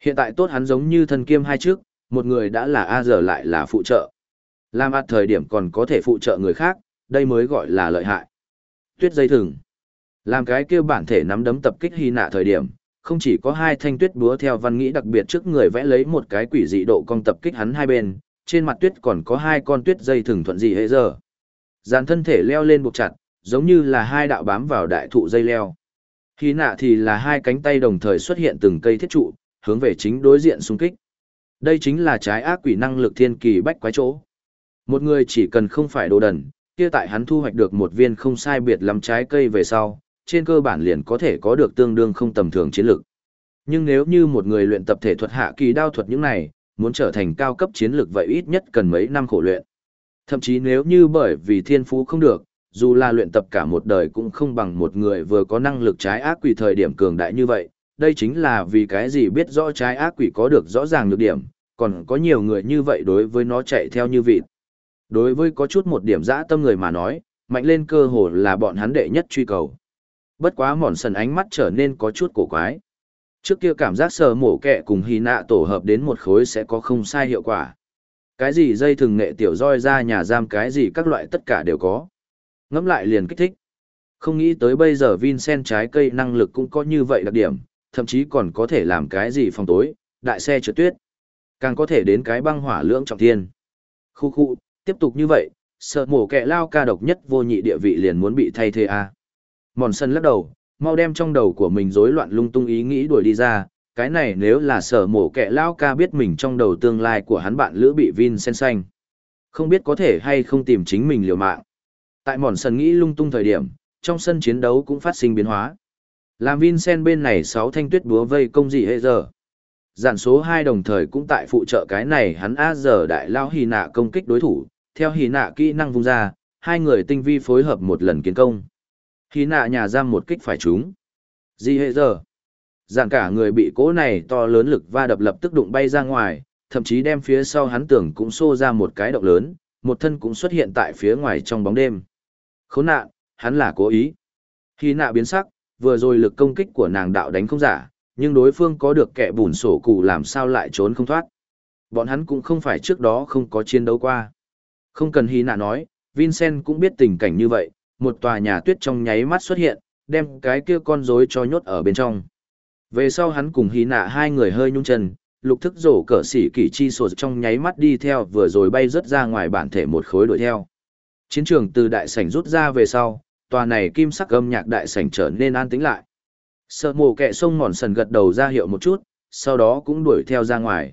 Hiện tại tốt hắn giống như thân kiêm hai trước, một người đã là A giờ lại là phụ trợ. Làm ạt thời điểm còn có thể phụ trợ người khác, đây mới gọi là lợi hại. Tuyết dây thừng. Làm cái kia bản thể nắm đấm tập kích hy nạ thời điểm, không chỉ có hai thanh tuyết búa theo văn nghĩ đặc biệt trước người vẽ lấy một cái quỷ dị độ cong tập kích hắn hai bên, trên mặt tuyết còn có hai con tuyết dây thừng thuận dị hệ giờ. Dàn thân thể leo lên buộc chặt, giống như là hai đạo bám vào đại thụ dây leo. Hy nạ thì là hai cánh tay đồng thời xuất hiện từng cây thiết trụ, hướng về chính đối diện xung kích. Đây chính là trái ác quỷ năng lực thiên kỳ bách quái chỗ. Một người chỉ cần không phải đồ đần, kia tại hắn thu hoạch được một viên không sai biệt lắm trái cây về sau, trên cơ bản liền có thể có được tương đương không tầm thường chiến lược. Nhưng nếu như một người luyện tập thể thuật hạ kỳ đao thuật những này, muốn trở thành cao cấp chiến lược vậy ít nhất cần mấy năm khổ luyện. Thậm chí nếu như bởi vì thiên phú không được, dù là luyện tập cả một đời cũng không bằng một người vừa có năng lực trái ác quỷ thời điểm cường đại như vậy. Đây chính là vì cái gì biết rõ trái ác quỷ có được rõ ràng nhược điểm, còn có nhiều người như vậy đối với nó chạy theo như vịt. Đối với có chút một điểm dã tâm người mà nói, mạnh lên cơ hồ là bọn hắn đệ nhất truy cầu. Bất quá mòn sần ánh mắt trở nên có chút cổ quái. Trước kia cảm giác sờ mổ kẹ cùng hy nạ tổ hợp đến một khối sẽ có không sai hiệu quả. Cái gì dây thừng nghệ tiểu roi ra nhà giam cái gì các loại tất cả đều có. Ngắm lại liền kích thích. Không nghĩ tới bây giờ Vincent trái cây năng lực cũng có như vậy đặc điểm, thậm chí còn có thể làm cái gì phòng tối, đại xe trượt tuyết. Càng có thể đến cái băng hỏa lưỡng trọng thiên. Khu khu, tiếp tục như vậy, sợ mổ kẹ lao ca độc nhất vô nhị địa vị liền muốn bị thay thế à. Mòn sân lắc đầu, mau đem trong đầu của mình rối loạn lung tung ý nghĩ đuổi đi ra, cái này nếu là sở mổ kẹ lao ca biết mình trong đầu tương lai của hắn bạn lữ bị Vin sen xanh. Không biết có thể hay không tìm chính mình liều mạng. Tại mòn sân nghĩ lung tung thời điểm, trong sân chiến đấu cũng phát sinh biến hóa. Làm Vin sen bên này sáu thanh tuyết búa vây công gì hệ giờ. Giản số hai đồng thời cũng tại phụ trợ cái này hắn A giờ đại lao hì nạ công kích đối thủ, theo hì nạ kỹ năng vung ra, hai người tinh vi phối hợp một lần kiến công. Hì nạ nhà giam một kích phải trúng. Gì hệ giờ? dạng cả người bị cỗ này to lớn lực va đập lập tức đụng bay ra ngoài, thậm chí đem phía sau hắn tưởng cũng xô ra một cái động lớn, một thân cũng xuất hiện tại phía ngoài trong bóng đêm. Khốn nạn, hắn là cố ý. Hì nạ biến sắc, vừa rồi lực công kích của nàng đạo đánh không giả, nhưng đối phương có được kẻ bùn sổ cụ làm sao lại trốn không thoát. Bọn hắn cũng không phải trước đó không có chiến đấu qua. Không cần hy nạ nói, Vincent cũng biết tình cảnh như vậy, một tòa nhà tuyết trong nháy mắt xuất hiện, đem cái kia con rối cho nhốt ở bên trong. Về sau hắn cùng hy nạ hai người hơi nhung chân, lục thức rổ cỡ xỉ kỷ chi sổ trong nháy mắt đi theo vừa rồi bay rớt ra ngoài bản thể một khối đuổi theo. Chiến trường từ đại sảnh rút ra về sau, tòa này kim sắc âm nhạc đại sảnh trở nên an tĩnh lại. Sợ mồ kẹ sông mòn sần gật đầu ra hiệu một chút, sau đó cũng đuổi theo ra ngoài.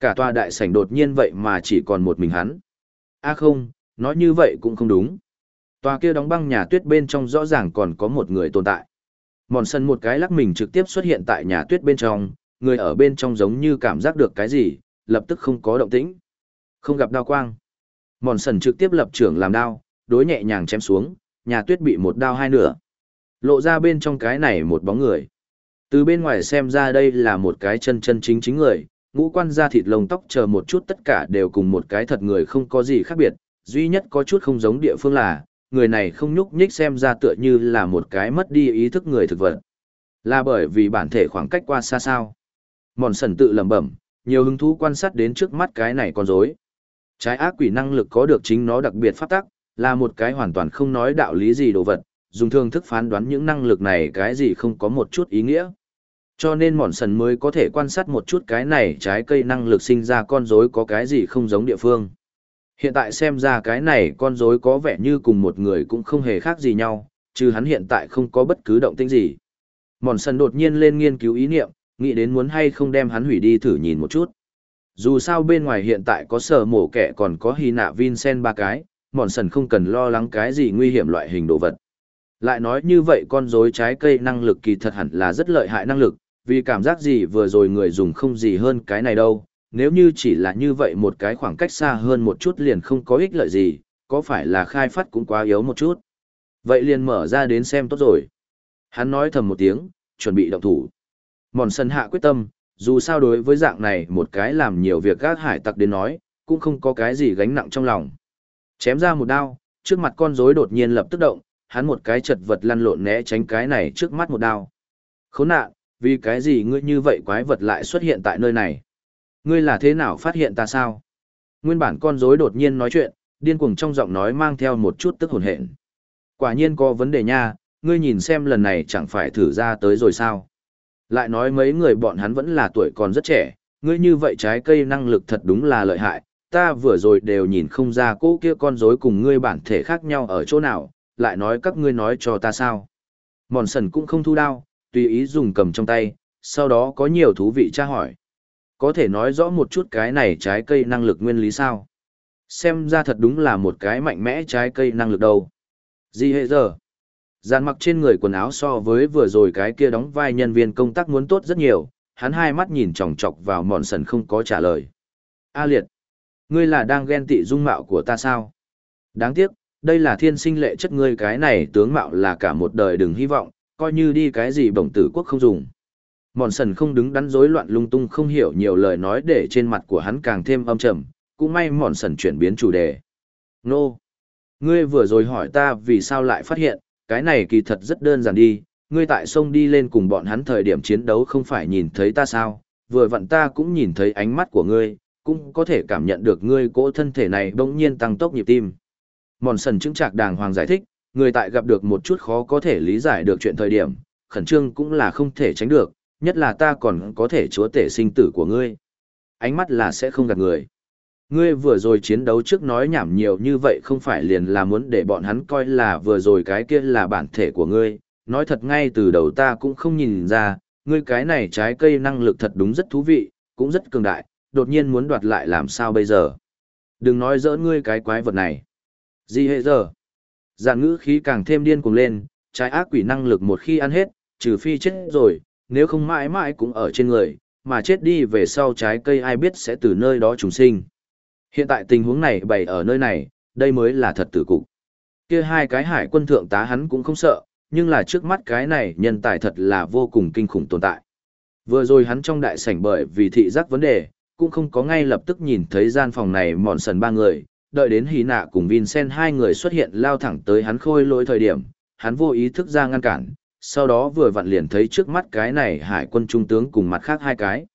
Cả tòa đại sảnh đột nhiên vậy mà chỉ còn một mình hắn a à không, nói như vậy cũng không đúng. Tòa kia đóng băng nhà tuyết bên trong rõ ràng còn có một người tồn tại. Mòn sần một cái lắc mình trực tiếp xuất hiện tại nhà tuyết bên trong, người ở bên trong giống như cảm giác được cái gì, lập tức không có động tĩnh. Không gặp đao quang. Mòn sần trực tiếp lập trưởng làm đao, đối nhẹ nhàng chém xuống, nhà tuyết bị một đao hai nửa. Lộ ra bên trong cái này một bóng người. Từ bên ngoài xem ra đây là một cái chân chân chính chính người, ngũ quan da thịt lông tóc chờ một chút tất cả đều cùng một cái thật người không có gì khác biệt, duy nhất có chút không giống địa phương là, người này không nhúc nhích xem ra tựa như là một cái mất đi ý thức người thực vật. Là bởi vì bản thể khoảng cách qua xa sao. Mòn sần tự lẩm bẩm, nhiều hứng thú quan sát đến trước mắt cái này con rối. Trái ác quỷ năng lực có được chính nó đặc biệt phát tắc, là một cái hoàn toàn không nói đạo lý gì đồ vật, dùng thương thức phán đoán những năng lực này cái gì không có một chút ý nghĩa. Cho nên mòn sần mới có thể quan sát một chút cái này trái cây năng lực sinh ra con rối có cái gì không giống địa phương. Hiện tại xem ra cái này con rối có vẻ như cùng một người cũng không hề khác gì nhau, chứ hắn hiện tại không có bất cứ động tĩnh gì. Mòn sần đột nhiên lên nghiên cứu ý niệm, nghĩ đến muốn hay không đem hắn hủy đi thử nhìn một chút. Dù sao bên ngoài hiện tại có sở mổ kẻ còn có hy nạ Vincent ba cái, mòn sần không cần lo lắng cái gì nguy hiểm loại hình đồ vật. Lại nói như vậy con rối trái cây năng lực kỳ thật hẳn là rất lợi hại năng lực, vì cảm giác gì vừa rồi người dùng không gì hơn cái này đâu, nếu như chỉ là như vậy một cái khoảng cách xa hơn một chút liền không có ích lợi gì, có phải là khai phát cũng quá yếu một chút. Vậy liền mở ra đến xem tốt rồi. Hắn nói thầm một tiếng, chuẩn bị động thủ. Mòn sân hạ quyết tâm, dù sao đối với dạng này một cái làm nhiều việc gác hải tặc đến nói, cũng không có cái gì gánh nặng trong lòng. Chém ra một đao, trước mặt con rối đột nhiên lập tức động, hắn một cái chật vật lăn lộn né tránh cái này trước mắt một đao. Khốn nạn, vì cái gì ngươi như vậy quái vật lại xuất hiện tại nơi này? Ngươi là thế nào phát hiện ta sao? Nguyên bản con rối đột nhiên nói chuyện, điên cuồng trong giọng nói mang theo một chút tức hồn hện. Quả nhiên có vấn đề nha, ngươi nhìn xem lần này chẳng phải thử ra tới rồi sao? Lại nói mấy người bọn hắn vẫn là tuổi còn rất trẻ, ngươi như vậy trái cây năng lực thật đúng là lợi hại, ta vừa rồi đều nhìn không ra cô kia con rối cùng ngươi bản thể khác nhau ở chỗ nào, lại nói các ngươi nói cho ta sao. Mòn sần cũng không thu đao, tùy ý dùng cầm trong tay, sau đó có nhiều thú vị tra hỏi. Có thể nói rõ một chút cái này trái cây năng lực nguyên lý sao? Xem ra thật đúng là một cái mạnh mẽ trái cây năng lực đâu. Gì hệ giờ? Giàn mặc trên người quần áo so với vừa rồi cái kia đóng vai nhân viên công tác muốn tốt rất nhiều, hắn hai mắt nhìn chòng chọc vào mòn sần không có trả lời. A liệt, ngươi là đang ghen tị dung mạo của ta sao? Đáng tiếc, đây là thiên sinh lệ chất ngươi cái này tướng mạo là cả một đời đừng hy vọng, coi như đi cái gì bổng tử quốc không dùng. Mòn sần không đứng đắn rối loạn lung tung không hiểu nhiều lời nói để trên mặt của hắn càng thêm âm trầm, cũng may mòn sần chuyển biến chủ đề. Nô! Ngươi vừa rồi hỏi ta vì sao lại phát hiện, cái này kỳ thật rất đơn giản đi, ngươi tại sông đi lên cùng bọn hắn thời điểm chiến đấu không phải nhìn thấy ta sao, vừa vặn ta cũng nhìn thấy ánh mắt của ngươi, cũng có thể cảm nhận được ngươi cỗ thân thể này bỗng nhiên tăng tốc nhịp tim. Mòn sần chứng trạc đàng hoàng giải thích, người tại gặp được một chút khó có thể lý giải được chuyện thời điểm, khẩn trương cũng là không thể tránh được, nhất là ta còn có thể chúa tể sinh tử của ngươi. Ánh mắt là sẽ không gạt người. Ngươi vừa rồi chiến đấu trước nói nhảm nhiều như vậy không phải liền là muốn để bọn hắn coi là vừa rồi cái kia là bản thể của ngươi, nói thật ngay từ đầu ta cũng không nhìn ra, ngươi cái này trái cây năng lực thật đúng rất thú vị, cũng rất cường đại, đột nhiên muốn đoạt lại làm sao bây giờ. Đừng nói dỡ ngươi cái quái vật này. Gì hệ giờ? Giàn ngữ khí càng thêm điên cuồng lên, trái ác quỷ năng lực một khi ăn hết, trừ phi chết rồi, nếu không mãi mãi cũng ở trên người, mà chết đi về sau trái cây ai biết sẽ từ nơi đó trùng sinh. Hiện tại tình huống này bày ở nơi này, đây mới là thật tử cục. Kia hai cái hải quân thượng tá hắn cũng không sợ, nhưng là trước mắt cái này nhân tài thật là vô cùng kinh khủng tồn tại. Vừa rồi hắn trong đại sảnh bởi vì thị giác vấn đề, cũng không có ngay lập tức nhìn thấy gian phòng này mòn sần ba người, đợi đến hí nạ cùng Vincent hai người xuất hiện lao thẳng tới hắn khôi lỗi thời điểm, hắn vô ý thức ra ngăn cản, sau đó vừa vặn liền thấy trước mắt cái này hải quân trung tướng cùng mặt khác hai cái.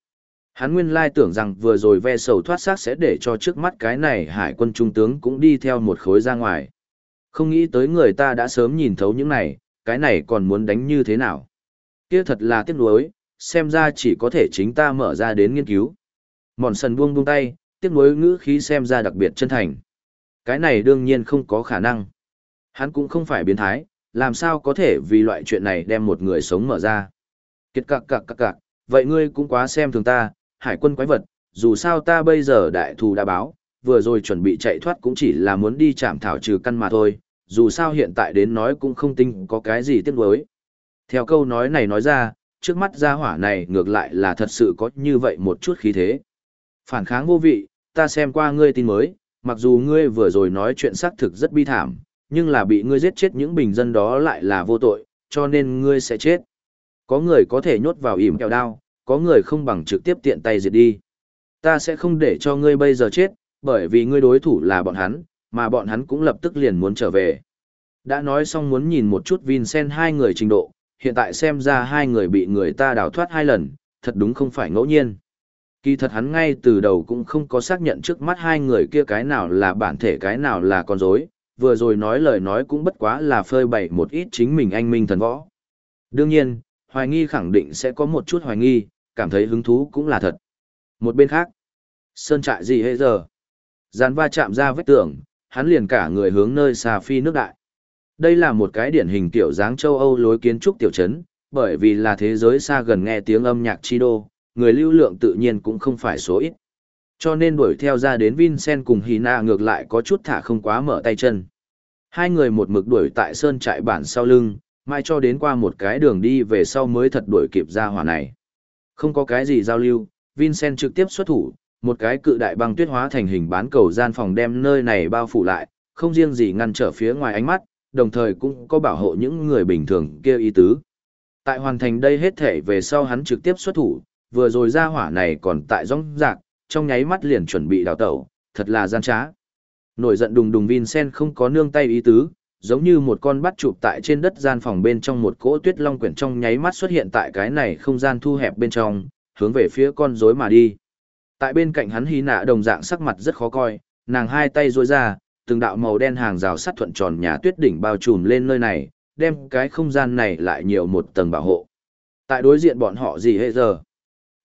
Hắn nguyên lai tưởng rằng vừa rồi ve sầu thoát xác sẽ để cho trước mắt cái này hải quân trung tướng cũng đi theo một khối ra ngoài. Không nghĩ tới người ta đã sớm nhìn thấu những này, cái này còn muốn đánh như thế nào. Kia thật là tiếc nuối, xem ra chỉ có thể chính ta mở ra đến nghiên cứu. Mòn sần buông buông tay, tiếc nuối ngữ khí xem ra đặc biệt chân thành. Cái này đương nhiên không có khả năng. Hắn cũng không phải biến thái, làm sao có thể vì loại chuyện này đem một người sống mở ra. Kiệt cạc cạc cạc cạc, vậy ngươi cũng quá xem thường ta, hải quân quái vật, dù sao ta bây giờ đại thù đã báo, vừa rồi chuẩn bị chạy thoát cũng chỉ là muốn đi chạm thảo trừ căn mà thôi, dù sao hiện tại đến nói cũng không tin có cái gì tiếc nuối. Theo câu nói này nói ra, trước mắt gia hỏa này ngược lại là thật sự có như vậy một chút khí thế. Phản kháng vô vị, ta xem qua ngươi tin mới, mặc dù ngươi vừa rồi nói chuyện xác thực rất bi thảm, nhưng là bị ngươi giết chết những bình dân đó lại là vô tội, cho nên ngươi sẽ chết. Có người có thể nhốt vào ỉm kẹo đao, có người không bằng trực tiếp tiện tay diệt đi. Ta sẽ không để cho ngươi bây giờ chết, bởi vì ngươi đối thủ là bọn hắn, mà bọn hắn cũng lập tức liền muốn trở về. Đã nói xong muốn nhìn một chút Vincent hai người trình độ, hiện tại xem ra hai người bị người ta đào thoát hai lần, thật đúng không phải ngẫu nhiên. Kỳ thật hắn ngay từ đầu cũng không có xác nhận trước mắt hai người kia cái nào là bản thể cái nào là con rối, vừa rồi nói lời nói cũng bất quá là phơi bày một ít chính mình anh minh thần võ. Đương nhiên, hoài nghi khẳng định sẽ có một chút hoài nghi, cảm thấy hứng thú cũng là thật. Một bên khác, sơn trại gì hết giờ? Gián va chạm ra vết tường, hắn liền cả người hướng nơi xa phi nước đại. Đây là một cái điển hình tiểu dáng châu Âu lối kiến trúc tiểu trấn, bởi vì là thế giới xa gần nghe tiếng âm nhạc chi đô, người lưu lượng tự nhiên cũng không phải số ít. Cho nên đuổi theo ra đến Vincent cùng Hina ngược lại có chút thả không quá mở tay chân. Hai người một mực đuổi tại sơn trại bản sau lưng, mai cho đến qua một cái đường đi về sau mới thật đuổi kịp ra hỏa này. Không có cái gì giao lưu, Vincent trực tiếp xuất thủ, một cái cự đại băng tuyết hóa thành hình bán cầu gian phòng đem nơi này bao phủ lại, không riêng gì ngăn trở phía ngoài ánh mắt, đồng thời cũng có bảo hộ những người bình thường kia ý tứ. Tại hoàn thành đây hết thể về sau hắn trực tiếp xuất thủ, vừa rồi ra hỏa này còn tại rong rạc, trong nháy mắt liền chuẩn bị đào tẩu, thật là gian trá. Nổi giận đùng đùng Vincent không có nương tay ý tứ, giống như một con bắt chụp tại trên đất gian phòng bên trong một cỗ tuyết long quyển trong nháy mắt xuất hiện tại cái này không gian thu hẹp bên trong, hướng về phía con rối mà đi. Tại bên cạnh hắn hí nạ đồng dạng sắc mặt rất khó coi, nàng hai tay duỗi ra, từng đạo màu đen hàng rào sắt thuận tròn nhà tuyết đỉnh bao trùm lên nơi này, đem cái không gian này lại nhiều một tầng bảo hộ. Tại đối diện bọn họ gì hệ giờ.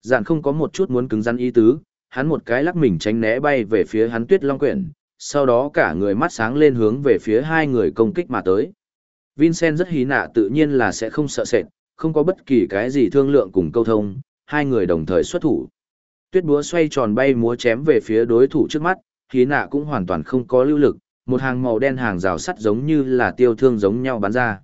Giản không có một chút muốn cứng rắn ý tứ, hắn một cái lắc mình tránh né bay về phía hắn tuyết long quyển, sau đó cả người mắt sáng lên hướng về phía hai người công kích mà tới. Vincent rất hí nạ tự nhiên là sẽ không sợ sệt, không có bất kỳ cái gì thương lượng cùng câu thông, hai người đồng thời xuất thủ. Tuyết búa xoay tròn bay múa chém về phía đối thủ trước mắt, hí nạ cũng hoàn toàn không có lưu lực, một hàng màu đen hàng rào sắt giống như là tiêu thương giống nhau bắn ra.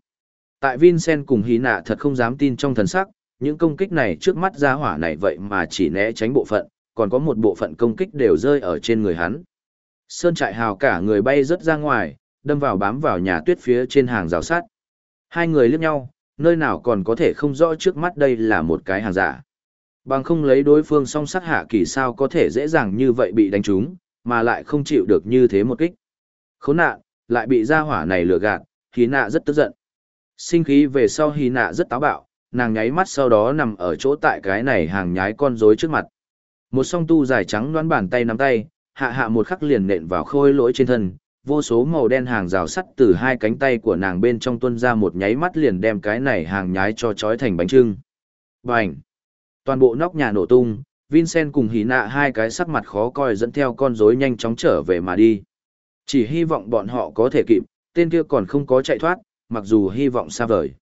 Tại Vincent cùng hí nạ thật không dám tin trong thần sắc, những công kích này trước mắt ra hỏa này vậy mà chỉ né tránh bộ phận, còn có một bộ phận công kích đều rơi ở trên người hắn. Sơn trại hào cả người bay rớt ra ngoài, đâm vào bám vào nhà tuyết phía trên hàng rào sắt. Hai người liếc nhau, nơi nào còn có thể không rõ trước mắt đây là một cái hàng giả. Bằng không lấy đối phương song sát hạ kỳ sao có thể dễ dàng như vậy bị đánh trúng, mà lại không chịu được như thế một kích. Khốn nạn, lại bị gia hỏa này lừa gạt, hí nạ rất tức giận. Sinh khí về sau hí nạ rất táo bạo, nàng nháy mắt sau đó nằm ở chỗ tại cái này hàng nhái con rối trước mặt. Một song tu dài trắng đoán bàn tay nắm tay, hạ hạ một khắc liền nện vào khôi lỗi trên thân, vô số màu đen hàng rào sắt từ hai cánh tay của nàng bên trong tuân ra một nháy mắt liền đem cái này hàng nhái cho trói thành bánh trưng. Bành! Toàn bộ nóc nhà nổ tung, Vincent cùng hí nạ hai cái sắc mặt khó coi dẫn theo con rối nhanh chóng trở về mà đi. Chỉ hy vọng bọn họ có thể kịp, tên kia còn không có chạy thoát, mặc dù hy vọng xa vời.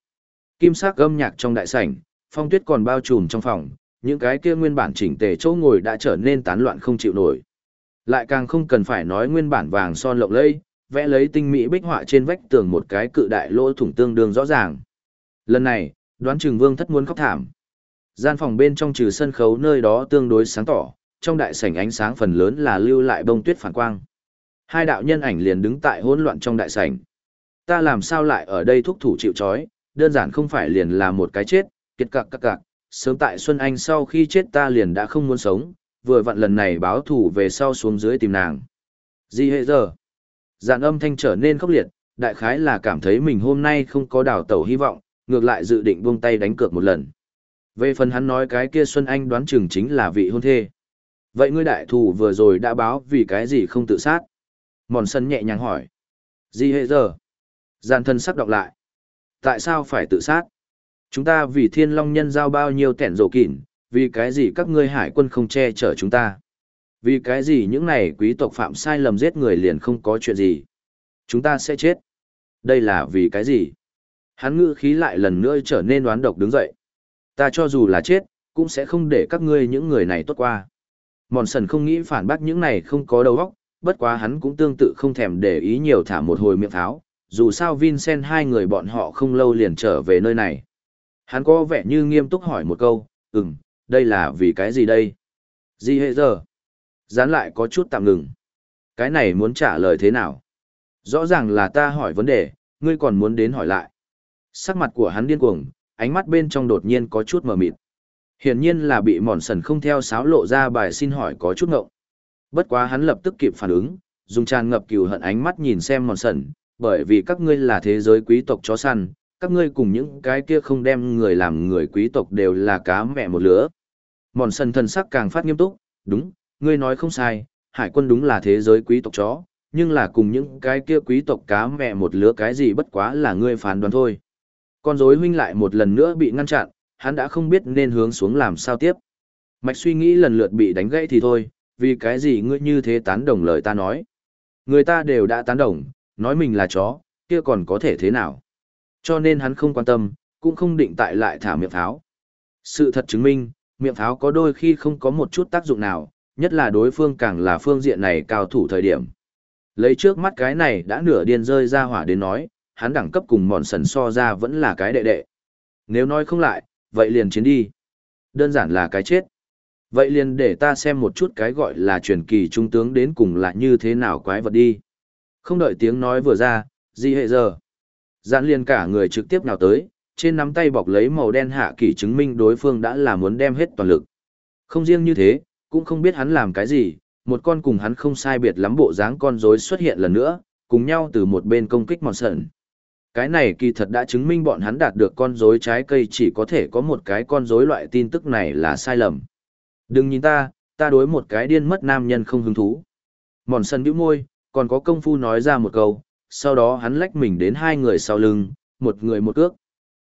Kim sắc âm nhạc trong đại sảnh, phong tuyết còn bao trùm trong phòng, những cái kia nguyên bản chỉnh tề chỗ ngồi đã trở nên tán loạn không chịu nổi. Lại càng không cần phải nói nguyên bản vàng son lộng lẫy, vẽ lấy tinh mỹ bích họa trên vách tường một cái cự đại lỗ thủng tương đương rõ ràng. Lần này, đoán chừng vương thất muốn khóc thảm. Gian phòng bên trong trừ sân khấu nơi đó tương đối sáng tỏ, trong đại sảnh ánh sáng phần lớn là lưu lại bông tuyết phản quang. Hai đạo nhân ảnh liền đứng tại hỗn loạn trong đại sảnh. Ta làm sao lại ở đây thúc thủ chịu chói, đơn giản không phải liền là một cái chết, kiệt cạc cạc cạc. sớm tại Xuân Anh sau khi chết ta liền đã không muốn sống, vừa vặn lần này báo thủ về sau xuống dưới tìm nàng. Gì hệ giờ? Dàn âm thanh trở nên khốc liệt, đại khái là cảm thấy mình hôm nay không có đào tẩu hy vọng, ngược lại dự định buông tay đánh cược một lần. Về phần hắn nói cái kia Xuân Anh đoán chừng chính là vị hôn thê. Vậy ngươi đại thủ vừa rồi đã báo vì cái gì không tự sát? Mòn sân nhẹ nhàng hỏi. Gì hệ giờ? Giàn thân sắc đọc lại. Tại sao phải tự sát? Chúng ta vì thiên long nhân giao bao nhiêu tẻn rổ kỉn, vì cái gì các ngươi hải quân không che chở chúng ta? Vì cái gì những này quý tộc phạm sai lầm giết người liền không có chuyện gì? Chúng ta sẽ chết. Đây là vì cái gì? Hắn ngữ khí lại lần nữa trở nên đoán độc đứng dậy. Ta cho dù là chết, cũng sẽ không để các ngươi những người này tốt qua. Mòn sần không nghĩ phản bác những này không có đầu óc, bất quá hắn cũng tương tự không thèm để ý nhiều thả một hồi miệng tháo, dù sao Vincent hai người bọn họ không lâu liền trở về nơi này. Hắn có vẻ như nghiêm túc hỏi một câu, ừm, đây là vì cái gì đây? Gì hệ giờ? Dán lại có chút tạm ngừng. Cái này muốn trả lời thế nào? Rõ ràng là ta hỏi vấn đề, ngươi còn muốn đến hỏi lại. Sắc mặt của hắn điên cuồng, ánh mắt bên trong đột nhiên có chút mờ mịt. Hiển nhiên là bị mòn sần không theo sáo lộ ra bài xin hỏi có chút ngộng. Bất quá hắn lập tức kịp phản ứng, dùng tràn ngập cừu hận ánh mắt nhìn xem mòn sần, bởi vì các ngươi là thế giới quý tộc chó săn, các ngươi cùng những cái kia không đem người làm người quý tộc đều là cá mẹ một lứa. Mòn sần thần sắc càng phát nghiêm túc, đúng, ngươi nói không sai, hải quân đúng là thế giới quý tộc chó, nhưng là cùng những cái kia quý tộc cá mẹ một lứa cái gì bất quá là ngươi phán đoán thôi. Con rối huynh lại một lần nữa bị ngăn chặn, hắn đã không biết nên hướng xuống làm sao tiếp. Mạch suy nghĩ lần lượt bị đánh gãy thì thôi, vì cái gì ngươi như thế tán đồng lời ta nói. Người ta đều đã tán đồng, nói mình là chó, kia còn có thể thế nào. Cho nên hắn không quan tâm, cũng không định tại lại thả miệng pháo. Sự thật chứng minh, miệng pháo có đôi khi không có một chút tác dụng nào, nhất là đối phương càng là phương diện này cao thủ thời điểm. Lấy trước mắt cái này đã nửa điên rơi ra hỏa đến nói, hắn đẳng cấp cùng mòn sần so ra vẫn là cái đệ đệ. Nếu nói không lại, vậy liền chiến đi. Đơn giản là cái chết. Vậy liền để ta xem một chút cái gọi là truyền kỳ trung tướng đến cùng là như thế nào quái vật đi. Không đợi tiếng nói vừa ra, gì hệ giờ. Giản liền cả người trực tiếp nào tới, trên nắm tay bọc lấy màu đen hạ kỳ chứng minh đối phương đã là muốn đem hết toàn lực. Không riêng như thế, cũng không biết hắn làm cái gì, một con cùng hắn không sai biệt lắm bộ dáng con rối xuất hiện lần nữa, cùng nhau từ một bên công kích mòn sợn. Cái này kỳ thật đã chứng minh bọn hắn đạt được con rối trái cây chỉ có thể có một cái con rối loại tin tức này là sai lầm. Đừng nhìn ta, ta đối một cái điên mất nam nhân không hứng thú. Mòn sân bĩu môi, còn có công phu nói ra một câu, sau đó hắn lách mình đến hai người sau lưng, một người một cước.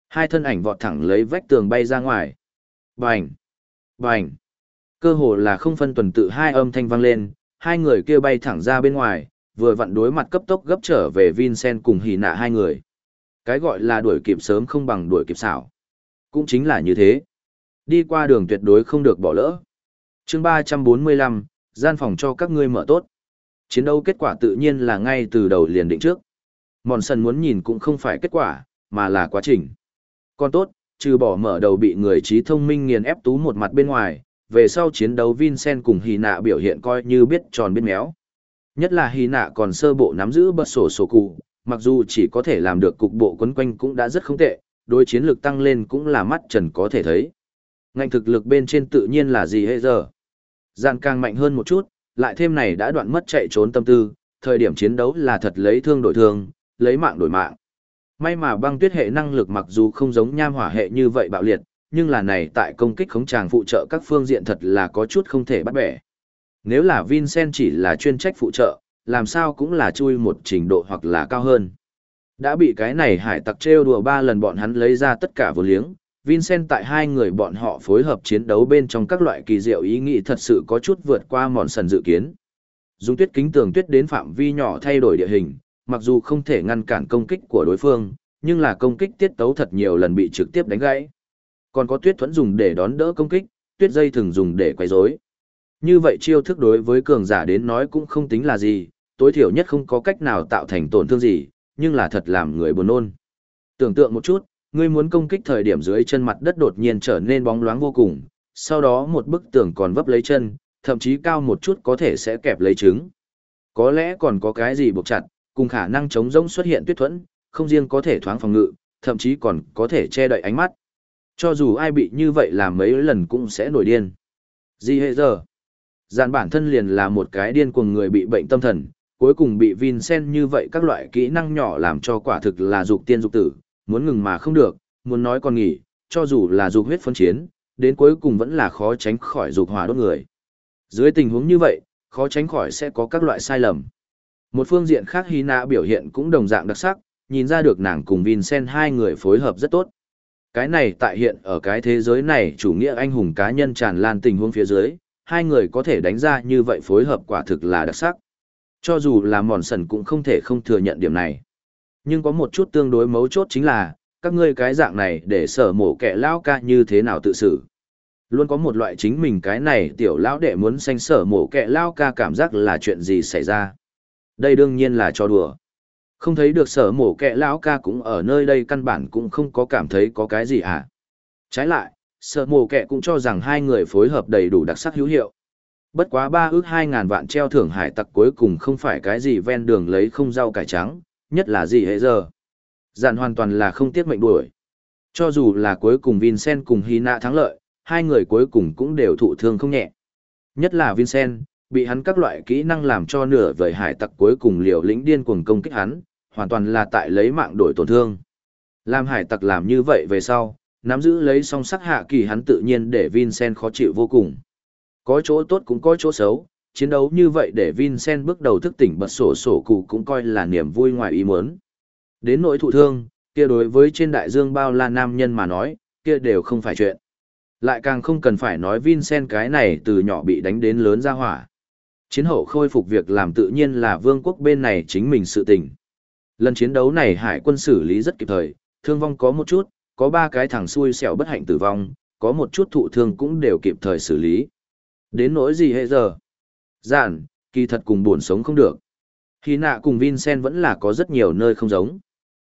Hai thân ảnh vọt thẳng lấy vách tường bay ra ngoài. Bành! Bành! Cơ hồ là không phân tuần tự hai âm thanh vang lên, hai người kia bay thẳng ra bên ngoài, vừa vặn đối mặt cấp tốc gấp trở về Vincent cùng hỉ nạ hai người. Cái gọi là đuổi kịp sớm không bằng đuổi kịp xảo. Cũng chính là như thế. Đi qua đường tuyệt đối không được bỏ lỡ. chương 345, gian phòng cho các ngươi mở tốt. Chiến đấu kết quả tự nhiên là ngay từ đầu liền định trước. Mòn sần muốn nhìn cũng không phải kết quả, mà là quá trình. Còn tốt, trừ bỏ mở đầu bị người trí thông minh nghiền ép tú một mặt bên ngoài, về sau chiến đấu Vincent cùng Hì nạ biểu hiện coi như biết tròn biết méo. Nhất là Hì nạ còn sơ bộ nắm giữ bật sổ sổ cụ, mặc dù chỉ có thể làm được cục bộ quấn quanh cũng đã rất không tệ, đối chiến lược tăng lên cũng là mắt trần có thể thấy. Ngành thực lực bên trên tự nhiên là gì hệ giờ. Dàn càng mạnh hơn một chút, lại thêm này đã đoạn mất chạy trốn tâm tư, thời điểm chiến đấu là thật lấy thương đổi thương, lấy mạng đổi mạng. May mà băng tuyết hệ năng lực mặc dù không giống nham hỏa hệ như vậy bạo liệt, nhưng là này tại công kích khống tràng phụ trợ các phương diện thật là có chút không thể bắt bẻ. Nếu là Vincent chỉ là chuyên trách phụ trợ, làm sao cũng là chui một trình độ hoặc là cao hơn. Đã bị cái này hải tặc trêu đùa ba lần bọn hắn lấy ra tất cả vô liếng, Vincent tại hai người bọn họ phối hợp chiến đấu bên trong các loại kỳ diệu ý nghĩ thật sự có chút vượt qua mòn sần dự kiến. Dùng tuyết kính tường tuyết đến phạm vi nhỏ thay đổi địa hình, mặc dù không thể ngăn cản công kích của đối phương, nhưng là công kích tiết tấu thật nhiều lần bị trực tiếp đánh gãy. Còn có tuyết thuẫn dùng để đón đỡ công kích, tuyết dây thường dùng để quay rối. Như vậy chiêu thức đối với cường giả đến nói cũng không tính là gì, tối thiểu nhất không có cách nào tạo thành tổn thương gì, nhưng là thật làm người buồn nôn. Tưởng tượng một chút, ngươi muốn công kích thời điểm dưới chân mặt đất đột nhiên trở nên bóng loáng vô cùng, sau đó một bức tường còn vấp lấy chân, thậm chí cao một chút có thể sẽ kẹp lấy trứng. Có lẽ còn có cái gì buộc chặt, cùng khả năng chống rỗng xuất hiện tuyết thuẫn, không riêng có thể thoáng phòng ngự, thậm chí còn có thể che đậy ánh mắt. Cho dù ai bị như vậy làm mấy lần cũng sẽ nổi điên. Gì hệ giờ? Giàn bản thân liền là một cái điên cuồng người bị bệnh tâm thần, cuối cùng bị Vincent như vậy các loại kỹ năng nhỏ làm cho quả thực là dục tiên dục tử, muốn ngừng mà không được, muốn nói còn nghỉ, cho dù là dục huyết phân chiến, đến cuối cùng vẫn là khó tránh khỏi dục hỏa đốt người. Dưới tình huống như vậy, khó tránh khỏi sẽ có các loại sai lầm. Một phương diện khác Hina biểu hiện cũng đồng dạng đặc sắc, nhìn ra được nàng cùng Vincent hai người phối hợp rất tốt. Cái này tại hiện ở cái thế giới này chủ nghĩa anh hùng cá nhân tràn lan tình huống phía dưới, hai người có thể đánh ra như vậy phối hợp quả thực là đặc sắc. Cho dù là mòn sần cũng không thể không thừa nhận điểm này. Nhưng có một chút tương đối mấu chốt chính là, các ngươi cái dạng này để sở mổ kẻ lao ca như thế nào tự xử. Luôn có một loại chính mình cái này tiểu lão đệ muốn sanh sở mổ kẻ lao ca cảm giác là chuyện gì xảy ra. Đây đương nhiên là cho đùa. Không thấy được sở mổ kẻ lão ca cũng ở nơi đây căn bản cũng không có cảm thấy có cái gì à. Trái lại, sở mổ kẻ cũng cho rằng hai người phối hợp đầy đủ đặc sắc hữu hiệu. Bất quá ba ước hai ngàn vạn treo thưởng hải tặc cuối cùng không phải cái gì ven đường lấy không rau cải trắng, nhất là gì hệ giờ. Giản hoàn toàn là không tiếc mệnh đuổi. Cho dù là cuối cùng Vincent cùng Hina thắng lợi, hai người cuối cùng cũng đều thụ thương không nhẹ. Nhất là Vincent, bị hắn các loại kỹ năng làm cho nửa vời hải tặc cuối cùng liều lĩnh điên cuồng công kích hắn, hoàn toàn là tại lấy mạng đổi tổn thương. Làm hải tặc làm như vậy về sau, nắm giữ lấy song sắc hạ kỳ hắn tự nhiên để Vincent khó chịu vô cùng. Có chỗ tốt cũng có chỗ xấu, chiến đấu như vậy để Vincent bước đầu thức tỉnh bật sổ sổ cụ cũng coi là niềm vui ngoài ý muốn. Đến nỗi thụ thương, kia đối với trên đại dương bao la nam nhân mà nói, kia đều không phải chuyện. Lại càng không cần phải nói Vincent cái này từ nhỏ bị đánh đến lớn ra hỏa. Chiến hậu khôi phục việc làm tự nhiên là vương quốc bên này chính mình sự tình. Lần chiến đấu này hải quân xử lý rất kịp thời, thương vong có một chút, có ba cái thằng xui xẻo bất hạnh tử vong, có một chút thụ thương cũng đều kịp thời xử lý. Đến nỗi gì hệ giờ? Giản, kỳ thật cùng buồn sống không được. Khi nạ cùng Vincent vẫn là có rất nhiều nơi không giống.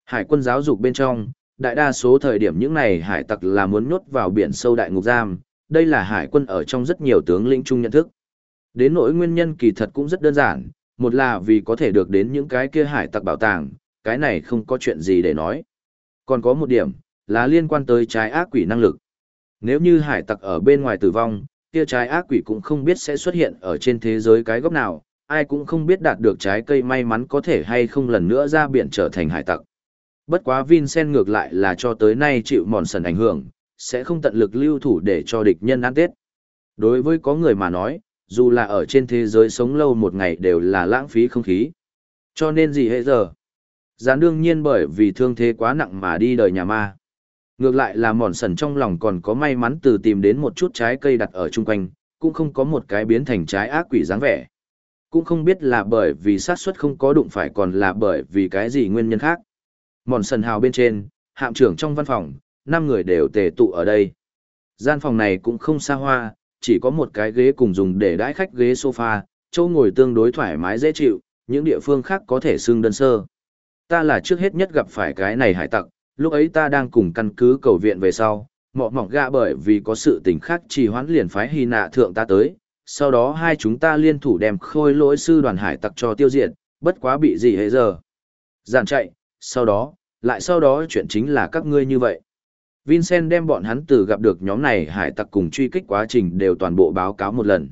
Hải quân giáo dục bên trong, đại đa số thời điểm những này hải tặc là muốn nhốt vào biển sâu đại ngục giam, đây là hải quân ở trong rất nhiều tướng lĩnh chung nhận thức. Đến nỗi nguyên nhân kỳ thật cũng rất đơn giản, một là vì có thể được đến những cái kia hải tặc bảo tàng, cái này không có chuyện gì để nói. Còn có một điểm, là liên quan tới trái ác quỷ năng lực. Nếu như hải tặc ở bên ngoài tử vong, kia trái ác quỷ cũng không biết sẽ xuất hiện ở trên thế giới cái góc nào, ai cũng không biết đạt được trái cây may mắn có thể hay không lần nữa ra biển trở thành hải tặc. Bất quá Vincent ngược lại là cho tới nay chịu mòn sần ảnh hưởng, sẽ không tận lực lưu thủ để cho địch nhân ăn tết. Đối với có người mà nói, dù là ở trên thế giới sống lâu một ngày đều là lãng phí không khí. Cho nên gì hệ giờ? Gián đương nhiên bởi vì thương thế quá nặng mà đi đời nhà ma. Ngược lại là mòn sần trong lòng còn có may mắn từ tìm đến một chút trái cây đặt ở chung quanh, cũng không có một cái biến thành trái ác quỷ dáng vẻ. Cũng không biết là bởi vì sát suất không có đụng phải còn là bởi vì cái gì nguyên nhân khác. Mòn sần hào bên trên, hạm trưởng trong văn phòng, năm người đều tề tụ ở đây. Gian phòng này cũng không xa hoa, chỉ có một cái ghế cùng dùng để đãi khách ghế sofa, chỗ ngồi tương đối thoải mái dễ chịu, những địa phương khác có thể xưng đơn sơ. Ta là trước hết nhất gặp phải cái này hải tặc, lúc ấy ta đang cùng căn cứ cầu viện về sau, mọ mỏng gạ bởi vì có sự tình khác trì hoãn liền phái hy nạ thượng ta tới, sau đó hai chúng ta liên thủ đem khôi lỗi sư đoàn hải tặc cho tiêu diệt, bất quá bị gì hệ giờ. Giàn chạy, sau đó, lại sau đó chuyện chính là các ngươi như vậy. Vincent đem bọn hắn từ gặp được nhóm này hải tặc cùng truy kích quá trình đều toàn bộ báo cáo một lần.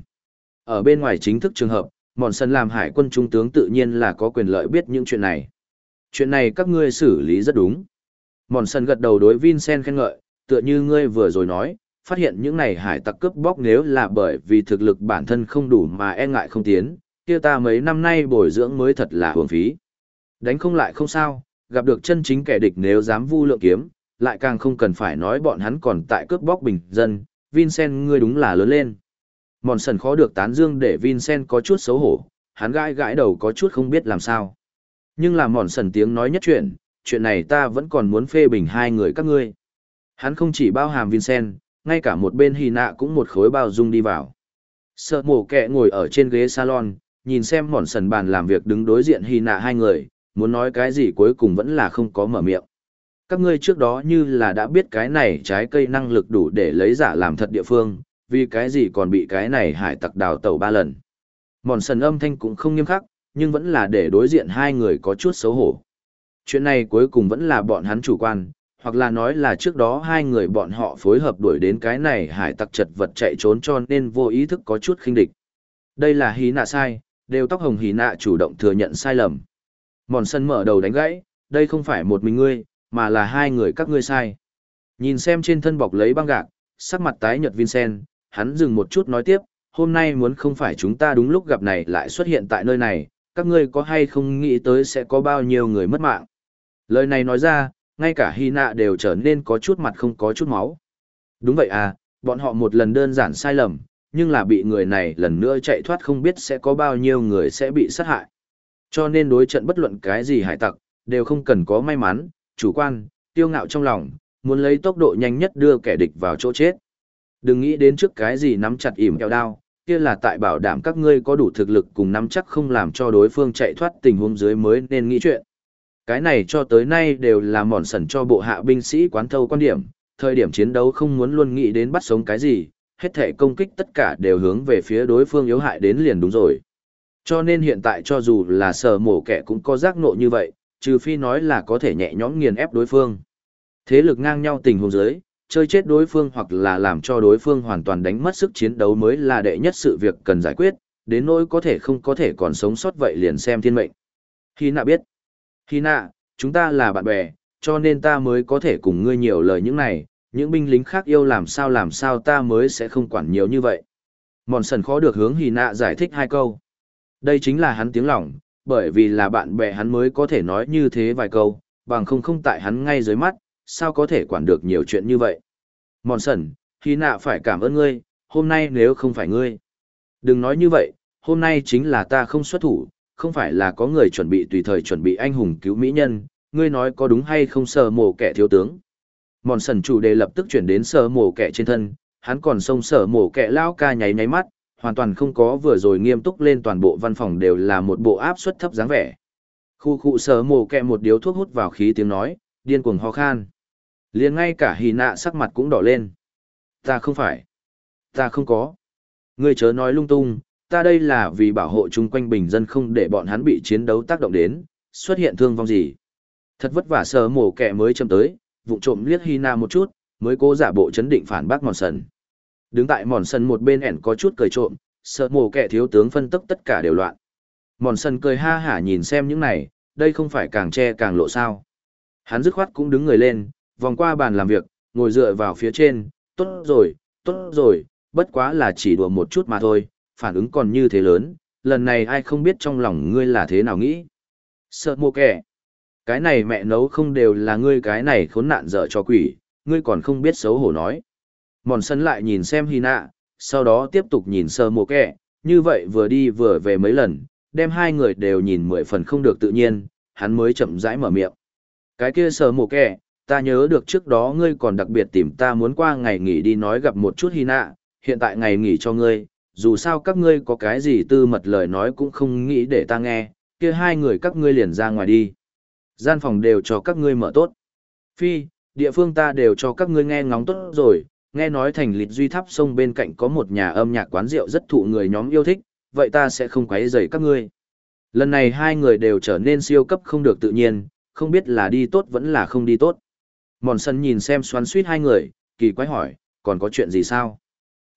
Ở bên ngoài chính thức trường hợp, Mòn Sân làm hải quân trung tướng tự nhiên là có quyền lợi biết những chuyện này. Chuyện này các ngươi xử lý rất đúng. Mòn Sân gật đầu đối Vincent khen ngợi, tựa như ngươi vừa rồi nói, phát hiện những này hải tặc cướp bóc nếu là bởi vì thực lực bản thân không đủ mà e ngại không tiến, kia ta mấy năm nay bồi dưỡng mới thật là hưởng phí. Đánh không lại không sao, gặp được chân chính kẻ địch nếu dám vu lượng kiếm, lại càng không cần phải nói bọn hắn còn tại cướp bóc bình dân, Vincent ngươi đúng là lớn lên. Mòn sần khó được tán dương để Vincent có chút xấu hổ, hắn gãi gãi đầu có chút không biết làm sao. Nhưng là mòn sần tiếng nói nhất chuyện, chuyện này ta vẫn còn muốn phê bình hai người các ngươi. Hắn không chỉ bao hàm Vincent, ngay cả một bên hy nạ cũng một khối bao dung đi vào. Sợ mổ kẹ ngồi ở trên ghế salon, nhìn xem mòn sần bàn làm việc đứng đối diện hy nạ hai người, muốn nói cái gì cuối cùng vẫn là không có mở miệng. Các ngươi trước đó như là đã biết cái này trái cây năng lực đủ để lấy giả làm thật địa phương, vì cái gì còn bị cái này hải tặc đào tẩu ba lần. Mòn sần âm thanh cũng không nghiêm khắc, nhưng vẫn là để đối diện hai người có chút xấu hổ. Chuyện này cuối cùng vẫn là bọn hắn chủ quan, hoặc là nói là trước đó hai người bọn họ phối hợp đuổi đến cái này hải tặc chật vật chạy trốn cho nên vô ý thức có chút khinh địch. Đây là hí nạ sai, đều tóc hồng hí nạ chủ động thừa nhận sai lầm. Mòn sân mở đầu đánh gãy, đây không phải một mình ngươi, mà là hai người các ngươi sai. Nhìn xem trên thân bọc lấy băng gạc, sắc mặt tái nhợt Vincent, hắn dừng một chút nói tiếp, hôm nay muốn không phải chúng ta đúng lúc gặp này lại xuất hiện tại nơi này, các ngươi có hay không nghĩ tới sẽ có bao nhiêu người mất mạng. Lời này nói ra, ngay cả Hy nạ đều trở nên có chút mặt không có chút máu. Đúng vậy à, bọn họ một lần đơn giản sai lầm, nhưng là bị người này lần nữa chạy thoát không biết sẽ có bao nhiêu người sẽ bị sát hại. Cho nên đối trận bất luận cái gì hải tặc, đều không cần có may mắn, chủ quan, tiêu ngạo trong lòng, muốn lấy tốc độ nhanh nhất đưa kẻ địch vào chỗ chết. Đừng nghĩ đến trước cái gì nắm chặt ỉm kẹo đao, kia là tại bảo đảm các ngươi có đủ thực lực cùng nắm chắc không làm cho đối phương chạy thoát tình huống dưới mới nên nghĩ chuyện. Cái này cho tới nay đều là mòn sần cho bộ hạ binh sĩ quán thâu quan điểm, thời điểm chiến đấu không muốn luôn nghĩ đến bắt sống cái gì, hết thể công kích tất cả đều hướng về phía đối phương yếu hại đến liền đúng rồi. Cho nên hiện tại cho dù là sở mổ kẻ cũng có giác nộ như vậy, trừ phi nói là có thể nhẹ nhõm nghiền ép đối phương. Thế lực ngang nhau tình huống dưới, chơi chết đối phương hoặc là làm cho đối phương hoàn toàn đánh mất sức chiến đấu mới là đệ nhất sự việc cần giải quyết, đến nỗi có thể không có thể còn sống sót vậy liền xem thiên mệnh. Khi nạ biết, khi nạ, chúng ta là bạn bè, cho nên ta mới có thể cùng ngươi nhiều lời những này, những binh lính khác yêu làm sao làm sao ta mới sẽ không quản nhiều như vậy. Mòn sần khó được hướng hì nạ giải thích hai câu. Đây chính là hắn tiếng lòng, bởi vì là bạn bè hắn mới có thể nói như thế vài câu, bằng không không tại hắn ngay dưới mắt, sao có thể quản được nhiều chuyện như vậy. Mòn sần, hì nạ phải cảm ơn ngươi, hôm nay nếu không phải ngươi. Đừng nói như vậy, hôm nay chính là ta không xuất thủ, không phải là có người chuẩn bị tùy thời chuẩn bị anh hùng cứu mỹ nhân, ngươi nói có đúng hay không sờ mồ kẻ thiếu tướng. Mòn sần chủ đề lập tức chuyển đến sờ mồ kẻ trên thân, hắn còn xông sờ mổ kẻ lao ca nháy nháy mắt, hoàn toàn không có vừa rồi nghiêm túc lên toàn bộ văn phòng đều là một bộ áp suất thấp dáng vẻ. Khu khu sờ mổ kẹ một điếu thuốc hút vào khí tiếng nói, điên cuồng ho khan. liền ngay cả hì nạ sắc mặt cũng đỏ lên. Ta không phải. Ta không có. Ngươi chớ nói lung tung, ta đây là vì bảo hộ chung quanh bình dân không để bọn hắn bị chiến đấu tác động đến, xuất hiện thương vong gì. Thật vất vả sờ mổ kẹ mới châm tới, vụng trộm liếc Hina một chút, mới cố giả bộ chấn định phản bác mòn sần. Đứng tại mòn sần một bên ẻn có chút cười trộm, sợ mổ kẻ thiếu tướng phân tức tất cả đều loạn. Mòn sần cười ha hả nhìn xem những này, đây không phải càng che càng lộ sao. Hắn dứt khoát cũng đứng người lên, vòng qua bàn làm việc, ngồi dựa vào phía trên, tốt rồi, tốt rồi, bất quá là chỉ đùa một chút mà thôi, phản ứng còn như thế lớn, lần này ai không biết trong lòng ngươi là thế nào nghĩ. Sợ mô kẻ. Cái này mẹ nấu không đều là ngươi cái này khốn nạn dở cho quỷ, ngươi còn không biết xấu hổ nói mòn sân lại nhìn xem hy nạ sau đó tiếp tục nhìn sơ mô kẻ, như vậy vừa đi vừa về mấy lần đem hai người đều nhìn mười phần không được tự nhiên hắn mới chậm rãi mở miệng cái kia sơ mộ kẻ, ta nhớ được trước đó ngươi còn đặc biệt tìm ta muốn qua ngày nghỉ đi nói gặp một chút hy nạ hiện tại ngày nghỉ cho ngươi dù sao các ngươi có cái gì tư mật lời nói cũng không nghĩ để ta nghe kia hai người các ngươi liền ra ngoài đi gian phòng đều cho các ngươi mở tốt phi địa phương ta đều cho các ngươi nghe ngóng tốt rồi nghe nói thành lịch duy tháp sông bên cạnh có một nhà âm nhạc quán rượu rất thụ người nhóm yêu thích, vậy ta sẽ không quấy rầy các ngươi. Lần này hai người đều trở nên siêu cấp không được tự nhiên, không biết là đi tốt vẫn là không đi tốt. Mòn sân nhìn xem xoắn suýt hai người, kỳ quái hỏi, còn có chuyện gì sao?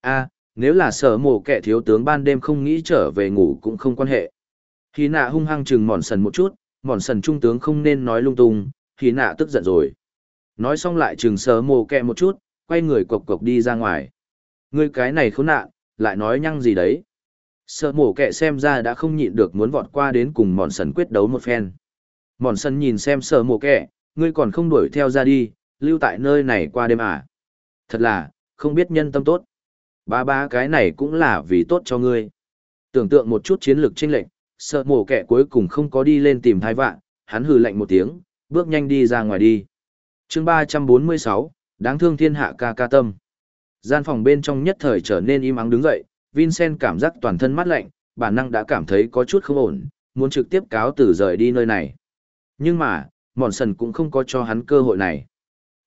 a nếu là sở mộ kẻ thiếu tướng ban đêm không nghĩ trở về ngủ cũng không quan hệ. Khi nạ hung hăng chừng mòn sần một chút, mòn sần trung tướng không nên nói lung tung, khi nạ tức giận rồi. Nói xong lại chừng sở mộ kẻ một chút, quay người cộc cộc đi ra ngoài. Ngươi cái này khốn nạn, lại nói nhăng gì đấy. Sợ mổ kẹ xem ra đã không nhịn được muốn vọt qua đến cùng mòn sần quyết đấu một phen. Mòn sần nhìn xem sợ mổ kẹ, ngươi còn không đuổi theo ra đi, lưu tại nơi này qua đêm à. Thật là, không biết nhân tâm tốt. Ba ba cái này cũng là vì tốt cho ngươi. Tưởng tượng một chút chiến lược chênh lệnh, sợ mổ kẻ cuối cùng không có đi lên tìm thai vạn, hắn hừ lạnh một tiếng, bước nhanh đi ra ngoài đi. chương ba trăm bốn mươi sáu đáng thương thiên hạ ca ca tâm. Gian phòng bên trong nhất thời trở nên im ắng đứng dậy, Vincent cảm giác toàn thân mát lạnh, bản năng đã cảm thấy có chút không ổn, muốn trực tiếp cáo từ rời đi nơi này. Nhưng mà, Mòn Sần cũng không có cho hắn cơ hội này.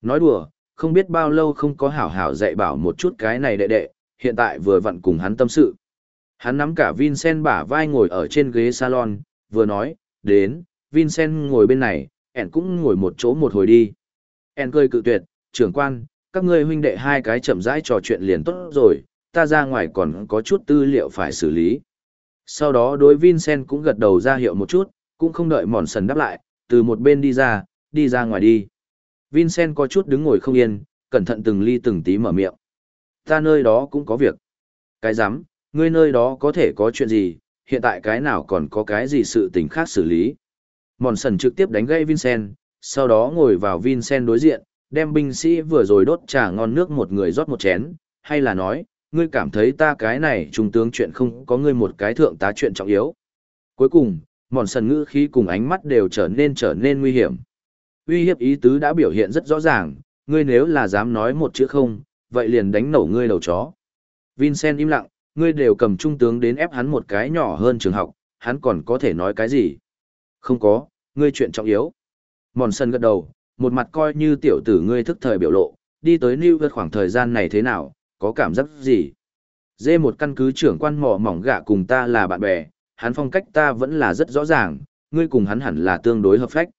Nói đùa, không biết bao lâu không có hảo hảo dạy bảo một chút cái này đệ đệ, hiện tại vừa vặn cùng hắn tâm sự. Hắn nắm cả Vincent bả vai ngồi ở trên ghế salon, vừa nói, đến, Vincent ngồi bên này, ẻn cũng ngồi một chỗ một hồi đi. ẻn cười cự tuyệt, trưởng quan, các ngươi huynh đệ hai cái chậm rãi trò chuyện liền tốt rồi, ta ra ngoài còn có chút tư liệu phải xử lý. Sau đó đối Vincent cũng gật đầu ra hiệu một chút, cũng không đợi mòn sần đáp lại, từ một bên đi ra, đi ra ngoài đi. Vincent có chút đứng ngồi không yên, cẩn thận từng ly từng tí mở miệng. Ta nơi đó cũng có việc. Cái dám, ngươi nơi đó có thể có chuyện gì, hiện tại cái nào còn có cái gì sự tình khác xử lý. Mòn sần trực tiếp đánh gây Vincent, sau đó ngồi vào Vincent đối diện, đem binh sĩ vừa rồi đốt trà ngon nước một người rót một chén, hay là nói, ngươi cảm thấy ta cái này trung tướng chuyện không có ngươi một cái thượng tá chuyện trọng yếu. Cuối cùng, mòn sần ngữ khí cùng ánh mắt đều trở nên trở nên nguy hiểm. Uy hiếp ý tứ đã biểu hiện rất rõ ràng, ngươi nếu là dám nói một chữ không, vậy liền đánh nổ ngươi đầu chó. Vincent im lặng, ngươi đều cầm trung tướng đến ép hắn một cái nhỏ hơn trường học, hắn còn có thể nói cái gì? Không có, ngươi chuyện trọng yếu. Mòn sân gật đầu, một mặt coi như tiểu tử ngươi thức thời biểu lộ, đi tới New York khoảng thời gian này thế nào, có cảm giác gì? Dê một căn cứ trưởng quan mỏ mỏng gạ cùng ta là bạn bè, hắn phong cách ta vẫn là rất rõ ràng, ngươi cùng hắn hẳn là tương đối hợp phách.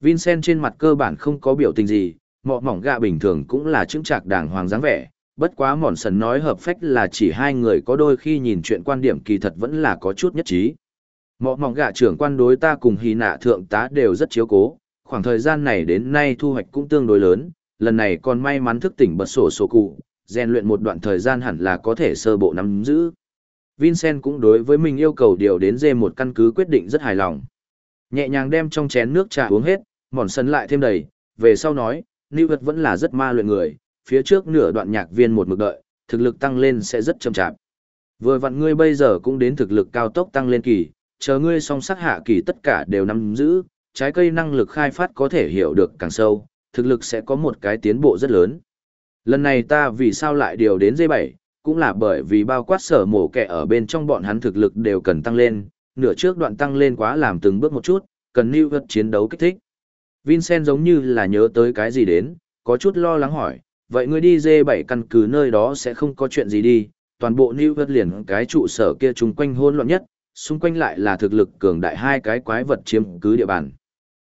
Vincent trên mặt cơ bản không có biểu tình gì, mọ mỏng gạ bình thường cũng là chứng trạc đàng hoàng dáng vẻ, bất quá mòn sần nói hợp phách là chỉ hai người có đôi khi nhìn chuyện quan điểm kỳ thật vẫn là có chút nhất trí. Mọ mỏng gạ trưởng quan đối ta cùng hy nạ thượng tá đều rất chiếu cố, khoảng thời gian này đến nay thu hoạch cũng tương đối lớn, lần này còn may mắn thức tỉnh bật sổ sổ cụ, rèn luyện một đoạn thời gian hẳn là có thể sơ bộ nắm giữ. Vincent cũng đối với mình yêu cầu điều đến dê một căn cứ quyết định rất hài lòng. Nhẹ nhàng đem trong chén nước trà uống hết, mòn sân lại thêm đầy, về sau nói, Lưu vật vẫn là rất ma luyện người, phía trước nửa đoạn nhạc viên một mực đợi, thực lực tăng lên sẽ rất chậm chạp. Vừa vặn ngươi bây giờ cũng đến thực lực cao tốc tăng lên kỳ, chờ ngươi song sắc hạ kỳ tất cả đều nắm giữ, trái cây năng lực khai phát có thể hiểu được càng sâu, thực lực sẽ có một cái tiến bộ rất lớn. Lần này ta vì sao lại điều đến dây 7, cũng là bởi vì bao quát sở mổ kẻ ở bên trong bọn hắn thực lực đều cần tăng lên, nửa trước đoạn tăng lên quá làm từng bước một chút, cần lưu vật chiến đấu kích thích. Vincent giống như là nhớ tới cái gì đến, có chút lo lắng hỏi, vậy ngươi đi dê 7 căn cứ nơi đó sẽ không có chuyện gì đi, toàn bộ New York liền cái trụ sở kia chung quanh hỗn loạn nhất, xung quanh lại là thực lực cường đại hai cái quái vật chiếm cứ địa bàn.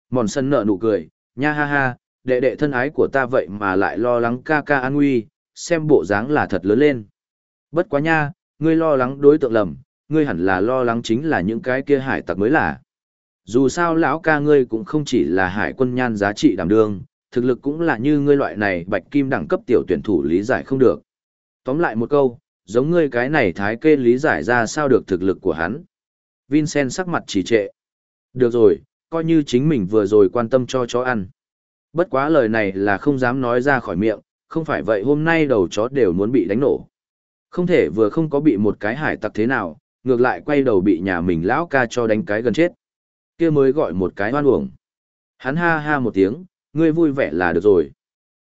Mòn sân nợ nụ cười, nha ha ha, đệ đệ thân ái của ta vậy mà lại lo lắng ca ca an nguy, xem bộ dáng là thật lớn lên. Bất quá nha, ngươi lo lắng đối tượng lầm, ngươi hẳn là lo lắng chính là những cái kia hải tặc mới là. Dù sao lão ca ngươi cũng không chỉ là hải quân nhan giá trị đảm đương, thực lực cũng là như ngươi loại này bạch kim đẳng cấp tiểu tuyển thủ lý giải không được. Tóm lại một câu, giống ngươi cái này thái kê lý giải ra sao được thực lực của hắn. Vincent sắc mặt chỉ trệ. Được rồi, coi như chính mình vừa rồi quan tâm cho chó ăn. Bất quá lời này là không dám nói ra khỏi miệng, không phải vậy hôm nay đầu chó đều muốn bị đánh nổ. Không thể vừa không có bị một cái hải tặc thế nào, ngược lại quay đầu bị nhà mình lão ca cho đánh cái gần chết kia mới gọi một cái oan uổng. Hắn ha ha một tiếng, ngươi vui vẻ là được rồi.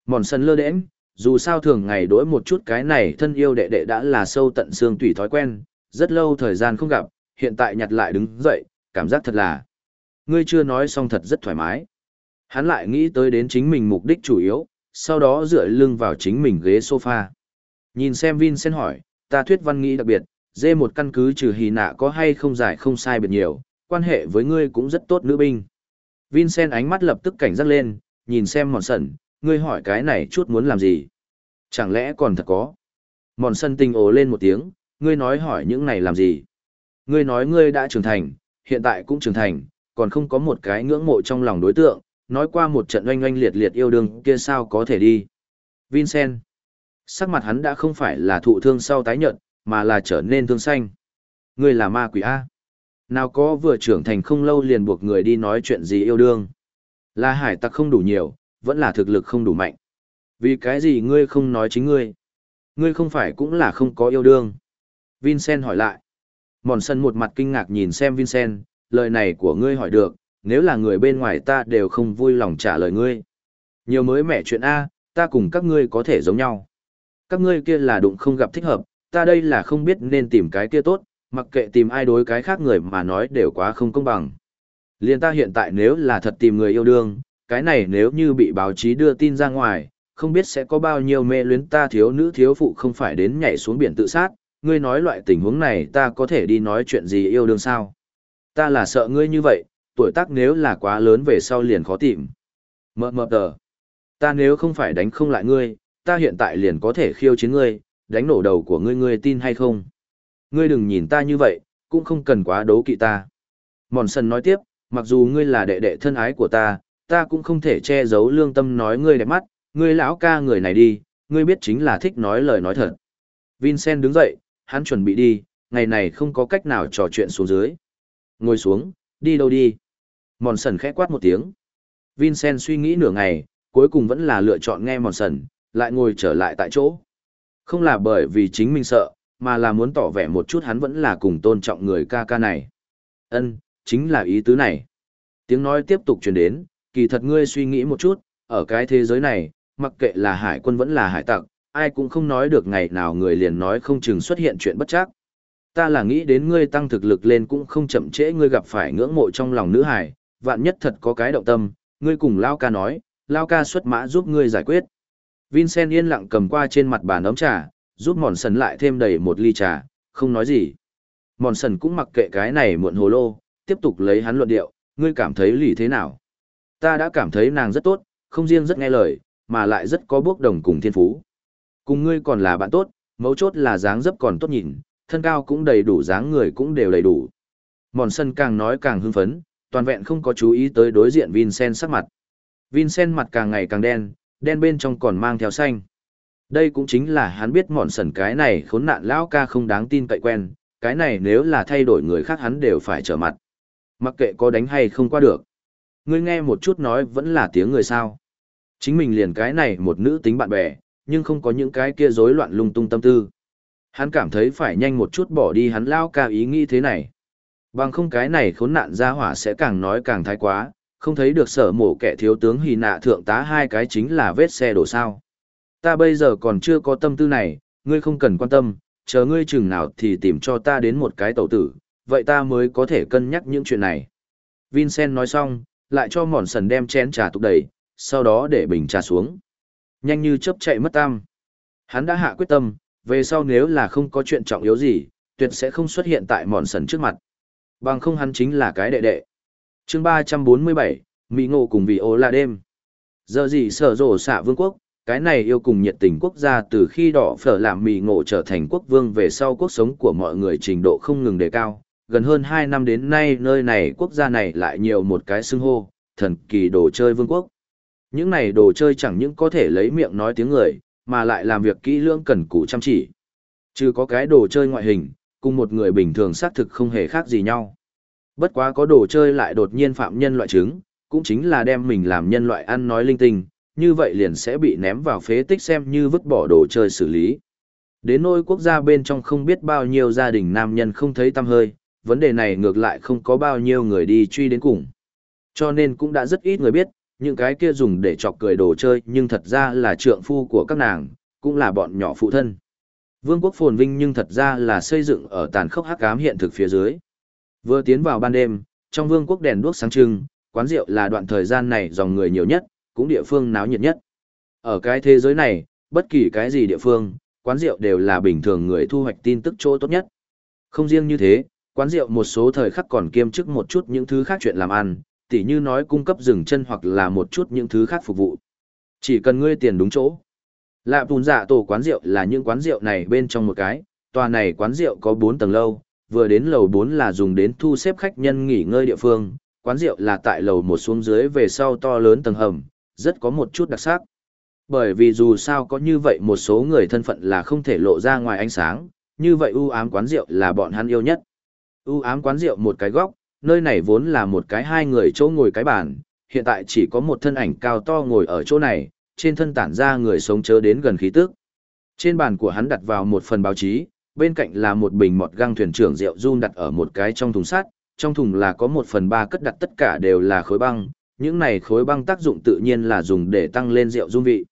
Mòn sân lơ đễnh, dù sao thường ngày đối một chút cái này thân yêu đệ đệ đã là sâu tận xương tủy thói quen, rất lâu thời gian không gặp, hiện tại nhặt lại đứng dậy, cảm giác thật là. Ngươi chưa nói xong thật rất thoải mái. Hắn lại nghĩ tới đến chính mình mục đích chủ yếu, sau đó dựa lưng vào chính mình ghế sofa. Nhìn xem Vincent hỏi, ta thuyết văn nghĩ đặc biệt, dê một căn cứ trừ hì nạ có hay không giải không sai biệt nhiều, quan hệ với ngươi cũng rất tốt nữ binh. Vincent ánh mắt lập tức cảnh giác lên, nhìn xem mòn sần, ngươi hỏi cái này chút muốn làm gì? Chẳng lẽ còn thật có? Mòn sần tình ồ lên một tiếng, ngươi nói hỏi những này làm gì? Ngươi nói ngươi đã trưởng thành, hiện tại cũng trưởng thành, còn không có một cái ngưỡng mộ trong lòng đối tượng, nói qua một trận oanh oanh liệt liệt yêu đương kia sao có thể đi. Vincent. Sắc mặt hắn đã không phải là thụ thương sau tái nhợt, mà là trở nên thương xanh. Ngươi là ma quỷ A. Nào có vừa trưởng thành không lâu liền buộc người đi nói chuyện gì yêu đương. Là hải tặc không đủ nhiều, vẫn là thực lực không đủ mạnh. Vì cái gì ngươi không nói chính ngươi? Ngươi không phải cũng là không có yêu đương. Vincent hỏi lại. Mòn sân một mặt kinh ngạc nhìn xem Vincent, lời này của ngươi hỏi được, nếu là người bên ngoài ta đều không vui lòng trả lời ngươi. Nhiều mới mẻ chuyện A, ta cùng các ngươi có thể giống nhau. Các ngươi kia là đụng không gặp thích hợp, ta đây là không biết nên tìm cái kia tốt, mặc kệ tìm ai đối cái khác người mà nói đều quá không công bằng. Liên ta hiện tại nếu là thật tìm người yêu đương, cái này nếu như bị báo chí đưa tin ra ngoài, không biết sẽ có bao nhiêu mê luyến ta thiếu nữ thiếu phụ không phải đến nhảy xuống biển tự sát, ngươi nói loại tình huống này ta có thể đi nói chuyện gì yêu đương sao? Ta là sợ ngươi như vậy, tuổi tác nếu là quá lớn về sau liền khó tìm. Mờ mờ tờ. Ta nếu không phải đánh không lại ngươi, ta hiện tại liền có thể khiêu chiến ngươi, đánh nổ đầu của ngươi ngươi tin hay không? Ngươi đừng nhìn ta như vậy, cũng không cần quá đấu kỵ ta. Mòn sần nói tiếp, mặc dù ngươi là đệ đệ thân ái của ta, ta cũng không thể che giấu lương tâm nói ngươi đẹp mắt, ngươi lão ca người này đi, ngươi biết chính là thích nói lời nói thật. Vincent đứng dậy, hắn chuẩn bị đi, ngày này không có cách nào trò chuyện xuống dưới. Ngồi xuống, đi đâu đi? Mòn sần khẽ quát một tiếng. Vincent suy nghĩ nửa ngày, cuối cùng vẫn là lựa chọn nghe mòn sần, lại ngồi trở lại tại chỗ. Không là bởi vì chính mình sợ, mà là muốn tỏ vẻ một chút hắn vẫn là cùng tôn trọng người ca ca này. Ân, chính là ý tứ này. Tiếng nói tiếp tục truyền đến, kỳ thật ngươi suy nghĩ một chút, ở cái thế giới này, mặc kệ là hải quân vẫn là hải tặc, ai cũng không nói được ngày nào người liền nói không chừng xuất hiện chuyện bất chắc. Ta là nghĩ đến ngươi tăng thực lực lên cũng không chậm trễ ngươi gặp phải ngưỡng mộ trong lòng nữ hải, vạn nhất thật có cái động tâm, ngươi cùng Lao ca nói, Lao ca xuất mã giúp ngươi giải quyết. Vincent yên lặng cầm qua trên mặt bàn ấm trà, giúp mòn sần lại thêm đầy một ly trà, không nói gì. Mòn sần cũng mặc kệ cái này muộn hồ lô, tiếp tục lấy hắn luận điệu, ngươi cảm thấy lì thế nào? Ta đã cảm thấy nàng rất tốt, không riêng rất nghe lời, mà lại rất có bước đồng cùng thiên phú. Cùng ngươi còn là bạn tốt, mấu chốt là dáng dấp còn tốt nhìn, thân cao cũng đầy đủ dáng người cũng đều đầy đủ. Mòn sân càng nói càng hưng phấn, toàn vẹn không có chú ý tới đối diện Vincent sắc mặt. Vincent mặt càng ngày càng đen, đen bên trong còn mang theo xanh. Đây cũng chính là hắn biết mòn sần cái này khốn nạn lão ca không đáng tin cậy quen, cái này nếu là thay đổi người khác hắn đều phải trở mặt. Mặc kệ có đánh hay không qua được. Ngươi nghe một chút nói vẫn là tiếng người sao. Chính mình liền cái này một nữ tính bạn bè, nhưng không có những cái kia rối loạn lung tung tâm tư. Hắn cảm thấy phải nhanh một chút bỏ đi hắn lao ca ý nghĩ thế này. Bằng không cái này khốn nạn ra hỏa sẽ càng nói càng thái quá, không thấy được sở mổ kẻ thiếu tướng hì nạ thượng tá hai cái chính là vết xe đổ sao. Ta bây giờ còn chưa có tâm tư này, ngươi không cần quan tâm, chờ ngươi chừng nào thì tìm cho ta đến một cái tẩu tử, vậy ta mới có thể cân nhắc những chuyện này. Vincent nói xong, lại cho mòn sần đem chén trà tục đầy, sau đó để bình trà xuống. Nhanh như chớp chạy mất tam. Hắn đã hạ quyết tâm, về sau nếu là không có chuyện trọng yếu gì, tuyệt sẽ không xuất hiện tại mòn sần trước mặt. Bằng không hắn chính là cái đệ đệ. chương 347, Mỹ Ngộ cùng vì ô là đêm. Giờ gì sở rổ xạ vương quốc, cái này yêu cùng nhiệt tình quốc gia từ khi đỏ phở làm mì Ngộ trở thành quốc vương về sau cuộc sống của mọi người trình độ không ngừng đề cao. Gần hơn 2 năm đến nay nơi này quốc gia này lại nhiều một cái xưng hô, thần kỳ đồ chơi vương quốc. Những này đồ chơi chẳng những có thể lấy miệng nói tiếng người, mà lại làm việc kỹ lưỡng cần cù chăm chỉ. Chứ có cái đồ chơi ngoại hình, cùng một người bình thường xác thực không hề khác gì nhau. Bất quá có đồ chơi lại đột nhiên phạm nhân loại trứng, cũng chính là đem mình làm nhân loại ăn nói linh tinh, như vậy liền sẽ bị ném vào phế tích xem như vứt bỏ đồ chơi xử lý. Đến nỗi quốc gia bên trong không biết bao nhiêu gia đình nam nhân không thấy tâm hơi, vấn đề này ngược lại không có bao nhiêu người đi truy đến cùng. Cho nên cũng đã rất ít người biết, những cái kia dùng để chọc cười đồ chơi nhưng thật ra là trượng phu của các nàng, cũng là bọn nhỏ phụ thân. Vương quốc phồn vinh nhưng thật ra là xây dựng ở tàn khốc hắc ám hiện thực phía dưới. Vừa tiến vào ban đêm, trong vương quốc đèn đuốc sáng trưng, quán rượu là đoạn thời gian này dòng người nhiều nhất, cũng địa phương náo nhiệt nhất. Ở cái thế giới này, bất kỳ cái gì địa phương, quán rượu đều là bình thường người thu hoạch tin tức chỗ tốt nhất. Không riêng như thế, quán rượu một số thời khắc còn kiêm chức một chút những thứ khác chuyện làm ăn, tỉ như nói cung cấp dừng chân hoặc là một chút những thứ khác phục vụ. Chỉ cần ngươi tiền đúng chỗ. Lạ bùn dạ tổ quán rượu là những quán rượu này bên trong một cái, tòa này quán rượu có 4 tầng lâu, vừa đến lầu 4 là dùng đến thu xếp khách nhân nghỉ ngơi địa phương, quán rượu là tại lầu một xuống dưới về sau to lớn tầng hầm, rất có một chút đặc sắc. Bởi vì dù sao có như vậy một số người thân phận là không thể lộ ra ngoài ánh sáng, như vậy ưu ám quán rượu là bọn hắn yêu nhất. U ám quán rượu một cái góc, nơi này vốn là một cái hai người chỗ ngồi cái bàn, hiện tại chỉ có một thân ảnh cao to ngồi ở chỗ này, trên thân tản ra người sống chớ đến gần khí tức. Trên bàn của hắn đặt vào một phần báo chí, bên cạnh là một bình mọt găng thuyền trưởng rượu run đặt ở một cái trong thùng sắt, trong thùng là có một phần ba cất đặt tất cả đều là khối băng, những này khối băng tác dụng tự nhiên là dùng để tăng lên rượu dung vị.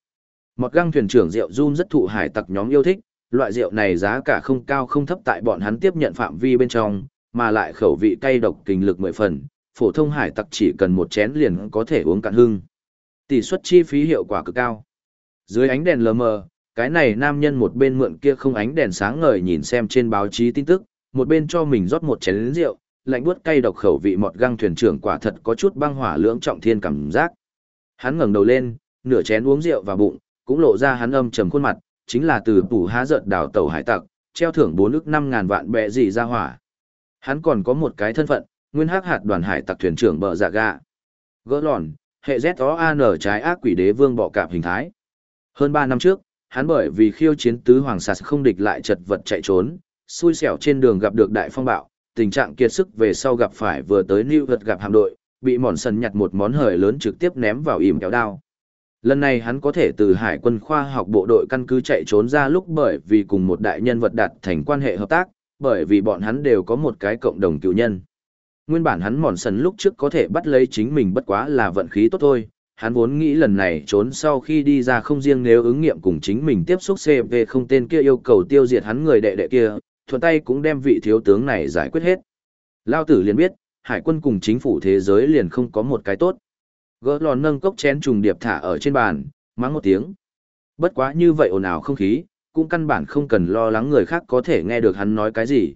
Mọt găng thuyền trưởng rượu run rất thụ hải tặc nhóm yêu thích, loại rượu này giá cả không cao không thấp tại bọn hắn tiếp nhận phạm vi bên trong, mà lại khẩu vị cay độc kinh lực mười phần, phổ thông hải tặc chỉ cần một chén liền có thể uống cạn hưng. Tỷ suất chi phí hiệu quả cực cao. Dưới ánh đèn lờ mờ, cái này nam nhân một bên mượn kia không ánh đèn sáng ngời nhìn xem trên báo chí tin tức, một bên cho mình rót một chén rượu, lạnh buốt cay độc khẩu vị mọt găng thuyền trưởng quả thật có chút băng hỏa lưỡng trọng thiên cảm giác. Hắn ngẩng đầu lên, nửa chén uống rượu vào bụng, cũng lộ ra hắn âm trầm khuôn mặt, chính là từ tủ há giận đảo tàu hải tặc, treo thưởng bốn ức năm ngàn vạn bệ gì ra hỏa. Hắn còn có một cái thân phận, nguyên hắc hạt đoàn hải tặc thuyền trưởng bờ dạ gạ. Gỡ lòn, hệ Z-O-A-N trái ác quỷ đế vương bọ cạp hình thái. Hơn 3 năm trước, hắn bởi vì khiêu chiến tứ hoàng sạt không địch lại chật vật chạy trốn, xui xẻo trên đường gặp được đại phong bạo, tình trạng kiệt sức về sau gặp phải vừa tới New York gặp hạm đội, bị mòn sần nhặt một món hời lớn trực tiếp ném vào ỉm kéo đao. Lần này hắn có thể từ hải quân khoa học bộ đội căn cứ chạy trốn ra lúc bởi vì cùng một đại nhân vật đạt thành quan hệ hợp tác, bởi vì bọn hắn đều có một cái cộng đồng cựu nhân. Nguyên bản hắn mòn sần lúc trước có thể bắt lấy chính mình bất quá là vận khí tốt thôi, hắn vốn nghĩ lần này trốn sau khi đi ra không riêng nếu ứng nghiệm cùng chính mình tiếp xúc CV không tên kia yêu cầu tiêu diệt hắn người đệ đệ kia, thuận tay cũng đem vị thiếu tướng này giải quyết hết. Lao tử liền biết, hải quân cùng chính phủ thế giới liền không có một cái tốt. Gỡ lòn nâng cốc chén trùng điệp thả ở trên bàn, mắng một tiếng. Bất quá như vậy ồn ào không khí, cũng căn bản không cần lo lắng người khác có thể nghe được hắn nói cái gì.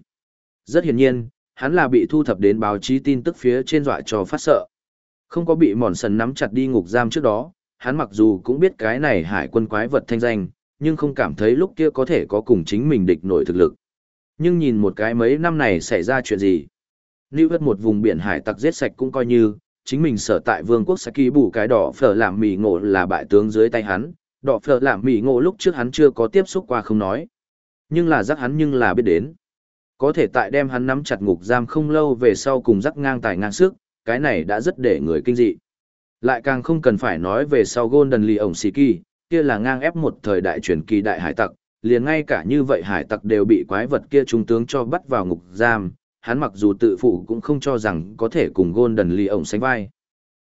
Rất hiển nhiên, hắn là bị thu thập đến báo chí tin tức phía trên dọa cho phát sợ. Không có bị mòn sần nắm chặt đi ngục giam trước đó, hắn mặc dù cũng biết cái này hải quân quái vật thanh danh, nhưng không cảm thấy lúc kia có thể có cùng chính mình địch nổi thực lực. Nhưng nhìn một cái mấy năm này xảy ra chuyện gì. Lưu hất một vùng biển hải tặc giết sạch cũng coi như, chính mình sở tại vương quốc Saki bù cái đỏ phở làm mì ngộ là bại tướng dưới tay hắn, đỏ phở làm mì ngộ lúc trước hắn chưa có tiếp xúc qua không nói. Nhưng là giác hắn nhưng là biết đến. Có thể tại đem hắn nắm chặt ngục giam không lâu về sau cùng giác ngang tài ngang sức, cái này đã rất để người kinh dị. Lại càng không cần phải nói về sau Golden Lee ổng xì kỳ, kia là ngang ép một thời đại truyền kỳ đại hải tặc, liền ngay cả như vậy hải tặc đều bị quái vật kia trung tướng cho bắt vào ngục giam, hắn mặc dù tự phụ cũng không cho rằng có thể cùng Golden Lee ổng sánh vai.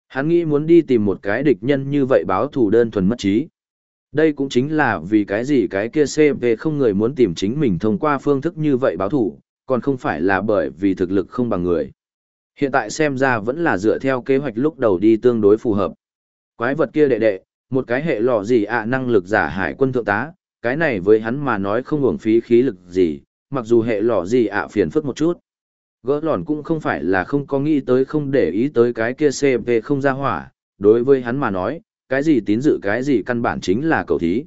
Hắn nghĩ muốn đi tìm một cái địch nhân như vậy báo thù đơn thuần mất trí. Đây cũng chính là vì cái gì cái kia CV không người muốn tìm chính mình thông qua phương thức như vậy báo thù, còn không phải là bởi vì thực lực không bằng người. Hiện tại xem ra vẫn là dựa theo kế hoạch lúc đầu đi tương đối phù hợp. Quái vật kia đệ đệ, một cái hệ lọ gì ạ năng lực giả hải quân thượng tá, cái này với hắn mà nói không hưởng phí khí lực gì, mặc dù hệ lọ gì ạ phiền phức một chút. Gỡ lòn cũng không phải là không có nghĩ tới không để ý tới cái kia CP không ra hỏa, đối với hắn mà nói, cái gì tín dự cái gì căn bản chính là cầu thí.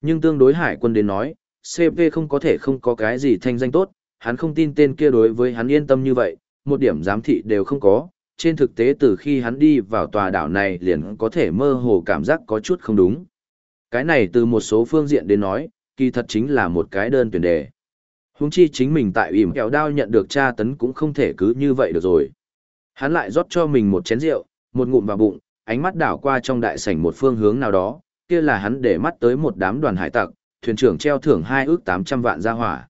Nhưng tương đối hải quân đến nói, CP không có thể không có cái gì thanh danh tốt, hắn không tin tên kia đối với hắn yên tâm như vậy, một điểm giám thị đều không có. Trên thực tế từ khi hắn đi vào tòa đảo này liền có thể mơ hồ cảm giác có chút không đúng. Cái này từ một số phương diện đến nói, kỳ thật chính là một cái đơn tuyển đề. Húng chi chính mình tại ỉm kẹo đao nhận được tra tấn cũng không thể cứ như vậy được rồi. Hắn lại rót cho mình một chén rượu, một ngụm vào bụng, ánh mắt đảo qua trong đại sảnh một phương hướng nào đó, kia là hắn để mắt tới một đám đoàn hải tặc, thuyền trưởng treo thưởng hai ước tám trăm vạn ra hỏa.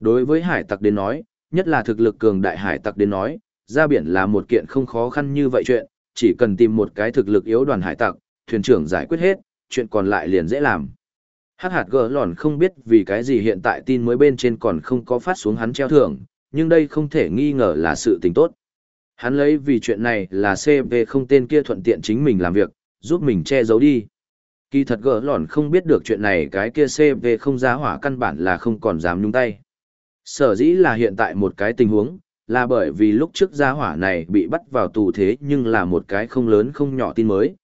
Đối với hải tặc đến nói, nhất là thực lực cường đại hải tặc đến nói, ra biển là một kiện không khó khăn như vậy chuyện, chỉ cần tìm một cái thực lực yếu đoàn hải tặc, thuyền trưởng giải quyết hết, chuyện còn lại liền dễ làm. Hắc hạt gỡ lòn không biết vì cái gì hiện tại tin mới bên trên còn không có phát xuống hắn treo thưởng, nhưng đây không thể nghi ngờ là sự tình tốt. Hắn lấy vì chuyện này là CV không tên kia thuận tiện chính mình làm việc, giúp mình che giấu đi. Kỳ thật gỡ lòn không biết được chuyện này cái kia CV không giá hỏa căn bản là không còn dám nhúng tay. Sở dĩ là hiện tại một cái tình huống, là bởi vì lúc trước giá hỏa này bị bắt vào tù thế nhưng là một cái không lớn không nhỏ tin mới.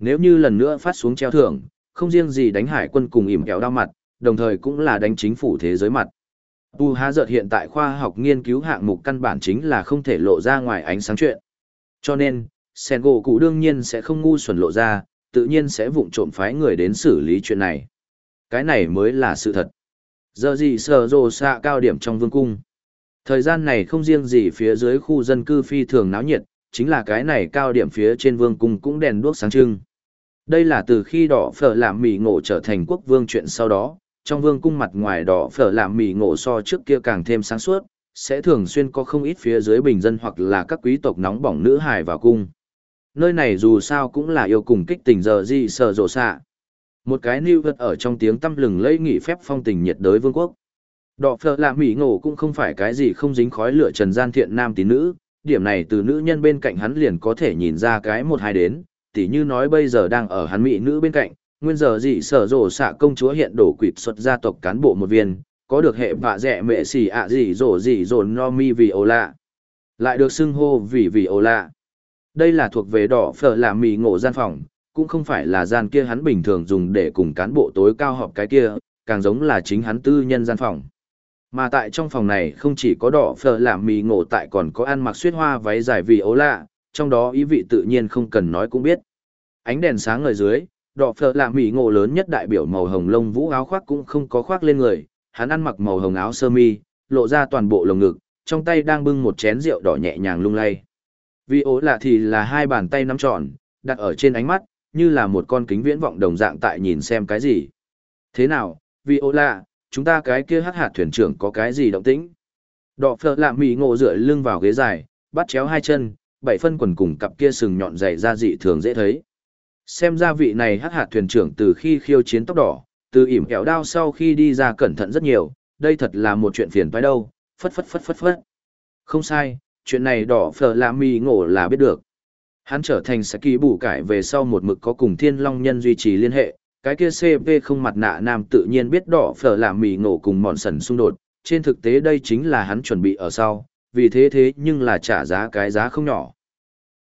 Nếu như lần nữa phát xuống treo thưởng, không riêng gì đánh hải quân cùng ỉm kéo đau mặt, đồng thời cũng là đánh chính phủ thế giới mặt. Tu Há dợt hiện tại khoa học nghiên cứu hạng mục căn bản chính là không thể lộ ra ngoài ánh sáng chuyện. Cho nên, Sen gỗ cụ đương nhiên sẽ không ngu xuẩn lộ ra, tự nhiên sẽ vụng trộm phái người đến xử lý chuyện này. Cái này mới là sự thật. Giờ gì sở rồ xạ cao điểm trong vương cung. Thời gian này không riêng gì phía dưới khu dân cư phi thường náo nhiệt, chính là cái này cao điểm phía trên vương cung cũng đèn đuốc sáng trưng. Đây là từ khi đỏ phở làm mì ngộ trở thành quốc vương chuyện sau đó, trong vương cung mặt ngoài đỏ phở làm mì ngộ so trước kia càng thêm sáng suốt, sẽ thường xuyên có không ít phía dưới bình dân hoặc là các quý tộc nóng bỏng nữ hài vào cung. Nơi này dù sao cũng là yêu cùng kích tình giờ gì sợ rộ xạ. Một cái lưu vật ở trong tiếng tâm lừng lẫy nghỉ phép phong tình nhiệt đới vương quốc. Đỏ phở làm mì ngộ cũng không phải cái gì không dính khói lửa trần gian thiện nam tín nữ, điểm này từ nữ nhân bên cạnh hắn liền có thể nhìn ra cái một hai đến, tỉ như nói bây giờ đang ở hắn mỹ nữ bên cạnh, nguyên giờ dị sở rổ xạ công chúa hiện đổ quỵt xuất gia tộc cán bộ một viên, có được hệ vạ rẻ mẹ xỉ ạ à dị rổ dị rổ no mi vì ô lạ. Lại được xưng hô vì vì ô lạ. Đây là thuộc về đỏ phở là mì ngộ gian phòng, cũng không phải là gian kia hắn bình thường dùng để cùng cán bộ tối cao họp cái kia, càng giống là chính hắn tư nhân gian phòng. Mà tại trong phòng này không chỉ có đỏ phở làm mì ngộ tại còn có ăn mặc suyết hoa váy dài vì ố lạ, trong đó ý vị tự nhiên không cần nói cũng biết. Ánh đèn sáng ở dưới, đỏ phở là mỉ ngộ lớn nhất đại biểu màu hồng lông vũ áo khoác cũng không có khoác lên người, hắn ăn mặc màu hồng áo sơ mi, lộ ra toàn bộ lồng ngực, trong tay đang bưng một chén rượu đỏ nhẹ nhàng lung lay. Vì ố lạ thì là hai bàn tay nắm tròn, đặt ở trên ánh mắt, như là một con kính viễn vọng đồng dạng tại nhìn xem cái gì. Thế nào, vì ố lạ, chúng ta cái kia hắc hạt thuyền trưởng có cái gì động tĩnh? Đỏ phở lạ mỉ ngộ dựa lưng vào ghế dài, bắt chéo hai chân, bảy phân quần cùng cặp kia sừng nhọn dày ra dị thường dễ thấy. Xem ra vị này hắc hạt thuyền trưởng từ khi khiêu chiến tóc đỏ, từ ỉm kẹo đao sau khi đi ra cẩn thận rất nhiều, đây thật là một chuyện phiền phải đâu, phất phất phất phất phất. Không sai, chuyện này đỏ phở là mì ngộ là biết được. Hắn trở thành sẽ kỳ bù cải về sau một mực có cùng thiên long nhân duy trì liên hệ, cái kia CP không mặt nạ nam tự nhiên biết đỏ phở là mì ngộ cùng mòn sần xung đột, trên thực tế đây chính là hắn chuẩn bị ở sau, vì thế thế nhưng là trả giá cái giá không nhỏ.